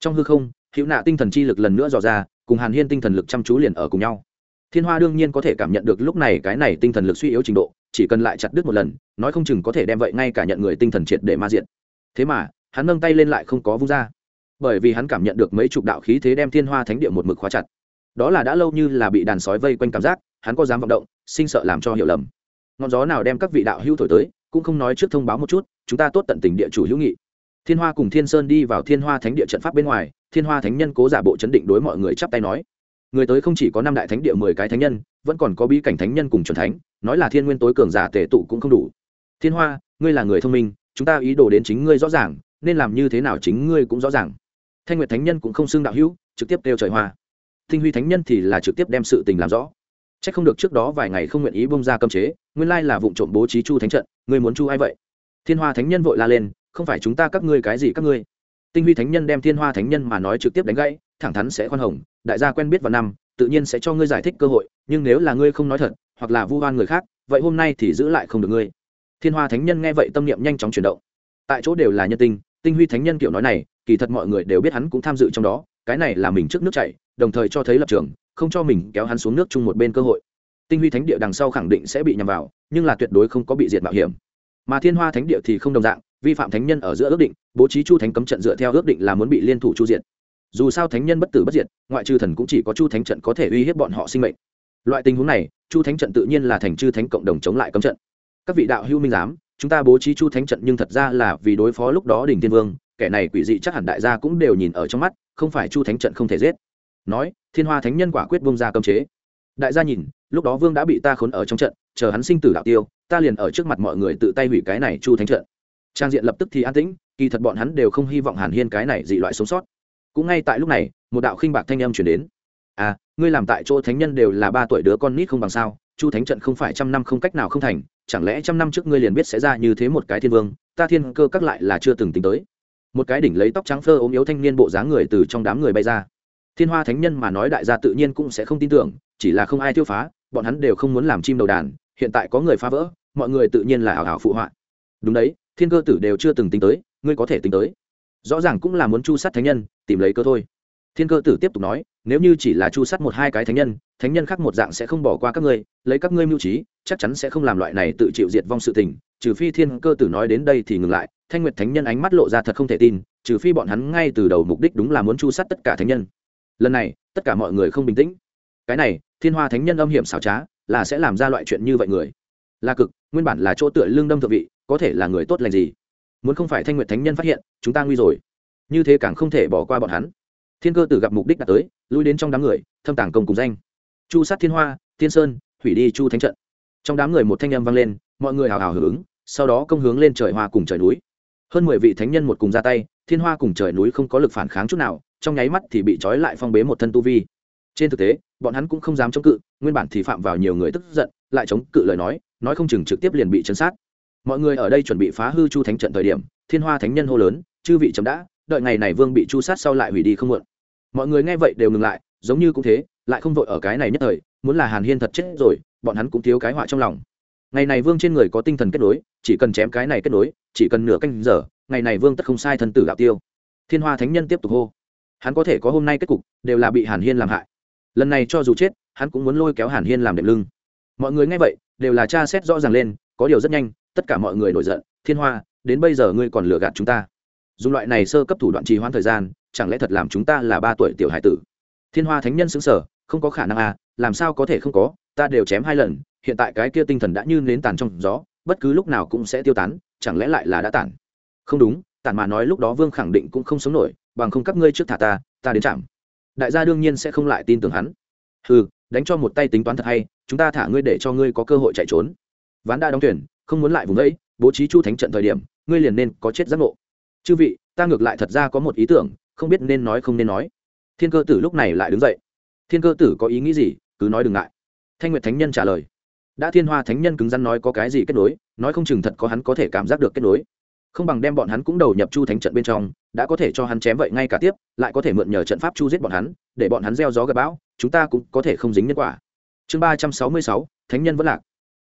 Trong hư không hiệu nạ tinh thần chi lực lần nữa dò ra, cùng hàn hiên tinh thần lực chăm chú liền ở cùng nhau thiên hoa đương nhiên có thể cảm nhận được lúc này cái này tinh thần lực suy yếu trình độ, chỉ cần lại chặt đứt một lần, nói không chừng có thể đem vậy ngay cả nhận người tinh thần triệt để ma diện thế mà, hắn nâng tay lên lại không có vung ra. Bởi vì hắn cảm nhận được mấy chục đạo khí thế đem thiên hoa thánh địa một mực khóa chặt. Đó là đã lâu như là bị đàn sói vây quanh cảm giác, hắn có dám vọng động, sinh sợ làm cho hiểu lầm. Ngọn gió nào đem các vị đạo hữu thổi tới, cũng không nói trước thông báo một chút, chúng ta tốt tận tình địa chủ hữu nghị. Thiên hoa cùng thiên sơn đi vào thiên hoa thánh địa trận pháp bên ngoài, thiên hoa thánh nhân cố giả bộ chấn định đối mọi người chắp tay nói người tới không chỉ có năm đại thánh địa mười cái thánh nhân, vẫn còn có bí cảnh thánh nhân cùng c thánh, nói là thiên nguyên tối cường giả tể tụ cũng không đủ. Thiên hoa, ngươi là người thông minh, chúng ta ý đồ đến chính ngươi rõ ràng, nên làm như thế nào chính ngươi cũng rõ ràng. Thanh nguyệt thánh nhân cũng không xưng đạo hữu, trực tiếp kêu trời hoa. Thinh huy thánh nhân thì là trực tiếp đem sự tình làm rõ. C h ắ c không được trước đó vài ngày không nguyện ý bông ra cơm chế, nguyên lai là vụ trộm bố trí chu thánh trận, ngươi muốn chu ai vậy? Thiên hoa thánh nhân vội la lên, không phải chúng ta các ngươi cái gì các ngươi? Tinh huy thánh nhân đem thiên hoa thánh nhân mà nói trực tiếp đánh gãy, thẳng thắn sẽ khoan hồng đại gia quen biết vào năm, tự nhiên sẽ cho ngươi giải thích cơ hội, nhưng nếu là ngươi không nói thật, hoặc là vu oan người khác, vậy hôm nay thì giữ lại không được ngươi. Thiên hoa thánh nhân nghe vậy tâm niệm nhanh chóng chuyển động. Tại chỗ đều là nhân tinh tinh huy thánh nhân kiểu nói này, kỳ thật mọi người đều biết hắn cũng tham dự trong đó, cái này là mình trước nước chảy đồng thời cho thấy lập trường, không cho mình kéo hắn xuống nước chung một bên cơ hội. Tinh huy thánh địa đằng sau khẳng định sẽ bị nhằm vào, nhưng là tuyệt đối không có bị diệt mạo hiểm. Mà thiên hoa thánh địa thì không đồng dạng, vi phạm thánh nhân ở giữa ước định, bố trí chu thánh cấm trận dựa theo ước định là muốn bị liên thủ chu diệt dù sao thánh nhân bất tử bất diệt, ngoại trừ thần cũng chỉ có chu thánh trận có thể uy hiếp bọn họ sinh mệnh. Loại tình huống này, chu thánh trận tự nhiên là thành chư thánh cộng đồng chống lại cấm trận. Các vị đạo hữu minh giám, chúng ta bố trí chu thánh trận nhưng thật ra là vì đối phó lúc đó đình tiên vương, kẻ này quỷ dị chắc hẳn đại gia cũng đều nhìn ở trong mắt, không phải chu thánh trận không thể giết. Nói, thiên hoa thánh nhân quả quyết bông ra cấm chế. Đại gia nhìn, lúc đó vương đã bị ta khốn ở trong trận, chờ hắn sinh tử đạo tiêu, ta liền ở trước mặt mọi người tự tay hủy cái này chu thánh trận. Trang diện lập tức thì an tĩnh, kỳ thật bọn hắn đều không hy vọng hàn hiên cái này dị loại sống sót cũng ngay tại lúc này, một đạo khinh bạc thanh âm chuyển đến. À ngươi làm tại chỗ thánh nhân đều là ba tuổi đứa con nít không bằng sao? Chu thánh trận không phải trăm năm không cách nào không thành, chẳng lẽ trăm năm trước ngươi liền biết sẽ ra như thế một cái thiên vương? Ta thiên cơ các lại là chưa từng tính tới. Một cái đỉnh lấy tóc trắng phơ ốm yếu thanh niên bộ dáng người từ trong đám người bay ra. Thiên hoa thánh nhân mà nói đại gia tự nhiên cũng sẽ không tin tưởng, chỉ là không ai tiêu phá, bọn hắn đều không muốn làm chim đầu đàn, hiện tại có người phá vỡ, mọi người tự nhiên là ảo ảo phụ họa. Đúng đấy, thiên cơ tử đều chưa từng tính tới, ngươi có thể tính tới rõ ràng cũng là muốn chu sát thánh nhân, tìm lấy cơ thôi. Thiên cơ tử tiếp tục nói, nếu như chỉ là chu sát một hai cái thánh nhân thánh nhân khác một dạng sẽ không bỏ qua các ngươi, lấy các ngươi mưu trí, chắc chắn sẽ không làm loại này tự chịu diệt vong sự tình, trừ phi thiên cơ tử nói đến đây thì ngừng lại, thanh nguyệt thánh nhân ánh mắt lộ ra thật không thể tin, trừ phi bọn hắn ngay từ đầu mục đích đúng là muốn chu sát tất cả thánh nhân. Lần này, tất cả mọi người không bình tĩnh. Cái này, thiên hoa thánh nhân âm hiểm xảo trá, là sẽ làm ra loại chuyện như vậy người. Là cực, nguyên bản là chỗ tựa lương đâm thượng vị, có thể là người tốt lành gì? Muốn không phải thanh nguyệt thánh nhân phát hiện chúng ta nguy rồi như thế càng không thể bỏ qua bọn hắn thiên cơ tử gặp mục đích đã tới lui đến trong đám người thâm tàng công cùng danh chu sát thiên hoa thiên sơn hủy đi chu thánh trận trong đám người một thanh âm vang lên mọi người hào hào hưởng ứng sau đó công hướng lên trời hoa cùng trời núi hơn mười vị thánh nhân một cùng ra tay thiên hoa cùng trời núi không có lực phản kháng chút nào trong nháy mắt thì bị trói lại phong bế một thân tu vi trên thực tế bọn hắn cũng không dám chống cự nguyên bản thì phạm vào nhiều người tức giận lại chống cự lời nói nói không chừng trực tiếp liền bị chấn sát mọi người ở đây chuẩn bị phá hư chu thánh trận thời điểm, thiên hoa thánh nhân hô lớn, chư vị chấm đã, đợi ngày này vương bị chu sát sau lại hủy đi không muộn. Mọi người nghe vậy đều ngừng lại, giống như cũng thế, lại không vội ở cái này nhất thời, muốn là hàn hiên thật chết rồi, bọn hắn cũng thiếu cái họa trong lòng. Ngày này vương trên người có tinh thần kết nối, chỉ cần chém cái này kết nối, chỉ cần nửa canh giờ, ngày này vương tất không sai thân tử đạo tiêu. Thiên hoa thánh nhân tiếp tục hô, hắn có thể có hôm nay kết cục, đều là bị hàn hiên làm hại. Lần này cho dù chết, hắn cũng muốn lôi kéo hàn hiên làm đệm lưng. Mọi người nghe vậy, đều là tra xét rõ ràng lên, có điều rất nhanh tất cả mọi người nổi giận, thiên hoa, đến bây giờ ngươi còn lừa gạt chúng ta. Dùng loại này sơ cấp thủ đoạn trì hoãn thời gian, chẳng lẽ thật làm chúng ta là ba tuổi tiểu hải tử? Thiên hoa thánh nhân xứng sở không có khả năng à làm sao có thể không có, ta đều chém hai lần, hiện tại cái kia tinh thần đã như nến tàn trong gió, bất cứ lúc nào cũng sẽ tiêu tán, chẳng lẽ lại là đã tản? Không đúng, tản mà nói lúc đó vương khẳng định cũng không sống nổi, bằng không các ngươi trước thả ta ta đến chạm đại gia đương nhiên sẽ không lại tin tưởng hắn. Ừ đánh cho một tay tính toán thật hay, chúng ta thả ngươi để cho ngươi có cơ hội chạy trốn. Ván đã đóng tuyển không muốn lại vùng ấy, bố trí chu thánh trận thời điểm, ngươi liền nên có chết giác ngộ. Chư vị, ta ngược lại thật ra có một ý tưởng, không biết nên nói không nên nói. Thiên cơ tử lúc này lại đứng dậy. Thiên cơ tử có ý nghĩ gì, cứ nói đừng ngại. Thanh nguyệt thánh nhân trả lời. Đã thiên hoa thánh nhân cứng rắn nói có cái gì kết nối, nói không chừng thật có hắn có thể cảm giác được kết nối. Không bằng đem bọn hắn cũng đầu nhập chu thánh trận bên trong, đã có thể cho hắn chém vậy ngay cả tiếp, lại có thể mượn nhờ trận pháp chu giết bọn hắn, để bọn hắn gieo gió gặp bão, chúng ta cũng có thể không dính nhân quả. Chương ba trăm sáu mươi sáu, thánh nhân vẫn lạc.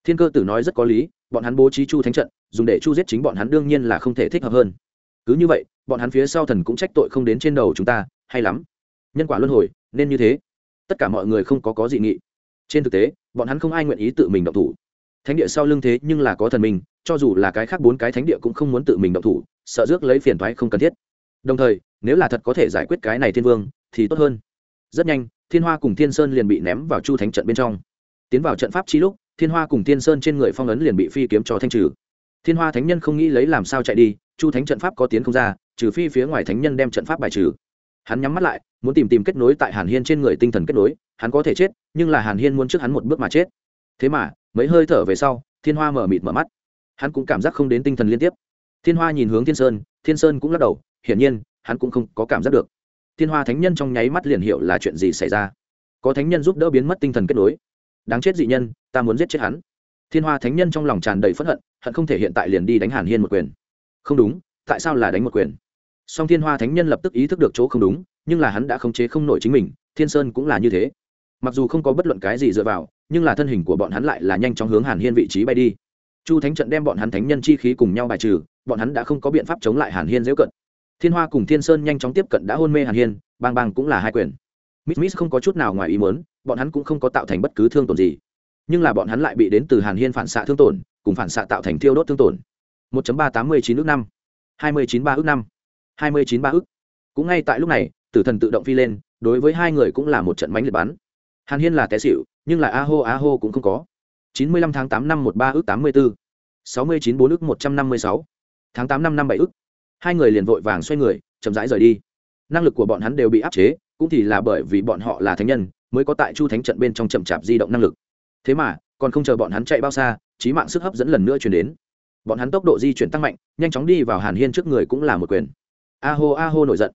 Thiên cơ tử nói rất có lý bọn hắn bố trí chu thánh trận, dùng để chu giết chính bọn hắn đương nhiên là không thể thích hợp hơn. Cứ như vậy, bọn hắn phía sau thần cũng trách tội không đến trên đầu chúng ta, hay lắm. Nhân quả luân hồi, nên như thế. Tất cả mọi người không có có dị nghị. Trên thực tế, bọn hắn không ai nguyện ý tự mình động thủ. Thánh địa sau lưng thế nhưng là có thần mình, cho dù là cái khác bốn cái thánh địa cũng không muốn tự mình động thủ, sợ rước lấy phiền thoái không cần thiết. Đồng thời, nếu là thật có thể giải quyết cái này thiên vương, thì tốt hơn. Rất nhanh, thiên hoa cùng thiên sơn liền bị ném vào chu thánh trận bên trong. Tiến vào trận pháp chi lúc thiên hoa cùng thiên sơn trên người phong ấn liền bị phi kiếm cho thanh trừ. Thiên hoa thánh nhân không nghĩ lấy làm sao chạy đi, chu thánh trận pháp có tiến không ra, trừ phi phía ngoài thánh nhân đem trận pháp bài trừ. Hắn nhắm mắt lại, muốn tìm tìm kết nối tại hàn hiên trên người tinh thần kết nối, hắn có thể chết, nhưng là hàn hiên muốn trước hắn một bước mà chết. Thế mà, mấy hơi thở về sau, thiên hoa mở mịt mở mắt. Hắn cũng cảm giác không đến tinh thần liên tiếp. Thiên hoa nhìn hướng thiên sơn thiên sơn cũng lắc đầu, hiển nhiên, hắn cũng không có cảm giác được. Thiên hoa thánh nhân trong nháy mắt liền hiểu là chuyện gì xảy ra. Có thánh nhân giúp đỡ biến mất tinh thần kết nối đáng chết dị nhân, ta muốn giết chết hắn. Thiên hoa thánh nhân trong lòng tràn đầy p hận hận không thể hiện tại liền đi đánh hàn hiên một quyền. Không đúng, tại sao là đánh một quyền? Song thiên hoa thánh nhân lập tức ý thức được chỗ không đúng, nhưng là hắn đã khống chế không nổi chính mình, thiên sơn cũng là như thế. Mặc dù không có bất luận cái gì dựa vào, nhưng là thân hình của bọn hắn lại là nhanh chóng hướng hàn hiên vị trí bay đi. Chu thánh trận đem bọn hắn thánh nhân chi khí cùng nhau bài trừ, bọn hắn đã không có biện pháp chống lại hàn hiên dễ cận. Thiên hoa cùng thiên sơn nhanh chóng tiếp cận đã hôn mê hàn hiên, bang bang cũng là hai quyền. Mít mít không có chút nào ngoài ý mớn bọn hắn cũng không có tạo thành bất cứ thương tổn gì. Nhưng là bọn hắn lại bị đến từ hàn hiên phản xạ thương tổn, cùng phản xạ tạo thành thiêu đốt thương tổn. một ba tám mươi chín ước năm, hai mươi chín ba ước năm, hai mươi chín ba ước. Cũng ngay tại lúc này, tử thần tự động phi lên, đối với hai người cũng là một trận mánh liệt bắn. Hàn hiên là té xịu nhưng là a hô a hô cũng không có. chín mươi lăm tháng tám năm một ba ước tám mươi bốn sáu mươi chín bốn ước một trăm năm mươi sáu, tháng tám năm năm bảy ước. Hai người liền vội vàng xoay người, chậm rãi rời đi. Năng lực của bọn hắn đều bị áp chế, cũng thì là bởi vì bọn họ là thánh nhân mới có tại chu thánh trận bên trong chậm chạp di động năng lực. Thế mà, còn không chờ bọn hắn chạy bao xa trí mạng sức hấp dẫn lần nữa chuyển đến. Bọn hắn tốc độ di chuyển tăng mạnh, nhanh chóng đi vào hàn hiên trước người cũng là một quyền. A hô a hô nổi giận.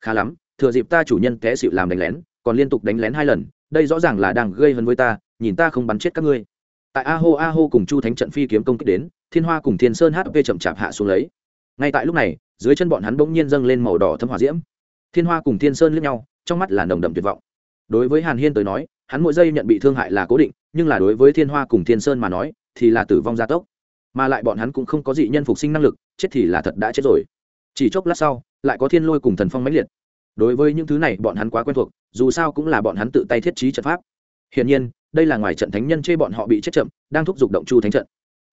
Khá lắm, thừa dịp ta chủ nhân té xịu làm đánh lén, còn liên tục đánh lén hai lần, đây rõ ràng là đang gây hấn với ta, nhìn ta không bắn chết các ngươi. Tại a hô a hô cùng chu thánh trận phi kiếm công kích đến, thiên hoa cùng thiên sơn hp chậm chạp hạ xuống lấy. Ngay tại lúc này, dưới chân bọn hắn bỗng nhiên dâng lên màu đỏ thâm hỏa diễm. Thiên hoa cùng thiên sơn lướt nhau, trong mắt là nồng đậm tuyệt vọng đối với hàn hiên tới nói, hắn mỗi giây nhận bị thương hại là cố định, nhưng là đối với thiên hoa cùng thiên sơn mà nói, thì là tử vong gia tốc. Mà lại bọn hắn cũng không có dị nhân phục sinh năng lực, chết thì là thật đã chết rồi. Chỉ chốc lát sau, lại có thiên lôi cùng thần phong mãnh liệt. Đối với những thứ này, bọn hắn quá quen thuộc, dù sao cũng là bọn hắn tự tay thiết trí trận pháp. Hiển nhiên, đây là ngoài trận thánh nhân chê bọn họ bị chết chậm, đang thúc giục động chu thánh trận.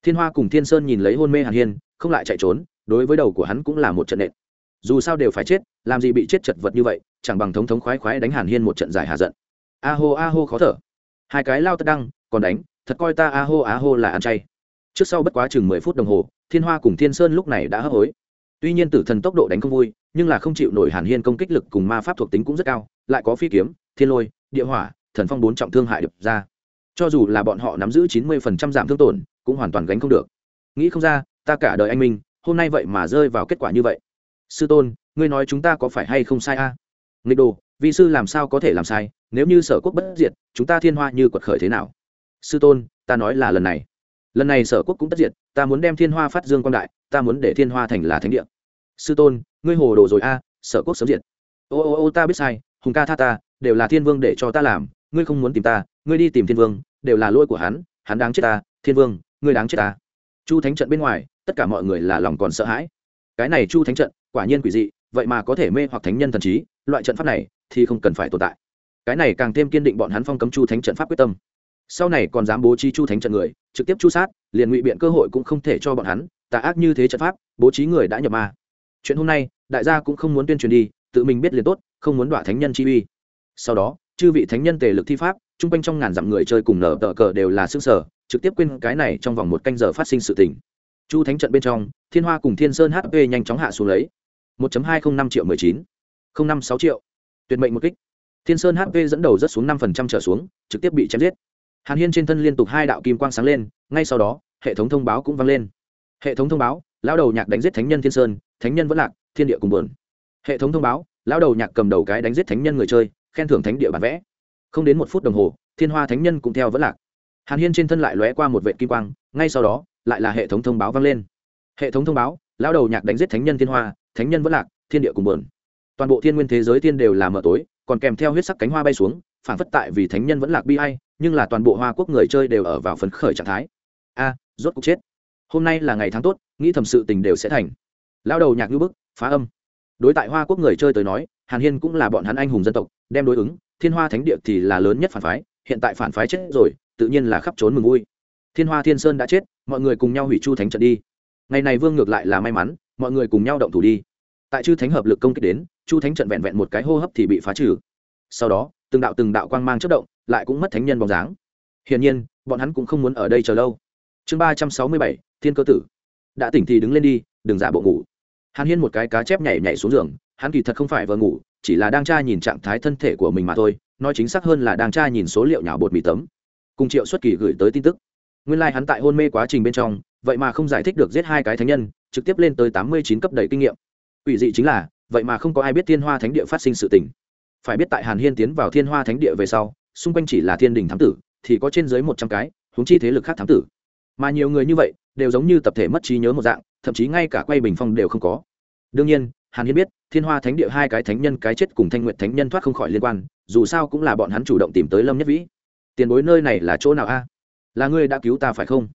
Thiên hoa cùng thiên sơn nhìn lấy hôn mê hàn hiên, không lại chạy trốn, đối với đầu của hắn cũng là một trận nện dù sao đều phải chết, làm gì bị chết chật vật như vậy, chẳng bằng thống thống khoái khoái đánh hàn hiên một trận dài hà giận. A hô a hô khó thở. Hai cái lao tất đăng, còn đánh, thật coi ta a hô a hô là ăn chay. Trước sau bất quá chừng mười phút đồng hồ, thiên hoa cùng thiên sơn lúc này đã hấp hối. Tuy nhiên tử thần tốc độ đánh không vui, nhưng là không chịu nổi hàn hiên công kích lực cùng ma pháp thuộc tính cũng rất cao, lại có phi kiếm, thiên lôi, địa hỏa, thần phong bốn trọng thương hại được ra. Cho dù là bọn họ nắm giữ chín mươi phần trăm giảm thương tổn, cũng hoàn toàn gánh không được. Nghĩ không ra, ta cả đời anh minh, hôm nay vậy mà rơi vào kết quả như vậy sư tôn, ngươi nói chúng ta có phải hay không sai a? À? nghịch đồ vi sư làm sao có thể làm sai? Nếu như sở quốc bất diệt, chúng ta thiên hoa như quật khởi thế nào? Sư tôn, ta nói là lần này. Lần này sở quốc cũng tất diệt, ta muốn đem thiên hoa phát dương quang đại, ta muốn để thiên hoa thành là thánh địa. Sư tôn, ngươi hồ đồ rồi a, sở quốc sớm diệt. Ô ô ô, ta biết sai, hùng ca tha ta, đều là thiên vương để cho ta làm, ngươi không muốn tìm ta, ngươi đi tìm thiên vương, đều là lỗi của hắn hắn đáng chết ta, thiên vương, ngươi đáng chết ta. Chu thánh trận bên ngoài, tất cả mọi người là lòng còn sợ hãi. Cái này chu thánh trận quả nhiên quỷ dị, vậy mà có thể mê hoặc thánh nhân thần trí, loại trận pháp này thì không cần phải tồn tại. Cái này càng thêm kiên định bọn hắn phong cấm chu thánh trận pháp quyết tâm. Sau này còn dám bố trí chu thánh trận người, trực tiếp chu sát, liền ngụy biện cơ hội cũng không thể cho bọn hắn, tà ác như thế trận pháp, bố trí người đã nhập ma. Chuyện hôm nay, đại gia cũng không muốn tuyên truyền đi, tự mình biết liền tốt, không muốn đọa thánh nhân chi uy. Sau đó, chư vị thánh nhân tề lực thi pháp, chung quanh trong ngàn dặm người chơi cùng nở tờ cờ đều là xương sở, trực tiếp quên cái này trong vòng một canh giờ phát sinh sự tình. Chu thánh trận bên trong, thiên hoa cùng thiên sơn hp nhanh chóng hạ xuống lấy 1.205 triệu 19. 056 triệu. Tuyệt mệnh một kích. Thiên sơn hp dẫn đầu rất xuống 5% trở xuống, trực tiếp bị chém giết. Hàn hiên trên thân liên tục hai đạo kim quang sáng lên, ngay sau đó, hệ thống thông báo cũng vang lên. Hệ thống thông báo, lão đầu nhạc đánh giết thánh nhân thiên sơn, thánh nhân vẫn lạc, thiên địa cùng buồn. Hệ thống thông báo, lão đầu nhạc cầm đầu cái đánh giết thánh nhân người chơi, khen thưởng thánh địa bản vẽ. Không đến một phút đồng hồ, thiên hoa thánh nhân cũng theo vẫn lạc. Hàn hiên trên thân lại lóe qua một vệ kim quang, ngay sau đó, lại là hệ thống thông báo vang lên. Hệ thống thông báo, lão đầu nhạc đánh giết thánh nhân thiên hoa thánh nhân vẫn lạc, thiên địa cùng buồn. Toàn bộ thiên nguyên thế giới thiên đều là mở tối, còn kèm theo huyết sắc cánh hoa bay xuống, phản phất tại vì thánh nhân vẫn lạc bi hay nhưng là toàn bộ hoa quốc người chơi đều ở vào phấn khởi trạng thái. A, rốt cuộc chết. Hôm nay là ngày tháng tốt, nghĩ thầm sự tình đều sẽ thành. Lao đầu nhạc như bức, phá âm. Đối tại hoa quốc người chơi tới nói, hàn hiên cũng là bọn hắn anh hùng dân tộc, đem đối ứng, thiên hoa thánh địa thì là lớn nhất phản phái, hiện tại phản phái chết rồi, tự nhiên là khắp trốn mừng vui. Thiên hoa thiên sơn đã chết, mọi người cùng nhau hủy chu thánh trận đi. Ngày này vương ngược lại là may mắn mọi người cùng nhau động thủ đi. Tại chư thánh hợp lực công kích đến, chu thánh trận vẹn vẹn một cái hô hấp thì bị phá trừ. Sau đó, từng đạo từng đạo quang mang chất động, lại cũng mất thánh nhân bóng dáng. Hiển nhiên, bọn hắn cũng không muốn ở đây chờ lâu. Chương ba trăm sáu mươi bảy, thiên cơ tử. Đã tỉnh thì đứng lên đi, đừng giả bộ ngủ. Hắn hiên một cái cá chép nhảy nhảy xuống giường, hắn kỳ thật không phải vừa ngủ, chỉ là đang tra nhìn trạng thái thân thể của mình mà thôi, nói chính xác hơn là đang tra nhìn số liệu nhào bột mì tấm. Cùng triệu xuất kỳ gửi tới tin tức. Nguyên lai、like、hắn tại hôn mê quá trình bên trong, vậy mà không giải thích được giết hai cái thánh nhân trực tiếp lên tới tám mươi chín cấp đầy kinh nghiệm. Ủy dị chính là, vậy mà không có ai biết thiên hoa thánh địa phát sinh sự tình. Phải biết tại hàn hiên tiến vào thiên hoa thánh địa về sau, xung quanh chỉ là thiên đình thám tử, thì có trên dưới một trăm cái húng chi thế lực khác thám tử. Mà nhiều người như vậy, đều giống như tập thể mất trí nhớ một dạng, thậm chí ngay cả quay bình phong đều không có. Đương nhiên, hàn hiên biết, thiên hoa thánh địa hai cái thánh nhân, cái chết cùng thanh nguyện thánh nhân thoát không khỏi liên quan, dù sao cũng là bọn hắn chủ động tìm tới lâm nhất vĩ. Tiền bối nơi này là chỗ nào a? Là ngươi đã cứu ta phải không?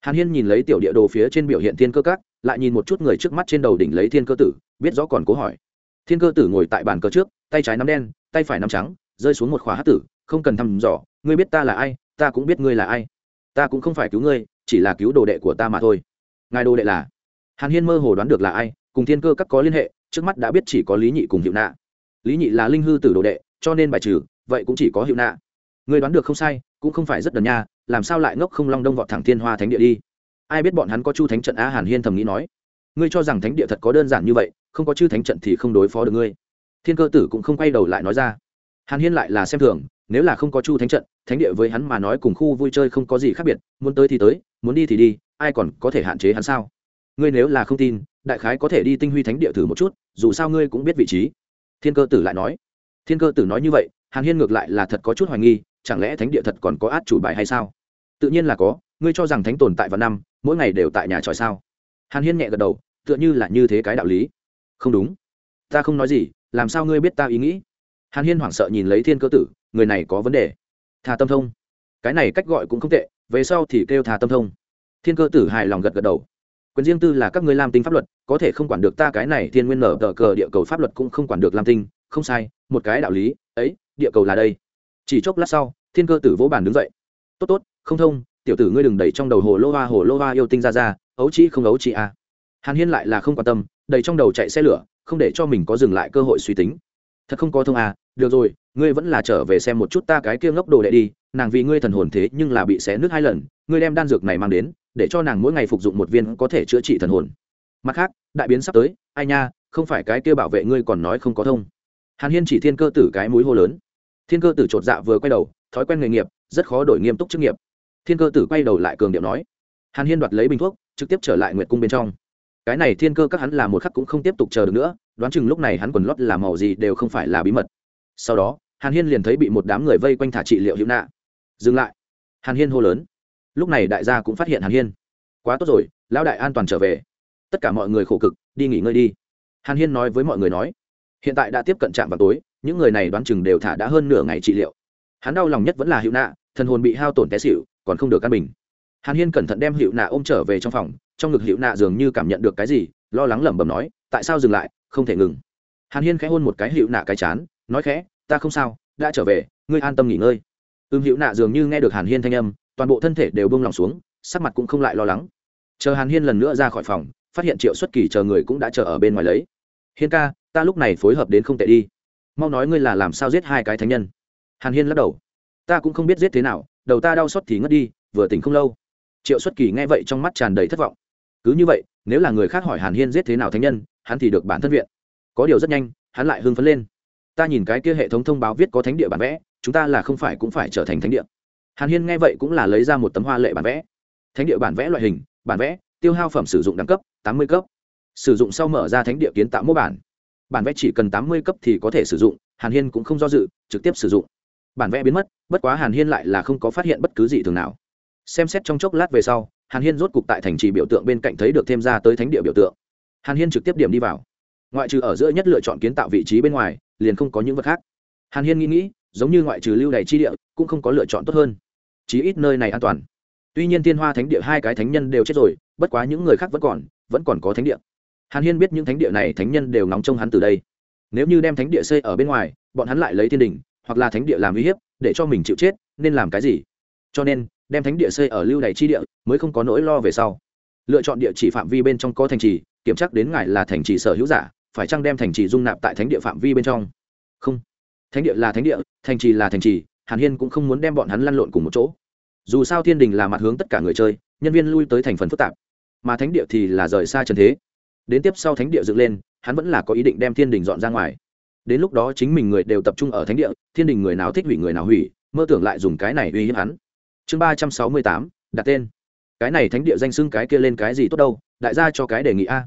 Hàn hiên nhìn lấy tiểu địa đồ phía trên biểu hiện thiên cơ các lại nhìn một chút người trước mắt trên đầu đỉnh lấy thiên cơ tử, biết rõ còn cố hỏi. Thiên cơ tử ngồi tại bàn cờ trước, tay trái nắm đen, tay phải nắm trắng, rơi xuống một khóa hát tử, không cần thăm dò, ngươi biết ta là ai, ta cũng biết ngươi là ai. Ta cũng không phải cứu ngươi, chỉ là cứu đồ đệ của ta mà thôi. Ngài đồ đệ là? Hàn hiên mơ hồ đoán được là ai, cùng thiên cơ các có liên hệ, trước mắt đã biết chỉ có lý nhị cùng hiệu nạ. Lý nhị là linh hư tử đồ đệ, cho nên bài trừ, vậy cũng chỉ có hiệu nạ. Người đoán được không sai, cũng không phải rất đần nha, làm sao lại ngốc không long đông vọt thẳng thiên hoa thánh địa đi? Ai biết bọn hắn có chu thánh trận? Á hàn hiên thầm nghĩ nói, ngươi cho rằng thánh địa thật có đơn giản như vậy, không có chư thánh trận thì không đối phó được ngươi. Thiên cơ tử cũng không quay đầu lại nói ra. Hàn hiên lại là xem thường, nếu là không có chu thánh trận, thánh địa với hắn mà nói cùng khu vui chơi không có gì khác biệt, muốn tới thì tới, muốn đi thì đi, ai còn có thể hạn chế hắn sao? Ngươi nếu là không tin, đại khái có thể đi tinh huy thánh địa thử một chút, dù sao ngươi cũng biết vị trí. Thiên cơ tử lại nói. Thiên cơ tử nói như vậy, hàn hiên ngược lại là thật có chút hoài nghi, chẳng lẽ thánh địa thật còn có át chủ bài hay sao? Tự nhiên là có ngươi cho rằng thánh tồn tại vào năm, mỗi ngày đều tại nhà tròi sao? Hàn hiên nhẹ gật đầu, tựa như là như thế cái đạo lý. Không đúng. Ta không nói gì, làm sao ngươi biết ta ý nghĩ? Hàn hiên hoảng sợ nhìn lấy thiên cơ tử, người này có vấn đề. Thà tâm thông. Cái này cách gọi cũng không tệ, về sau thì kêu thà tâm thông. Thiên cơ tử hài lòng gật gật đầu. Quyền riêng tư là các ngươi làm tinh pháp luật, có thể không quản được ta cái này thiên nguyên nở tờ cờ địa cầu pháp luật cũng không quản được làm tinh. Không sai, một cái đạo lý, ấy, địa cầu là đây. Chỉ chốc lát sau, thiên cơ tử vỗ bàn đứng dậy. Tốt tốt, không thông tiểu tử ngươi đừng đẩy trong đầu hồ lô hoa, hồ lô hoa yêu tinh ra ra, ấu chị không ấu chị à. hàn hiên lại là không quan tâm đầy trong đầu chạy xe lửa, không để cho mình có dừng lại cơ hội suy tính. Thật không có thông à được rồi, ngươi vẫn là trở về xem một chút ta cái kia ngốc đồ đệ đi, nàng vì ngươi thần hồn thế nhưng là bị xé nước hai lần, ngươi đem đan dược này mang đến, để cho nàng mỗi ngày phục dụng một viên có thể chữa trị thần hồn. Mặt khác, đại biến sắp tới, ai nha, không phải cái kia bảo vệ ngươi còn nói không có thông. Hàn hiên chỉ thiên cơ tử cái mũi hô lớn. Thiên cơ tử chột dạ vừa quay đầu, thói quen nghề nghiệp, rất khó đổi nghiêm túc chức nghiệp thiên cơ tử quay đầu lại cường điệu nói, hàn hiên đoạt lấy bình thuốc, trực tiếp trở lại nguyệt cung bên trong. Cái này thiên cơ các hắn là một khắc cũng không tiếp tục chờ được nữa, đoán chừng lúc này hắn quần lót làm màu gì đều không phải là bí mật. Sau đó, hàn hiên liền thấy bị một đám người vây quanh thả trị liệu hữu nạ. Dừng lại. Hàn hiên hô lớn. Lúc này đại gia cũng phát hiện hàn hiên. Quá tốt rồi, lão đại an toàn trở về. Tất cả mọi người khổ cực, đi nghỉ ngơi đi. Hàn hiên nói với mọi người nói, hiện tại đã tiếp cận trạm vào tối, những người này đoán chừng đều thả đã hơn nửa ngày trị liệu. Hắn đau lòng nhất vẫn là hữu nạ thần hồn bị hao tổn té xịu còn không được căn bình. Hàn hiên cẩn thận đem hiệu nạ ôm trở về trong phòng, trong ngực hiệu nạ dường như cảm nhận được cái gì, lo lắng lẩm bẩm nói, tại sao dừng lại, không thể ngừng? Hàn hiên khẽ hôn một cái hiệu nạ cái chán, nói khẽ, ta không sao, đã trở về, ngươi an tâm nghỉ ngơi. Ưm hiệu nạ dường như nghe được hàn hiên thanh âm, toàn bộ thân thể đều bông lòng xuống, sắc mặt cũng không lại lo lắng. Chờ hàn hiên lần nữa ra khỏi phòng, phát hiện triệu xuất kỳ chờ người cũng đã chờ ở bên ngoài lấy. Hiên ca, ta lúc này phối hợp đến không tệ đi. Mau nói ngươi là làm sao giết hai cái thánh nhân. Hàn hiên lắc đầu ta cũng không biết giết thế nào, đầu ta đau xót thì ngất đi, vừa tỉnh không lâu. Triệu xuất kỳ nghe vậy trong mắt tràn đầy thất vọng. Cứ như vậy, nếu là người khác hỏi hàn hiên giết thế nào thánh nhân, hắn thì được bản thân viện. Có điều rất nhanh, hắn lại hưng phấn lên. Ta nhìn cái kia hệ thống thông báo viết có thánh địa bản vẽ, chúng ta là không phải cũng phải trở thành thánh địa. Hàn hiên nghe vậy cũng là lấy ra một tấm hoa lệ bản vẽ. Thánh địa bản vẽ loại hình, bản vẽ, tiêu hao phẩm sử dụng đẳng cấp, tám mươi cấp. Sử dụng sau mở ra thánh địa kiến tạo mô bản. Bản vẽ chỉ cần tám mươi cấp thì có thể sử dụng, hàn hiên cũng không do dự, trực tiếp sử dụng bản vẽ biến mất, bất quá hàn hiên lại là không có phát hiện bất cứ gì thường nào. Xem xét trong chốc lát về sau, hàn hiên rốt cục tại thành trì biểu tượng bên cạnh thấy được thêm ra tới thánh địa biểu tượng. Hàn hiên trực tiếp điểm đi vào. Ngoại trừ ở giữa nhất lựa chọn kiến tạo vị trí bên ngoài, liền không có những vật khác. Hàn hiên nghĩ nghĩ, giống như ngoại trừ lưu đầy chi địa, cũng không có lựa chọn tốt hơn. Chí ít nơi này an toàn. Tuy nhiên thiên hoa thánh địa hai cái thánh nhân đều chết rồi, bất quá những người khác vẫn còn vẫn còn có thánh địa. Hàn hiên biết những thánh địa này thánh nhân đều nóng trong hắn từ đây. Nếu như đem thánh địa xây ở bên ngoài, bọn hắn lại lấy thiên đình hoặc là thánh địa làm uy hiếp, để cho mình chịu chết, nên làm cái gì? Cho nên, đem thánh địa xây ở lưu đày chi địa, mới không có nỗi lo về sau. Lựa chọn địa chỉ phạm vi bên trong có thành trì, kiểm tra đến ngài là thành trì sở hữu giả, phải chăng đem thành trì dung nạp tại thánh địa phạm vi bên trong? Không. Thánh địa là thánh địa, thành trì là thành trì, hàn hiên cũng không muốn đem bọn hắn lăn lộn cùng một chỗ. Dù sao thiên đình là mặt hướng tất cả người chơi, nhân viên lui tới thành phần phức tạp. Mà thánh địa thì là rời xa trần thế. Đến tiếp sau thánh địa dựng lên, hắn vẫn là có ý định đem thiên đình dọn ra ngoài đến lúc đó chính mình người đều tập trung ở thánh địa, thiên đình người nào thích hủy người nào hủy, mơ tưởng lại dùng cái này uy hiếp hắn. Chương ba trăm sáu mươi tám, đặt tên. Cái này thánh địa danh xưng cái kia lên cái gì tốt đâu, đại gia cho cái đề nghị a.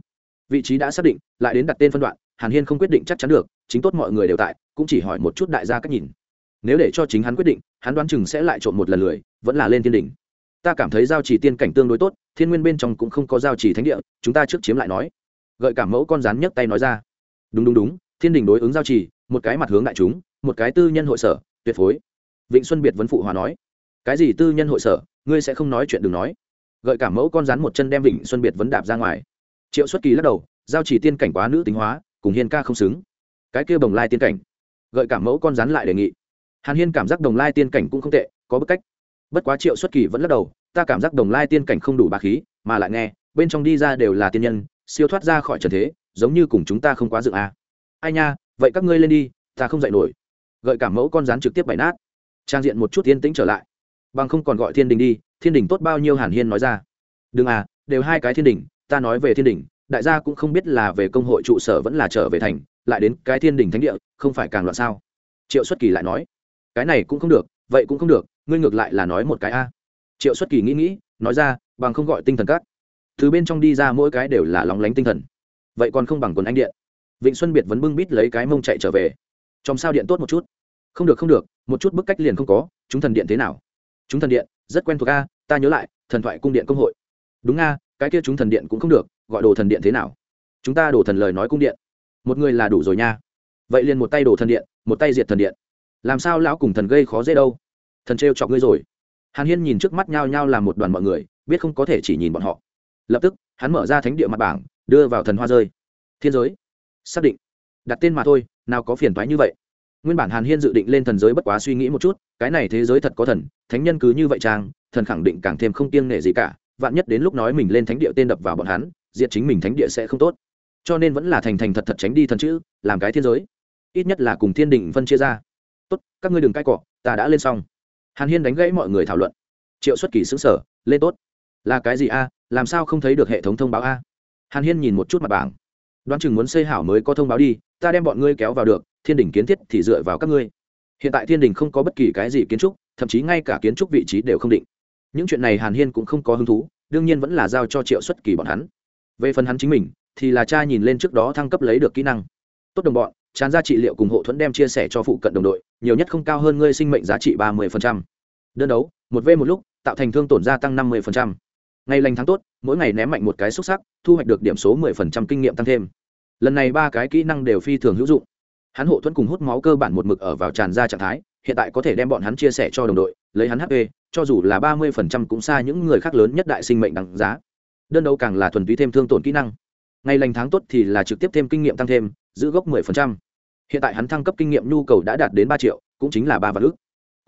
Vị trí đã xác định, lại đến đặt tên phân đoạn, hàn hiên không quyết định chắc chắn được, chính tốt mọi người đều tại, cũng chỉ hỏi một chút đại gia cách nhìn. Nếu để cho chính hắn quyết định, hắn đoán chừng sẽ lại trộm một lần lười, vẫn là lên thiên đình. Ta cảm thấy giao trì tiên cảnh tương đối tốt, thiên nguyên bên trong cũng không có giao trì thánh địa, chúng ta trước chiếm lại nói. Gợi cảm mẫu con rắn nhấc tay nói ra. Đúng đúng đúng thiên đình đối ứng giao trì, một cái mặt hướng đại chúng, một cái tư nhân hội sở, tuyệt phối. Vịnh xuân biệt vấn phụ hòa nói, cái gì tư nhân hội sở? Ngươi sẽ không nói chuyện đừng nói. Gợi cảm mẫu con rắn một chân đem vịnh xuân biệt vấn đạp ra ngoài. Triệu xuất kỳ lắc đầu, giao chỉ tiên cảnh quá nữ tính hóa, cùng hiên ca không xứng. Cái kia bồng lai tiên cảnh. Gợi cảm mẫu con rắn lại đề nghị. Hàn hiên cảm giác đồng lai tiên cảnh cũng không tệ, có bức cách. Bất quá triệu xuất kỳ vẫn lắc đầu, ta cảm giác đồng lai tiên cảnh không đủ bà khí, mà lại nghe, bên trong đi ra đều là tiên nhân, siêu thoát ra khỏi trần thế, giống như cùng chúng ta không quá dựng a. à ai nha, vậy các ngươi lên đi, ta không dạy nổi. Gợi cảm mẫu con rắn trực tiếp bày nát. Trang diện một chút yên tĩnh trở lại. Bằng không còn gọi thiên đình đi, thiên đình tốt bao nhiêu hàn hiên nói ra. Đừng à đều hai cái thiên đình, ta nói về thiên đình, đại gia cũng không biết là về công hội trụ sở vẫn là trở về thành, lại đến cái thiên đình thánh địa, không phải càng loạn sao? Triệu xuất kỳ lại nói. Cái này cũng không được, vậy cũng không được, ngươi ngược lại là nói một cái a. Triệu xuất kỳ nghĩ nghĩ, nói ra, bằng không gọi tinh thần các. Từ bên trong đi ra mỗi cái đều là lóng lánh tinh thần. Vậy còn không bằng quần anh điện vịnh xuân biệt vẫn bưng bít lấy cái mông chạy trở về. Trong sao điện tốt một chút. Không được không được, một chút bức cách liền không có, chúng thần điện thế nào? Chúng thần điện, rất quen thuộc a, ta nhớ lại, thần thoại cung điện công hội. Đúng a, cái kia chúng thần điện cũng không được, gọi đồ thần điện thế nào? Chúng ta đổ thần lời nói cung điện. Một người là đủ rồi nha. Vậy liền một tay đổ thần điện, một tay diệt thần điện. Làm sao lão cùng thần gây khó dễ đâu? Thần trêu chọc ngươi rồi. Hàn hiên nhìn trước mắt nhao nhao làm một đoàn mọi người, biết không có thể chỉ nhìn bọn họ. Lập tức, hắn mở ra thánh địa mặt bảng, đưa vào thần hoa rơi. Thiên giới xác định. Đặt tên mà thôi, nào có phiền toái như vậy. Nguyên bản hàn hiên dự định lên thần giới bất quá suy nghĩ một chút, cái này thế giới thật có thần, thánh nhân cứ như vậy trang, thần khẳng định càng thêm không kiêng nể gì cả, vạn nhất đến lúc nói mình lên thánh địa tên đập vào bọn hắn, diệt chính mình thánh địa sẽ không tốt. Cho nên vẫn là thành thành thật thật tránh đi thần chữ, làm cái thiên giới. Ít nhất là cùng thiên đình phân chia ra. Tốt, các ngươi đừng cãi cọ, ta đã lên xong. Hàn hiên đánh gãy mọi người thảo luận. Triệu xuất kỳ xứng sở lên tốt. Là cái gì a, làm sao không thấy được hệ thống thông báo a? Hàn hiên nhìn một chút mặt bảng đoán chừng muốn xây hảo mới có thông báo đi, ta đem bọn ngươi kéo vào được, thiên đình kiến thiết thì dựa vào các ngươi. Hiện tại thiên đình không có bất kỳ cái gì kiến trúc, thậm chí ngay cả kiến trúc vị trí đều không định. Những chuyện này hàn hiên cũng không có hứng thú, đương nhiên vẫn là giao cho triệu xuất kỳ bọn hắn. Về phần hắn chính mình, thì là cha nhìn lên trước đó thăng cấp lấy được kỹ năng. Tốt đồng bọn, tràn ra trị liệu cùng hộ thuẫn đem chia sẻ cho phụ cận đồng đội, nhiều nhất không cao hơn ngươi sinh mệnh giá trị ba mươi đơn đấu, một v một lúc, tạo thành thương tổn gia tăng năm mươi ngày lành tháng tốt, mỗi ngày ném mạnh một cái xúc sắc, thu hoạch được điểm số mười phần trăm kinh nghiệm tăng thêm lần này ba cái kỹ năng đều phi thường hữu dụng. Hắn hộ thuẫn cùng hút máu cơ bản một mực ở vào tràn ra trạng thái, hiện tại có thể đem bọn hắn chia sẻ cho đồng đội, lấy hắn hp cho dù là ba mươi phần trăm cũng xa những người khác lớn nhất đại sinh mệnh đằng giá. Đơn đấu càng là thuần túy thêm thương tổn kỹ năng. Ngày lành tháng tốt thì là trực tiếp thêm kinh nghiệm tăng thêm, giữ gốc mười phần trăm. Hiện tại hắn thăng cấp kinh nghiệm nhu cầu đã đạt đến ba triệu, cũng chính là ba vạn ước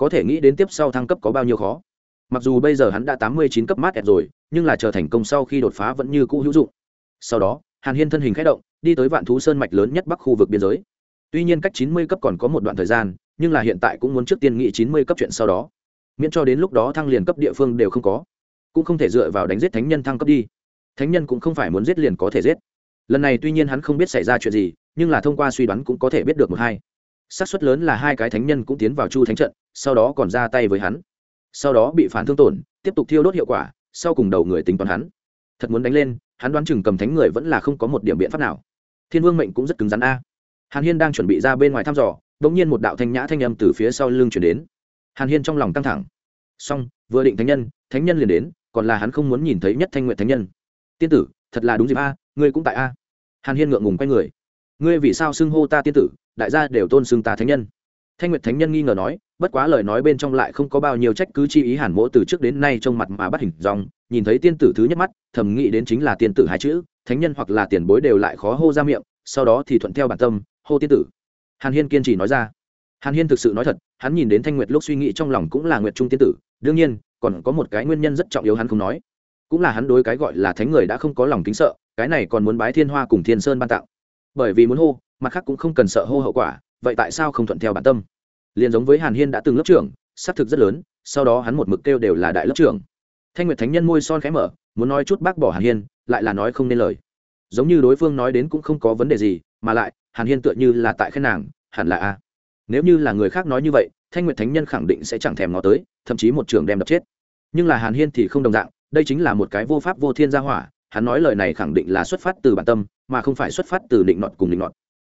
có thể nghĩ đến tiếp sau thăng cấp có bao nhiêu khó. Mặc dù bây giờ hắn đã tám mươi chín cấp mát ẹt rồi, nhưng là chờ thành công sau khi đột phá vẫn như cũ hữu dụng. Sau đó hàn hiên thân hình k h ẽ động, đi tới vạn thú sơn mạch lớn nhất bắc khu vực biên giới. Tuy nhiên cách chín mươi cấp còn có một đoạn thời gian, nhưng là hiện tại cũng muốn trước tiên nghị chín mươi cấp chuyện sau đó. Miễn cho đến lúc đó thăng liền cấp địa phương đều không có. Cũng không thể dựa vào đánh giết thánh nhân thăng cấp đi. Thánh nhân cũng không phải muốn giết liền có thể giết. Lần này tuy nhiên hắn không biết xảy ra chuyện gì, nhưng là thông qua suy đoán cũng có thể biết được một hai. Xác suất lớn là hai cái thánh nhân cũng tiến vào chu thánh trận, sau đó còn ra tay với hắn. Sau đó bị phản thương tổn, tiếp tục thiêu đốt hiệu quả, sau cùng đầu người tính toán hắn. Thật muốn đánh lên hắn đoán chừng cầm thánh người vẫn là không có một điểm biện pháp nào. Thiên vương mệnh cũng rất cứng rắn a. Hàn hiên đang chuẩn bị ra bên ngoài thăm dò đ ỗ n g nhiên một đạo thanh nhã thanh âm từ phía sau lưng chuyển đến. Hàn hiên trong lòng căng thẳng. Xong, vừa định thánh nhân thánh nhân liền đến, còn là hắn không muốn nhìn thấy nhất thanh nguyện thánh nhân. Tiên tử, thật là đúng dịp a, ngươi cũng tại a. Hàn hiên ngượng ngùng quay người. Ngươi vì sao xưng hô ta tiên tử, đại gia đều tôn xưng ta thánh nhân thanh nguyệt thánh nhân nghi ngờ nói bất quá lời nói bên trong lại không có bao nhiêu trách cứ chi ý hàn mỗ từ trước đến nay trong mặt mà bắt hình dòng nhìn thấy tiên tử thứ nhất mắt thầm nghĩ đến chính là tiên tử hai chữ thánh nhân hoặc là tiền bối đều lại khó hô ra miệng sau đó thì thuận theo bản tâm hô tiên tử. Hàn hiên kiên trì nói ra. Hàn hiên thực sự nói thật hắn nhìn đến thanh nguyệt lúc suy nghĩ trong lòng cũng là nguyệt trung tiên tử đương nhiên còn có một cái nguyên nhân rất trọng yếu hắn không nói. Cũng là hắn đối cái gọi là thánh người đã không có lòng kính sợ cái này còn muốn bái thiên hoa cùng thiên sơn ban tặng, bởi vì muốn hô mặt khác cũng không cần sợ hô hậu quả vậy tại sao không thuận theo bản tâm? Liền giống với hàn hiên đã từng lớp trưởng xác thực rất lớn, sau đó hắn một mực kêu đều là đại lớp trưởng. Thanh nguyệt thánh nhân môi son khẽ mở, muốn nói chút bác bỏ hàn hiên, lại là nói không nên lời. Giống như đối phương nói đến cũng không có vấn đề gì, mà lại, hàn hiên tựa như là tại khen nàng, hẳn là a. Nếu như là người khác nói như vậy, thanh nguyệt thánh nhân khẳng định sẽ chẳng thèm ngó tới, thậm chí một trường đem đập chết. Nhưng là hàn hiên thì không đồng dạng, đây chính là một cái vô pháp vô thiên gia hỏa, hắn nói lời này khẳng định là xuất phát từ bản tâm, mà không phải xuất phát từ định nọt cùng định nọt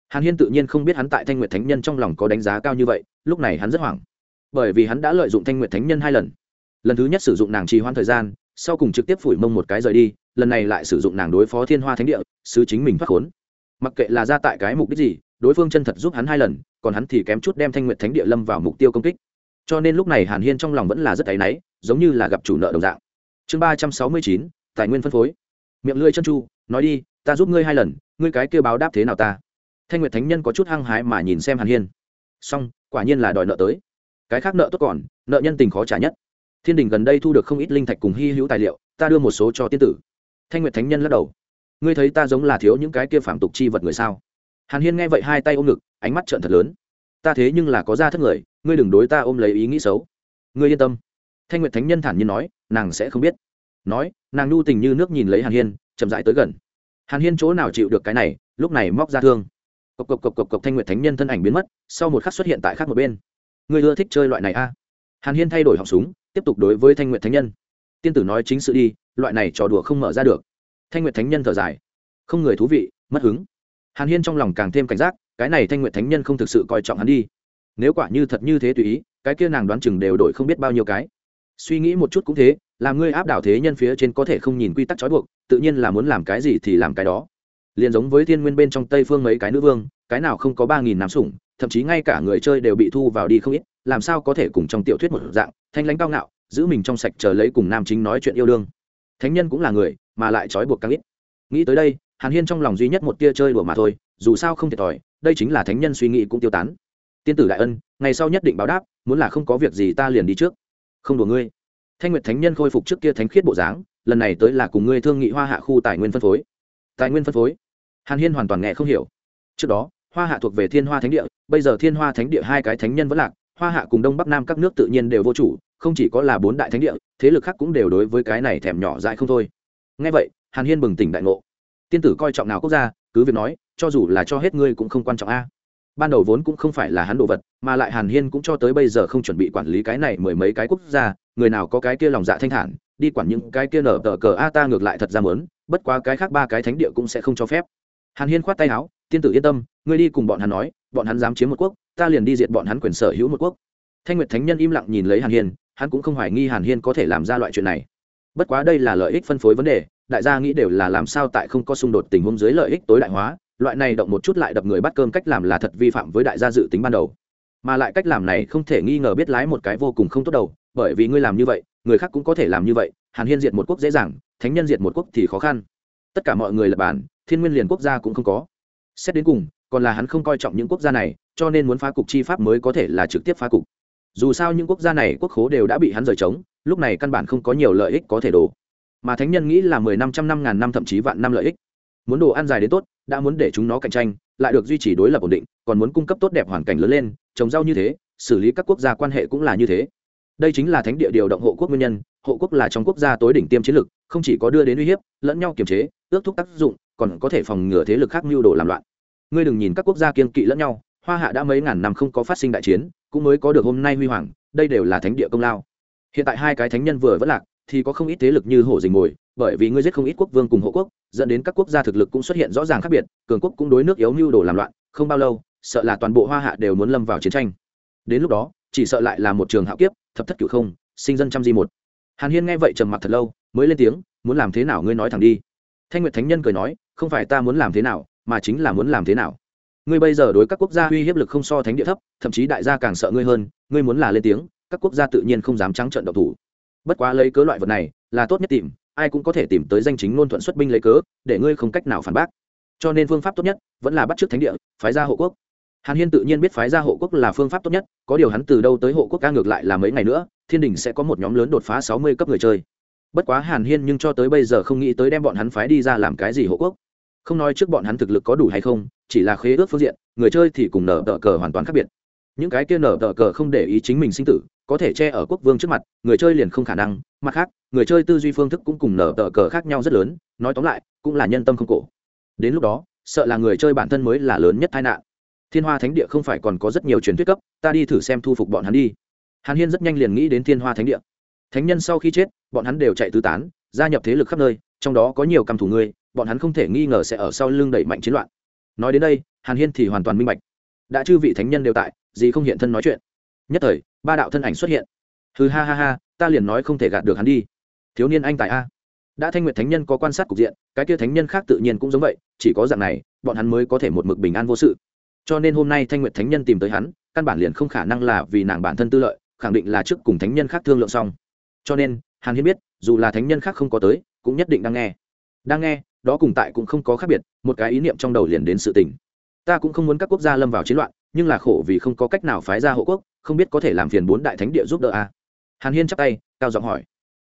hàn hiên tự nhiên không biết hắn tại thanh nguyệt thánh nhân trong lòng có đánh giá cao như vậy, lúc này hắn rất hoảng. Bởi vì hắn đã lợi dụng thanh nguyệt thánh nhân hai lần. Lần thứ nhất sử dụng nàng trì hoãn thời gian, sau cùng trực tiếp phủi mông một cái rời đi, lần này lại sử dụng nàng đối phó thiên hoa thánh địa sứ chính mình thoát khốn. Mặc kệ là ra tại cái mục đích gì, đối phương chân thật giúp hắn hai lần, còn hắn thì kém chút đem thanh Nguyệt thánh địa lâm vào mục tiêu công kích. Cho nên lúc này hàn hiên trong lòng vẫn là rất áy náy, giống như là gặp chủ nợ đồng dạng. Chương ba trăm sáu mươi chín, tài nguyên phân phối. Miệng lưỡi chân chu nói đi, ta giúp ngươi hai lần, ngươi cái kêu báo đáp thế nào ta? Thanh nguyệt thánh nhân có chút hăng hái mà nhìn xem hàn hiên. Xong, quả nhiên là đòi nợ tới. Cái khác nợ tốt còn, nợ nhân tình khó trả nhất. Thiên đình gần đây thu được không ít linh thạch cùng hy hữu tài liệu, ta đưa một số cho tiên tử. Thanh nguyệt thánh nhân lắc đầu. Ngươi thấy ta giống là thiếu những cái kia phạm tục chi vật người sao? Hàn hiên nghe vậy hai tay ôm ngực, ánh mắt trợn thật lớn. Ta thế nhưng là có ra thất người, ngươi đừng đối ta ôm lấy ý nghĩ xấu. Ngươi yên tâm. Thanh nguyệt thánh nhân thản nhiên nói, nàng sẽ không biết. Nói, nàng nhu tình như nước nhìn lấy hàn hiên, chậm rãi tới gần. Hàn hiên chỗ nào chịu được cái này, lúc này móc ra thương cộc cộc cộc cộc cộc thanh nguyệt thánh nhân thân ảnh biến mất, sau một khắc xuất hiện tại khác một bên. Người ưa thích chơi loại này a à? hàn hiên thay đổi họng súng, tiếp tục đối với thanh nguyệt thánh nhân. Tiên tử nói chính sự đi, loại này trò đùa không mở ra được. Thanh nguyệt thánh nhân thở dài. Không người thú vị, mất hứng. Hàn hiên trong lòng càng thêm cảnh giác, cái này thanh nguyệt thánh nhân không thực sự coi trọng hắn đi. Nếu quả như thật như thế tùy ý, cái kia nàng đoán chừng đều đổi không biết bao nhiêu cái. Suy nghĩ một chút cũng thế làm ngươi áp đảo thế nhân phía trên có thể không nhìn quy tắc trói buộc, tự nhiên là muốn làm cái gì thì làm cái đó liền giống với thiên nguyên bên trong tây phương mấy cái nữ vương, cái nào không có ba nghìn nam sủng, thậm chí ngay cả người chơi đều bị thu vào đi không ít, làm sao có thể cùng trong tiểu thuyết một dạng, thanh lãnh cao ngạo, giữ mình trong sạch chờ lấy cùng nam chính nói chuyện yêu đương. Thánh nhân cũng là người, mà lại trói buộc càng ít. Nghĩ tới đây, hàn hiên trong lòng duy nhất một tia chơi đùa mà thôi, dù sao không thiệt thòi, đây chính là thánh nhân suy nghĩ cũng tiêu tán. Tiên tử đại ân, ngày sau nhất định báo đáp, muốn là không có việc gì ta liền đi trước. Không đùa ngươi. Thanh nguyệt thánh nhân khôi phục trước kia thánh khiết bộ dáng, lần này tới là cùng ngươi thương nghị hoa hạ khu tài nguyên phân phối tài nguyên phân phối. Hàn hiên hoàn toàn nghe không hiểu. Trước đó, hoa hạ thuộc về thiên hoa thánh địa, bây giờ thiên hoa thánh địa hai cái thánh nhân vẫn lạc, hoa hạ cùng đông bắc nam các nước tự nhiên đều vô chủ, không chỉ có là bốn đại thánh địa, thế lực khác cũng đều đối với cái này thèm nhỏ dại không thôi. Ngay vậy, hàn hiên bừng tỉnh đại ngộ. Tiên tử coi trọng nào quốc gia, cứ việc nói, cho dù là cho hết ngươi cũng không quan trọng a. Ban đầu vốn cũng không phải là hắn đồ vật, mà lại hàn hiên cũng cho tới bây giờ không chuẩn bị quản lý cái này mười mấy cái quốc gia, người nào có cái kia lòng dạ thanh thản đi quản những cái kia nở tờ cờ. A, ta ngược lại thật ra mớn bất quá cái khác ba cái thánh địa cũng sẽ không cho phép. Hàn hiên khoát tay áo, tiên tử yên tâm, ngươi đi cùng bọn hắn nói, bọn hắn dám chiếm một quốc, ta liền đi diệt bọn hắn quyền sở hữu một quốc. Thanh nguyệt thánh nhân im lặng nhìn lấy hàn hiên, hắn cũng không hoài nghi hàn hiên có thể làm ra loại chuyện này. Bất quá đây là lợi ích phân phối vấn đề, đại gia nghĩ đều là làm sao tại không có xung đột tình huống dưới lợi ích tối đại hóa, loại này động một chút lại đập người bắt cơm cách làm là thật vi phạm với đại gia dự tính ban đầu. Mà lại cách làm này không thể nghi ngờ biết lái một cái vô cùng không tốt đầu, bởi vì ngươi làm như vậy người khác cũng có thể làm như vậy, hàn hiên diệt một quốc dễ dàng, thánh nhân diệt một quốc thì khó khăn. Tất cả mọi người lập bản thiên nguyên liền quốc gia cũng không có. Xét đến cùng, còn là hắn không coi trọng những quốc gia này, cho nên muốn phá cục chi pháp mới có thể là trực tiếp phá cục. Dù sao những quốc gia này quốc khố đều đã bị hắn rời trống, lúc này căn bản không có nhiều lợi ích có thể đổ. Mà thánh nhân nghĩ là mười năm trăm năm ngàn năm thậm chí vạn năm lợi ích. Muốn đồ ăn dài đến tốt, đã muốn để chúng nó cạnh tranh, lại được duy trì đối lập ổn định, còn muốn cung cấp tốt đẹp hoàn cảnh lớn lên, trồng rau như thế, xử lý các quốc gia quan hệ cũng là như thế đây chính là thánh địa điều động hộ quốc nguyên nhân, hộ quốc là trong quốc gia tối đỉnh tiêm chiến lược không chỉ có đưa đến uy hiếp, lẫn nhau kiềm chế, ước thúc tác dụng, còn có thể phòng ngừa thế lực khác mưu đồ làm loạn. Ngươi đừng nhìn các quốc gia kiên kỵ lẫn nhau, hoa hạ đã mấy ngàn năm không có phát sinh đại chiến, cũng mới có được hôm nay huy hoàng, đây đều là thánh địa công lao. Hiện tại hai cái thánh nhân vừa vẫn lạc, thì có không ít thế lực như hổ dình mồi, bởi vì ngươi giết không ít quốc vương cùng hộ quốc, dẫn đến các quốc gia thực lực cũng xuất hiện rõ ràng khác biệt, cường quốc cũng đối nước yếu mưu đồ làm loạn, không bao lâu, sợ là toàn bộ hoa hạ đều muốn lâm vào chiến tranh. Đến lúc đó chỉ sợ lại là một trường hạo kiếp, thập thất cửu không, sinh dân trăm di một. Hàn hiên nghe vậy trầm mặc thật lâu, mới lên tiếng, muốn làm thế nào ngươi nói thẳng đi. Thanh nguyệt thánh nhân cười nói, không phải ta muốn làm thế nào, mà chính là muốn làm thế nào. Ngươi bây giờ đối các quốc gia uy hiếp lực không so thánh địa thấp, thậm chí đại gia càng sợ ngươi hơn, ngươi muốn là lên tiếng, các quốc gia tự nhiên không dám trắng trợn độc thủ. Bất quá lấy cớ loại vật này, là tốt nhất tìm, ai cũng có thể tìm tới danh chính ngôn thuận xuất binh lấy cớ, để ngươi không cách nào phản bác. Cho nên phương pháp tốt nhất vẫn là bắt t r ư ớ c thánh địa, phái ra hộ quốc hàn hiên tự nhiên biết phái ra hộ quốc là phương pháp tốt nhất, có điều hắn từ đâu tới hộ quốc ca ngược lại là mấy ngày nữa, thiên đình sẽ có một nhóm lớn đột phá sáu mươi cấp người chơi. Bất quá hàn hiên nhưng cho tới bây giờ không nghĩ tới đem bọn hắn phái đi ra làm cái gì hộ quốc. Không nói trước bọn hắn thực lực có đủ hay không, chỉ là khế ước phương diện, người chơi thì cùng nở tờ cờ hoàn toàn khác biệt. Những cái kia nở tờ cờ không để ý chính mình sinh tử, có thể che ở quốc vương trước mặt, người chơi liền không khả năng. Mặt khác, người chơi tư duy phương thức cũng cùng nở tờ cờ khác nhau rất lớn, nói tóm lại, cũng là nhân tâm không cổ. Đến lúc đó, sợ là người chơi bản thân mới là lớn nhất tai nạn thiên hoa thánh địa không phải còn có rất nhiều truyền thuyết cấp, ta đi thử xem thu phục bọn hắn đi. Hàn hiên rất nhanh liền nghĩ đến thiên hoa thánh địa. Thánh nhân sau khi chết, bọn hắn đều chạy tứ tán, gia nhập thế lực khắp nơi, trong đó có nhiều căm thủ người, bọn hắn không thể nghi ngờ sẽ ở sau lưng đẩy mạnh chiến loạn. Nói đến đây, hàn hiên thì hoàn toàn minh bạch. Đã chư vị thánh nhân đều tại, gì không hiện thân nói chuyện. Nhất thời, ba đạo thân ảnh xuất hiện. Hừ ha ha ha, ta liền nói không thể gạt được hắn đi. Thiếu niên anh tại a. Đã thanh nguyệt thánh nhân có quan sát cục diện, cái kia thánh nhân khác tự nhiên cũng giống vậy, chỉ có dạng này, bọn hắn mới có thể một mực bình an vô sự cho nên hôm nay thanh nguyệt thánh nhân tìm tới hắn, căn bản liền không khả năng là vì nàng bản thân tư lợi, khẳng định là trước cùng thánh nhân khác thương lượng xong. Cho nên, hàn hiên biết, dù là thánh nhân khác không có tới, cũng nhất định đang nghe. Đang nghe, đó cùng tại cũng không có khác biệt, một cái ý niệm trong đầu liền đến sự tình. Ta cũng không muốn các quốc gia lâm vào chiến loạn, nhưng là khổ vì không có cách nào phái ra hộ quốc, không biết có thể làm phiền bốn đại thánh địa giúp đỡ à. hàn hiên chắp tay, cao giọng hỏi.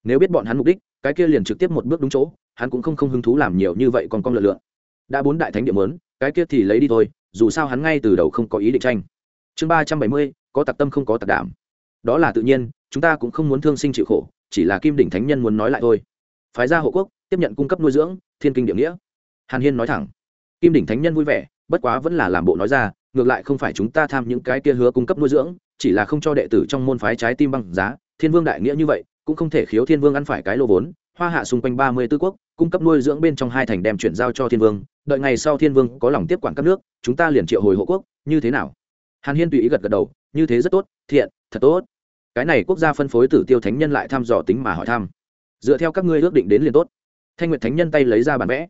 Nếu biết bọn hắn mục đích, cái kia liền trực tiếp một bước đúng chỗ, hắn cũng không không hứng thú làm nhiều như vậy còn con lựa lượn. Đã bốn đại thánh địa mớn cái kia thì lấy đi thôi, dù sao hắn ngay từ đầu không có ý định tranh. Chương ba trăm bảy mươi, có tặc tâm không có tặc đảm. Đó là tự nhiên, chúng ta cũng không muốn thương sinh chịu khổ, chỉ là kim đỉnh thánh nhân muốn nói lại thôi. Phái gia hộ quốc, tiếp nhận cung cấp nuôi dưỡng, thiên kinh địa nghĩa. Hàn hiên nói thẳng. Kim đỉnh thánh nhân vui vẻ, bất quá vẫn là làm bộ nói ra, ngược lại không phải chúng ta tham những cái kia hứa cung cấp nuôi dưỡng, chỉ là không cho đệ tử trong môn phái trái tim băng giá, thiên vương đại nghĩa như vậy, cũng không thể khiếu thiên vương ăn phải cái lô vốn hoa hạ xung quanh ba mươi tư quốc, cung cấp nuôi dưỡng bên trong hai thành đem chuyển giao cho thiên vương. Đợi ngày sau thiên vương có lòng tiếp quản các nước, chúng ta liền triệu hồi hộ quốc. Như thế nào? Hàn hiên tùy ý gật gật đầu. Như thế rất tốt, thiện, thật tốt. Cái này quốc gia phân phối tử tiêu thánh nhân lại thăm dò tính mà hỏi thăm. Dựa theo các ngươi ước định đến liền tốt. Thanh nguyệt thánh nhân tay lấy ra bản vẽ.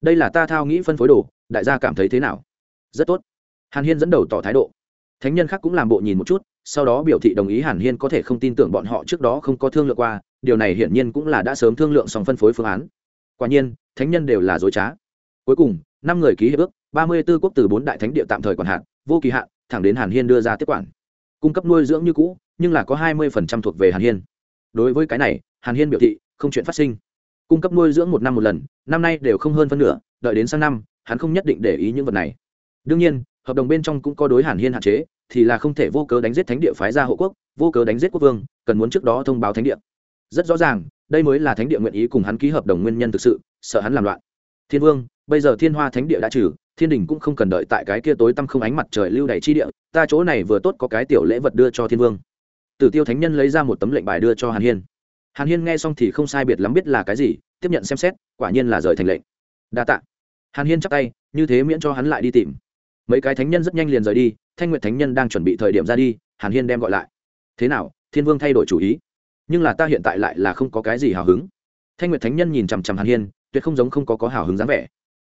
Đây là ta thao nghĩ phân phối đồ, đại gia cảm thấy thế nào? Rất tốt. Hàn hiên dẫn đầu tỏ thái độ. Thánh nhân khác cũng làm bộ nhìn một chút, sau đó biểu thị đồng ý hàn hiên có thể không tin tưởng bọn họ trước đó không có thương lượng qua điều này hiển nhiên cũng là đã sớm thương lượng xong phân phối phương án. Quả nhiên, thánh nhân đều là dối trá. Cuối cùng, năm người ký hiệp ước, ba mươi b ố quốc từ bốn đại thánh địa tạm thời còn hạn, vô kỳ hạn, thẳng đến hàn hiên đưa ra tiếp quản. Cung cấp nuôi dưỡng như cũ, nhưng là có hai mươi thuộc về hàn hiên. Đối với cái này, hàn hiên biểu thị, không chuyện phát sinh. Cung cấp nuôi dưỡng một năm một lần, năm nay đều không hơn phân nửa, đợi đến sang năm, hắn không nhất định để ý những vật này. Đương nhiên, hợp đồng bên trong cũng có đối hàn hiên hạn chế, thì là không thể vô cớ đánh giết thánh địa phái ra hộ quốc, vô cớ đánh giết quốc vương, cần muốn trước đó thông báo thánh địa rất rõ ràng, đây mới là thánh địa nguyện ý cùng hắn ký hợp đồng nguyên nhân thực sự, sợ hắn làm loạn. Thiên vương, bây giờ thiên hoa thánh địa đã trừ, thiên đình cũng không cần đợi tại cái kia tối tăm không ánh mặt trời lưu đày chi địa, ta chỗ này vừa tốt có cái tiểu lễ vật đưa cho thiên vương. Tử tiêu thánh nhân lấy ra một tấm lệnh bài đưa cho hàn hiên. Hàn hiên nghe xong thì không sai biệt lắm biết là cái gì, tiếp nhận xem xét, quả nhiên là rời thành lệnh. Đa t ạ hàn hiên chắc tay, như thế miễn cho hắn lại đi tìm. Mấy cái thánh nhân rất nhanh liền rời đi, thanh nguyệt thánh nhân đang chuẩn bị thời điểm ra đi, hàn hiên đem gọi lại. Thế nào, thiên vương thay đổi chủ ý? Nhưng là ta hiện tại lại là không có cái gì hào hứng. Thanh nguyệt thánh nhân nhìn chằm chằm hàn hiên, tuyệt không giống không có có hào hứng dáng vẻ.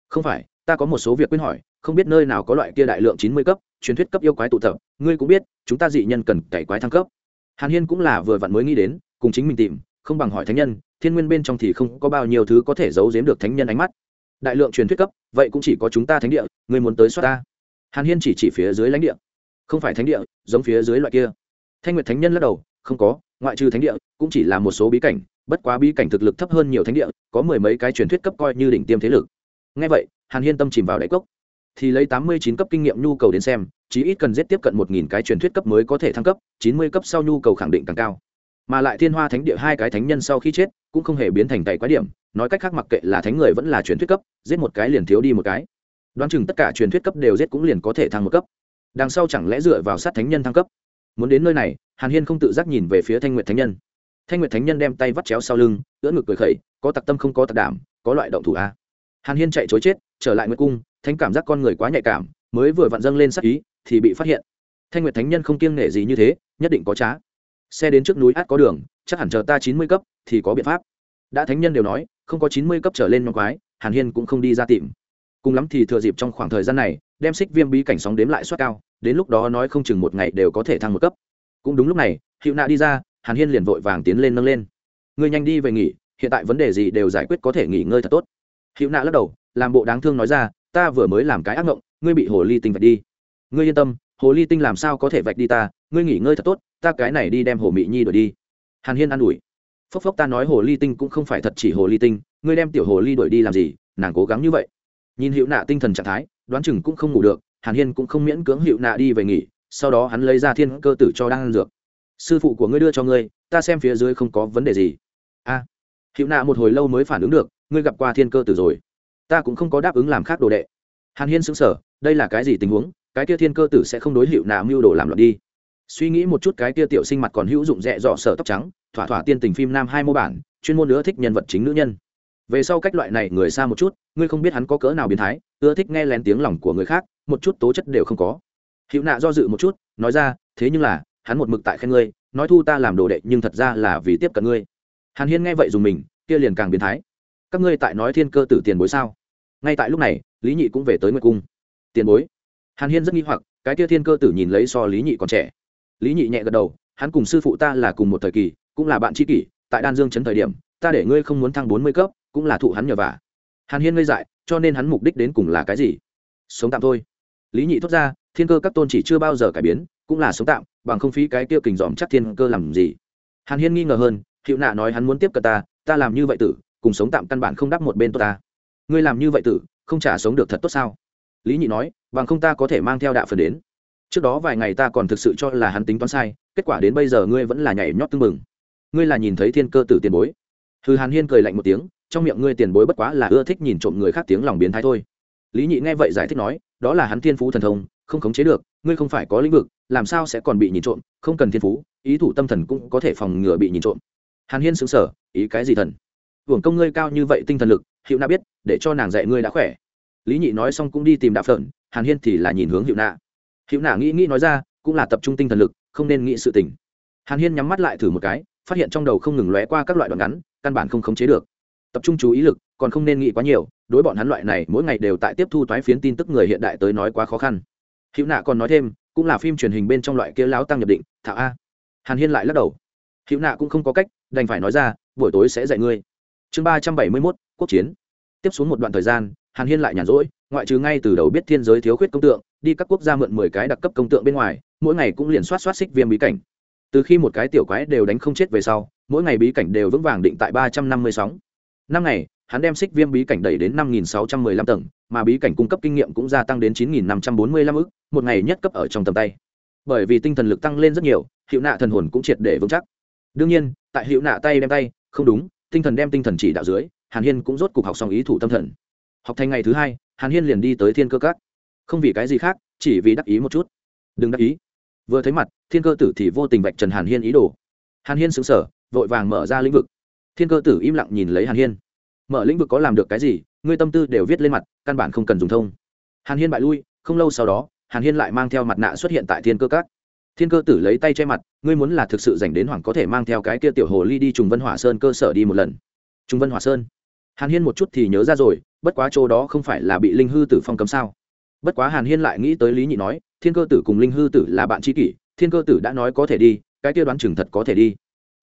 Không phải, ta có một số việc quyết hỏi, không biết nơi nào có loại kia đại lượng chín mươi cấp, truyền thuyết cấp yêu quái tụ tập, ngươi cũng biết, chúng ta dị nhân cần cày quái thăng cấp. Hàn hiên cũng là vừa vặn mới nghĩ đến, cùng chính mình tìm, không bằng hỏi thánh nhân, thiên nguyên bên trong thì không có bao nhiêu thứ có thể giấu giếm được thánh nhân ánh mắt. Đại lượng truyền thuyết cấp, vậy cũng chỉ có chúng ta thánh địa, ngươi muốn tới soát ta. Hàn hiên chỉ chỉ phía dưới lãnh địa. Không phải thánh địa, giống phía dưới loại kia. Thanh nguyệt thánh nhân lắc đầu, không có ngoại trừ thánh địa, cũng chỉ là một số bí cảnh, bất quá bí cảnh thực lực thấp hơn nhiều thánh địa, có mười mấy cái truyền thuyết cấp coi như đỉnh tiêm thế lực. Ngay vậy, hàn hiên tâm chìm vào đáy cốc. Thì lấy tám mươi chín cấp kinh nghiệm nhu cầu đến xem, chí ít cần giết tiếp cận một nghìn cái truyền thuyết cấp mới có thể thăng cấp, chín mươi cấp sau nhu cầu khẳng định càng cao. Mà lại thiên hoa thánh địa hai cái thánh nhân sau khi chết, cũng không hề biến thành tẩy quái điểm, nói cách khác mặc kệ là thánh người vẫn là truyền thuyết cấp, giết một cái liền thiếu đi một cái. Đoán chừng tất cả truyền thuyết cấp đều giết cũng liền có thể thăng một cấp. Đằng sau chẳng lẽ dựa vào sát thánh nhân thăng cấp? Muốn đến nơi này hàn hiên không tự giác nhìn về phía thanh nguyệt thánh nhân. Thanh nguyệt thánh nhân đem tay vắt chéo sau lưng, ưỡn ngực cười khẩy, có tặc tâm không có tặc đảm, có loại động thủ a. Hàn hiên chạy chối chết, trở lại nguyệt cung, thánh cảm giác con người quá nhạy cảm, mới vừa vặn dâng lên sắc ý, thì bị phát hiện. Thanh nguyệt thánh nhân không kiêng nể gì như thế, nhất định có trá. Xe đến trước núi át có đường, chắc hẳn chờ ta chín mươi cấp, thì có biện pháp. Đã thánh nhân đều nói, không có chín mươi cấp trở lên nhóm quái, hàn hiên cũng không đi ra tìm. Cùng lắm thì thừa dịp trong khoảng thời gian này, đem xích viêm bí cảnh sóng đếm lại suất cao, đến lúc đó nói không chừng một ngày đều có thể thăng một cấp cũng đúng lúc này hiệu nạ đi ra, hàn hiên liền vội vàng tiến lên nâng lên. Ngươi nhanh đi về nghỉ, hiện tại vấn đề gì đều giải quyết có thể nghỉ ngơi thật tốt. Hiệu nạ lắc đầu, làm bộ đáng thương nói ra, ta vừa mới làm cái ác mộng, ngươi bị hồ ly tinh vạch đi. Ngươi yên tâm, hồ ly tinh làm sao có thể vạch đi ta, ngươi nghỉ ngơi thật tốt, ta cái này đi đem hồ mị nhi đuổi đi. Hàn hiên an ủi. Phốc phốc, ta nói hồ ly tinh cũng không phải thật chỉ hồ ly tinh, ngươi đem tiểu hồ ly đuổi đi làm gì, nàng cố gắng như vậy. Nhìn hiệu nạ tinh thần trạng thái, đoán chừng cũng không ngủ được, hàn hiên cũng không miễn cưỡng hiệu nạ đi về nghỉ sau đó hắn lấy ra thiên cơ tử cho đang ăn dược. Sư phụ của ngươi đưa cho ngươi ta xem phía dưới không có vấn đề gì. A à, hiệu nạ một hồi lâu mới phản ứng được ngươi gặp qua thiên cơ tử rồi. Ta cũng không có đáp ứng làm khác đồ đệ. Hàn hiên xứng sở đây là cái gì tình huống? Cái kia thiên cơ tử sẽ không đối hiệu nạ mưu đồ làm loạn đi. Suy nghĩ một chút cái kia tiểu sinh mặt còn hữu dụng rẽ dọ sở tóc trắng thỏa thỏa tiên tình phim nam hai mô bản chuyên môn nữa thích nhân vật chính nữ nhân. Về sau cách loại này người xa một chút ngươi không biết hắn có cỡ nào biến thái ưa thích nghe lén tiếng lòng của người khác một chút tố chất đều không có hữu nạ do dự một chút, nói ra, thế nhưng là, hắn một mực tại khen ngươi, nói thu ta làm đồ đệ, nhưng thật ra là vì tiếp cận ngươi. Hàn hiên nghe vậy dùng mình, kia liền càng biến thái. Các ngươi tại nói thiên cơ tử tiền bối sao? Ngay tại lúc này, lý nhị cũng về tới nguyệt cung. Tiền bối? Hàn hiên rất nghi hoặc, cái kia thiên cơ tử nhìn lấy so lý nhị còn trẻ. Lý nhị nhẹ gật đầu, hắn cùng sư phụ ta là cùng một thời kỳ, cũng là bạn tri kỷ, tại đan dương chấn thời điểm, ta để ngươi không muốn thăng bốn mươi cấp, cũng là thụ hắn nhờ vả. Hàn hiên ngây dại, cho nên hắn mục đích đến cùng là cái gì? Sống tạm thôi lý nhị thốt ra, thiên cơ các tôn chỉ chưa bao giờ cải biến, cũng là sống tạm, bằng không phí cái kia kình dòm chắc thiên cơ làm gì. Hàn hiên nghi ngờ hơn hiệu nạ nói hắn muốn tiếp cận ta ta làm như vậy tử, cùng sống tạm căn bản không đắp một bên tốt ta. Ngươi làm như vậy tử, không trả sống được thật tốt sao? Lý nhị nói, bằng không ta có thể mang theo đạo phần đến. Trước đó vài ngày ta còn thực sự cho là hắn tính toán sai, kết quả đến bây giờ ngươi vẫn là nhảy nhót tưng mừng ngươi là nhìn thấy thiên cơ tử tiền bối. Hư hàn hiên cười lạnh một tiếng, trong miệng ngươi tiền bối bất quá là ưa thích nhìn trộm người khác tiếng lòng biến thái thôi. Lý nhị nghe vậy giải thích nói đó là hắn thiên phú thần thông, không khống chế được, ngươi không phải có lĩnh vực, làm sao sẽ còn bị nhìn trộm, không cần thiên phú, ý thủ tâm thần cũng có thể phòng ngừa bị nhìn trộm. Hàn hiên xứng sở ý cái gì thần? Hưởng công ngươi cao như vậy tinh thần lực hiệu na biết, để cho nàng dạy ngươi đã khỏe. Lý nhị nói xong cũng đi tìm đạp phởn hàn hiên thì là nhìn hướng hiệu na. Hiệu na nghĩ nghĩ nói ra, cũng là tập trung tinh thần lực, không nên nghĩ sự tình. Hàn hiên nhắm mắt lại thử một cái, phát hiện trong đầu không ngừng lóe qua các loại đoạn ngắn, căn bản không khống chế được tập trung chú ý lực, còn không nên nghĩ quá nhiều, đối bọn hắn loại này, mỗi ngày đều tại tiếp thu toái phiến tin tức người hiện đại tới nói quá khó khăn. Hữu nạ còn nói thêm, cũng là phim truyền hình bên trong loại kia láo tăng nhập định thạo a. Hàn hiên lại lắc đầu. Hữu nạ cũng không có cách, đành phải nói ra, buổi tối sẽ dạy ngươi. Chương ba trăm bảy mươi mốt, quốc chiến. Tiếp xuống một đoạn thời gian, hàn hiên lại nhàn rỗi, ngoại trừ ngay từ đầu biết thiên giới thiếu khuyết công tượng, đi các quốc gia mượn mười cái đặc cấp công tượng bên ngoài, mỗi ngày cũng liền soát soát xích viêm bí cảnh. Từ khi một cái tiểu quái đều đánh không chết về sau, mỗi ngày bí cảnh đều vững vàng định tại ba trăm năm mươi sóng năm ngày, hắn đem xích viêm bí cảnh đẩy đến năm nghìn sáu trăm mười lăm tầng, mà bí cảnh cung cấp kinh nghiệm cũng gia tăng đến chín nghìn năm trăm bốn mươi lăm ức, một ngày nhất cấp ở trong tầm tay. Bởi vì tinh thần lực tăng lên rất nhiều hiệu nạ thần hồn cũng triệt để vững chắc. Đương nhiên, tại hiệu nạ tay đem tay, không đúng, tinh thần đem tinh thần chỉ đạo dưới, hàn hiên cũng rốt cục học xong ý thủ tâm thần. Học thành ngày thứ hai, hàn hiên liền đi tới thiên cơ các. Không vì cái gì khác, chỉ vì đắc ý một chút. Đừng đắc ý. Vừa thấy mặt, thiên cơ tử thì vô tình vạch trần hàn hiên ý đồ. Hàn hiên xứng sở vội vàng mở ra lĩnh vực thiên cơ tử im lặng nhìn lấy hàn hiên. Mở lĩnh vực có làm được cái gì, ngươi tâm tư đều viết lên mặt, căn bản không cần dùng thông. Hàn hiên bại lui, không lâu sau đó, hàn hiên lại mang theo mặt nạ xuất hiện tại thiên cơ các. Thiên cơ tử lấy tay che mặt, ngươi muốn là thực sự dành đến hoàng có thể mang theo cái kia tiểu hồ ly đi trùng vân hỏa sơn cơ sở đi một lần. Trùng vân hỏa sơn. Hàn hiên một chút thì nhớ ra rồi, bất quá chỗ đó không phải là bị linh hư tử phong cấm sao? Bất quá hàn hiên lại nghĩ tới lý nhị nói, thiên cơ tử cùng linh hư tử là bạn tri kỷ, thiên cơ tử đã nói có thể đi, cái kia đoán chừng thật có thể đi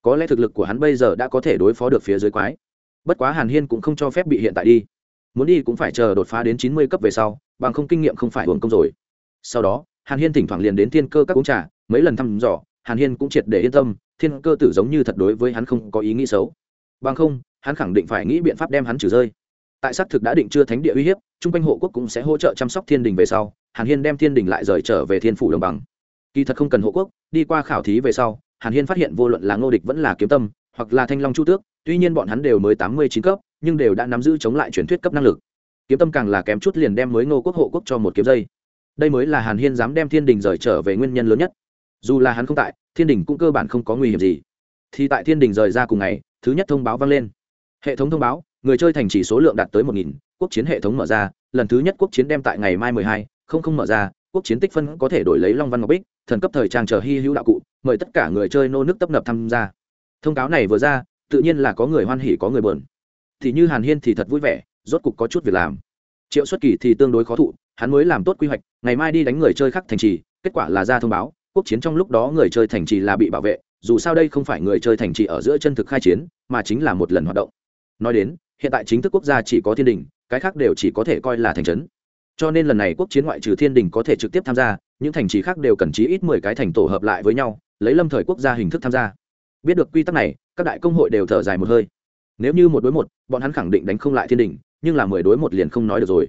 có lẽ thực lực của hắn bây giờ đã có thể đối phó được phía dưới quái. Bất quá hàn hiên cũng không cho phép bị hiện tại đi. Muốn đi cũng phải chờ đột phá đến chín mươi cấp về sau, bằng không kinh nghiệm không phải hưởng công rồi. Sau đó, hàn hiên thỉnh thoảng liền đến thiên cơ các uống trà, mấy lần thăm dò, hàn hiên cũng triệt để yên tâm, thiên cơ tử giống như thật đối với hắn không có ý nghĩ xấu. Bằng không, hắn khẳng định phải nghĩ biện pháp đem hắn trừ rơi. Tại xác thực đã định chưa thánh địa uy hiếp chung quanh hộ quốc cũng sẽ hỗ trợ chăm sóc thiên đình về sau, hàn hiên đem thiên đình lại rời trở về thiên phủ đồng bằng. Kỳ thật không cần hộ quốc, đi qua khảo thí về sau hàn hiên phát hiện vô luận là ngô địch vẫn là kiếm tâm, hoặc là thanh long chu tước, tuy nhiên bọn hắn đều mới tám mươi chín cấp, nhưng đều đã nắm giữ chống lại truyền thuyết cấp năng lực. Kiếm tâm càng là kém chút liền đem mới ngô quốc hộ quốc cho một kiếm dây. Đây mới là hàn hiên dám đem thiên đình rời trở về nguyên nhân lớn nhất. Dù là hắn không tại, thiên đình cũng cơ bản không có nguy hiểm gì. Thì tại thiên đình rời ra cùng ngày, thứ nhất thông báo vang lên. Hệ thống thông báo, người chơi thành chỉ số lượng đạt tới một nghìn, quốc chiến hệ thống mở ra, lần thứ nhất quốc chiến đem tại ngày mai mười hai, không không mở ra, quốc chiến tích phân có thể đổi lấy long văn ngọc bích thần cấp thời trang chờ hy hữu đạo cụ, mời tất cả người chơi nô nước tấp nập tham gia. Thông cáo này vừa ra, tự nhiên là có người hoan hỉ, có người bờn thì như hàn hiên thì thật vui vẻ, rốt cục có chút việc làm. Triệu xuất kỳ thì tương đối khó thụ, hắn mới làm tốt quy hoạch, ngày mai đi đánh người chơi khác thành trì, kết quả là ra thông báo, quốc chiến trong lúc đó người chơi thành trì là bị bảo vệ, dù sao đây không phải người chơi thành trì ở giữa chân thực khai chiến, mà chính là một lần hoạt động. Nói đến, hiện tại chính thức quốc gia chỉ có thiên đình, cái khác đều chỉ có thể coi là thành trấn. Cho nên lần này quốc chiến ngoại trừ thiên đình có thể trực tiếp tham gia những thành trì khác đều cần chí ít mười cái thành tổ hợp lại với nhau, lấy lâm thời quốc gia hình thức tham gia. Biết được quy tắc này, các đại công hội đều thở dài một hơi. Nếu như một đối một, bọn hắn khẳng định đánh không lại thiên đình, nhưng là mười đối một liền không nói được rồi.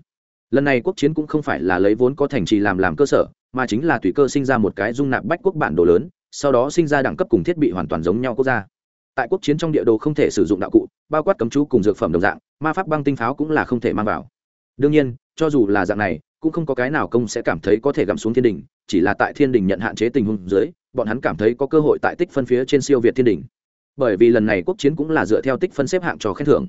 Lần này quốc chiến cũng không phải là lấy vốn có thành trì làm làm cơ sở, mà chính là tùy cơ sinh ra một cái dung nạp bách quốc bản đồ lớn, sau đó sinh ra đẳng cấp cùng thiết bị hoàn toàn giống nhau quốc gia. Tại quốc chiến trong địa đồ không thể sử dụng đạo cụ, bao quát cấm chú cùng dược phẩm đồng dạng, ma pháp băng tinh pháo cũng là không thể mang vào. Đương nhiên, cho dù là dạng này cũng không có cái nào công sẽ cảm thấy có thể gặm xuống thiên đình, chỉ là tại thiên đình nhận hạn chế tình huống dưới, bọn hắn cảm thấy có cơ hội tại tích phân phía trên siêu việt thiên đình. Bởi vì lần này quốc chiến cũng là dựa theo tích phân xếp hạng cho khen thưởng.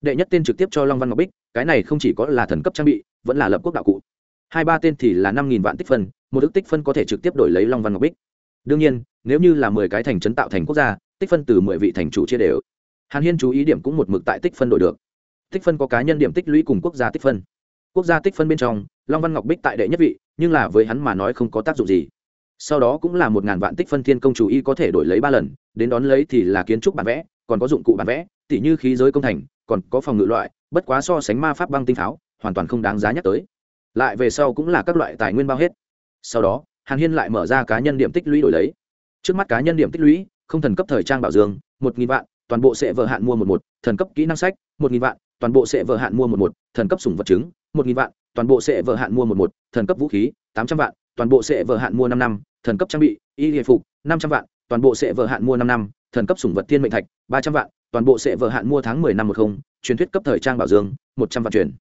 Đệ nhất tên trực tiếp cho long văn ngọc bích, cái này không chỉ có là thần cấp trang bị, vẫn là lập quốc đạo cụ. Hai ba tên thì là năm nghìn vạn tích phân, một ước tích phân có thể trực tiếp đổi lấy long văn ngọc bích. Đương nhiên, nếu như là mười cái thành trấn tạo thành quốc gia, tích phân từ mười vị thành chủ chia đều. Hàn hiên chú ý điểm cũng một mực tại tích phân đổi được. Tích phân có cá nhân điểm tích lũy cùng quốc gia tích phân. Quốc gia tích phân bên trong long văn ngọc bích tại đệ nhất vị, nhưng là với hắn mà nói không có tác dụng gì. Sau đó cũng là một ngàn vạn tích phân thiên công chủ y có thể đổi lấy ba lần, đến đón lấy thì là kiến trúc bản vẽ, còn có dụng cụ bản vẽ, tỉ như khí giới công thành, còn có phòng ngự loại, bất quá so sánh ma pháp băng tinh pháo, hoàn toàn không đáng giá nhắc tới. Lại về sau cũng là các loại tài nguyên bao hết. Sau đó, hàn hiên lại mở ra cá nhân điểm tích lũy đổi lấy. Trước mắt cá nhân điểm tích lũy, không thần cấp thời trang bảo dương, một nghìn vạn, toàn bộ sẽ vợ hạn mua một một, thần cấp kỹ năng sách, một nghìn vạn, toàn bộ sẽ vợ hạn mua một một, thần cấp sủng vật chứng, một nghìn vạn toàn bộ sẽ vợ hạn mua một một, thần cấp vũ khí, tám trăm vạn, toàn bộ sẽ vợ hạn mua năm năm, thần cấp trang bị, y hệ phục, năm trăm vạn, toàn bộ sẽ vợ hạn mua năm năm, thần cấp sủng vật thiên mệnh thạch, ba trăm vạn, toàn bộ sẽ vợ hạn mua tháng mười năm một không, truyền thuyết cấp thời trang bảo dương, một trăm vạn truyền.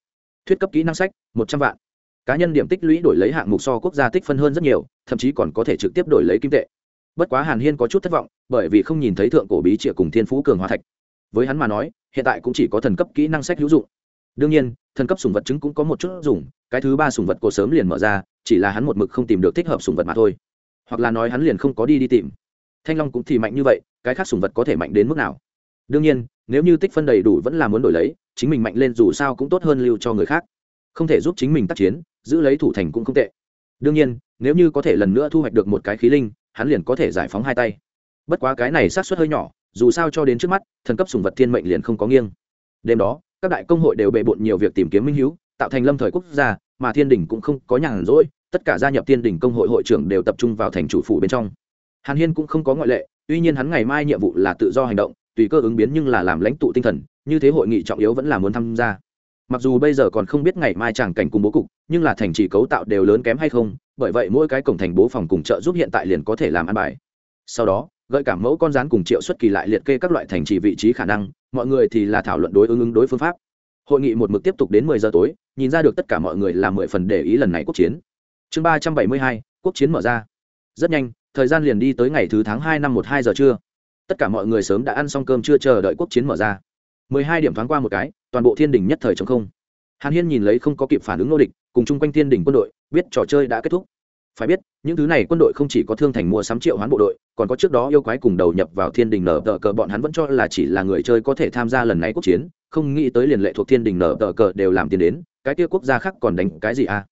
Thuyết cấp kỹ năng sách, một trăm vạn. Cá nhân điểm tích lũy đổi lấy hạng mục so quốc gia tích phân hơn rất nhiều, thậm chí còn có thể trực tiếp đổi lấy kim tệ. Bất quá hàn hiên có chút thất vọng, bởi vì không nhìn thấy thượng cổ bí trịa cùng thiên phú cường hóa thạch. Với hắn mà nói, hiện tại cũng chỉ có thần cấp kỹ năng sách hữu dụng. Đương nhiên thần cấp sùng vật chứng cũng có một chút dùng, cái thứ ba sùng vật cổ sớm liền mở ra, chỉ là hắn một mực không tìm được thích hợp sùng vật mà thôi. Hoặc là nói hắn liền không có đi đi tìm. Thanh long cũng thì mạnh như vậy, cái khác sùng vật có thể mạnh đến mức nào? Đương nhiên, nếu như tích phân đầy đủ vẫn là muốn đổi lấy, chính mình mạnh lên dù sao cũng tốt hơn lưu cho người khác. Không thể giúp chính mình tác chiến, giữ lấy thủ thành cũng không tệ. Đương nhiên, nếu như có thể lần nữa thu hoạch được một cái khí linh, hắn liền có thể giải phóng hai tay. Bất quá cái này sát suất hơi nhỏ, dù sao cho đến trước mắt, thần cấp sùng vật thiên mệnh liền không có nghiêng. Đêm đó các đại công hội đều bề bộn nhiều việc tìm kiếm minh hữu tạo thành lâm thời quốc gia, mà thiên đình cũng không có nhàn rỗi, tất cả gia nhập thiên đình công hội hội trưởng đều tập trung vào thành chủ phủ bên trong. Hàn hiên cũng không có ngoại lệ, tuy nhiên hắn ngày mai nhiệm vụ là tự do hành động, tùy cơ ứng biến nhưng là làm lãnh tụ tinh thần, như thế hội nghị trọng yếu vẫn là muốn tham gia. Mặc dù bây giờ còn không biết ngày mai chẳng cảnh cùng bố cục, nhưng là thành trì cấu tạo đều lớn kém hay không, bởi vậy mỗi cái cổng thành bố phòng cùng trợ giúp hiện tại liền có thể làm ăn bài. Sau đó, gợi cảm mẫu con rán cùng triệu xuất kỳ lại liệt kê các loại thành trì vị trí khả năng mọi người thì là thảo luận đối ứng ứng đối phương pháp. Hội nghị một mực tiếp tục đến mười giờ tối, nhìn ra được tất cả mọi người là mười phần để ý lần này quốc chiến. Chương ba trăm bảy mươi hai, quốc chiến mở ra. Rất nhanh, thời gian liền đi tới ngày thứ tháng hai năm một hai giờ trưa. Tất cả mọi người sớm đã ăn xong cơm chưa chờ đợi quốc chiến mở ra. Mười hai điểm thoáng qua một cái, toàn bộ thiên đình nhất thời chống không. Hàn hiên nhìn lấy không có kịp phản ứng nô địch, cùng chung quanh thiên đình quân đội, biết trò chơi đã kết thúc phải biết, những thứ này quân đội không chỉ có thương thành mua sắm triệu hoán bộ đội, còn có trước đó yêu quái cùng đầu nhập vào thiên đình nở tờ cờ, bọn hắn vẫn cho là chỉ là người chơi có thể tham gia lần này quốc chiến, không nghĩ tới liền lệ thuộc thiên đình nở tờ cờ đều làm tiền đến, cái kia quốc gia khác còn đánh cái gì à?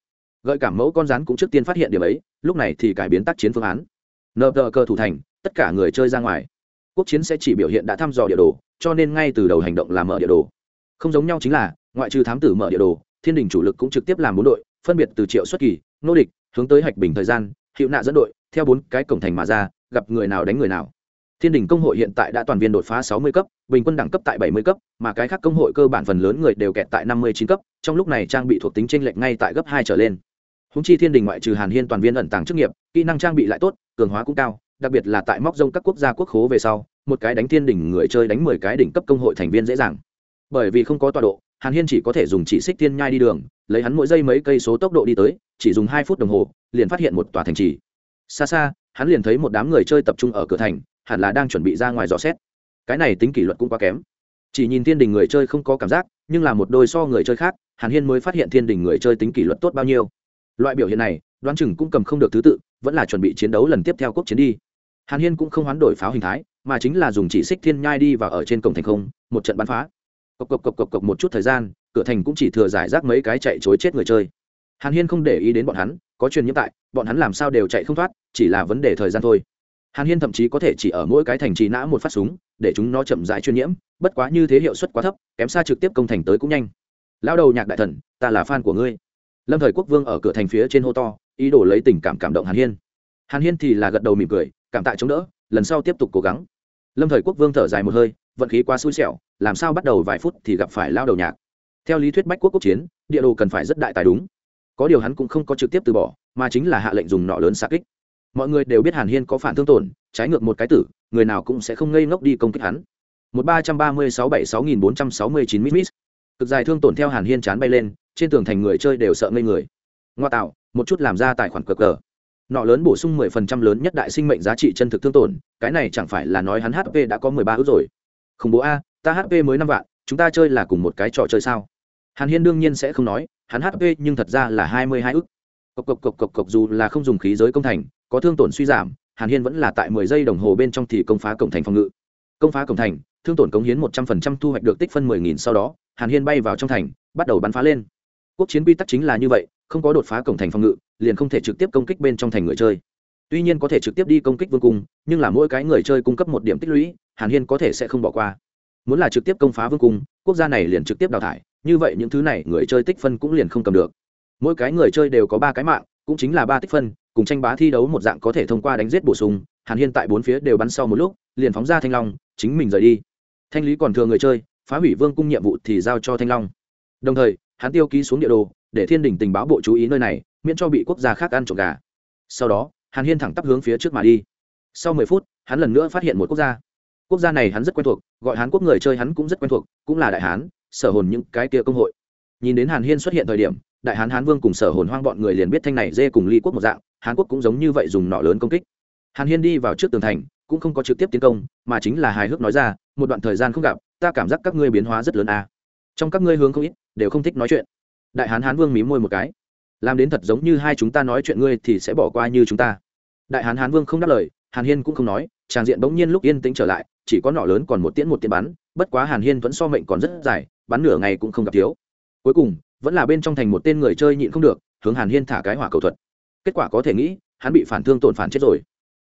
Gợi cảm mẫu con rắn cũng trước tiên phát hiện điểm ấy, lúc này thì cải biến tác chiến phương án. Nở tờ cờ thủ thành, tất cả người chơi ra ngoài. Quốc chiến sẽ chỉ biểu hiện đã thăm dò địa đồ, cho nên ngay từ đầu hành động là mở địa đồ. Không giống nhau chính là, ngoại trừ thám tử mở địa đồ, thiên đình chủ lực cũng trực tiếp làm bốn đội, phân biệt từ triệu xuất kỳ, nô địch hướng tới hạch bình thời gian hiệu nạ dẫn đội, theo bốn cái cổng thành mà ra, gặp người nào đánh người nào. Thiên đình công hội hiện tại đã toàn viên đột phá sáu mươi cấp, bình quân đẳng cấp tại bảy mươi cấp, mà cái khác công hội cơ bản phần lớn người đều kẹt tại năm mươi chín cấp, trong lúc này trang bị thuộc tính tranh lệch ngay tại gấp hai trở lên. Húng chi thiên đình ngoại trừ hàn hiên toàn viên ẩn tàng chức nghiệp, kỹ năng trang bị lại tốt, cường hóa cũng cao, đặc biệt là tại móc rông các quốc gia quốc khố về sau, một cái đánh thiên đỉnh người chơi đánh mười cái đỉnh cấp công hội thành viên dễ dàng. Bởi vì không có tọa độ hàn hiên chỉ có thể dùng chỉ xích thiên nhai đi đường, lấy hắn mỗi giây mấy cây số tốc độ đi tới, chỉ dùng hai phút đồng hồ, liền phát hiện một tòa thành trì. Xa xa, hắn liền thấy một đám người chơi tập trung ở cửa thành, hẳn là đang chuẩn bị ra ngoài dò xét. Cái này tính kỷ luật cũng quá kém. Chỉ nhìn thiên đình người chơi không có cảm giác, nhưng là một đôi so người chơi khác, hàn hiên mới phát hiện thiên đình người chơi tính kỷ luật tốt bao nhiêu. Loại biểu hiện này, đoán chừng cũng cầm không được thứ tự, vẫn là chuẩn bị chiến đấu lần tiếp theo quốc chiến đi. Hàn hiên cũng không hoán đổi pháo hình thái, mà chính là dùng chỉ xích thiên nhai đi và ở trên cổng thành không, một trận bắn phá cộc cộc cộc cộc cộc một chút thời gian, cửa thành cũng chỉ thừa giải rác mấy cái chạy chối chết người chơi. Hàn hiên không để ý đến bọn hắn, có truyền nhiễm tại, bọn hắn làm sao đều chạy không thoát, chỉ là vấn đề thời gian thôi. Hàn hiên thậm chí có thể chỉ ở mỗi cái thành trì nã một phát súng, để chúng nó chậm rãi truyền nhiễm, bất quá như thế hiệu suất quá thấp, kém xa trực tiếp công thành tới cũng nhanh. Lao đầu nhạc đại thần, ta là fan của ngươi. Lâm thời quốc vương ở cửa thành phía trên hô to, ý đồ lấy tình cảm cảm động hàn hiên. Hàn hiên thì là gật đầu mỉm cười, cảm tạ chống đỡ, lần sau tiếp tục cố gắng. Lâm thời quốc vương thở dài một hơi, vận khí quá xui xẻo làm sao bắt đầu vài phút thì gặp phải lao đầu nhạc. Theo lý thuyết bách quốc quốc chiến, địa đồ cần phải rất đại tài đúng. Có điều hắn cũng không có trực tiếp từ bỏ, mà chính là hạ lệnh dùng nọ lớn xa kích. Mọi người đều biết hàn hiên có phản thương tổn, trái ngược một cái tử, người nào cũng sẽ không ngây ngốc đi công kích hắn. Một ba trăm ba mươi sáu bảy sáu nghìn bốn trăm sáu mươi chín mít cực dài thương tổn theo hàn hiên chán bay lên, trên tường thành người chơi đều sợ ngây người. Ngoa tạo, một chút làm ra tài khoản cờ cờ. Nọ lớn bổ sung mười phần trăm lớn nhất đại sinh mệnh giá trị chân thực thương tổn, cái này chẳng phải là nói hắn hp đã có mười ba ước rồi. Khủng bố a ta hp mới năm vạn, chúng ta chơi là cùng một cái trò chơi sao? Hàn hiên đương nhiên sẽ không nói, hắn hp nhưng thật ra là hai mươi hai ức. cộc cộc cộc cộc cộc, dù là không dùng khí giới công thành, có thương tổn suy giảm, hàn hiên vẫn là tại mười giây đồng hồ bên trong thì công phá cổng thành phòng ngự. Công phá cổng thành, thương tổn cống hiến một trăm phần trăm thu hoạch được tích phân mười nghìn sau đó, hàn hiên bay vào trong thành, bắt đầu bắn phá lên. Quốc chiến quy tắc chính là như vậy, không có đột phá cổng thành phòng ngự, liền không thể trực tiếp công kích bên trong thành người chơi. Tuy nhiên có thể trực tiếp đi công kích vương cung, nhưng là mỗi cái người chơi cung cấp một điểm tích lũy, hàn hiên có thể sẽ không bỏ qua muốn là trực tiếp công phá vương cung, quốc gia này liền trực tiếp đào thải, như vậy những thứ này người chơi tích phân cũng liền không cầm được. Mỗi cái người chơi đều có ba cái mạng, cũng chính là ba tích phân, cùng tranh bá thi đấu một dạng có thể thông qua đánh giết bổ sung, hàn hiên tại bốn phía đều bắn sau một lúc, liền phóng ra thanh long, chính mình rời đi. Thanh lý còn thừa người chơi, phá hủy vương cung nhiệm vụ thì giao cho thanh long. Đồng thời, hắn tiêu ký xuống địa đồ, để thiên đình tình báo bộ chú ý nơi này, miễn cho bị quốc gia khác ăn trộm gà. Sau đó, hàn hiên thẳng tắp hướng phía trước mà đi. Sau mười phút, hắn lần nữa phát hiện một quốc gia quốc gia này hắn rất quen thuộc, gọi hán quốc người chơi hắn cũng rất quen thuộc, cũng là đại hán, sở hồn những cái kia công hội. Nhìn đến hàn hiên xuất hiện thời điểm, đại hán hán vương cùng sở hồn hoang bọn người liền biết thanh này dê cùng ly quốc một dạng, hán quốc cũng giống như vậy dùng nọ lớn công kích. Hàn hiên đi vào trước tường thành, cũng không có trực tiếp tiến công, mà chính là hài hước nói ra, một đoạn thời gian không gặp, ta cảm giác các ngươi biến hóa rất lớn à. trong các ngươi hướng không ít, đều không thích nói chuyện. Đại hán hán vương mí môi một cái. Làm đến thật giống như hai chúng ta nói chuyện ngươi thì sẽ bỏ qua như chúng ta. Đại hán hán vương không đáp lời, hàn hiên cũng không nói, tràng diện bỗng nhiên lúc yên tĩnh trở lại chỉ có nọ lớn còn một tiễn một tiễn bắn, bất quá hàn hiên vẫn so mệnh còn rất dài, bắn nửa ngày cũng không gặp thiếu. Cuối cùng, vẫn là bên trong thành một tên người chơi nhịn không được, hướng hàn hiên thả cái hỏa cầu thuật. Kết quả có thể nghĩ, hắn bị phản thương tổn phản chết rồi.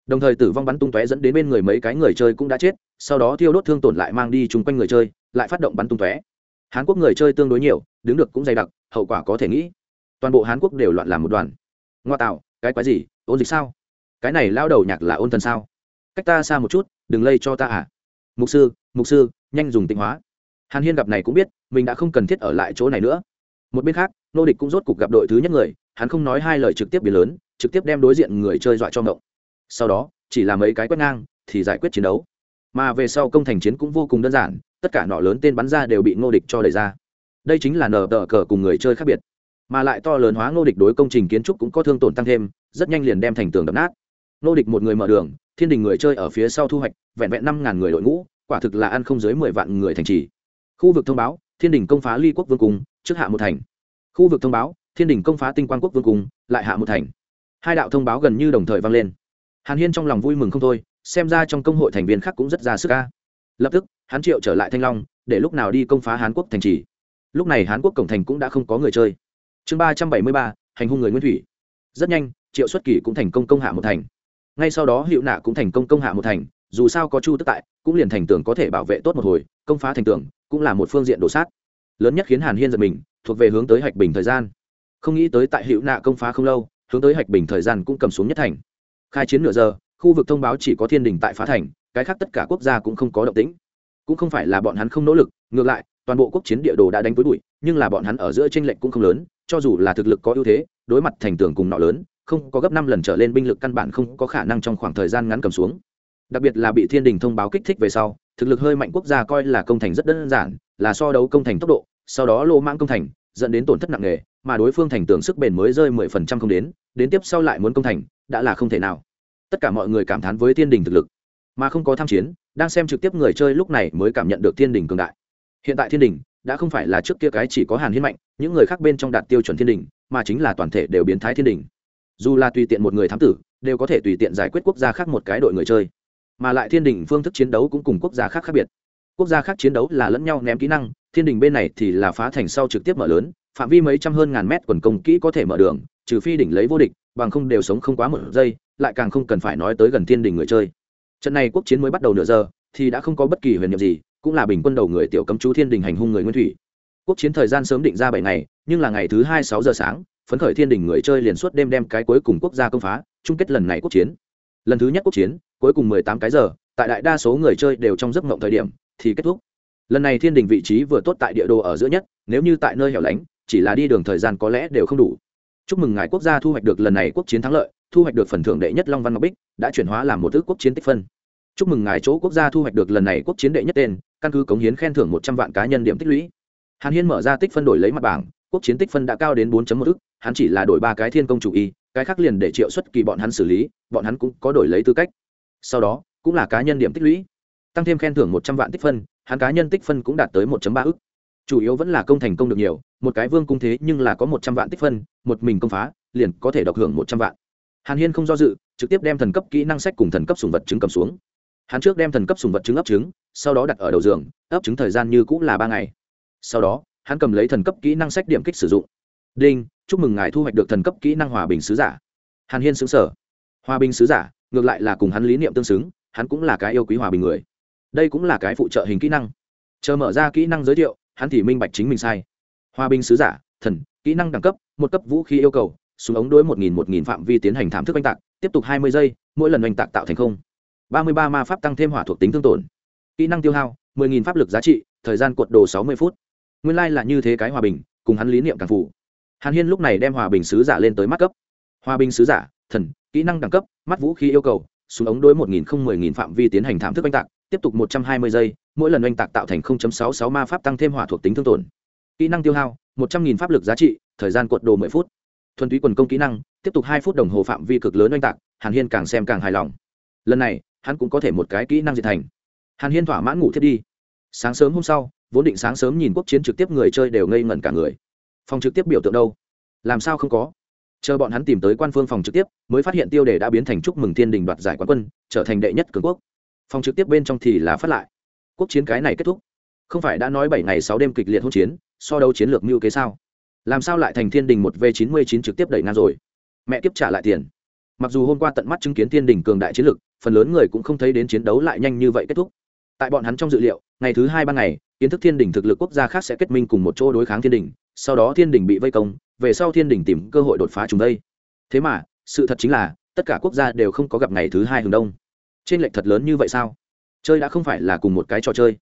Đồng thời tử vong bắn tung tóe dẫn đến bên người mấy cái người chơi cũng đã chết, sau đó thiêu đốt thương tổn lại mang đi chung quanh người chơi, lại phát động bắn tung tóe. Hán quốc người chơi tương đối nhiều, đứng được cũng dày đặc, hậu quả có thể nghĩ, toàn bộ hán quốc đều loạn làm một đoàn. Ngoa tạo, cái quái gì, ôn dịch sao? Cái này lao đầu nhạc là ôn thần sao? Cách ta xa một chút đừng lây cho ta à. Mục sư mục sư, nhanh dùng tịnh hóa. Hàn hiên gặp này cũng biết, mình đã không cần thiết ở lại chỗ này nữa. Một bên khác, nô địch cũng rốt cục gặp đội thứ nhất người, hắn không nói hai lời trực tiếp biến lớn, trực tiếp đem đối diện người chơi dọa cho ngộng. Sau đó, chỉ là mấy cái quét ngang, thì giải quyết chiến đấu. Mà về sau công thành chiến cũng vô cùng đơn giản, tất cả nọ lớn tên bắn ra đều bị ngô địch cho đẩy ra. Đây chính là nờ tờ cờ cùng người chơi khác biệt. Mà lại to lớn hóa ngô địch đối công trình kiến trúc cũng có thương tổn tăng thêm, rất nhanh liền đem thành tường đập nát. Ngô địch một người mở đường thiên đình người chơi ở phía sau thu hoạch, vẹn vẹn năm ngàn người đội ngũ, quả thực là ăn không dưới mười vạn người thành trì. Khu vực thông báo, thiên đình công phá ly quốc vương cung, trước hạ một thành. Khu vực thông báo, thiên đình công phá tinh Quang quốc vương cung, lại hạ một thành. Hai đạo thông báo gần như đồng thời vang lên. Hàn hiên trong lòng vui mừng không thôi, xem ra trong công hội thành viên khác cũng rất ra sức ca lập tức, hắn triệu trở lại thanh long, để lúc nào đi công phá hán quốc thành trì. Lúc này hán quốc cổng thành cũng đã không có người chơi. Chương ba trăm bảy mươi ba, hành hung người nguyên thủy. Rất nhanh, triệu xuất kỳ cũng thành công công hạ một thành ngay sau đó hiệu nạ cũng thành công công hạ một thành, dù sao có chu tức tại, cũng liền thành tường có thể bảo vệ tốt một hồi, công phá thành tường, cũng là một phương diện đổ sát. Lớn nhất khiến hàn hiên giật mình, thuộc về hướng tới hạch bình thời gian. Không nghĩ tới tại hiệu nạ công phá không lâu, hướng tới hạch bình thời gian cũng cầm xuống nhất thành. Khai chiến nửa giờ, khu vực thông báo chỉ có thiên đình tại phá thành, cái khác tất cả quốc gia cũng không có động tĩnh. Cũng không phải là bọn hắn không nỗ lực, ngược lại, toàn bộ quốc chiến địa đồ đã đánh với bụi, nhưng là bọn hắn ở giữa tranh lệch cũng không lớn, cho dù là thực lực có ưu thế, đối mặt thành tường cùng nọ lớn không có gấp năm lần trở lên binh lực căn bản không có khả năng trong khoảng thời gian ngắn cầm xuống. Đặc biệt là bị thiên đình thông báo kích thích về sau, thực lực hơi mạnh quốc gia coi là công thành rất đơn giản, là so đấu công thành tốc độ, sau đó lô mang công thành, dẫn đến tổn thất nặng nề, mà đối phương thành tưởng sức bền mới rơi mười phần trăm không đến đến tiếp sau lại muốn công thành, đã là không thể nào. Tất cả mọi người cảm thán với thiên đình thực lực, mà không có tham chiến, đang xem trực tiếp người chơi lúc này mới cảm nhận được thiên đình cường đại. Hiện tại thiên đình đã không phải là trước kia cái chỉ có hàn hiên mạnh, những người khác bên trong đạt tiêu chuẩn thiên đình, mà chính là toàn thể đều biến thái thiên đình dù là tùy tiện một người thám tử, đều có thể tùy tiện giải quyết quốc gia khác một cái đội người chơi. Mà lại thiên đình phương thức chiến đấu cũng cùng quốc gia khác khác biệt. Quốc gia khác chiến đấu là lẫn nhau ném kỹ năng, thiên đình bên này thì là phá thành sau trực tiếp mở lớn, phạm vi mấy trăm hơn ngàn mét quần công kỹ có thể mở đường, trừ phi đỉnh lấy vô địch, bằng không đều sống không quá một giây, lại càng không cần phải nói tới gần thiên đình người chơi. Trận này quốc chiến mới bắt đầu nửa giờ, thì đã không có bất kỳ huyền nhiệm gì, cũng là bình quân đầu người tiểu cấm chú thiên đình hành hung người nguyên thủy. Quốc chiến thời gian sớm định ra bảy ngày, nhưng là ngày thứ hai sáu giờ sáng phấn khởi thiên đình người chơi liền suốt đêm đem cái cuối cùng quốc gia công phá, chung kết lần này quốc chiến. Lần thứ nhất quốc chiến, cuối cùng mười tám cái giờ, tại đại đa số người chơi đều trong giấc mộng thời điểm, thì kết thúc. Lần này thiên đình vị trí vừa tốt tại địa đồ ở giữa nhất, nếu như tại nơi hẻo lánh, chỉ là đi đường thời gian có lẽ đều không đủ. Chúc mừng ngài quốc gia thu hoạch được lần này quốc chiến thắng lợi, thu hoạch được phần thưởng đệ nhất long văn ngọc bích, đã chuyển hóa làm một thứ quốc chiến tích phân. Chúc mừng ngài chỗ quốc gia thu hoạch được lần này quốc chiến đệ nhất tên, căn cứ cống hiến khen thưởng một trăm vạn cá nhân điểm tích lũy. Hàn hiên mở ra tích phân đổi lấy mặt bảng quốc chiến tích phân đã cao đến bốn một ức, hắn chỉ là đổi ba cái thiên công chủ y, cái khác liền để triệu xuất kỳ bọn hắn xử lý, bọn hắn cũng có đổi lấy tư cách. Sau đó, cũng là cá nhân điểm tích lũy. Tăng thêm khen thưởng một trăm vạn tích phân, hắn cá nhân tích phân cũng đạt tới một ba ức. Chủ yếu vẫn là công thành công được nhiều, một cái vương cung thế nhưng là có một trăm vạn tích phân, một mình công phá, liền có thể độc hưởng một trăm vạn. Hàn hiên không do dự, trực tiếp đem thần cấp kỹ năng sách cùng thần cấp sủng vật trứng cầm xuống. Hắn trước đem thần cấp sủng vật trứng ấp trứng, sau đó đặt ở đầu giường, ấp trứng thời gian như cũng là ba ngày. Sau đó hắn cầm lấy thần cấp kỹ năng sách điểm kích sử dụng. Đinh, chúc mừng ngài thu hoạch được thần cấp kỹ năng hòa bình sứ giả. Hàn hiên xứng sở hòa bình sứ giả, ngược lại là cùng hắn lý niệm tương xứng, hắn cũng là cái yêu quý hòa bình người. Đây cũng là cái phụ trợ hình kỹ năng. Chờ mở ra kỹ năng giới thiệu, hắn thì minh bạch chính mình sai. Hòa bình sứ giả, thần, kỹ năng đẳng cấp, một cấp vũ khí yêu cầu, súng ống đối một nghìn một nghìn phạm vi tiến hành thảm thức oanh tạc, tiếp tục hai mươi giây, mỗi lần oanh tạc tạo thành không. ba mươi ba ma pháp tăng thêm hỏa thuộc tính thương tổn. Kỹ năng tiêu hao, mười nghìn pháp lực giá trị, thời gian cuộn đồ sáu mươi phút nguyên lai là như thế cái hòa bình, cùng hắn lý niệm càng phủ hàn hiên lúc này đem hòa bình sứ giả lên tới mắt cấp. Hòa bình sứ giả, thần, kỹ năng đẳng cấp, mắt vũ khí yêu cầu, súng ống đối một nghìn không mười nghìn phạm vi tiến hành thảm thức oanh tạc, tiếp tục một trăm hai mươi giây, mỗi lần oanh tạc tạo thành 0.66 ma pháp tăng thêm hỏa thuộc tính thương tổn. Kỹ năng tiêu hao, một trăm nghìn pháp lực giá trị, thời gian cuộn đồ mười phút. Thuần túy quần công kỹ năng, tiếp tục hai phút đồng hồ phạm vi cực lớn oanh tạc, hàn hiên càng xem càng hài lòng. Lần này, hắn cũng có thể một cái kỹ năng diệt thành. Hàn hiên thỏa mãn ngủ thiết đi sáng sớm hôm sau, vốn định sáng sớm nhìn quốc chiến trực tiếp người chơi đều ngây ngẩn cả người. Phòng trực tiếp biểu tượng đâu? Làm sao không có? Chờ bọn hắn tìm tới quan phương phòng trực tiếp, mới phát hiện tiêu đề đã biến thành chúc mừng thiên đình đoạt giải quán quân, trở thành đệ nhất cường quốc. Phòng trực tiếp bên trong thì là phát lại. Quốc chiến cái này kết thúc. Không phải đã nói bảy ngày sáu đêm kịch liệt hỗn chiến, so đấu chiến lược mưu kế sao? Làm sao lại thành thiên đình một v chín mươi chín trực tiếp đẩy ngang rồi? Mẹ tiếp trả lại tiền. Mặc dù hôm qua tận mắt chứng kiến thiên đình cường đại chiến lược, phần lớn người cũng không thấy đến chiến đấu lại nhanh như vậy kết thúc tại bọn hắn trong dự liệu, ngày thứ hai ban ngày, kiến thức thiên đình thực lực quốc gia khác sẽ kết minh cùng một chỗ đối kháng thiên đình sau đó thiên đình bị vây công, về sau thiên đình tìm cơ hội đột phá chúng đây. Thế mà, sự thật chính là, tất cả quốc gia đều không có gặp ngày thứ hai hướng đông. Trên lệch thật lớn như vậy sao? Chơi đã không phải là cùng một cái trò chơi.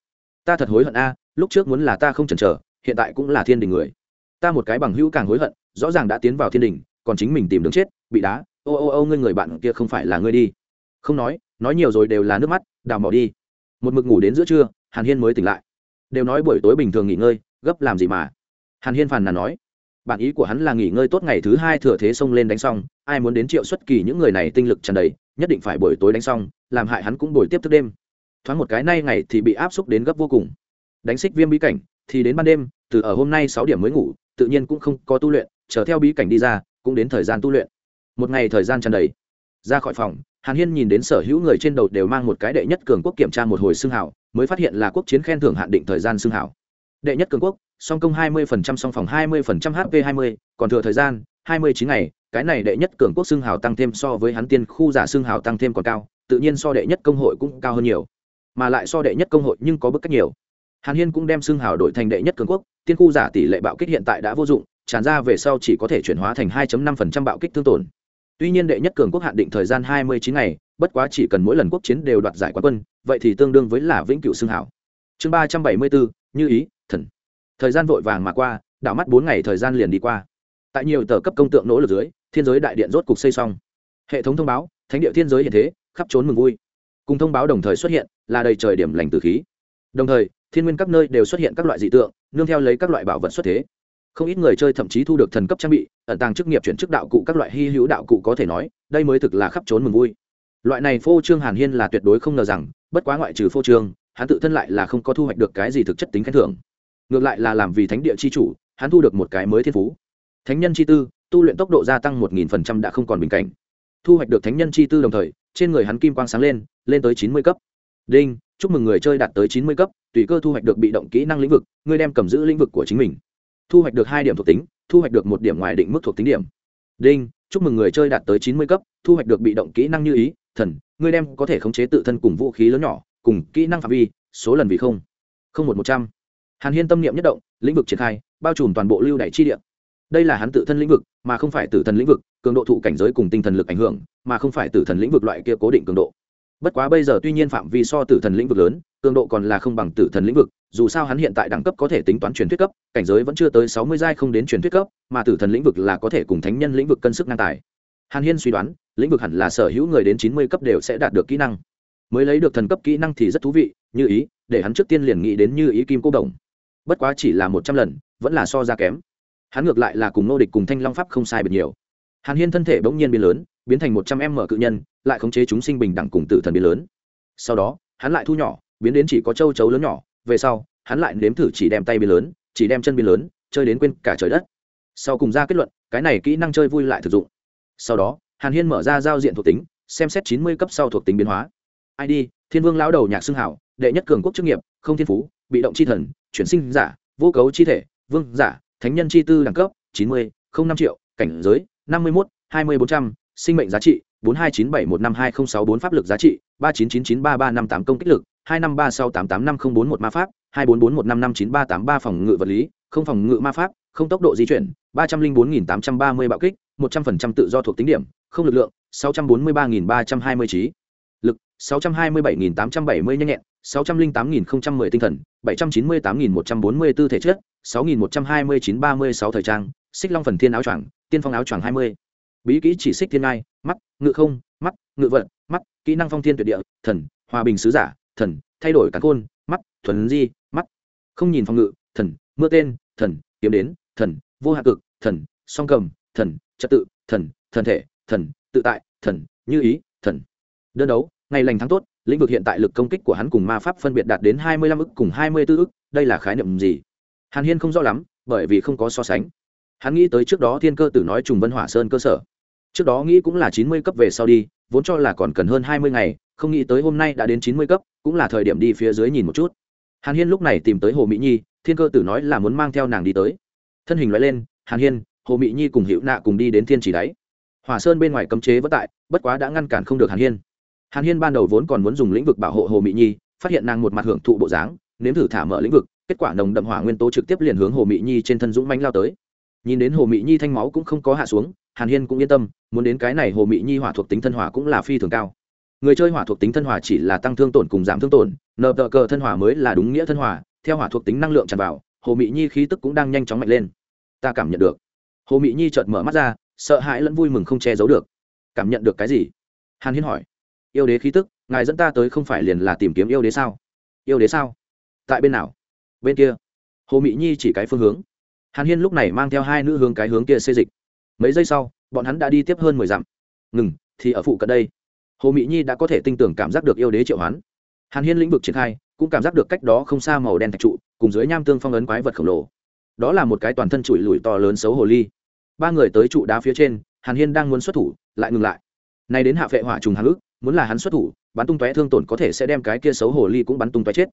Ta thật hối hận a, lúc trước muốn là ta không chần chờ, hiện tại cũng là thiên đình người. Ta một cái bằng hữu càng hối hận, rõ ràng đã tiến vào thiên đình còn chính mình tìm đường chết, bị đá. Ô ô ô, ngươi người bạn kia không phải là ngươi đi. Không nói nói nhiều rồi đều là nước mắt, đào mỏ đi một mực ngủ đến giữa trưa, hàn hiên mới tỉnh lại. Đều nói buổi tối bình thường nghỉ ngơi, gấp làm gì mà. Hàn hiên phàn nàn nói, bản ý của hắn là nghỉ ngơi tốt ngày thứ hai thừa thế xông lên đánh xong, ai muốn đến triệu xuất kỳ những người này tinh lực tràn đầy, nhất định phải buổi tối đánh xong, làm hại hắn cũng buổi tiếp thức đêm. Thoáng một cái nay ngày thì bị áp xúc đến gấp vô cùng. Đánh xích viêm bí cảnh, thì đến ban đêm, từ ở hôm nay sáu điểm mới ngủ, tự nhiên cũng không có tu luyện, chờ theo bí cảnh đi ra, cũng đến thời gian tu luyện. Một ngày thời gian tràn đầy. Ra khỏi phòng hàn hiên nhìn đến sở hữu người trên đầu đều mang một cái đệ nhất cường quốc kiểm tra một hồi xương hảo mới phát hiện là quốc chiến khen thưởng hạn định thời gian xương hảo. Đệ nhất cường quốc song công 20% song phòng 20% hp 20, còn thừa thời gian 29 ngày cái này đệ nhất cường quốc xương hảo tăng thêm so với hắn tiên khu giả xương hảo tăng thêm còn cao tự nhiên so đệ nhất công hội cũng cao hơn nhiều. Mà lại so đệ nhất công hội nhưng có bức cách nhiều. Hàn hiên cũng đem xương hảo đổi thành đệ nhất cường quốc tiên khu giả tỷ lệ bạo kích hiện tại đã vô dụng tràn ra về sau chỉ có thể chuyển hóa thành 2.5% bạo kích thương tổn tuy nhiên đệ nhất cường quốc hạn định thời gian 29 ngày bất quá chỉ cần mỗi lần quốc chiến đều đoạt giải quán quân vậy thì tương đương với là vĩnh cửu xương hảo. Chương 374, như ý thần. Thời gian vội vàng mà qua đảo mắt bốn ngày thời gian liền đi qua. Tại nhiều tờ cấp công tượng nỗ lực dưới thiên giới đại điện rốt cục xây xong. Hệ thống thông báo thánh địa thiên giới hiện thế khắp trốn mừng vui. Cùng thông báo đồng thời xuất hiện là đầy trời điểm lành từ khí. Đồng thời thiên nguyên các nơi đều xuất hiện các loại dị tượng nương theo lấy các loại bảo vật xuất thế không ít người chơi thậm chí thu được thần cấp trang bị, ẩn tàng chức nghiệp chuyển chức đạo cụ các loại hy hữu đạo cụ có thể nói, đây mới thực là khắp trốn mừng vui. Loại này phô trương hàn hiên là tuyệt đối không ngờ rằng, bất quá ngoại trừ phô trương, hắn tự thân lại là không có thu hoạch được cái gì thực chất tính khen thưởng. Ngược lại là làm vì thánh địa c h i chủ, hắn thu được một cái mới thiên phú. Thánh nhân chi tư, tu luyện tốc độ gia tăng một nghìn phần trăm đã không còn bình cảnh. Thu hoạch được thánh nhân chi tư đồng thời, trên người hắn kim quang sáng lên lên tới chín mươi cấp. Đinh, chúc mừng người chơi đạt tới chín mươi cấp, tùy cơ thu hoạch được bị động kỹ năng lĩnh vực, ngươi đem cầm giữ lĩnh vực của chính mình thu hoạch được hai điểm thuộc tính, thu hoạch được một điểm ngoài định mức thuộc tính điểm. Đinh, chúc mừng người chơi đạt tới chín mươi cấp, thu hoạch được bị động kỹ năng như ý, thần, ngươi đem có thể khống chế tự thân cùng vũ khí lớn nhỏ, cùng kỹ năng phạm vi, số lần vì không. Không một một trăm. Hàn hiên tâm niệm nhất động, lĩnh vực triển khai, bao trùm toàn bộ lưu đ chi địa. Đây là hắn tự thân lĩnh vực, mà không phải tử thần lĩnh vực, cường độ thụ cảnh giới cùng tinh thần lực ảnh hưởng, mà không phải tử thần lĩnh vực loại kia cố định cường độ bất quá bây giờ tuy nhiên phạm vi so tử thần lĩnh vực lớn, cường độ còn là không bằng tử thần lĩnh vực, dù sao hắn hiện tại đẳng cấp có thể tính toán truyền thuyết cấp, cảnh giới vẫn chưa tới sáu mươi giai không đến truyền thuyết cấp, mà tử thần lĩnh vực là có thể cùng thánh nhân lĩnh vực cân sức ngang tài. Hàn hiên suy đoán, lĩnh vực hẳn là sở hữu người đến chín mươi cấp đều sẽ đạt được kỹ năng. Mới lấy được thần cấp kỹ năng thì rất thú vị, như ý, để hắn trước tiên liền nghĩ đến như ý kim cô đồng. Bất quá chỉ là một trăm lần, vẫn là so ra kém. Hắn ngược lại là cùng nô địch cùng thanh long pháp không sai biệt nhiều. Hàn hiên thân thể bỗng nhiên biến lớn biến thành một trăm em mở cự nhân, lại khống chế chúng sinh bình đẳng cùng tử thần biến lớn. Sau đó, hắn lại thu nhỏ, biến đến chỉ có châu chấu lớn nhỏ, về sau, hắn lại nếm thử chỉ đem tay biến lớn, chỉ đem chân biến lớn, chơi đến quên cả trời đất. Sau cùng ra kết luận, cái này kỹ năng chơi vui lại thực dụng. Sau đó, hàn hiên mở ra giao diện thuộc tính, xem xét chín mươi cấp sau thuộc tính biến hóa. Id thiên vương lão đầu nhạc xưng hảo, đệ nhất cường quốc chức nghiệp, không thiên phú, bị động c h i thần, chuyển sinh giả, vô cấu chi thể, vương giả, thánh nhân chi tư đẳng cấp, chín mươi, không năm triệu, cảnh giới, năm mươi một hai mươi bốn trăm sinh mệnh giá trị 429715204 pháp lực giá trị 39993358 công kích lực 253688504 ma pháp 244155933 phòng ngự vật lý, không phòng ngự ma pháp, không tốc độ di chuyển 304830 bạo kích 100% tự do thuộc tính điểm, không lực lượng 643320 trí. Lực 627870 nhanh nhẹn 608010 tinh thần 798144 thể chất 612936 thời trang, xích long phần thiên áo choàng, tiên phong áo choàng 20 bí kỹ chỉ xích thiên ngai, mắt, ngự không, mắt, ngự vận mắt, kỹ năng phong thiên tuyệt địa, thần, hòa bình sứ giả, thần, thay đổi cán khôn, mắt, thuần di, mắt. Không nhìn phòng ngự, thần, mưa tên, thần, kiếm đến, thần, vô hạ cực, thần, song cầm, thần, trật tự, thần thần thể, thần, tự tại, thần, như ý, thần. Đơn đấu, ngày lành tháng tốt, lĩnh vực hiện tại lực công kích của hắn cùng ma pháp phân biệt đạt đến hai mươi lăm ức cùng hai mươi tư ức, đây là khái niệm gì? Hàn hiên không rõ lắm, bởi vì không có so sánh. Hắn nghĩ tới trước đó thiên cơ tử nói trùng vân hỏa sơn cơ sở trước đó nghĩ cũng là chín mươi cấp về sau đi, vốn cho là còn cần hơn hai mươi ngày, không nghĩ tới hôm nay đã đến chín mươi cấp, cũng là thời điểm đi phía dưới nhìn một chút. Hàn hiên lúc này tìm tới hồ mỹ nhi, thiên cơ tử nói là muốn mang theo nàng đi tới. Thân hình loại lên, hàn hiên, hồ mỹ nhi cùng hữu nạ cùng đi đến thiên chỉ đáy. Hỏa sơn bên ngoài cấm chế vất tại, bất quá đã ngăn cản không được hàn hiên. Hàn hiên ban đầu vốn còn muốn dùng lĩnh vực bảo hộ hồ mỹ nhi, phát hiện nàng một mặt hưởng thụ bộ dáng, nếm thử thả mở lĩnh vực, kết quả nồng đậm hỏa nguyên tố trực tiếp liền hướng hồ mỹ nhi trên thân dũng mánh lao tới. Nhìn đến hồ mỹ nhi thanh máu cũng không có hạ xuống hàn hiên cũng yên tâm, muốn đến cái này hồ Mị nhi hỏa thuộc tính thân hỏa cũng là phi thường cao. Người chơi hỏa thuộc tính thân hỏa chỉ là tăng thương tổn cùng giảm thương tổn, nợ tờ cờ thân hỏa mới là đúng nghĩa thân hỏa theo hỏa thuộc tính năng lượng tràn vào, hồ Mị nhi khí tức cũng đang nhanh chóng mạnh lên. Ta cảm nhận được. Hồ Mị nhi chợt mở mắt ra, sợ hãi lẫn vui mừng không che giấu được. Cảm nhận được cái gì? Hàn hiên hỏi. Yêu đế khí tức, ngài dẫn ta tới không phải liền là tìm kiếm yêu đế sao? Yêu đế sao? Tại bên nào? Bên kia. Hồ Mị nhi chỉ cái phương hướng. Hàn hiên lúc này mang theo hai nữ hướng cái hướng kia xê dịch mấy giây sau, bọn hắn đã đi tiếp hơn mười dặm. Ngừng, thì ở phụ cận đây. Hồ mỹ nhi đã có thể tinh tưởng cảm giác được yêu đế triệu hoán. Hàn hiên lĩnh vực triển khai, cũng cảm giác được cách đó không xa màu đen thạch trụ, cùng dưới nham tương phong ấn quái vật khổng lồ. Đó là một cái toàn thân trụi lùi to lớn xấu hồ ly. Ba người tới trụ đá phía trên, hàn hiên đang muốn xuất thủ, lại ngừng lại. Nay đến hạ vệ hỏa trùng hàn ước muốn là hắn xuất thủ, bắn tung tóe thương tổn có thể sẽ đem cái kia xấu hồ ly cũng bắn tung tóe chết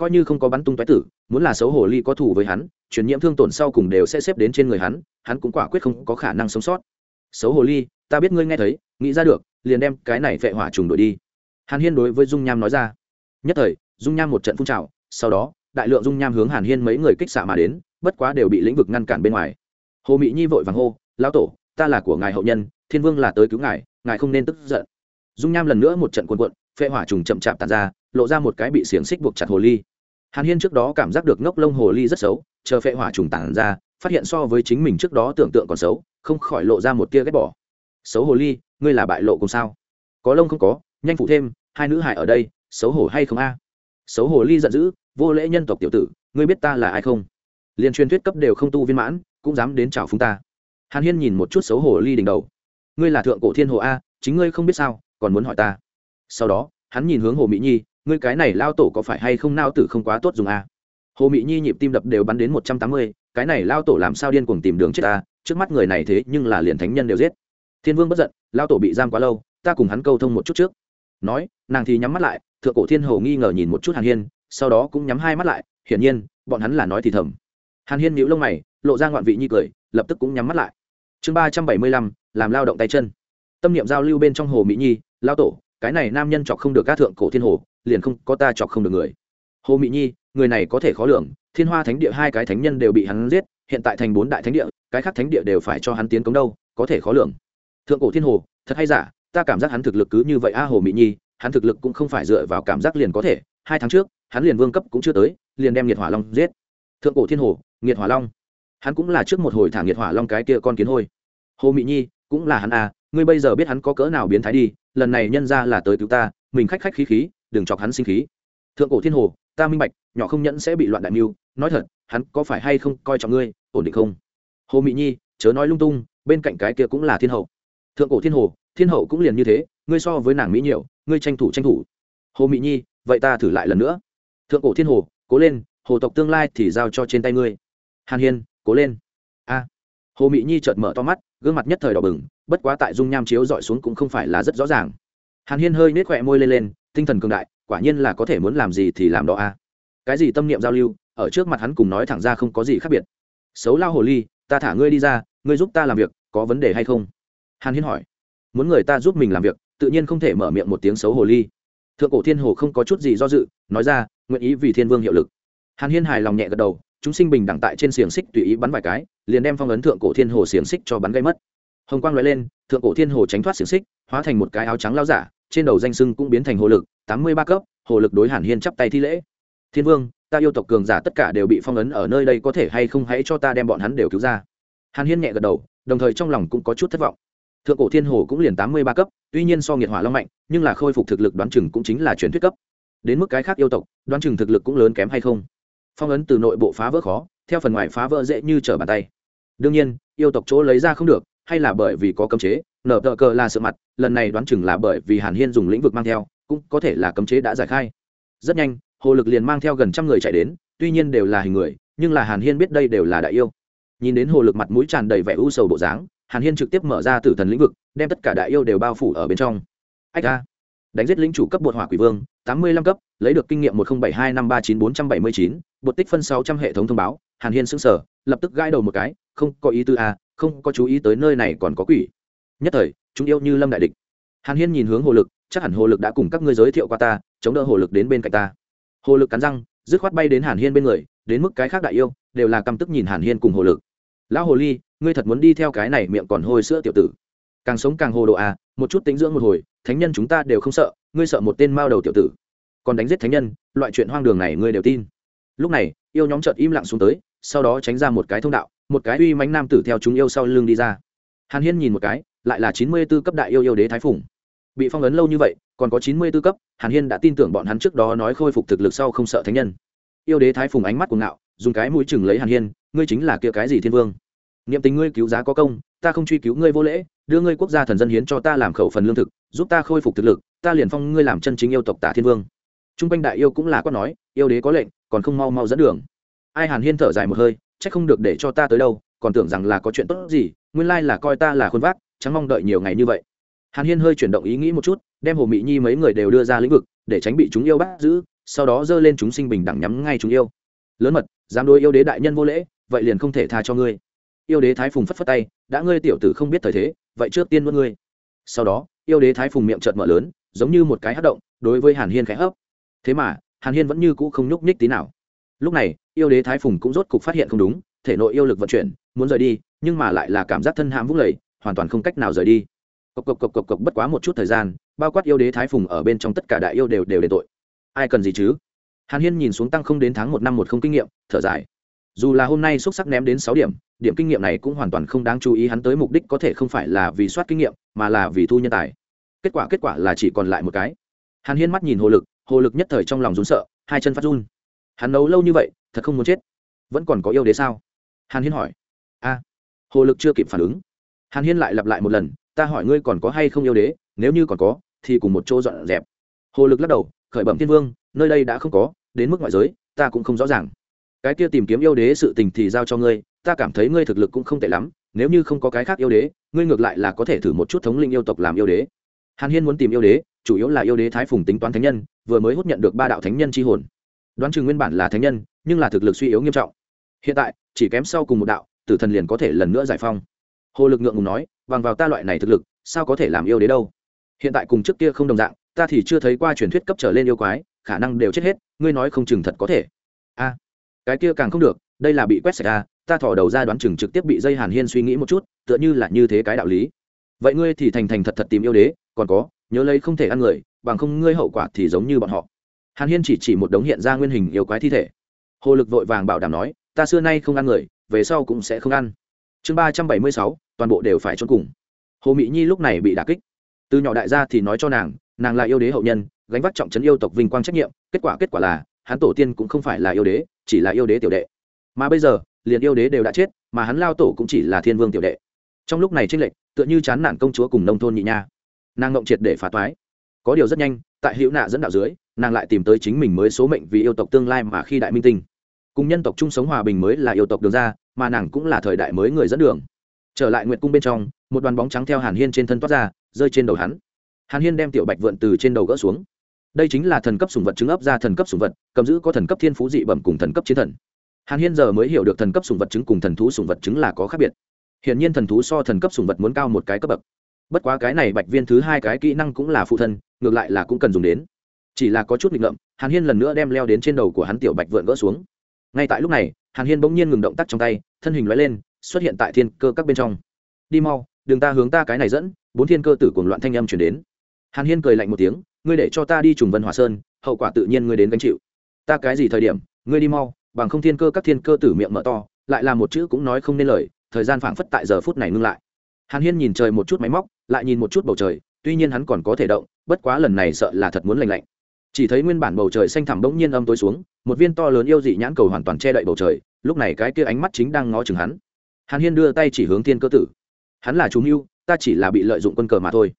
coi như không có bắn tung toái tử, muốn là xấu hồ ly có thủ với hắn chuyển nhiễm thương tổn sau cùng đều sẽ xếp đến trên người hắn hắn cũng quả quyết không có khả năng sống sót. Xấu hồ ly, ta biết ngươi nghe thấy, nghĩ ra được, liền đem cái này phệ hỏa trùng đổi đi. Hàn hiên đối với dung nham nói ra. Nhất thời, dung nham một trận phun trào, sau đó, đại lượng dung nham hướng hàn hiên mấy người kích xạ mà đến, bất quá đều bị lĩnh vực ngăn cản bên ngoài. Hồ mỹ nhi vội vàng hô, lão tổ, ta là của ngài hậu nhân, thiên vương là tới cứu ngài ngài không nên tức giận. Dung nham lần nữa một trận cuộn cuộn, phệ hỏa trùng chậm chạp tàn ra, lộ ra một cái bị xiềng xích buộc chặt hồ ly hàn hiên trước đó cảm giác được ngốc lông hồ ly rất xấu, chờ phệ hỏa trùng tản ra, phát hiện so với chính mình trước đó tưởng tượng còn xấu, không khỏi lộ ra một tia ghét bỏ. Xấu hồ ly, ngươi là bại lộ cùng sao? Có lông không có, nhanh phụ thêm, hai nữ hải ở đây, xấu hổ hay không a? Xấu hồ ly giận dữ, vô lễ nhân tộc tiểu tử, ngươi biết ta là ai không? Liền truyền thuyết cấp đều không tu viên mãn, cũng dám đến chào phúng ta. Hàn hiên nhìn một chút xấu hổ ly đỉnh đầu. Ngươi là thượng cổ thiên hồ a, chính ngươi không biết sao, còn muốn hỏi ta. Sau đó, hắn nhìn hướng hồ mỹ nhi ngươi cái này lao tổ có phải hay không nao tử không quá tốt dùng a hồ mỹ nhi nhịp tim đập đều bắn đến một trăm tám mươi, cái này lao tổ làm sao điên cuồng tìm đường chết ta? Trước mắt người này thế nhưng là liền thánh nhân đều giết. Thiên vương bất giận, lao tổ bị giam quá lâu, ta cùng hắn câu thông một chút trước. Nói, nàng thì nhắm mắt lại, thượng cổ thiên hồ nghi ngờ nhìn một chút hàn hiên, sau đó cũng nhắm hai mắt lại, hiển nhiên, bọn hắn là nói thì thầm. Hàn hiên nhíu lông mày, lộ ra ngoạn vị nhi cười, lập tức cũng nhắm mắt lại. Chương ba trăm bảy mươi lăm, làm lao động tay chân. Tâm niệm giao lưu bên trong hồ mỹ nhi, lao tổ cái này nam nhân chọc không được các thượng cổ thiên hồ, liền không có ta chọc không được người. Hồ mỹ nhi, người này có thể khó lường, thiên hoa thánh địa hai cái thánh nhân đều bị hắn giết, hiện tại thành bốn đại thánh địa, cái khác thánh địa đều phải cho hắn tiến cống đâu, có thể khó lường. Thượng cổ thiên hồ, thật hay giả, ta cảm giác hắn thực lực cứ như vậy a, hồ mỹ nhi, hắn thực lực cũng không phải dựa vào cảm giác liền có thể, hai tháng trước, hắn liền vương cấp cũng chưa tới, liền đem nhiệt hỏa long giết. Thượng cổ thiên hồ, nhiệt hỏa long, hắn cũng là trước một hồi thả nhiệt hỏa long cái kia con kiến hôi. Hồ mỹ nhi cũng là hắn à ngươi bây giờ biết hắn có cỡ nào biến thái đi, lần này nhân ra là tới cứu ta, mình khách khách khí khí, đừng chọc hắn sinh khí. Thượng cổ thiên hồ, ta minh bạch, nhỏ không nhẫn sẽ bị loạn đại mưu, nói thật, hắn có phải hay không coi trọng ngươi, ổn định không? Hồ mỹ nhi, chớ nói lung tung, bên cạnh cái kia cũng là thiên hậu. Thượng cổ thiên hồ, thiên hậu cũng liền như thế, ngươi so với nàng mỹ nhiều, ngươi tranh thủ tranh thủ. Hồ mỹ nhi, vậy ta thử lại lần nữa. Thượng cổ thiên hồ, cố lên, hồ tộc tương lai thì giao cho trên tay ngươi. Hàn hiên, cố lên hồ Mị nhi chợt mở to mắt, gương mặt nhất thời đỏ bừng, bất quá tại dung nham chiếu dọi xuống cũng không phải là rất rõ ràng. Hàn hiên hơi nết khỏe môi lên lên, tinh thần cường đại, quả nhiên là có thể muốn làm gì thì làm đó a. Cái gì tâm niệm giao lưu, ở trước mặt hắn cùng nói thẳng ra không có gì khác biệt. Xấu lao hồ ly, ta thả ngươi đi ra, ngươi giúp ta làm việc, có vấn đề hay không? Hàn hiên hỏi. Muốn người ta giúp mình làm việc, tự nhiên không thể mở miệng một tiếng xấu hồ ly. Thượng cổ thiên hồ không có chút gì do dự, nói ra, nguyện ý vì thiên vương hiệu lực. Hàn hiên hài lòng nhẹ gật đầu, chúng sinh bình đẳng tại trên xiềng xích tùy ý bắn vài cái liền đem phong ấn thượng cổ thiên hồ xiềng xích cho bắn gây mất. Hồng quang nói lên, thượng cổ thiên hồ tránh thoát xiềng xích, hóa thành một cái áo trắng lao giả, trên đầu danh sưng cũng biến thành hồ lực, tám mươi ba cấp, hồ lực đối hàn hiên chắp tay thi lễ. Thiên vương, ta yêu tộc cường giả tất cả đều bị phong ấn ở nơi đây có thể hay không hãy cho ta đem bọn hắn đều cứu ra. Hàn hiên nhẹ gật đầu, đồng thời trong lòng cũng có chút thất vọng. Thượng cổ thiên hồ cũng liền tám mươi ba cấp, tuy nhiên so nghiệt hỏa long mạnh, nhưng là khôi phục thực lực đoán chừng cũng chính là truyền thuyết cấp. Đến mức cái khác yêu tộc, đoán chừng thực lực cũng lớn kém hay không? Phong ấn từ nội bộ phá vỡ khó, theo phần ngoài phá vỡ dễ như trở bàn tay đương nhiên, yêu tộc chỗ lấy ra không được, hay là bởi vì có cấm chế, nở tờ cờ là sợ mặt, lần này đoán chừng là bởi vì hàn hiên dùng lĩnh vực mang theo, cũng có thể là cấm chế đã giải khai. Rất nhanh, hồ lực liền mang theo gần trăm người chạy đến, tuy nhiên đều là hình người, nhưng là hàn hiên biết đây đều là đại yêu. Nhìn đến hồ lực mặt mũi tràn đầy vẻ u sầu bộ dáng, hàn hiên trực tiếp mở ra tử thần lĩnh vực, đem tất cả đại yêu đều bao phủ ở bên trong. Ách a, đánh giết lĩnh chủ cấp bột hỏa quỷ vương, tám mươi lăm cấp, lấy được kinh nghiệm một nghìn bảy hai năm ba chín bốn trăm bảy mươi chín, bột tích phân sáu trăm hệ thống thông báo, hàn hiên xứng sở lập tức gãi đầu một cái không có ý tư a không có chú ý tới nơi này còn có quỷ. Nhất thời, chúng yêu như lâm đại địch. Hàn hiên nhìn hướng hồ lực, chắc hẳn hồ lực đã cùng các ngươi giới thiệu qua ta, chống đỡ hồ lực đến bên cạnh ta. Hồ lực cắn răng, dứt khoát bay đến hàn hiên bên người, đến mức cái khác đại yêu, đều là căm tức nhìn hàn hiên cùng hồ lực. Lão hồ ly, ngươi thật muốn đi theo cái này miệng còn hôi sữa tiểu tử. Càng sống càng hồ đồ à một chút tính dưỡng một hồi, thánh nhân chúng ta đều không sợ, ngươi sợ một tên mao đầu tiểu tử. Còn đánh giết thánh nhân, loại chuyện hoang đường này ngươi đều tin. Lúc này, yêu nhóm chợt im lặng xuống tới sau đó tránh ra một cái thông đạo, một cái uy mánh nam tử theo chúng yêu sau lưng đi ra. Hàn hiên nhìn một cái, lại là chín mươi b ố cấp đại yêu yêu đế thái phùng. Bị phong ấn lâu như vậy, còn có chín mươi b ố cấp, hàn hiên đã tin tưởng bọn hắn trước đó nói khôi phục thực lực sau không sợ thánh nhân. Yêu đế thái phùng ánh mắt cuồng ngạo, dùng cái mũi chừng lấy hàn hiên, ngươi chính là kia cái gì thiên vương? Niệm tình ngươi cứu giá có công, ta không truy cứu ngươi vô lễ, đưa ngươi quốc gia thần dân hiến cho ta làm khẩu phần lương thực, giúp ta khôi phục thực lực, ta liền phong ngươi làm chân chính yêu tộc tả thiên vương. T r u n g quanh đại yêu cũng là quát nói, yêu đế có lệnh, còn không mau mau dẫn đường ai hàn hiên thở dài một hơi c h ắ c không được để cho ta tới đâu, còn tưởng rằng là có chuyện tốt gì, nguyên lai là coi ta là khuôn vác, chẳng mong đợi nhiều ngày như vậy. Hàn hiên hơi chuyển động ý nghĩ một chút, đem hồ Mị nhi mấy người đều đưa ra lĩnh vực, để tránh bị chúng yêu bắt giữ, sau đó dơ lên chúng sinh bình đẳng nhắm ngay chúng yêu. Lớn mật, dám đôi yêu đế đại nhân vô lễ, vậy liền không thể tha cho ngươi. Yêu đế thái phùng phất phất tay, đã ngươi tiểu tử không biết thời thế, vậy trước tiên nuốt ngươi. Sau đó, yêu đế thái phùng miệng trợn mở lớn, giống như một cái hát động, đối với hàn hiên khẽ hấp. Thế mà, hàn hiên vẫn như cũ không nhúc nhích tí nào lúc này, yêu đế thái phùng cũng rốt cục phát hiện không đúng, thể nội yêu lực vận chuyển, muốn rời đi, nhưng mà lại là cảm giác thân hãm vũng lầy, hoàn toàn không cách nào rời đi. Cộc cộc cộc cộc cộc, bất quá một chút thời gian, bao quát yêu đế thái phùng ở bên trong tất cả đại yêu đều đều đền tội. Ai cần gì chứ? Hàn hiên nhìn xuống tăng không đến tháng một năm một không kinh nghiệm, thở dài. Dù là hôm nay xúc sắc ném đến sáu điểm điểm kinh nghiệm này cũng hoàn toàn không đáng chú ý, hắn tới mục đích có thể không phải là vì soát kinh nghiệm, mà là vì thu nhân tài. Kết quả kết quả là chỉ còn lại một cái. Hàn hiên mắt nhìn hồ lực hồ lực nhất thời trong lòng rún sợ, hai chân phát run hắn nấu lâu như vậy, thật không muốn chết. Vẫn còn có yêu đế sao? Hàn hiên hỏi. A, hồ lực chưa kịp phản ứng. Hàn hiên lại lặp lại một lần, ta hỏi ngươi còn có hay không yêu đế, nếu như còn có, thì cùng một chỗ dọn dẹp. Hồ lực lắc đầu, khởi bẩm thiên vương, nơi đây đã không có, đến mức ngoại giới, ta cũng không rõ ràng. Cái kia tìm kiếm yêu đế sự tình thì giao cho ngươi, ta cảm thấy ngươi thực lực cũng không tệ lắm, nếu như không có cái khác yêu đế, ngươi ngược lại là có thể thử một chút thống linh yêu tộc làm yêu đế. Hàn hiên muốn tìm yêu đế, chủ yếu là yêu đế thái phùng tính toán thánh nhân, vừa mới hút nhận được ba đạo thánh nhân c h i hồn đoán chừng nguyên bản là thánh nhân, nhưng là thực lực suy yếu nghiêm trọng. Hiện tại, chỉ kém sau cùng một đạo, tử thần liền có thể lần nữa giải phong. Hồ lực ngượng ngùng nói, bằng vào ta loại này thực lực, sao có thể làm yêu đế đâu? Hiện tại cùng trước kia không đồng dạng, ta thì chưa thấy qua truyền thuyết cấp trở lên yêu quái, khả năng đều chết hết, ngươi nói không chừng thật có thể. A, cái kia càng không được, đây là bị quét sạch ra ta thỏ đầu ra đoán chừng trực tiếp bị dây hàn hiên suy nghĩ một chút, tựa như là như thế cái đạo lý. Vậy ngươi thì thành thành thật thật tìm yêu đế, còn có, nhớ lấy không thể ăn người, bằng không ngươi hậu quả thì giống như bọn họ hàn hiên chỉ chỉ một đống hiện ra nguyên hình yêu quái thi thể. Hồ lực vội vàng bảo đảm nói, ta xưa nay không ăn người, về sau cũng sẽ không ăn. Chương ba trăm bảy mươi sáu, toàn bộ đều phải trốn cùng. Hồ mỹ nhi lúc này bị đả kích. Từ nhỏ đại gia thì nói cho nàng nàng là yêu đế hậu nhân, gánh vác trọng trấn yêu tộc vinh quang trách nhiệm, kết quả kết quả là, hắn tổ tiên cũng không phải là yêu đế, chỉ là yêu đế tiểu đệ. Mà bây giờ, liền yêu đế đều đã chết, mà hắn lao tổ cũng chỉ là thiên vương tiểu đệ. Trong lúc này tranh lệch, tựa như chán nản công chúa cùng nông thôn nhị nha. Nàng ngộng triệt để phá toái. Có điều rất nhanh, tại hữu nạ dẫn đạo dưới nàng lại tìm tới chính mình mới số mệnh vì yêu tộc tương lai mà khi đại minh tinh. Cùng nhân tộc chung sống hòa bình mới là yêu tộc đường ra, mà nàng cũng là thời đại mới người dẫn đường. Trở lại nguyệt cung bên trong, một đoàn bóng trắng theo hàn hiên trên thân toát ra, rơi trên đầu hắn. Hàn hiên đem tiểu bạch vượn từ trên đầu gỡ xuống. Đây chính là thần cấp sùng vật chứng ấp ra thần cấp sùng vật, cầm giữ có thần cấp thiên phú dị bẩm cùng thần cấp chiến thần. Hàn hiên giờ mới hiểu được thần cấp sùng vật chứng cùng thần thú sùng vật chứng là có khác biệt. Hiển nhiên thần thú so thần cấp sùng vật muốn cao một cái cấp bậc. Bất quá cái này bạch viên thứ hai cái kỹ năng cũng là phụ thân, ngược lại là cũng cần dùng đến chỉ là có chút nghịch ngợm, hàn hiên lần nữa đem leo đến trên đầu của hắn tiểu bạch vượn gỡ xuống. Ngay tại lúc này, hàn hiên bỗng nhiên ngừng động tác trong tay, thân hình loại lên, xuất hiện tại thiên cơ các bên trong. Đi mau, đừng ta hướng ta cái này dẫn. Bốn thiên cơ tử cuồng loạn thanh âm chuyển đến. Hàn hiên cười lạnh một tiếng, ngươi để cho ta đi trùng vân hòa sơn, hậu quả tự nhiên ngươi đến gánh chịu. Ta cái gì thời điểm, ngươi đi mau, bằng không thiên cơ các thiên cơ tử miệng mở to, lại là một chữ cũng nói không nên lời, thời gian phảng phất tại giờ phút này ngưng lại. Hàn hiên nhìn trời một chút máy móc, lại nhìn một chút bầu trời, tuy nhiên hắn còn có thể động, bất quá lần này sợ là thật muốn lành lạnh chỉ thấy nguyên bản bầu trời xanh thẳm bỗng nhiên âm tối xuống, một viên to lớn yêu dị nhãn cầu hoàn toàn che đậy bầu trời, lúc này cái kia ánh mắt chính đang ngó chừng hắn. Hàn hiên đưa tay chỉ hướng thiên cơ tử. Hắn là chú mưu, ta chỉ là bị lợi dụng quân cờ mà thôi.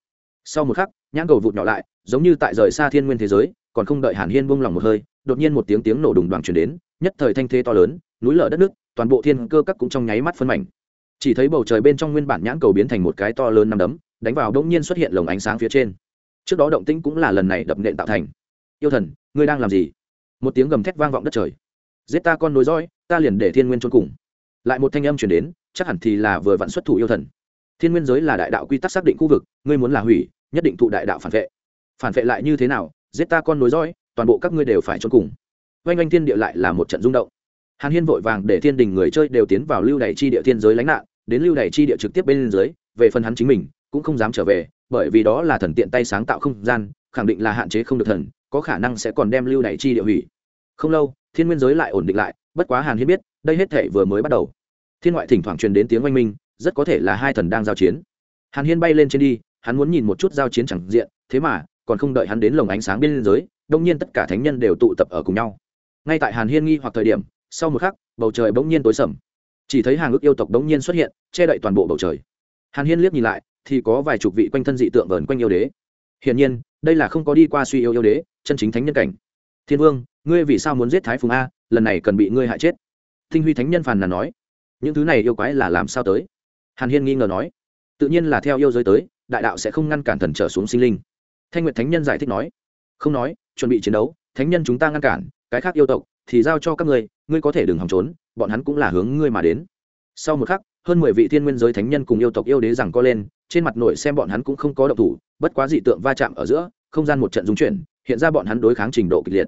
Sau một khắc, nhãn cầu vụt nhỏ lại, giống như tại rời xa thiên nguyên thế giới, còn không đợi hàn hiên buông lỏng một hơi, đột nhiên một tiếng tiếng nổ đùng đoàn chuyển đến, nhất thời thanh thế to lớn, núi lở đất nước, toàn bộ thiên cơ các cũng trong nháy mắt phân mảnh. Chỉ thấy bầu trời bên trong nguyên bản nhãn cầu biến thành một cái to lớn nằm đấm, đánh vào đống nhiên xuất hiện lồng ánh sáng phía trên. Trước đó động tĩnh cũng là lần này đập nện tạo thành yêu thần, ngươi đang làm gì? Một tiếng gầm thét vang vọng đất trời. Giết ta con nối roi ta liền để thiên nguyên trốn cùng. Lại một thanh âm chuyển đến, chắc hẳn thì là vừa vặn xuất thủ yêu thần. Thiên nguyên giới là đại đạo quy tắc xác định khu vực, ngươi muốn là hủy, nhất định thụ đại đạo phản vệ. Phản vệ lại như thế nào? Giết ta con nối dõi, toàn bộ các ngươi đều phải trốn cùng. Oanh oanh thiên địa lại là một trận rung động. Hàn hiên vội vàng để thiên đình người chơi đều tiến vào lưu đày chi địa thiên giới lánh nạn, đến lưu đày chi địa trực tiếp bên dưới, về phần hắn chính mình, cũng không dám trở về, bởi vì đó là thần tiện tay sáng tạo không gian khẳng định là hạn chế không được thần, có khả năng sẽ còn đem lưu này chi địa hủy. Không lâu, thiên nguyên giới lại ổn định lại, bất quá hàn hiên biết, đây hết thể vừa mới bắt đầu. Thiên ngoại thỉnh thoảng truyền đến tiếng oanh minh, rất có thể là hai thần đang giao chiến. Hàn hiên bay lên trên đi, hắn muốn nhìn một chút giao chiến chẳng diện, thế mà, còn không đợi hắn đến lồng ánh sáng bên giới đông nhiên tất cả thánh nhân đều tụ tập ở cùng nhau. Ngay tại hàn hiên nghi hoặc thời điểm, sau một khắc, bầu trời bỗng nhiên tối sầm. Chỉ thấy hàng ước yêu tộc bỗng nhiên xuất hiện, che đậy toàn bộ bầu trời. Hàn hiên liếc nhìn lại, thì có vài chục vị quanh thân dị tượng vờn quanh yêu đế. Hiển nhiên đây là không có đi qua suy yêu yêu đế, chân chính thánh nhân cảnh. Thiên vương, ngươi vì sao muốn giết thái phùng a, lần này cần bị ngươi hại chết. Tinh huy thánh nhân phàn là nói, những thứ này yêu quái là làm sao tới? Hàn hiên nghi ngờ nói, tự nhiên là theo yêu giới tới, đại đạo sẽ không ngăn cản thần trở xuống sinh linh. Thanh nguyệt thánh nhân giải thích nói, không nói, chuẩn bị chiến đấu, thánh nhân chúng ta ngăn cản, cái khác yêu tộc thì giao cho các ngươi ngươi có thể đừng hòng trốn, bọn hắn cũng là hướng ngươi mà đến. Sau một khắc, hơn mười vị thiên nguyên giới thánh nhân cùng yêu tộc yêu đế rằng co lên trên mặt nổi xem bọn hắn cũng không có động thủ, bất quá dị tượng va chạm ở giữa, không gian một trận dung chuyển, hiện ra bọn hắn đối kháng trình độ kịch liệt.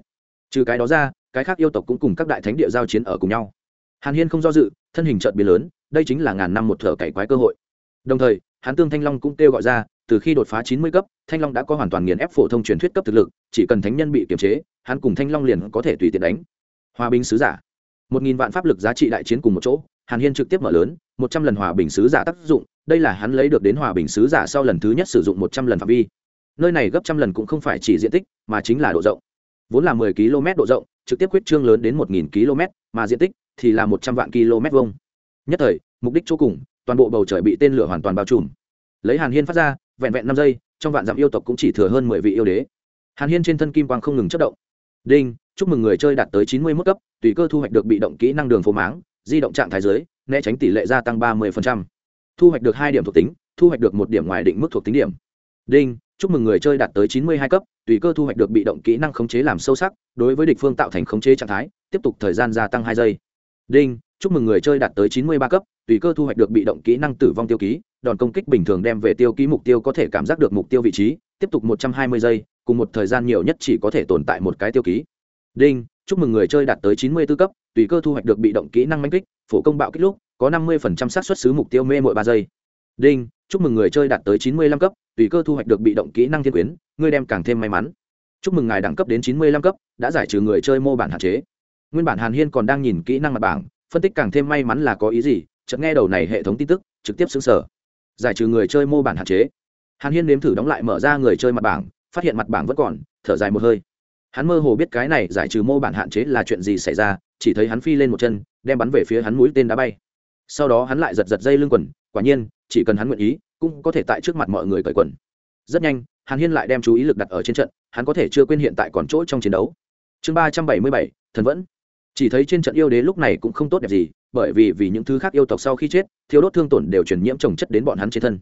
Trừ cái đó ra, cái khác yêu tộc cũng cùng các đại thánh địa giao chiến ở cùng nhau. Hàn hiên không do dự, thân hình chợt biến lớn, đây chính là ngàn năm một thở cày quái cơ hội. Đồng thời, hắn tương thanh long cũng kêu gọi ra, từ khi đột phá chín mươi cấp, thanh long đã có hoàn toàn nghiền ép phổ thông truyền thuyết cấp thực lực, chỉ cần thánh nhân bị kiềm chế, hắn cùng thanh long liền có thể tùy tiện đánh. Hòa bình sứ giả. Một nghìn vạn pháp lực giá trị đại chiến cùng một chỗ, hàn hiên trực tiếp mở lớn, một trăm lần hòa bình sứ giả tác dụng đây là hắn lấy được đến hòa bình sứ giả sau lần thứ nhất sử dụng một trăm lần phạm vi. Nơi này gấp trăm lần cũng không phải chỉ diện tích, mà chính là độ rộng. Vốn là mười km độ rộng, trực tiếp quyết trương lớn đến một nghìn km, mà diện tích thì là một trăm vạn km vuông. Nhất thời, mục đích chỗ cùng, toàn bộ bầu trời bị tên lửa hoàn toàn bao trùm. Lấy hàn hiên phát ra, vẹn vẹn năm giây, trong vạn dặm yêu tộc cũng chỉ thừa hơn mười vị yêu đế. Hàn hiên trên thân kim quang không ngừng chất động. Đinh, chúc mừng người chơi đạt tới chín mươi mức cấp, tùy cơ thu hoạch được bị động kỹ năng đường phố máng, di động trạng thái giới né tránh tỷ lệ gia tăng ba mươi phần trăm thu hoạch được hai điểm thuộc tính, thu hoạch được một điểm ngoài định mức thuộc tính điểm. Đinh, chúc mừng người chơi đạt tới chín mươi hai cấp, tùy cơ thu hoạch được bị động kỹ năng khống chế làm sâu sắc, đối với địch phương tạo thành khống chế trạng thái, tiếp tục thời gian gia tăng hai giây. Đinh, chúc mừng người chơi đạt tới chín mươi ba cấp, tùy cơ thu hoạch được bị động kỹ năng tử vong tiêu ký, đòn công kích bình thường đem về tiêu ký mục tiêu có thể cảm giác được mục tiêu vị trí, tiếp tục một trăm hai mươi giây, cùng một thời gian nhiều nhất chỉ có thể tồn tại một cái tiêu ký. Đinh, chúc mừng người chơi đạt tới chín mươi b ố cấp, tùy cơ thu hoạch được bị động kỹ năng manh kích phổ công bạo kích lúc, có năm mươi xác suất xứ mục tiêu mê mỗi ba giây. Đinh, chúc mừng người chơi đạt tới chín mươi lăm cấp, tùy cơ thu hoạch được bị động kỹ năng thiên quyến, ngươi đem càng thêm may mắn. Chúc mừng ngài đẳng cấp đến chín mươi lăm cấp, đã giải trừ người chơi mô bản hạn chế. Nguyên bản hàn hiên còn đang nhìn kỹ năng mặt bảng, phân tích càng thêm may mắn là có ý gì, chợt nghe đầu này hệ thống tin tức, trực tiếp sửng sở giải trừ người chơi mô bản hạn chế. Hàn hiên nếm thử đóng lại mở ra người chơi mặt bảng, phát hiện mặt bảng vẫn còn, thở dài một hơi hắn mơ hồ biết cái này giải trừ mô bản hạn chế là chuyện gì xảy ra, chỉ thấy hắn phi lên một chân, đem bắn về phía hắn mũi tên đá bay. Sau đó hắn lại giật giật dây lưng quần, quả nhiên, chỉ cần hắn nguyện ý, cũng có thể tại trước mặt mọi người cởi quần. Rất nhanh, hàn hiên lại đem chú ý lực đặt ở trên trận, hắn có thể chưa quên hiện tại còn chỗ trong chiến đấu. Chương ba trăm bảy mươi bảy, thần vẫn. Chỉ thấy trên trận yêu đế lúc này cũng không tốt đẹp gì, bởi vì vì những thứ khác yêu tộc sau khi chết thiếu đốt thương tổn đều truyền nhiễm trồng chất đến bọn hắn trên thân.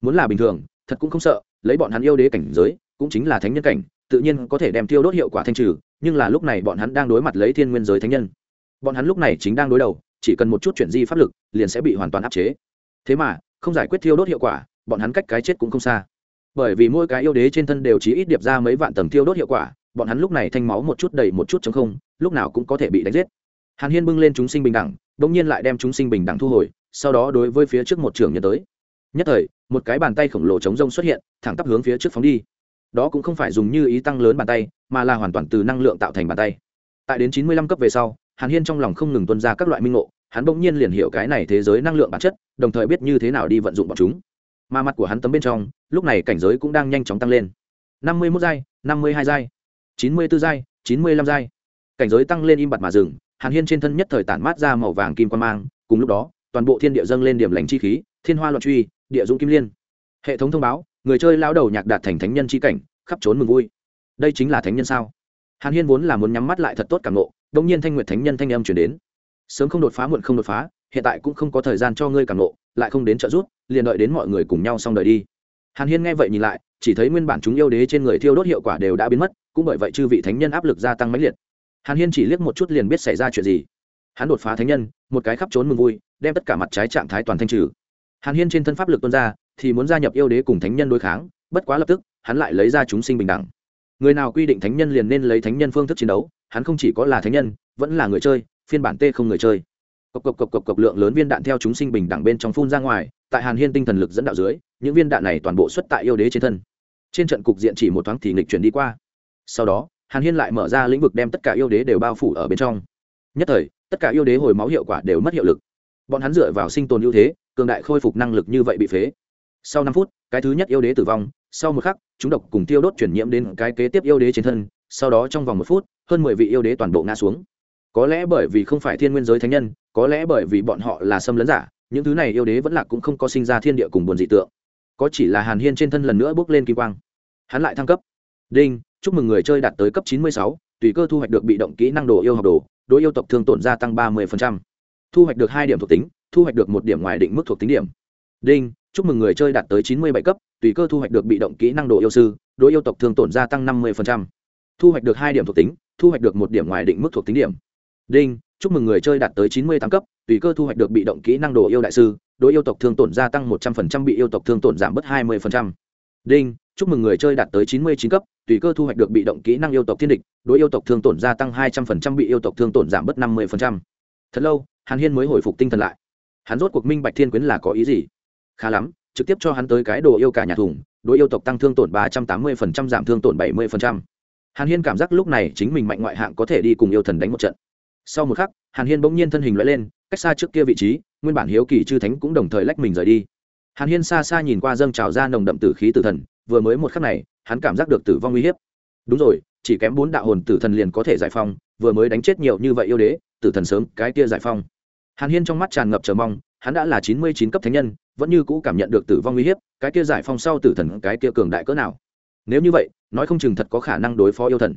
Muốn là bình thường, thật cũng không sợ, lấy bọn hắn yêu đế cảnh giới, cũng chính là thánh nhân cảnh tự nhiên có thể đem tiêu đốt hiệu quả thanh trừ, nhưng là lúc này bọn hắn đang đối mặt lấy thiên nguyên giới thánh nhân. Bọn hắn lúc này chính đang đối đầu, chỉ cần một chút chuyển di pháp lực, liền sẽ bị hoàn toàn áp chế. Thế mà, không giải quyết thiêu đốt hiệu quả, bọn hắn cách cái chết cũng không xa. Bởi vì mỗi cái yêu đế trên thân đều chỉ ít điệp ra mấy vạn tầng thiêu đốt hiệu quả, bọn hắn lúc này thanh máu một chút đầy một chút chống không, lúc nào cũng có thể bị đánh giết. Hàn hiên bưng lên chúng sinh bình đẳng bỗng nhiên lại đem chúng sinh bình đẳng thu hồi, sau đó đối với phía trước một trường nhân tới. Nhất thời, một cái bàn tay khổng lồ chống rông xuất hiện, thẳng tắp hướng phía trước phóng đi đó cũng không phải dùng như ý tăng lớn bàn tay, mà là hoàn toàn từ năng lượng tạo thành bàn tay. Tại đến chín mươi lăm cấp về sau, hàn hiên trong lòng không ngừng tuân ra các loại minh ngộ, hắn bỗng nhiên liền hiểu cái này thế giới năng lượng bản chất, đồng thời biết như thế nào đi vận dụng bọn chúng. Mà mặt của hắn tấm bên trong, lúc này cảnh giới cũng đang nhanh chóng tăng lên. năm mươi mốt giai, năm mươi hai giai, chín mươi b ố giai, chín mươi lăm giai. Cảnh giới tăng lên im bặt mà dừng, hàn hiên trên thân nhất thời tản mát ra màu vàng kim quan mang, cùng lúc đó, toàn bộ thiên địa dâng lên điểm lành chi khí, thiên hoa loạn truy, địa dũng kim liên. Hệ thống thông báo người chơi lao đầu nhạc đạt thành thánh nhân chi cảnh, khắp trốn mừng vui. Đây chính là thánh nhân sao? Hàn hiên vốn là muốn nhắm mắt lại thật tốt cảm nộ đông nhiên thanh nguyệt thánh nhân thanh âm chuyển đến. Sớm không đột phá muộn không đột phá, hiện tại cũng không có thời gian cho ngươi cảm nộ lại không đến trợ giúp, liền đợi đến mọi người cùng nhau xong đời đi. Hàn hiên nghe vậy nhìn lại, chỉ thấy nguyên bản chúng yêu đế trên người thiêu đốt hiệu quả đều đã biến mất, cũng bởi vậy chư vị thánh nhân áp lực gia tăng mãnh liệt. Hàn hiên chỉ liếc một chút liền biết xảy ra chuyện gì. Hắn đột phá thánh nhân, một cái khắp trốn mừng vui, đem tất cả mặt trái trạng thái toàn thanh trừ. Hàn hiên trên thân pháp lực tuân ra thì muốn gia nhập yêu đế cùng thánh nhân đối kháng, bất quá lập tức, hắn lại lấy ra chúng sinh bình đẳng. Người nào quy định thánh nhân liền nên lấy thánh nhân phương thức chiến đấu, hắn không chỉ có là thánh nhân, vẫn là người chơi, phiên bản t không người chơi. Cộc cộc cộc cộc cộc lượng lớn viên đạn theo chúng sinh bình đẳng bên trong phun ra ngoài, tại hàn hiên tinh thần lực dẫn đạo dưới, những viên đạn này toàn bộ xuất tại yêu đế trên thân. Trên trận cục diện chỉ một thoáng thì nghịch chuyển đi qua. Sau đó, hàn hiên lại mở ra lĩnh vực đem tất cả yêu đế đều bao phủ ở bên trong. Nhất thời, tất cả yêu đế hồi máu hiệu quả đều mất hiệu lực. Bọn hắn dựa vào sinh tồn ưu thế, cường đại khôi phục năng lực như vậy bị phế sau năm phút, cái thứ nhất yêu đế tử vong, sau một khắc, chúng độc cùng tiêu đốt chuyển nhiễm đến cái kế tiếp yêu đế trên thân, sau đó trong vòng một phút, hơn mười vị yêu đế toàn bộ ngã xuống. Có lẽ bởi vì không phải thiên nguyên giới thánh nhân, có lẽ bởi vì bọn họ là xâm lấn giả, những thứ này yêu đế vẫn là cũng không có sinh ra thiên địa cùng buồn dị tượng. Có chỉ là hàn hiên trên thân lần nữa bước lên kim quang. Hắn lại thăng cấp. Đinh, chúc mừng người chơi đạt tới cấp chín mươi sáu, tùy cơ thu hoạch được bị động kỹ năng đồ yêu học đồ, đối yêu tộc thương tổn gia tăng ba mươi thu hoạch được hai điểm thuộc tính, thu hoạch được một điểm ngoài định mức thuộc tính điểm. Đinh chúc mừng người chơi đạt tới chín mươi bảy cấp, tùy cơ thu hoạch được bị động kỹ năng đồ yêu sư đối yêu tộc thương tổn gia tăng năm mươi thu hoạch được hai điểm thuộc tính, thu hoạch được một điểm ngoài định mức thuộc tính điểm. Đinh, chúc mừng người chơi đạt tới chín mươi tám cấp, tùy cơ thu hoạch được bị động kỹ năng đồ yêu đại sư đối yêu tộc thương tổn gia tăng một trăm linh bị yêu tộc thương tổn giảm bớt hai mươi đinh, chúc mừng người chơi đạt tới chín mươi chín cấp, tùy cơ thu hoạch được bị động kỹ năng yêu tộc thiên địch đối yêu tộc thương tổn gia tăng hai trăm linh bị yêu tộc thương tổn giảm bớt năm mươi thật lâu, hàn hiên mới hồi phục tinh thần lại. Hắn rốt cuộc minh bạch thiên quyến là có ý gì? Khá lắm, trực tiếp cho hắn tới cái đồ yêu cả nhà thùng, đối yêu tộc tăng thương tổn ba trăm tám mươi giảm thương tổn bảy mươi hàn hiên cảm giác lúc này chính mình mạnh ngoại hạng có thể đi cùng yêu thần đánh một trận. Sau một khắc, hàn hiên bỗng nhiên thân hình loại lên, cách xa trước kia vị trí, nguyên bản hiếu kỳ chư thánh cũng đồng thời lách mình rời đi. Hàn hiên xa xa nhìn qua dâng trào ra nồng đậm tử khí tử thần, vừa mới một khắc này, hắn cảm giác được tử vong uy hiếp. Đúng rồi, chỉ kém bốn đạo hồn tử thần liền có thể giải phong vừa mới đánh chết nhiều như vậy yêu đế, tử thần sớm, cái kia giải phong hàn hiên trong mắt tràn ngập chờ mong hắn đã là chín mươi chín cấp thánh nhân, vẫn như cũ cảm nhận được tử vong uy hiếp, cái kia giải phong sau tử thần, cái kia cường đại cỡ nào. Nếu như vậy, nói không chừng thật có khả năng đối phó yêu thần.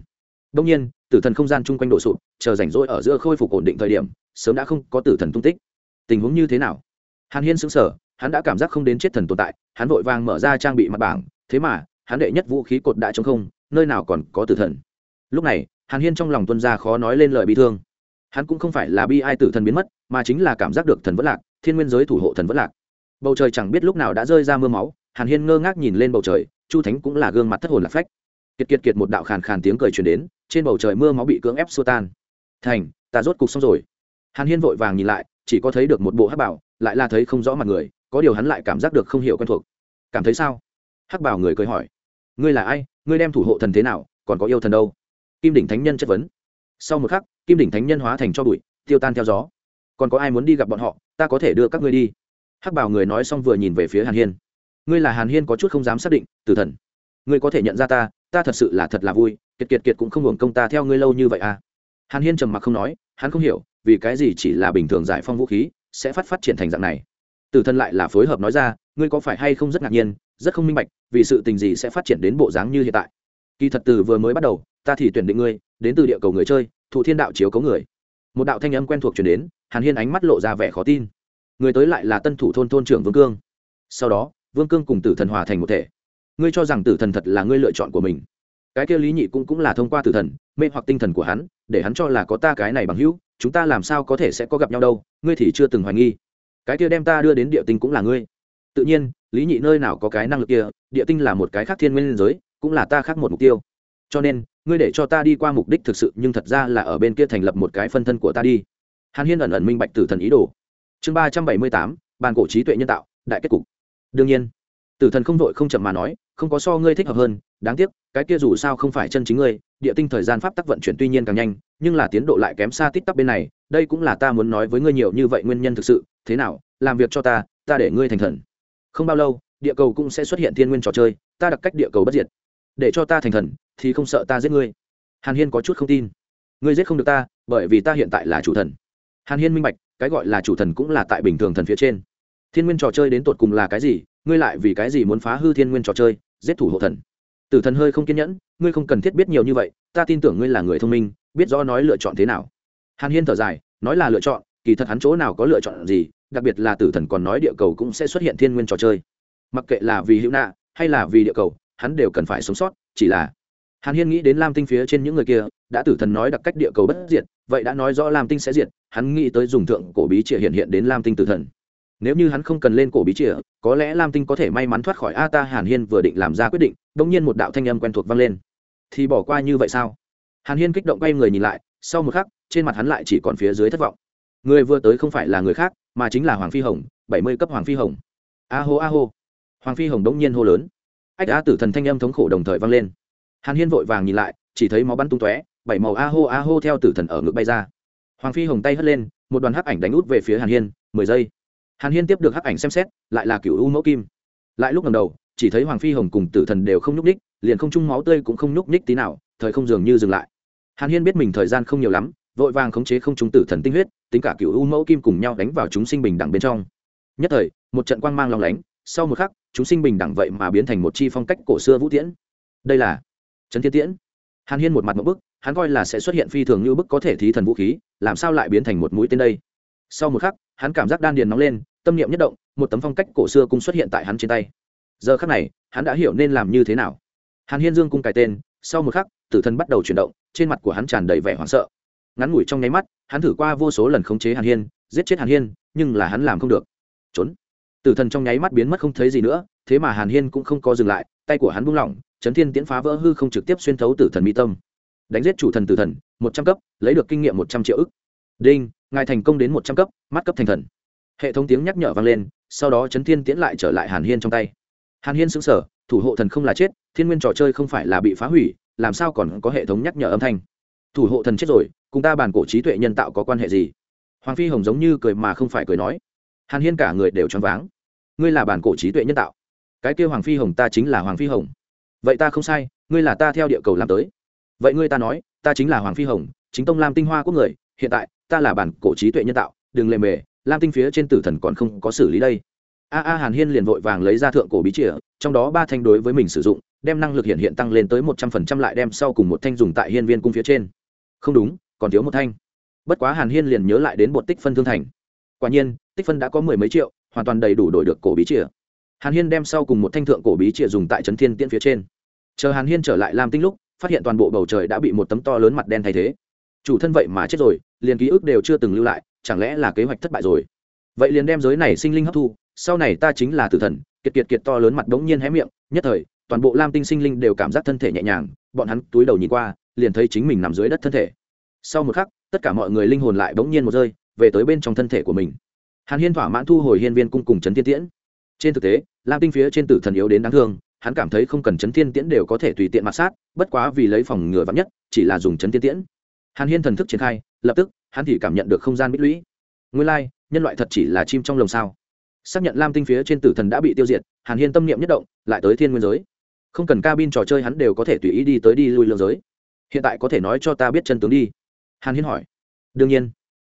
Đông nhiên, tử thần không gian chung quanh đổ sụp, chờ rảnh rỗi ở giữa khôi phục ổn định thời điểm, sớm đã không có tử thần tung tích. Tình huống như thế nào? Hàn hiên sững sờ, hắn đã cảm giác không đến chết thần tồn tại, hắn vội vàng mở ra trang bị mặt bảng, thế mà, hắn đệ nhất vũ khí cột đại trong không, nơi nào còn có tử thần. Lúc này, hàn hiên trong lòng tuân ra khó nói lên lời bị thương. Hắn cũng không phải là bi ai tử thần biến mất, mà chính là cảm giác được thần vẫn lạc thiên nguyên giới thủ hộ thần vẫn lạc. Bầu trời chẳng biết lúc nào đã rơi ra mưa máu, hàn hiên ngơ ngác nhìn lên bầu trời, chu thánh cũng là gương mặt thất hồn lạc phách. Kiệt kiệt kiệt một đạo khàn khàn tiếng cười truyền đến, trên bầu trời mưa máu bị cưỡng ép xua tan. Thành, ta rốt cục xong rồi. Hàn hiên vội vàng nhìn lại, chỉ có thấy được một bộ hắc bảo, lại là thấy không rõ mặt người, có điều hắn lại cảm giác được không hiểu quen thuộc. Cảm thấy sao? Hắc bảo người cười hỏi. Ngươi là ai? Ngươi đem thủ hộ thần thế nào? Còn có yêu thần đâu? Kim đỉnh thánh nhân chất vấn. Sau một khắc, kim đỉnh thánh nhân hóa thành cho bụi, tiêu tan theo gió còn có ai muốn đi gặp bọn họ, ta có thể đưa các ngươi đi. Hắc bảo người nói xong vừa nhìn về phía hàn hiên. Ngươi là hàn hiên có chút không dám xác định, tử thần. Ngươi có thể nhận ra ta ta thật sự là thật là vui, kiệt kiệt kiệt cũng không hưởng công ta theo ngươi lâu như vậy à. Hàn hiên trầm mặc không nói, hắn không hiểu, vì cái gì chỉ là bình thường giải phong vũ khí, sẽ phát phát triển thành dạng này. Tử thần lại là phối hợp nói ra, ngươi có phải hay không rất ngạc nhiên, rất không minh bạch, vì sự tình gì sẽ phát triển đến bộ dáng như hiện tại. Kỳ thật từ vừa mới bắt đầu, ta thì tuyển định ngươi, đến từ địa cầu người chơi, thụ thiên đạo chiếu cấu người. Một đạo thanh âm quen thuộc chuyển đến hàn hiên ánh mắt lộ ra vẻ khó tin. Người tới lại là tân thủ thôn thôn trưởng vương cương. Sau đó, vương cương cùng tử thần hòa thành một thể. Ngươi cho rằng tử thần thật là ngươi lựa chọn của mình. Cái kia lý nhị cũng cũng là thông qua tử thần, mê hoặc tinh thần của hắn, để hắn cho là có ta cái này bằng hữu, chúng ta làm sao có thể sẽ có gặp nhau đâu, ngươi thì chưa từng hoài nghi. Cái kia đem ta đưa đến địa tinh cũng là ngươi. Tự nhiên, lý nhị nơi nào có cái năng lực kia, địa tinh là một cái khác thiên nguyên giới, cũng là ta khác một mục tiêu. Cho nên, ngươi để cho ta đi qua mục đích thực sự, nhưng thật ra là ở bên kia thành lập một cái phân thân của ta đi hàn hiên ẩn ẩn minh bạch tử thần ý đồ. Chương ba trăm bảy mươi tám, bàn cổ trí tuệ nhân tạo, đại kết cục. Đương nhiên, tử thần không vội không chậm mà nói, không có so ngươi thích hợp hơn, đáng tiếc, cái kia dù sao không phải chân chính ngươi, địa tinh thời gian pháp tắc vận chuyển tuy nhiên càng nhanh, nhưng là tiến độ lại kém xa tít tắp bên này, đây cũng là ta muốn nói với ngươi nhiều như vậy nguyên nhân thực sự, thế nào, làm việc cho ta ta để ngươi thành thần. Không bao lâu, địa cầu cũng sẽ xuất hiện thiên nguyên trò chơi, ta đặc cách địa cầu bất diệt. Để cho ta thành thần, thì không sợ ta giết ngươi. Hàn hiên có chút không tin. Ngươi giết không được ta, bởi vì ta hiện tại là chủ thần hàn hiên minh bạch, cái gọi là chủ thần cũng là tại bình thường thần phía trên. Thiên nguyên trò chơi đến tột cùng là cái gì? Ngươi lại vì cái gì muốn phá hư thiên nguyên trò chơi, giết thủ hộ thần? Tử thần hơi không kiên nhẫn, ngươi không cần thiết biết nhiều như vậy, ta tin tưởng ngươi là người thông minh, biết rõ nói lựa chọn thế nào. Hàn hiên thở dài, nói là lựa chọn, kỳ thật hắn chỗ nào có lựa chọn gì, đặc biệt là tử thần còn nói địa cầu cũng sẽ xuất hiện thiên nguyên trò chơi. Mặc kệ là vì hữu nạ, hay là vì địa cầu, hắn đều cần phải sống sót, chỉ là hàn hiên nghĩ đến lam tinh phía trên những người kia, đã tử thần nói đặc cách địa cầu bất diệt, vậy đã nói rõ lam tinh sẽ diệt, hắn nghĩ tới dùng thượng cổ bí trịa hiện hiện đến lam tinh tử thần. Nếu như hắn không cần lên cổ bí trịa có lẽ lam tinh có thể may mắn thoát khỏi a ta hàn hiên vừa định làm ra quyết định đ ỗ n g nhiên một đạo thanh âm quen thuộc vang lên. Thì bỏ qua như vậy sao? Hàn hiên kích động quay người nhìn lại, sau một khắc, trên mặt hắn lại chỉ còn phía dưới thất vọng. Người vừa tới không phải là người khác, mà chính là hoàng phi hồng, bảy mươi cấp hoàng phi hồng. A hô a hô. Hoàng phi hồng đống nhiên hô lớn. Ách á tử thần thanh âm thống khổ đồng thời vang lên hàn hiên vội vàng nhìn lại, chỉ thấy máu bắn tung tóe, bảy màu a hô a hô theo tử thần ở ngực bay ra. Hoàng phi hồng tay hất lên, một đoàn hắc ảnh đánh út về phía hàn hiên, mười giây. Hàn hiên tiếp được hắc ảnh xem xét, lại là cựu u mẫu kim. Lại lúc lần đầu, chỉ thấy hoàng phi hồng cùng tử thần đều không nhúc ních liền không chung máu tươi cũng không nhúc ních tí nào, thời không dường như dừng lại. Hàn hiên biết mình thời gian không nhiều lắm, vội vàng khống chế không trung tử thần tinh huyết, tính cả cựu u mẫu kim cùng nhau đánh vào chúng sinh bình đẳng bên trong. Nhất thời, một trận quang mang lòng lánh, sau một khắc, chúng sinh bình đẳng vậy mà biến thành một chi phong cách cổ xưa vũ tiễn. Đây là trấn thiên tiễn. Hàn hiên một mặt một bức, hắn coi là sẽ xuất hiện phi thường như bức có thể thí thần vũ khí, làm sao lại biến thành một mũi tên đây? Sau một khắc, hắn cảm giác đan điền nóng lên, tâm niệm nhất động, một tấm phong cách cổ xưa cũng xuất hiện tại hắn trên tay. Giờ khắc này, hắn đã hiểu nên làm như thế nào. Hàn hiên dương cung cài tên, sau một khắc, tử thần bắt đầu chuyển động, trên mặt của hắn tràn đầy vẻ hoảng sợ. Ngắn ngủi trong nháy mắt, hắn thử qua vô số lần khống chế hàn hiên, giết chết hàn hiên, nhưng là hắn làm không được. Trốn. Tử thần trong nháy mắt biến mất không thấy gì nữa, thế mà hàn hiên cũng không có dừng lại, tay của hắn buông lỏng chấn thiên tiễn phá vỡ hư không trực tiếp xuyên thấu tử thần mi tâm. Đánh giết chủ thần tử thần, một trăm cấp, lấy được kinh nghiệm một trăm triệu ức. Đinh, ngài thành công đến một trăm cấp, mắt cấp thành thần. Hệ thống tiếng nhắc nhở vang lên, sau đó chấn thiên tiễn lại trở lại hàn hiên trong tay. Hàn hiên xứng sở thủ hộ thần không là chết, thiên nguyên trò chơi không phải là bị phá hủy, làm sao còn có hệ thống nhắc nhở âm thanh? Thủ hộ thần chết rồi, cùng ta bàn cổ trí tuệ nhân tạo có quan hệ gì? Hoàng phi hồng giống như cười mà không phải cười nói. Hàn hiên cả người đều choáng váng. Ngươi là bản cổ trí tuệ nhân tạo. Cái kêu hoàng phi hồng ta chính là hoàng phi hồng vậy ta không sai, ngươi là ta theo địa cầu làm tới. Vậy ngươi ta nói, ta chính là hoàng phi hồng, chính tông lam tinh hoa quốc người, hiện tại, ta là bản cổ trí tuệ nhân tạo, đừng lề mề, lam tinh phía trên tử thần còn không có xử lý đây. A a hàn hiên liền vội vàng lấy ra thượng cổ bí chìa, trong đó ba thanh đối với mình sử dụng, đem năng lực hiện hiện tăng lên tới một trăm phần trăm lại đem sau cùng một thanh dùng tại hiên viên cung phía trên. Không đúng, còn thiếu một thanh. Bất quá hàn hiên liền nhớ lại đến bột tích phân thương thành. Quả nhiên, tích phân đã có mười mấy triệu, hoàn toàn đầy đủ đổi được cổ bí chìa hàn hiên đem sau cùng một thanh thượng cổ bí chìa dùng tại trấn thiên tiễn phía trên. Chờ hàn hiên trở lại lam tinh lúc, phát hiện toàn bộ bầu trời đã bị một tấm to lớn mặt đen thay thế. Chủ thân vậy mà chết rồi, liền ký ức đều chưa từng lưu lại, chẳng lẽ là kế hoạch thất bại rồi? Vậy liền đem giới này sinh linh hấp thu, sau này ta chính là tử thần, kiệt kiệt kiệt to lớn mặt đống nhiên hé miệng, nhất thời, toàn bộ lam tinh sinh linh đều cảm giác thân thể nhẹ nhàng, bọn hắn túi đầu nhìn qua, liền thấy chính mình nằm dưới đất thân thể. Sau một khắc, tất cả mọi người linh hồn lại bỗng nhiên một rơi, về tới bên trong thân thể của mình. Hàn hiên thỏa mãn thu hồi hiên viên cung cùng trấn thiên tiễn trên thực tế lam tinh phía trên tử thần yếu đến đáng thương hắn cảm thấy không cần chấn thiên tiễn đều có thể tùy tiện mặt sát bất quá vì lấy phòng ngừa vắng nhất chỉ là dùng chấn thiên tiễn. Hàn hiên thần thức triển khai lập tức hắn thì cảm nhận được không gian bích lũy. Nguyên lai、like, nhân loại thật chỉ là chim trong lồng sao? Xác nhận lam tinh phía trên tử thần đã bị tiêu diệt hàn hiên tâm niệm nhất động lại tới thiên nguyên giới. Không cần cabin trò chơi hắn đều có thể tùy ý đi tới đi lui lương giới. Hiện tại có thể nói cho ta biết chân tướng đi. Hàn hiên hỏi. Đương nhiên.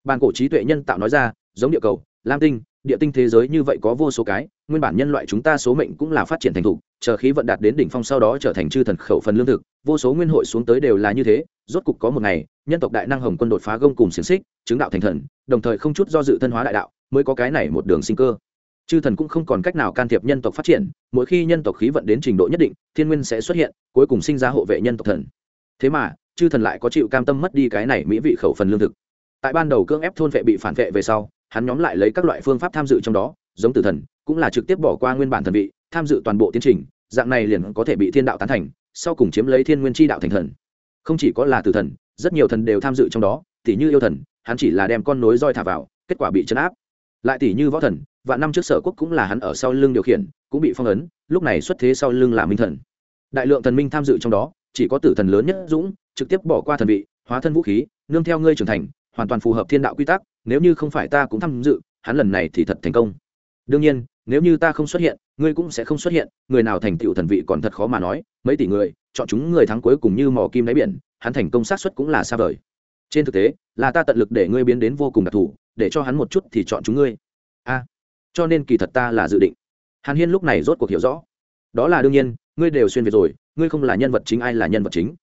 Bàn cổ trí tuệ nhân tạo nói ra giống địa cầu lam tinh địa tinh thế giới như vậy có vô số cái nguyên bản nhân loại chúng ta số mệnh cũng là phát triển thành thục, chờ khí vận đạt đến đỉnh phong sau đó trở thành chư thần khẩu phần lương thực, vô số nguyên hội xuống tới đều là như thế, rốt cục có một ngày, nhân tộc đại năng hồng quân đột phá gông cùng xiềng xích, chứng đạo thành thần, đồng thời không chút do dự thân hóa đại đạo, mới có cái này một đường sinh cơ. Chư thần cũng không còn cách nào can thiệp nhân tộc phát triển, mỗi khi nhân tộc khí vận đến trình độ nhất định, thiên nguyên sẽ xuất hiện, cuối cùng sinh ra hộ vệ nhân tộc thần. Thế mà, chư thần lại có chịu cam tâm mất đi cái này mỹ vị khẩu phần lương thực. Tại ban đầu cưỡng ép thôn vệ bị phản vệ về sau, hắn nhóm lại lấy các loại phương pháp tham dự trong đó giống tử thần, cũng là trực tiếp bỏ qua nguyên bản thần vị, tham dự toàn bộ tiến trình, dạng này liền có thể bị thiên đạo tán thành, sau cùng chiếm lấy thiên nguyên tri đạo thành thần. Không chỉ có là tử thần, rất nhiều thần đều tham dự trong đó tỷ như yêu thần, hắn chỉ là đem con nối roi thả vào, kết quả bị chấn áp. Lại tỷ như võ thần và năm trước sở quốc cũng là hắn ở sau lưng điều khiển, cũng bị phong ấn, lúc này xuất thế sau lưng là minh thần. Đại lượng thần minh tham dự trong đó, chỉ có tử thần lớn nhất dũng, trực tiếp bỏ qua thần vị, hóa thân vũ khí, nương theo ngươi trưởng thành, hoàn toàn phù hợp thiên đạo quy tắc, nếu như không phải ta cũng tham dự, hắn lần này thì thật thành công đương nhiên, nếu như ta không xuất hiện, ngươi cũng sẽ không xuất hiện, người nào thành tựu thần vị còn thật khó mà nói, mấy tỷ người, chọn chúng người thắng cuối cùng như mò kim đáy biển, hắn thành công sát xuất cũng là xa vời. Trên thực tế, là ta tận lực để ngươi biến đến vô cùng đặc thù, để cho hắn một chút thì chọn chúng ngươi. A, cho nên kỳ thật ta là dự định. Hàn hiên lúc này rốt cuộc hiểu rõ. Đó là đương nhiên, ngươi đều xuyên việt rồi, ngươi không là nhân vật chính ai là nhân vật chính.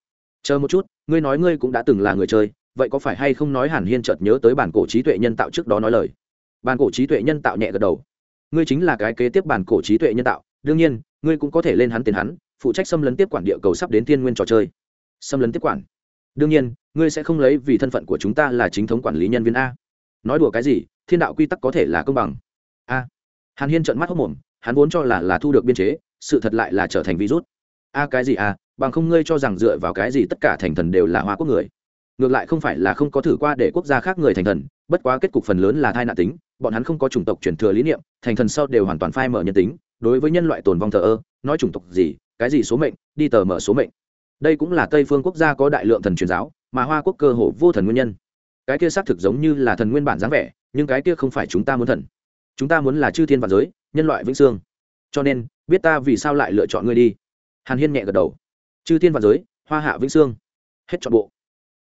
Chờ một chút, ngươi nói ngươi cũng đã từng là người chơi, vậy có phải hay không nói hàn hiên chợt nhớ tới bản cổ trí tuệ nhân tạo trước đó nói lời? Bản cổ trí tuệ nhân tạo nhẹ gật đầu ngươi chính là cái kế tiếp bản cổ trí tuệ nhân tạo, đương nhiên, ngươi cũng có thể lên hắn tiền hắn, phụ trách xâm lấn tiếp quản địa cầu sắp đến thiên nguyên trò chơi. Xâm lấn tiếp quản. Đương nhiên, ngươi sẽ không lấy vì thân phận của chúng ta là chính thống quản lý nhân viên a. Nói đùa cái gì, thiên đạo quy tắc có thể là công bằng. A. Hàn hiên trợn mắt hốc mồm, hắn vốn cho là là thu được biên chế, sự thật lại là trở thành virus. A cái gì a, bằng không ngươi cho rằng dựa vào cái gì tất cả thành thần đều là hoa quốc người? Ngược lại không phải là không có thử qua để quốc gia khác người thành thần, bất quá kết cục phần lớn là thai nạn tính, bọn hắn không có chủng tộc truyền thừa lý niệm, thành thần sau đều hoàn toàn phai mở nhân tính, đối với nhân loại tồn vong thờ ơ, nói chủng tộc gì, cái gì số mệnh, đi tờ mở số mệnh. Đây cũng là tây phương quốc gia có đại lượng thần truyền giáo, mà hoa quốc cơ hồ vô thần nguyên nhân. Cái kia xác thực giống như là thần nguyên bản dáng vẻ, nhưng cái kia không phải chúng ta muốn thần. Chúng ta muốn là chư thiên và giới, nhân loại vĩnh sương cho nên, biết ta vì sao lại lựa chọn ngươi đi. Hàn hiên nhẹ gật đầu. Chư thiên và giới, hoa hạ vĩnh sương hết chọn bộ.